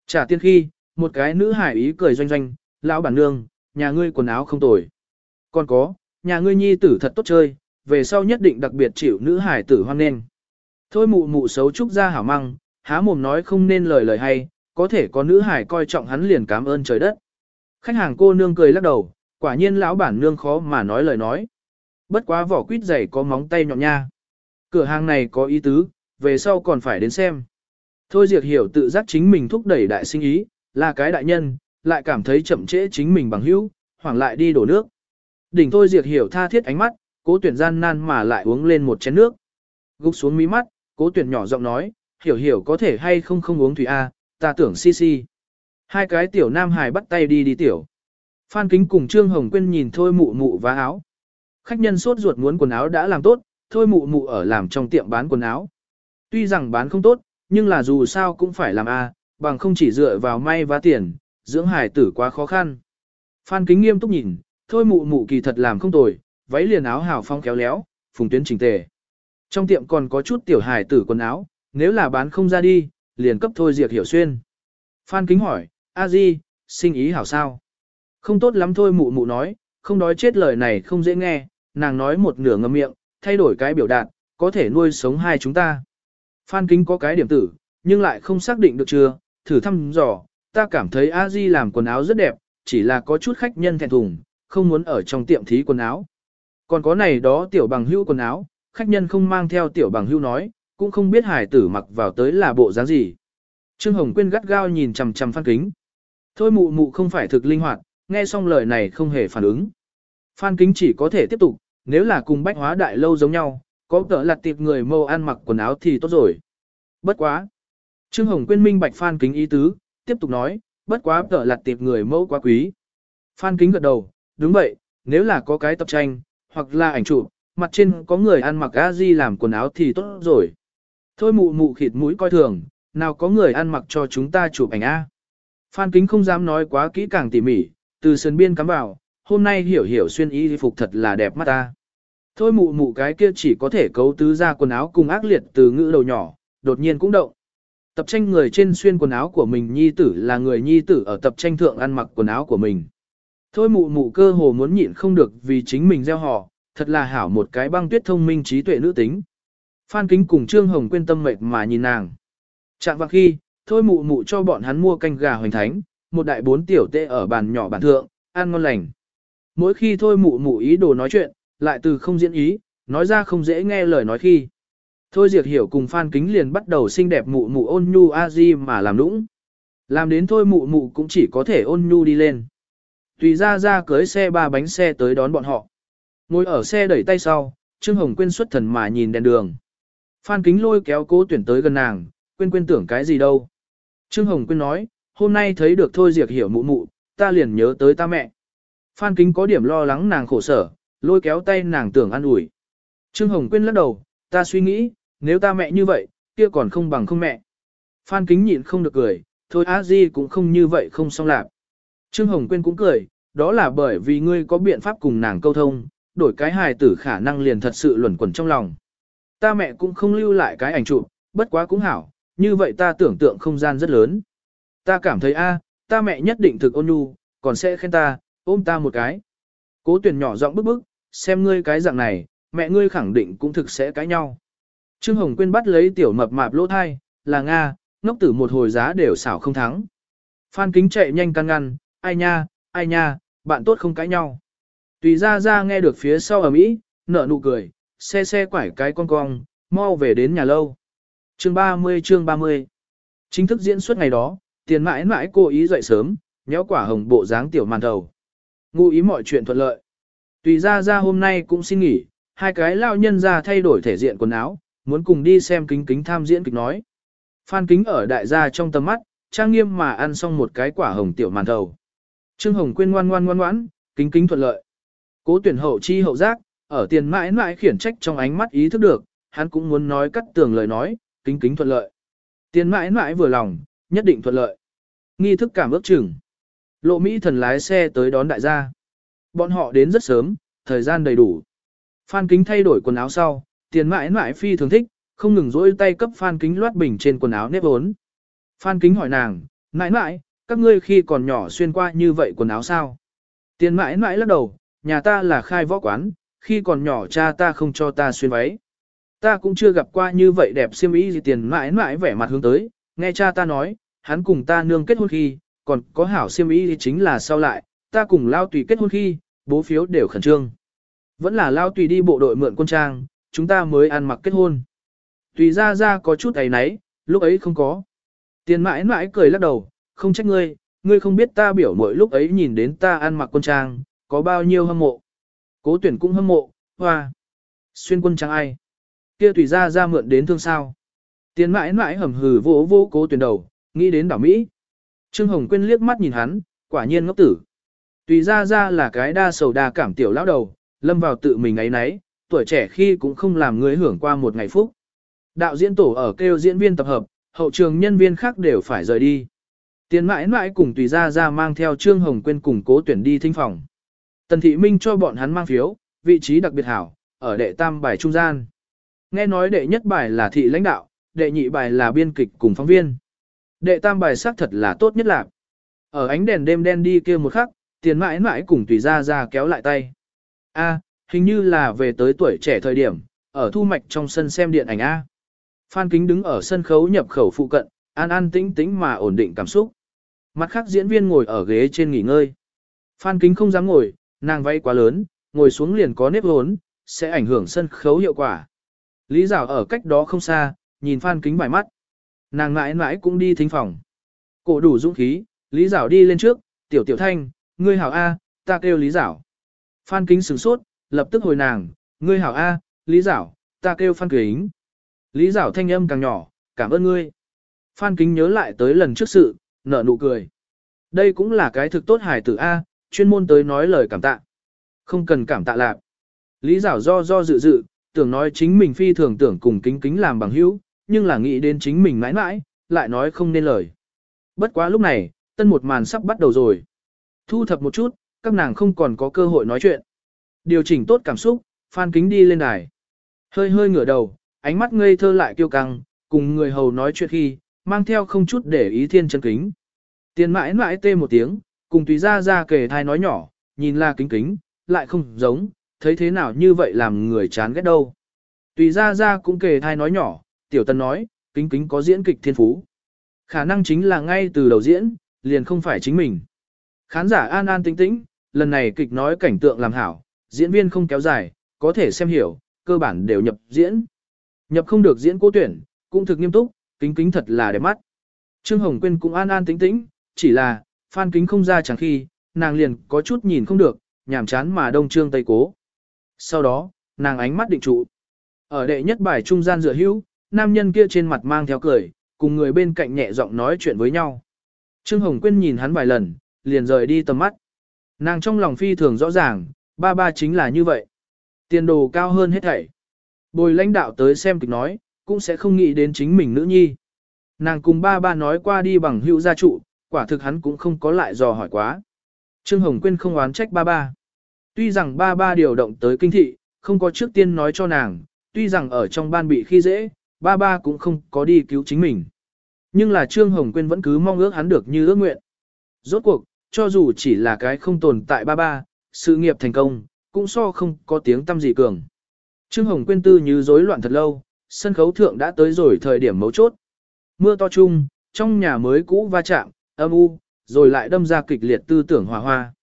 Trả tiền khi, một cái nữ hải ý cười doanh doanh, lão bản nương, nhà ngươi quần áo không tồi. Còn có, nhà ngươi nhi tử thật tốt chơi, về sau nhất định đặc biệt chịu nữ hải tử hoan nghênh. Thôi mụ mụ xấu trúc ra hảo măng, há mồm nói không nên lời lời hay, có thể có nữ hải coi trọng hắn liền cảm ơn trời đất. Khách hàng cô nương cười lắc đầu, quả nhiên lão bản nương khó mà nói lời nói. Bất quá vỏ quýt dày có móng tay nhọn nha. Cửa hàng này có ý tứ, về sau còn phải đến xem. Thôi Diệt hiểu tự giác chính mình thúc đẩy đại sinh ý, là cái đại nhân, lại cảm thấy chậm trễ chính mình bằng hữu, hoảng lại đi đổ nước. Đỉnh Thôi Diệt hiểu tha thiết ánh mắt, cố tuyển gian nan mà lại uống lên một chén nước. Gục xuống mí mắt, cố tuyển nhỏ giọng nói, hiểu hiểu có thể hay không không uống thủy A, ta tưởng si si. Hai cái tiểu nam hài bắt tay đi đi tiểu. Phan Kính cùng Trương Hồng Quyên nhìn thôi mụ mụ vá áo. Khách nhân sốt ruột muốn quần áo đã làm tốt, thôi mụ mụ ở làm trong tiệm bán quần áo. Tuy rằng bán không tốt, nhưng là dù sao cũng phải làm a, bằng không chỉ dựa vào may và tiền, dưỡng hải tử quá khó khăn. Phan Kính nghiêm túc nhìn, thôi mụ mụ kỳ thật làm không tồi, váy liền áo hào phong kéo léo, phùng tuyến chỉnh tề. Trong tiệm còn có chút tiểu hải tử quần áo, nếu là bán không ra đi, liền cấp thôi diệt hiểu xuyên. Phan Kính hỏi, a di, sinh ý hảo sao? Không tốt lắm thôi mụ mụ nói, không đói chết lời này không dễ nghe, nàng nói một nửa ngậm miệng, thay đổi cái biểu đạt, có thể nuôi sống hai chúng ta. Phan Kính có cái điểm tử, nhưng lại không xác định được chưa, thử thăm dò, ta cảm thấy a di làm quần áo rất đẹp, chỉ là có chút khách nhân thẹn thùng, không muốn ở trong tiệm thí quần áo. Còn có này đó tiểu bằng hữu quần áo, khách nhân không mang theo tiểu bằng hữu nói, cũng không biết hải tử mặc vào tới là bộ dáng gì. Trương Hồng Quyên gắt gao nhìn chằm chằm Phan Kính. Thôi mụ mụ không phải thực linh hoạt, nghe xong lời này không hề phản ứng. Phan Kính chỉ có thể tiếp tục, nếu là cùng bách hóa đại lâu giống nhau, có tợ lặt tiệp người mâu ăn mặc quần áo thì tốt rồi. Bất quá. Trương Hồng Quyên minh bạch Phan Kính ý tứ, tiếp tục nói, bất quá tợ lặt tiệp người mẫu quá quý. Phan Kính gật đầu, đúng vậy, nếu là có cái tập tranh, hoặc là ảnh chụp, mặt trên có người ăn mặc a di làm quần áo thì tốt rồi. Thôi mụ mụ khịt mũi coi thường, nào có người ăn mặc cho chúng ta chụp ảnh a. Phan Kính không dám nói quá kỹ càng tỉ mỉ, từ sườn biên cắm vào, hôm nay hiểu hiểu xuyên y phục thật là đẹp mắt ta. Thôi mụ mụ cái kia chỉ có thể cấu tứ ra quần áo cùng ác liệt từ ngữ đầu nhỏ, đột nhiên cũng động. Tập tranh người trên xuyên quần áo của mình nhi tử là người nhi tử ở tập tranh thượng ăn mặc quần áo của mình. Thôi mụ mụ cơ hồ muốn nhịn không được vì chính mình gieo họ, thật là hảo một cái băng tuyết thông minh trí tuệ nữ tính. Phan Kính cùng Trương Hồng quên tâm mệt mà nhìn nàng. Chạm vào khi, thôi mụ mụ cho bọn hắn mua canh gà hoành thánh, một đại bốn tiểu tệ ở bàn nhỏ bàn thượng, ăn ngon lành. Mỗi khi thôi mụ mụ ý đồ nói chuyện, lại từ không diễn ý, nói ra không dễ nghe lời nói khi. Thôi Diệt Hiểu cùng Phan Kính liền bắt đầu xinh đẹp mụ mụ ôn nhu a di mà làm nũng. Làm đến thôi mụ mụ cũng chỉ có thể ôn nhu đi lên. Tùy ra ra cưới xe ba bánh xe tới đón bọn họ. Ngồi ở xe đẩy tay sau, Trương Hồng Quyên xuất thần mà nhìn đèn đường. Phan Kính lôi kéo cố tuyển tới gần nàng, quên quên tưởng cái gì đâu. Trương Hồng Quyên nói, hôm nay thấy được thôi Diệt Hiểu mụ mụ, ta liền nhớ tới ta mẹ. Phan Kính có điểm lo lắng nàng khổ sở, lôi kéo tay nàng tưởng ăn ủi. Trương Hồng Quyên lắc đầu, ta suy nghĩ, nếu ta mẹ như vậy, kia còn không bằng không mẹ. Phan Kính nhịn không được cười, thôi A Di cũng không như vậy không xong lạc. Trương Hồng Quyên cũng cười, đó là bởi vì ngươi có biện pháp cùng nàng câu thông, đổi cái hài tử khả năng liền thật sự luẩn quẩn trong lòng. Ta mẹ cũng không lưu lại cái ảnh chụp, bất quá cũng hảo, như vậy ta tưởng tượng không gian rất lớn. Ta cảm thấy a, ta mẹ nhất định thực ôn nhu, còn sẽ khen ta, ôm ta một cái. Cố tuyển nhỏ giọng bức bức, xem ngươi cái dạng này, mẹ ngươi khẳng định cũng thực sẽ cãi nhau. Trương Hồng Quyên bắt lấy tiểu mập mạp lỗ thai, là Nga, ngốc tử một hồi giá đều xảo không thắng. Phan Kính chạy nhanh căn ngăn, ai nha, ai nha, bạn tốt không cãi nhau. Tùy ra ra nghe được phía sau ở Mỹ, nở nụ cười, xe xe quải cái con cong, mau về đến nhà lâu. Chương 30 chương 30 Chính thức diễn xuất ngày đó, tiền mãi mãi cố ý dậy sớm, nhéo quả hồng bộ dáng tiểu màn đầu. Ngụ ý mọi chuyện thuận lợi. Tùy ra ra hôm nay cũng xin nghỉ, hai cái lao nhân ra thay đổi thể diện quần áo, muốn cùng đi xem kính kính tham diễn kịch nói. Phan kính ở đại gia trong tầm mắt, trang nghiêm mà ăn xong một cái quả hồng tiểu màn đầu. Trương Hồng Quyên ngoan ngoan ngoan ngoãn, kính kính thuận lợi. Cố tuyển hậu chi hậu giác, ở tiền mãi mãi khiển trách trong ánh mắt ý thức được, hắn cũng muốn nói cắt tường lời nói, kính kính thuận lợi. Tiền mãi mãi vừa lòng, nhất định thuận lợi. Nghi thức cảm ước chừng. Lộ Mỹ thần lái xe tới đón đại gia. Bọn họ đến rất sớm, thời gian đầy đủ. Phan kính thay đổi quần áo sau, tiền mãi mãi phi thường thích, không ngừng rỗi tay cấp Phan kính loát bình trên quần áo nếp ốn. Phan kính hỏi nàng, mãi mãi, các ngươi khi còn nhỏ xuyên qua như vậy quần áo sao? Tiền mãi mãi lắc đầu, nhà ta là khai võ quán, khi còn nhỏ cha ta không cho ta xuyên váy. Ta cũng chưa gặp qua như vậy đẹp xiêm y gì tiền mãi mãi vẻ mặt hướng tới, nghe cha ta nói, hắn cùng ta nương kết hôn khi, còn có hảo siêm ý thì chính là sau lại, ta cùng lao tùy kết hôn khi, bố phiếu đều khẩn trương. Vẫn là lao tùy đi bộ đội mượn quân trang, chúng ta mới ăn mặc kết hôn. Tùy ra ra có chút ấy nấy, lúc ấy không có. Tiền mãi mãi cười lắc đầu, không trách ngươi, ngươi không biết ta biểu mỗi lúc ấy nhìn đến ta ăn mặc quân trang, có bao nhiêu hâm mộ. Cố tuyển cũng hâm mộ, hoa. Xuyên quân trang ai? Kia tùy ra ra mượn đến thương sao. Tiền mãi mãi hầm hừ vô vô cố tuyển đầu, nghĩ đến đảo Mỹ. Trương Hồng Quyên liếc mắt nhìn hắn, quả nhiên ngốc tử. Tùy ra ra là cái đa sầu đa cảm tiểu lão đầu, lâm vào tự mình ấy nấy, tuổi trẻ khi cũng không làm người hưởng qua một ngày phúc. Đạo diễn tổ ở kêu diễn viên tập hợp, hậu trường nhân viên khác đều phải rời đi. Tiền mãi mãi cùng tùy ra ra mang theo Trương Hồng Quyên cùng cố tuyển đi thính phòng. Tần Thị Minh cho bọn hắn mang phiếu, vị trí đặc biệt hảo, ở đệ tam bài trung gian. Nghe nói đệ nhất bài là thị lãnh đạo, đệ nhị bài là biên kịch cùng phóng viên. Đệ tam bài xác thật là tốt nhất lạc. Ở ánh đèn đêm đen đi kia một khắc, tiền mãi mãi cùng tùy ra ra kéo lại tay. A, hình như là về tới tuổi trẻ thời điểm, ở thu mạch trong sân xem điện ảnh A. Phan Kính đứng ở sân khấu nhập khẩu phụ cận, an an tĩnh tĩnh mà ổn định cảm xúc. Mặt khác diễn viên ngồi ở ghế trên nghỉ ngơi. Phan Kính không dám ngồi, nàng vay quá lớn, ngồi xuống liền có nếp hốn, sẽ ảnh hưởng sân khấu hiệu quả. Lý Giảo ở cách đó không xa, nhìn Phan Kính bài mắt. Nàng mãi mãi cũng đi thính phòng. Cổ đủ dũng khí, Lý Giảo đi lên trước, tiểu tiểu thanh, ngươi hảo A, ta kêu Lý Giảo. Phan Kính sửng sốt, lập tức hồi nàng, ngươi hảo A, Lý Giảo, ta kêu Phan Kính. Lý Giảo thanh âm càng nhỏ, cảm ơn ngươi. Phan Kính nhớ lại tới lần trước sự, nở nụ cười. Đây cũng là cái thực tốt hài tử A, chuyên môn tới nói lời cảm tạ. Không cần cảm tạ lạc. Lý Giảo do do dự dự, tưởng nói chính mình phi thường tưởng cùng kính kính làm bằng hữu, nhưng là nghĩ đến chính mình mãi mãi, lại nói không nên lời. Bất quá lúc này, tân một màn sắp bắt đầu rồi. Thu thập một chút, các nàng không còn có cơ hội nói chuyện. Điều chỉnh tốt cảm xúc, Phan Kính đi lên đài. Hơi hơi ngửa đầu, ánh mắt ngây thơ lại kiêu căng, cùng người hầu nói chuyện khi, mang theo không chút để ý thiên chân kính. Tiền mãi mãi tê một tiếng, cùng tùy ra ra kể thai nói nhỏ, nhìn là kính kính, lại không giống, thấy thế nào như vậy làm người chán ghét đâu. Tùy ra ra cũng kể thai nói nhỏ, tiểu tân nói, kính kính có diễn kịch thiên phú. Khả năng chính là ngay từ đầu diễn, liền không phải chính mình. Khán giả an an tĩnh tĩnh, lần này kịch nói cảnh tượng làm hảo, diễn viên không kéo dài, có thể xem hiểu, cơ bản đều nhập diễn. Nhập không được diễn cố tuyển, cũng thực nghiêm túc, kính kính thật là đẹp mắt. Trương Hồng Quyên cũng an an tĩnh tĩnh, chỉ là, phan kính không ra chẳng khi, nàng liền có chút nhìn không được, nhảm chán mà đông trương tây cố. Sau đó, nàng ánh mắt định trụ. Ở đệ nhất bài trung gian dựa hữu, nam nhân kia trên mặt mang theo cười, cùng người bên cạnh nhẹ giọng nói chuyện với nhau. Trương Hồng Quyên nhìn hắn vài lần, liền rời đi tầm mắt. Nàng trong lòng phi thường rõ ràng, ba ba chính là như vậy. Tiền đồ cao hơn hết thảy. Bồi lãnh đạo tới xem kịch nói, cũng sẽ không nghĩ đến chính mình nữ nhi. Nàng cùng ba ba nói qua đi bằng hữu gia trụ, quả thực hắn cũng không có lại dò hỏi quá. Trương Hồng Quyên không oán trách ba ba. Tuy rằng ba ba điều động tới kinh thị, không có trước tiên nói cho nàng, tuy rằng ở trong ban bị khi dễ, ba ba cũng không có đi cứu chính mình. Nhưng là Trương Hồng Quyên vẫn cứ mong ước hắn được như ước nguyện. Rốt cuộc, cho dù chỉ là cái không tồn tại ba ba, sự nghiệp thành công, cũng so không có tiếng tâm gì cường. Trương Hồng Quyên tư như rối loạn thật lâu, sân khấu thượng đã tới rồi thời điểm mấu chốt. Mưa to chung, trong nhà mới cũ va chạm, âm u, rồi lại đâm ra kịch liệt tư tưởng hòa hoa.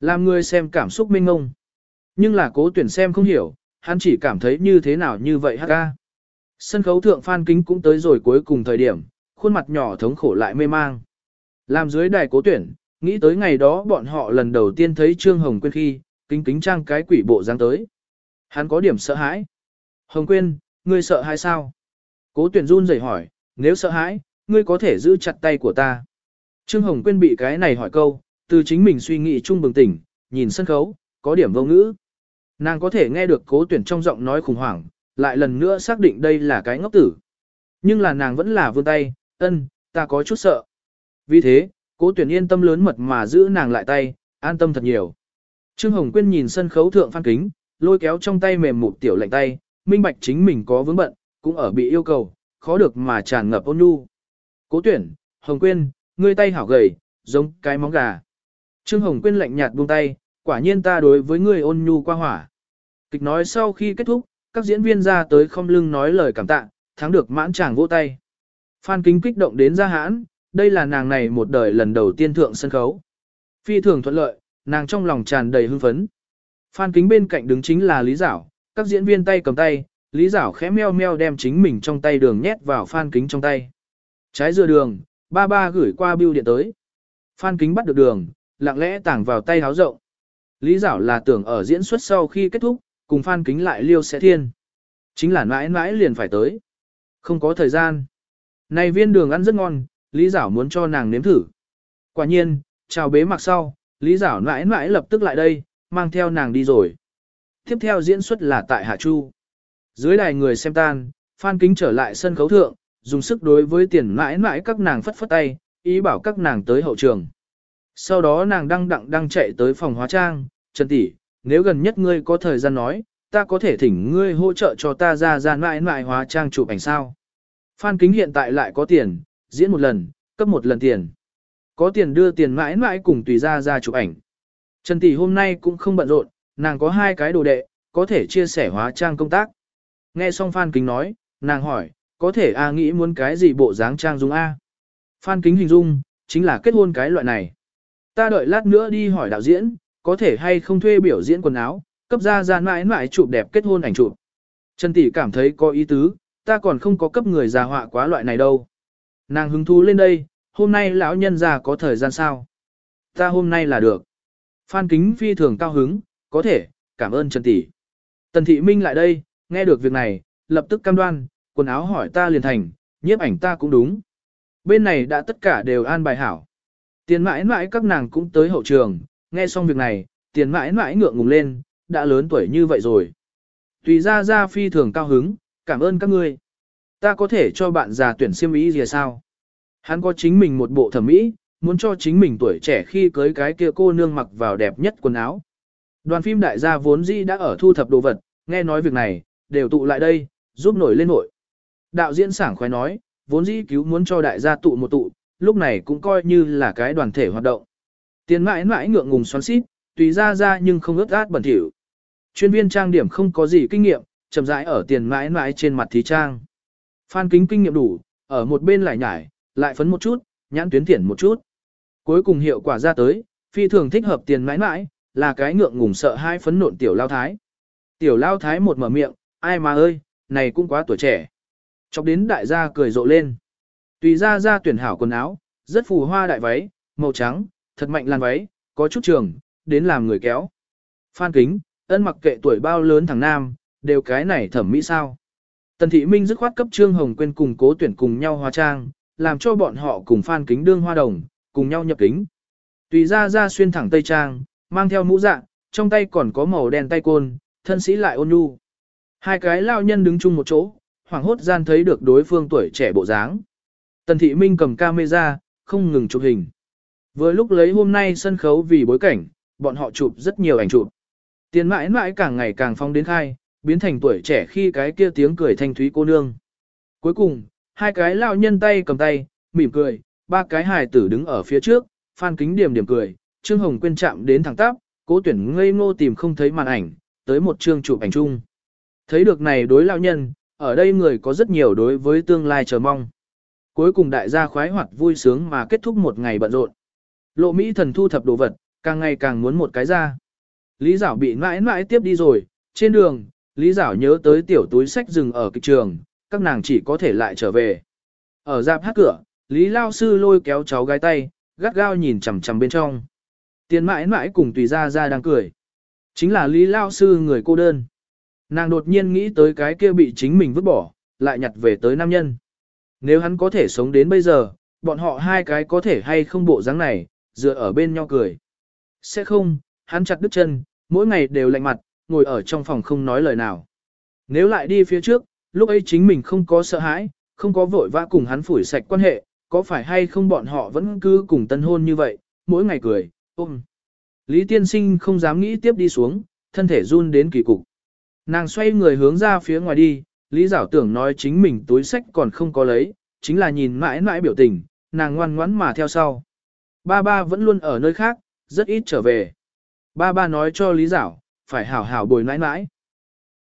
Làm người xem cảm xúc mênh ngông. Nhưng là cố tuyển xem không hiểu, hắn chỉ cảm thấy như thế nào như vậy hát ca. Sân khấu thượng Phan Kính cũng tới rồi cuối cùng thời điểm, khuôn mặt nhỏ thống khổ lại mê mang. Làm dưới đài cố tuyển, nghĩ tới ngày đó bọn họ lần đầu tiên thấy Trương Hồng Quyên khi, kính kính trang cái quỷ bộ dáng tới. Hắn có điểm sợ hãi. Hồng Quyên, ngươi sợ hãi sao? Cố tuyển run rẩy hỏi, nếu sợ hãi, ngươi có thể giữ chặt tay của ta. Trương Hồng Quyên bị cái này hỏi câu, từ chính mình suy nghĩ chung bừng tỉnh, nhìn sân khấu, có điểm vô ngữ. Nàng có thể nghe được cố tuyển trong giọng nói khủng hoảng, lại lần nữa xác định đây là cái ngốc tử. Nhưng là nàng vẫn là vươn tay, ân, ta có chút sợ. Vì thế, cố tuyển yên tâm lớn mật mà giữ nàng lại tay, an tâm thật nhiều. Trương Hồng Quyên nhìn sân khấu thượng phan kính, lôi kéo trong tay mềm mụt tiểu lạnh tay, minh bạch chính mình có vướng bận, cũng ở bị yêu cầu, khó được mà tràn ngập ôn nhu. Cố tuyển, Hồng Quyên, ngươi tay hảo gầy, giống cái móng gà. Trương Hồng Quyên lạnh nhạt buông tay, quả nhiên ta đối với ngươi ôn nhu qua hỏa. Kịch nói sau khi kết thúc, các diễn viên ra tới không lưng nói lời cảm tạ, thắng được mãn chàng vỗ tay. Phan Kính kích động đến ra hãn, đây là nàng này một đời lần đầu tiên thượng sân khấu. Phi thường thuận lợi, nàng trong lòng tràn đầy hưng phấn. Phan Kính bên cạnh đứng chính là Lý Giảo, các diễn viên tay cầm tay, Lý Giảo khẽ meo meo đem chính mình trong tay đường nhét vào Phan Kính trong tay. Trái dừa đường, ba ba gửi qua bưu điện tới. Phan Kính bắt được đường, lặng lẽ tảng vào tay háo rộng. Lý Giảo là tưởng ở diễn xuất sau khi kết thúc, cùng Phan Kính lại liêu sẽ thiên. Chính là mãi mãi liền phải tới. Không có thời gian. Này viên đường ăn rất ngon, Lý Giảo muốn cho nàng nếm thử. Quả nhiên, chào bế mặc sau, Lý Giảo mãi mãi lập tức lại đây, mang theo nàng đi rồi. Tiếp theo diễn xuất là tại Hạ Chu. Dưới đài người xem tan, Phan Kính trở lại sân khấu thượng, dùng sức đối với tiền mãi mãi các nàng phất phất tay, ý bảo các nàng tới hậu trường. Sau đó nàng đang đặng đang chạy tới phòng hóa trang, Trần tỷ, nếu gần nhất ngươi có thời gian nói, ta có thể thỉnh ngươi hỗ trợ cho ta ra ra mãi mãi hóa trang chụp ảnh sao. Phan Kính hiện tại lại có tiền, diễn một lần, cấp một lần tiền. Có tiền đưa tiền mãi mãi cùng tùy ra ra chụp ảnh. Trần Tỷ hôm nay cũng không bận rộn, nàng có hai cái đồ đệ, có thể chia sẻ hóa trang công tác. Nghe xong Phan Kính nói, nàng hỏi, có thể A nghĩ muốn cái gì bộ dáng trang dung A. Phan Kính hình dung, chính là kết hôn cái loại này. Ta đợi lát nữa đi hỏi đạo diễn, có thể hay không thuê biểu diễn quần áo, cấp ra ra mãi mãi chụp đẹp kết hôn ảnh chụp. Trần Tỷ cảm thấy có ý tứ, ta còn không có cấp người già họa quá loại này đâu. Nàng hứng thú lên đây, hôm nay lão nhân già có thời gian sao? Ta hôm nay là được. Phan Kính phi thường cao hứng, có thể, cảm ơn Trần Tỷ. Tần Thị Minh lại đây, nghe được việc này, lập tức cam đoan, quần áo hỏi ta liền thành, nhiếp ảnh ta cũng đúng. Bên này đã tất cả đều an bài hảo. Tiền mãi mãi các nàng cũng tới hậu trường, nghe xong việc này, tiền mãi mãi ngượng ngùng lên, đã lớn tuổi như vậy rồi. Tùy ra ra phi thường cao hứng, cảm ơn các ngươi. Ta có thể cho bạn già tuyển siêm ý gì sao? Hắn có chính mình một bộ thẩm mỹ, muốn cho chính mình tuổi trẻ khi cưới cái kia cô nương mặc vào đẹp nhất quần áo. Đoàn phim đại gia vốn dĩ đã ở thu thập đồ vật, nghe nói việc này, đều tụ lại đây, giúp nổi lên nội. Đạo diễn sảng khoái nói, vốn dĩ cứu muốn cho đại gia tụ một tụ, lúc này cũng coi như là cái đoàn thể hoạt động. Tiền mãi mãi ngượng ngùng xoắn xít, tùy ra ra nhưng không ướt át bẩn thỉu. Chuyên viên trang điểm không có gì kinh nghiệm, chậm rãi ở tiền mãi mãi trên mặt thí trang. Phan kính kinh nghiệm đủ, ở một bên lại nhải, lại phấn một chút, nhãn tuyến thiển một chút. Cuối cùng hiệu quả ra tới, phi thường thích hợp tiền mãi mãi, là cái ngượng ngùng sợ hai phấn nộn tiểu lao thái. Tiểu lao thái một mở miệng, ai mà ơi, này cũng quá tuổi trẻ. Chọc đến đại gia cười rộ lên. Tùy ra ra tuyển hảo quần áo, rất phù hoa đại váy, màu trắng, thật mạnh làn váy, có chút trường, đến làm người kéo. Phan kính, ân mặc kệ tuổi bao lớn thằng nam, đều cái này thẩm mỹ sao. Tần thị minh dứt khoát cấp trương hồng quên cùng cố tuyển cùng nhau hóa trang, làm cho bọn họ cùng phan kính đương hoa đồng, cùng nhau nhập kính. Tùy ra ra xuyên thẳng tây trang, mang theo mũ dạng, trong tay còn có màu đen tay côn, thân sĩ lại ôn nhu. Hai cái lao nhân đứng chung một chỗ, hoảng hốt gian thấy được đối phương tuổi trẻ bộ dáng. Tần thị minh cầm camera, không ngừng chụp hình. Vừa lúc lấy hôm nay sân khấu vì bối cảnh, bọn họ chụp rất nhiều ảnh chụp. Tiền mãi mãi càng ngày càng phong đến khai, biến thành tuổi trẻ khi cái kia tiếng cười thanh thúy cô nương. Cuối cùng, hai cái lao nhân tay cầm tay, mỉm cười, ba cái hài tử đứng ở phía trước, phan kính điểm điểm cười, Trương Hồng quên chạm đến thẳng tắp, cố tuyển ngây ngô tìm không thấy màn ảnh, tới một chương chụp ảnh chung. Thấy được này đối lao nhân, ở đây người có rất nhiều đối với tương lai chờ mong. Cuối cùng đại gia khoái hoạt vui sướng mà kết thúc một ngày bận rộn. Lộ Mỹ thần thu thập đồ vật, càng ngày càng muốn một cái ra. Lý Giảo bị mãi mãi tiếp đi rồi, trên đường, Lý Giảo nhớ tới tiểu túi sách dừng ở kịch trường, các nàng chỉ có thể lại trở về. Ở giáp hát cửa, Lý Lao Sư lôi kéo cháu gái tay, gắt gao nhìn chằm chằm bên trong. Tiền mãi mãi cùng tùy ra ra đang cười. Chính là Lý Lao Sư người cô đơn. Nàng đột nhiên nghĩ tới cái kia bị chính mình vứt bỏ, lại nhặt về tới nam nhân. Nếu hắn có thể sống đến bây giờ, bọn họ hai cái có thể hay không bộ dáng này, dựa ở bên nhau cười. Sẽ không, hắn chặt đứt chân, mỗi ngày đều lạnh mặt, ngồi ở trong phòng không nói lời nào. Nếu lại đi phía trước, lúc ấy chính mình không có sợ hãi, không có vội vã cùng hắn phủi sạch quan hệ, có phải hay không bọn họ vẫn cứ cùng tân hôn như vậy, mỗi ngày cười, ôm. Lý tiên sinh không dám nghĩ tiếp đi xuống, thân thể run đến kỳ cục. Nàng xoay người hướng ra phía ngoài đi, Lý Giảo tưởng nói chính mình túi sách còn không có lấy, chính là nhìn mãi mãi biểu tình, nàng ngoan ngoãn mà theo sau. Ba ba vẫn luôn ở nơi khác, rất ít trở về. Ba ba nói cho Lý Giảo, phải hảo hảo bồi nãi nãi.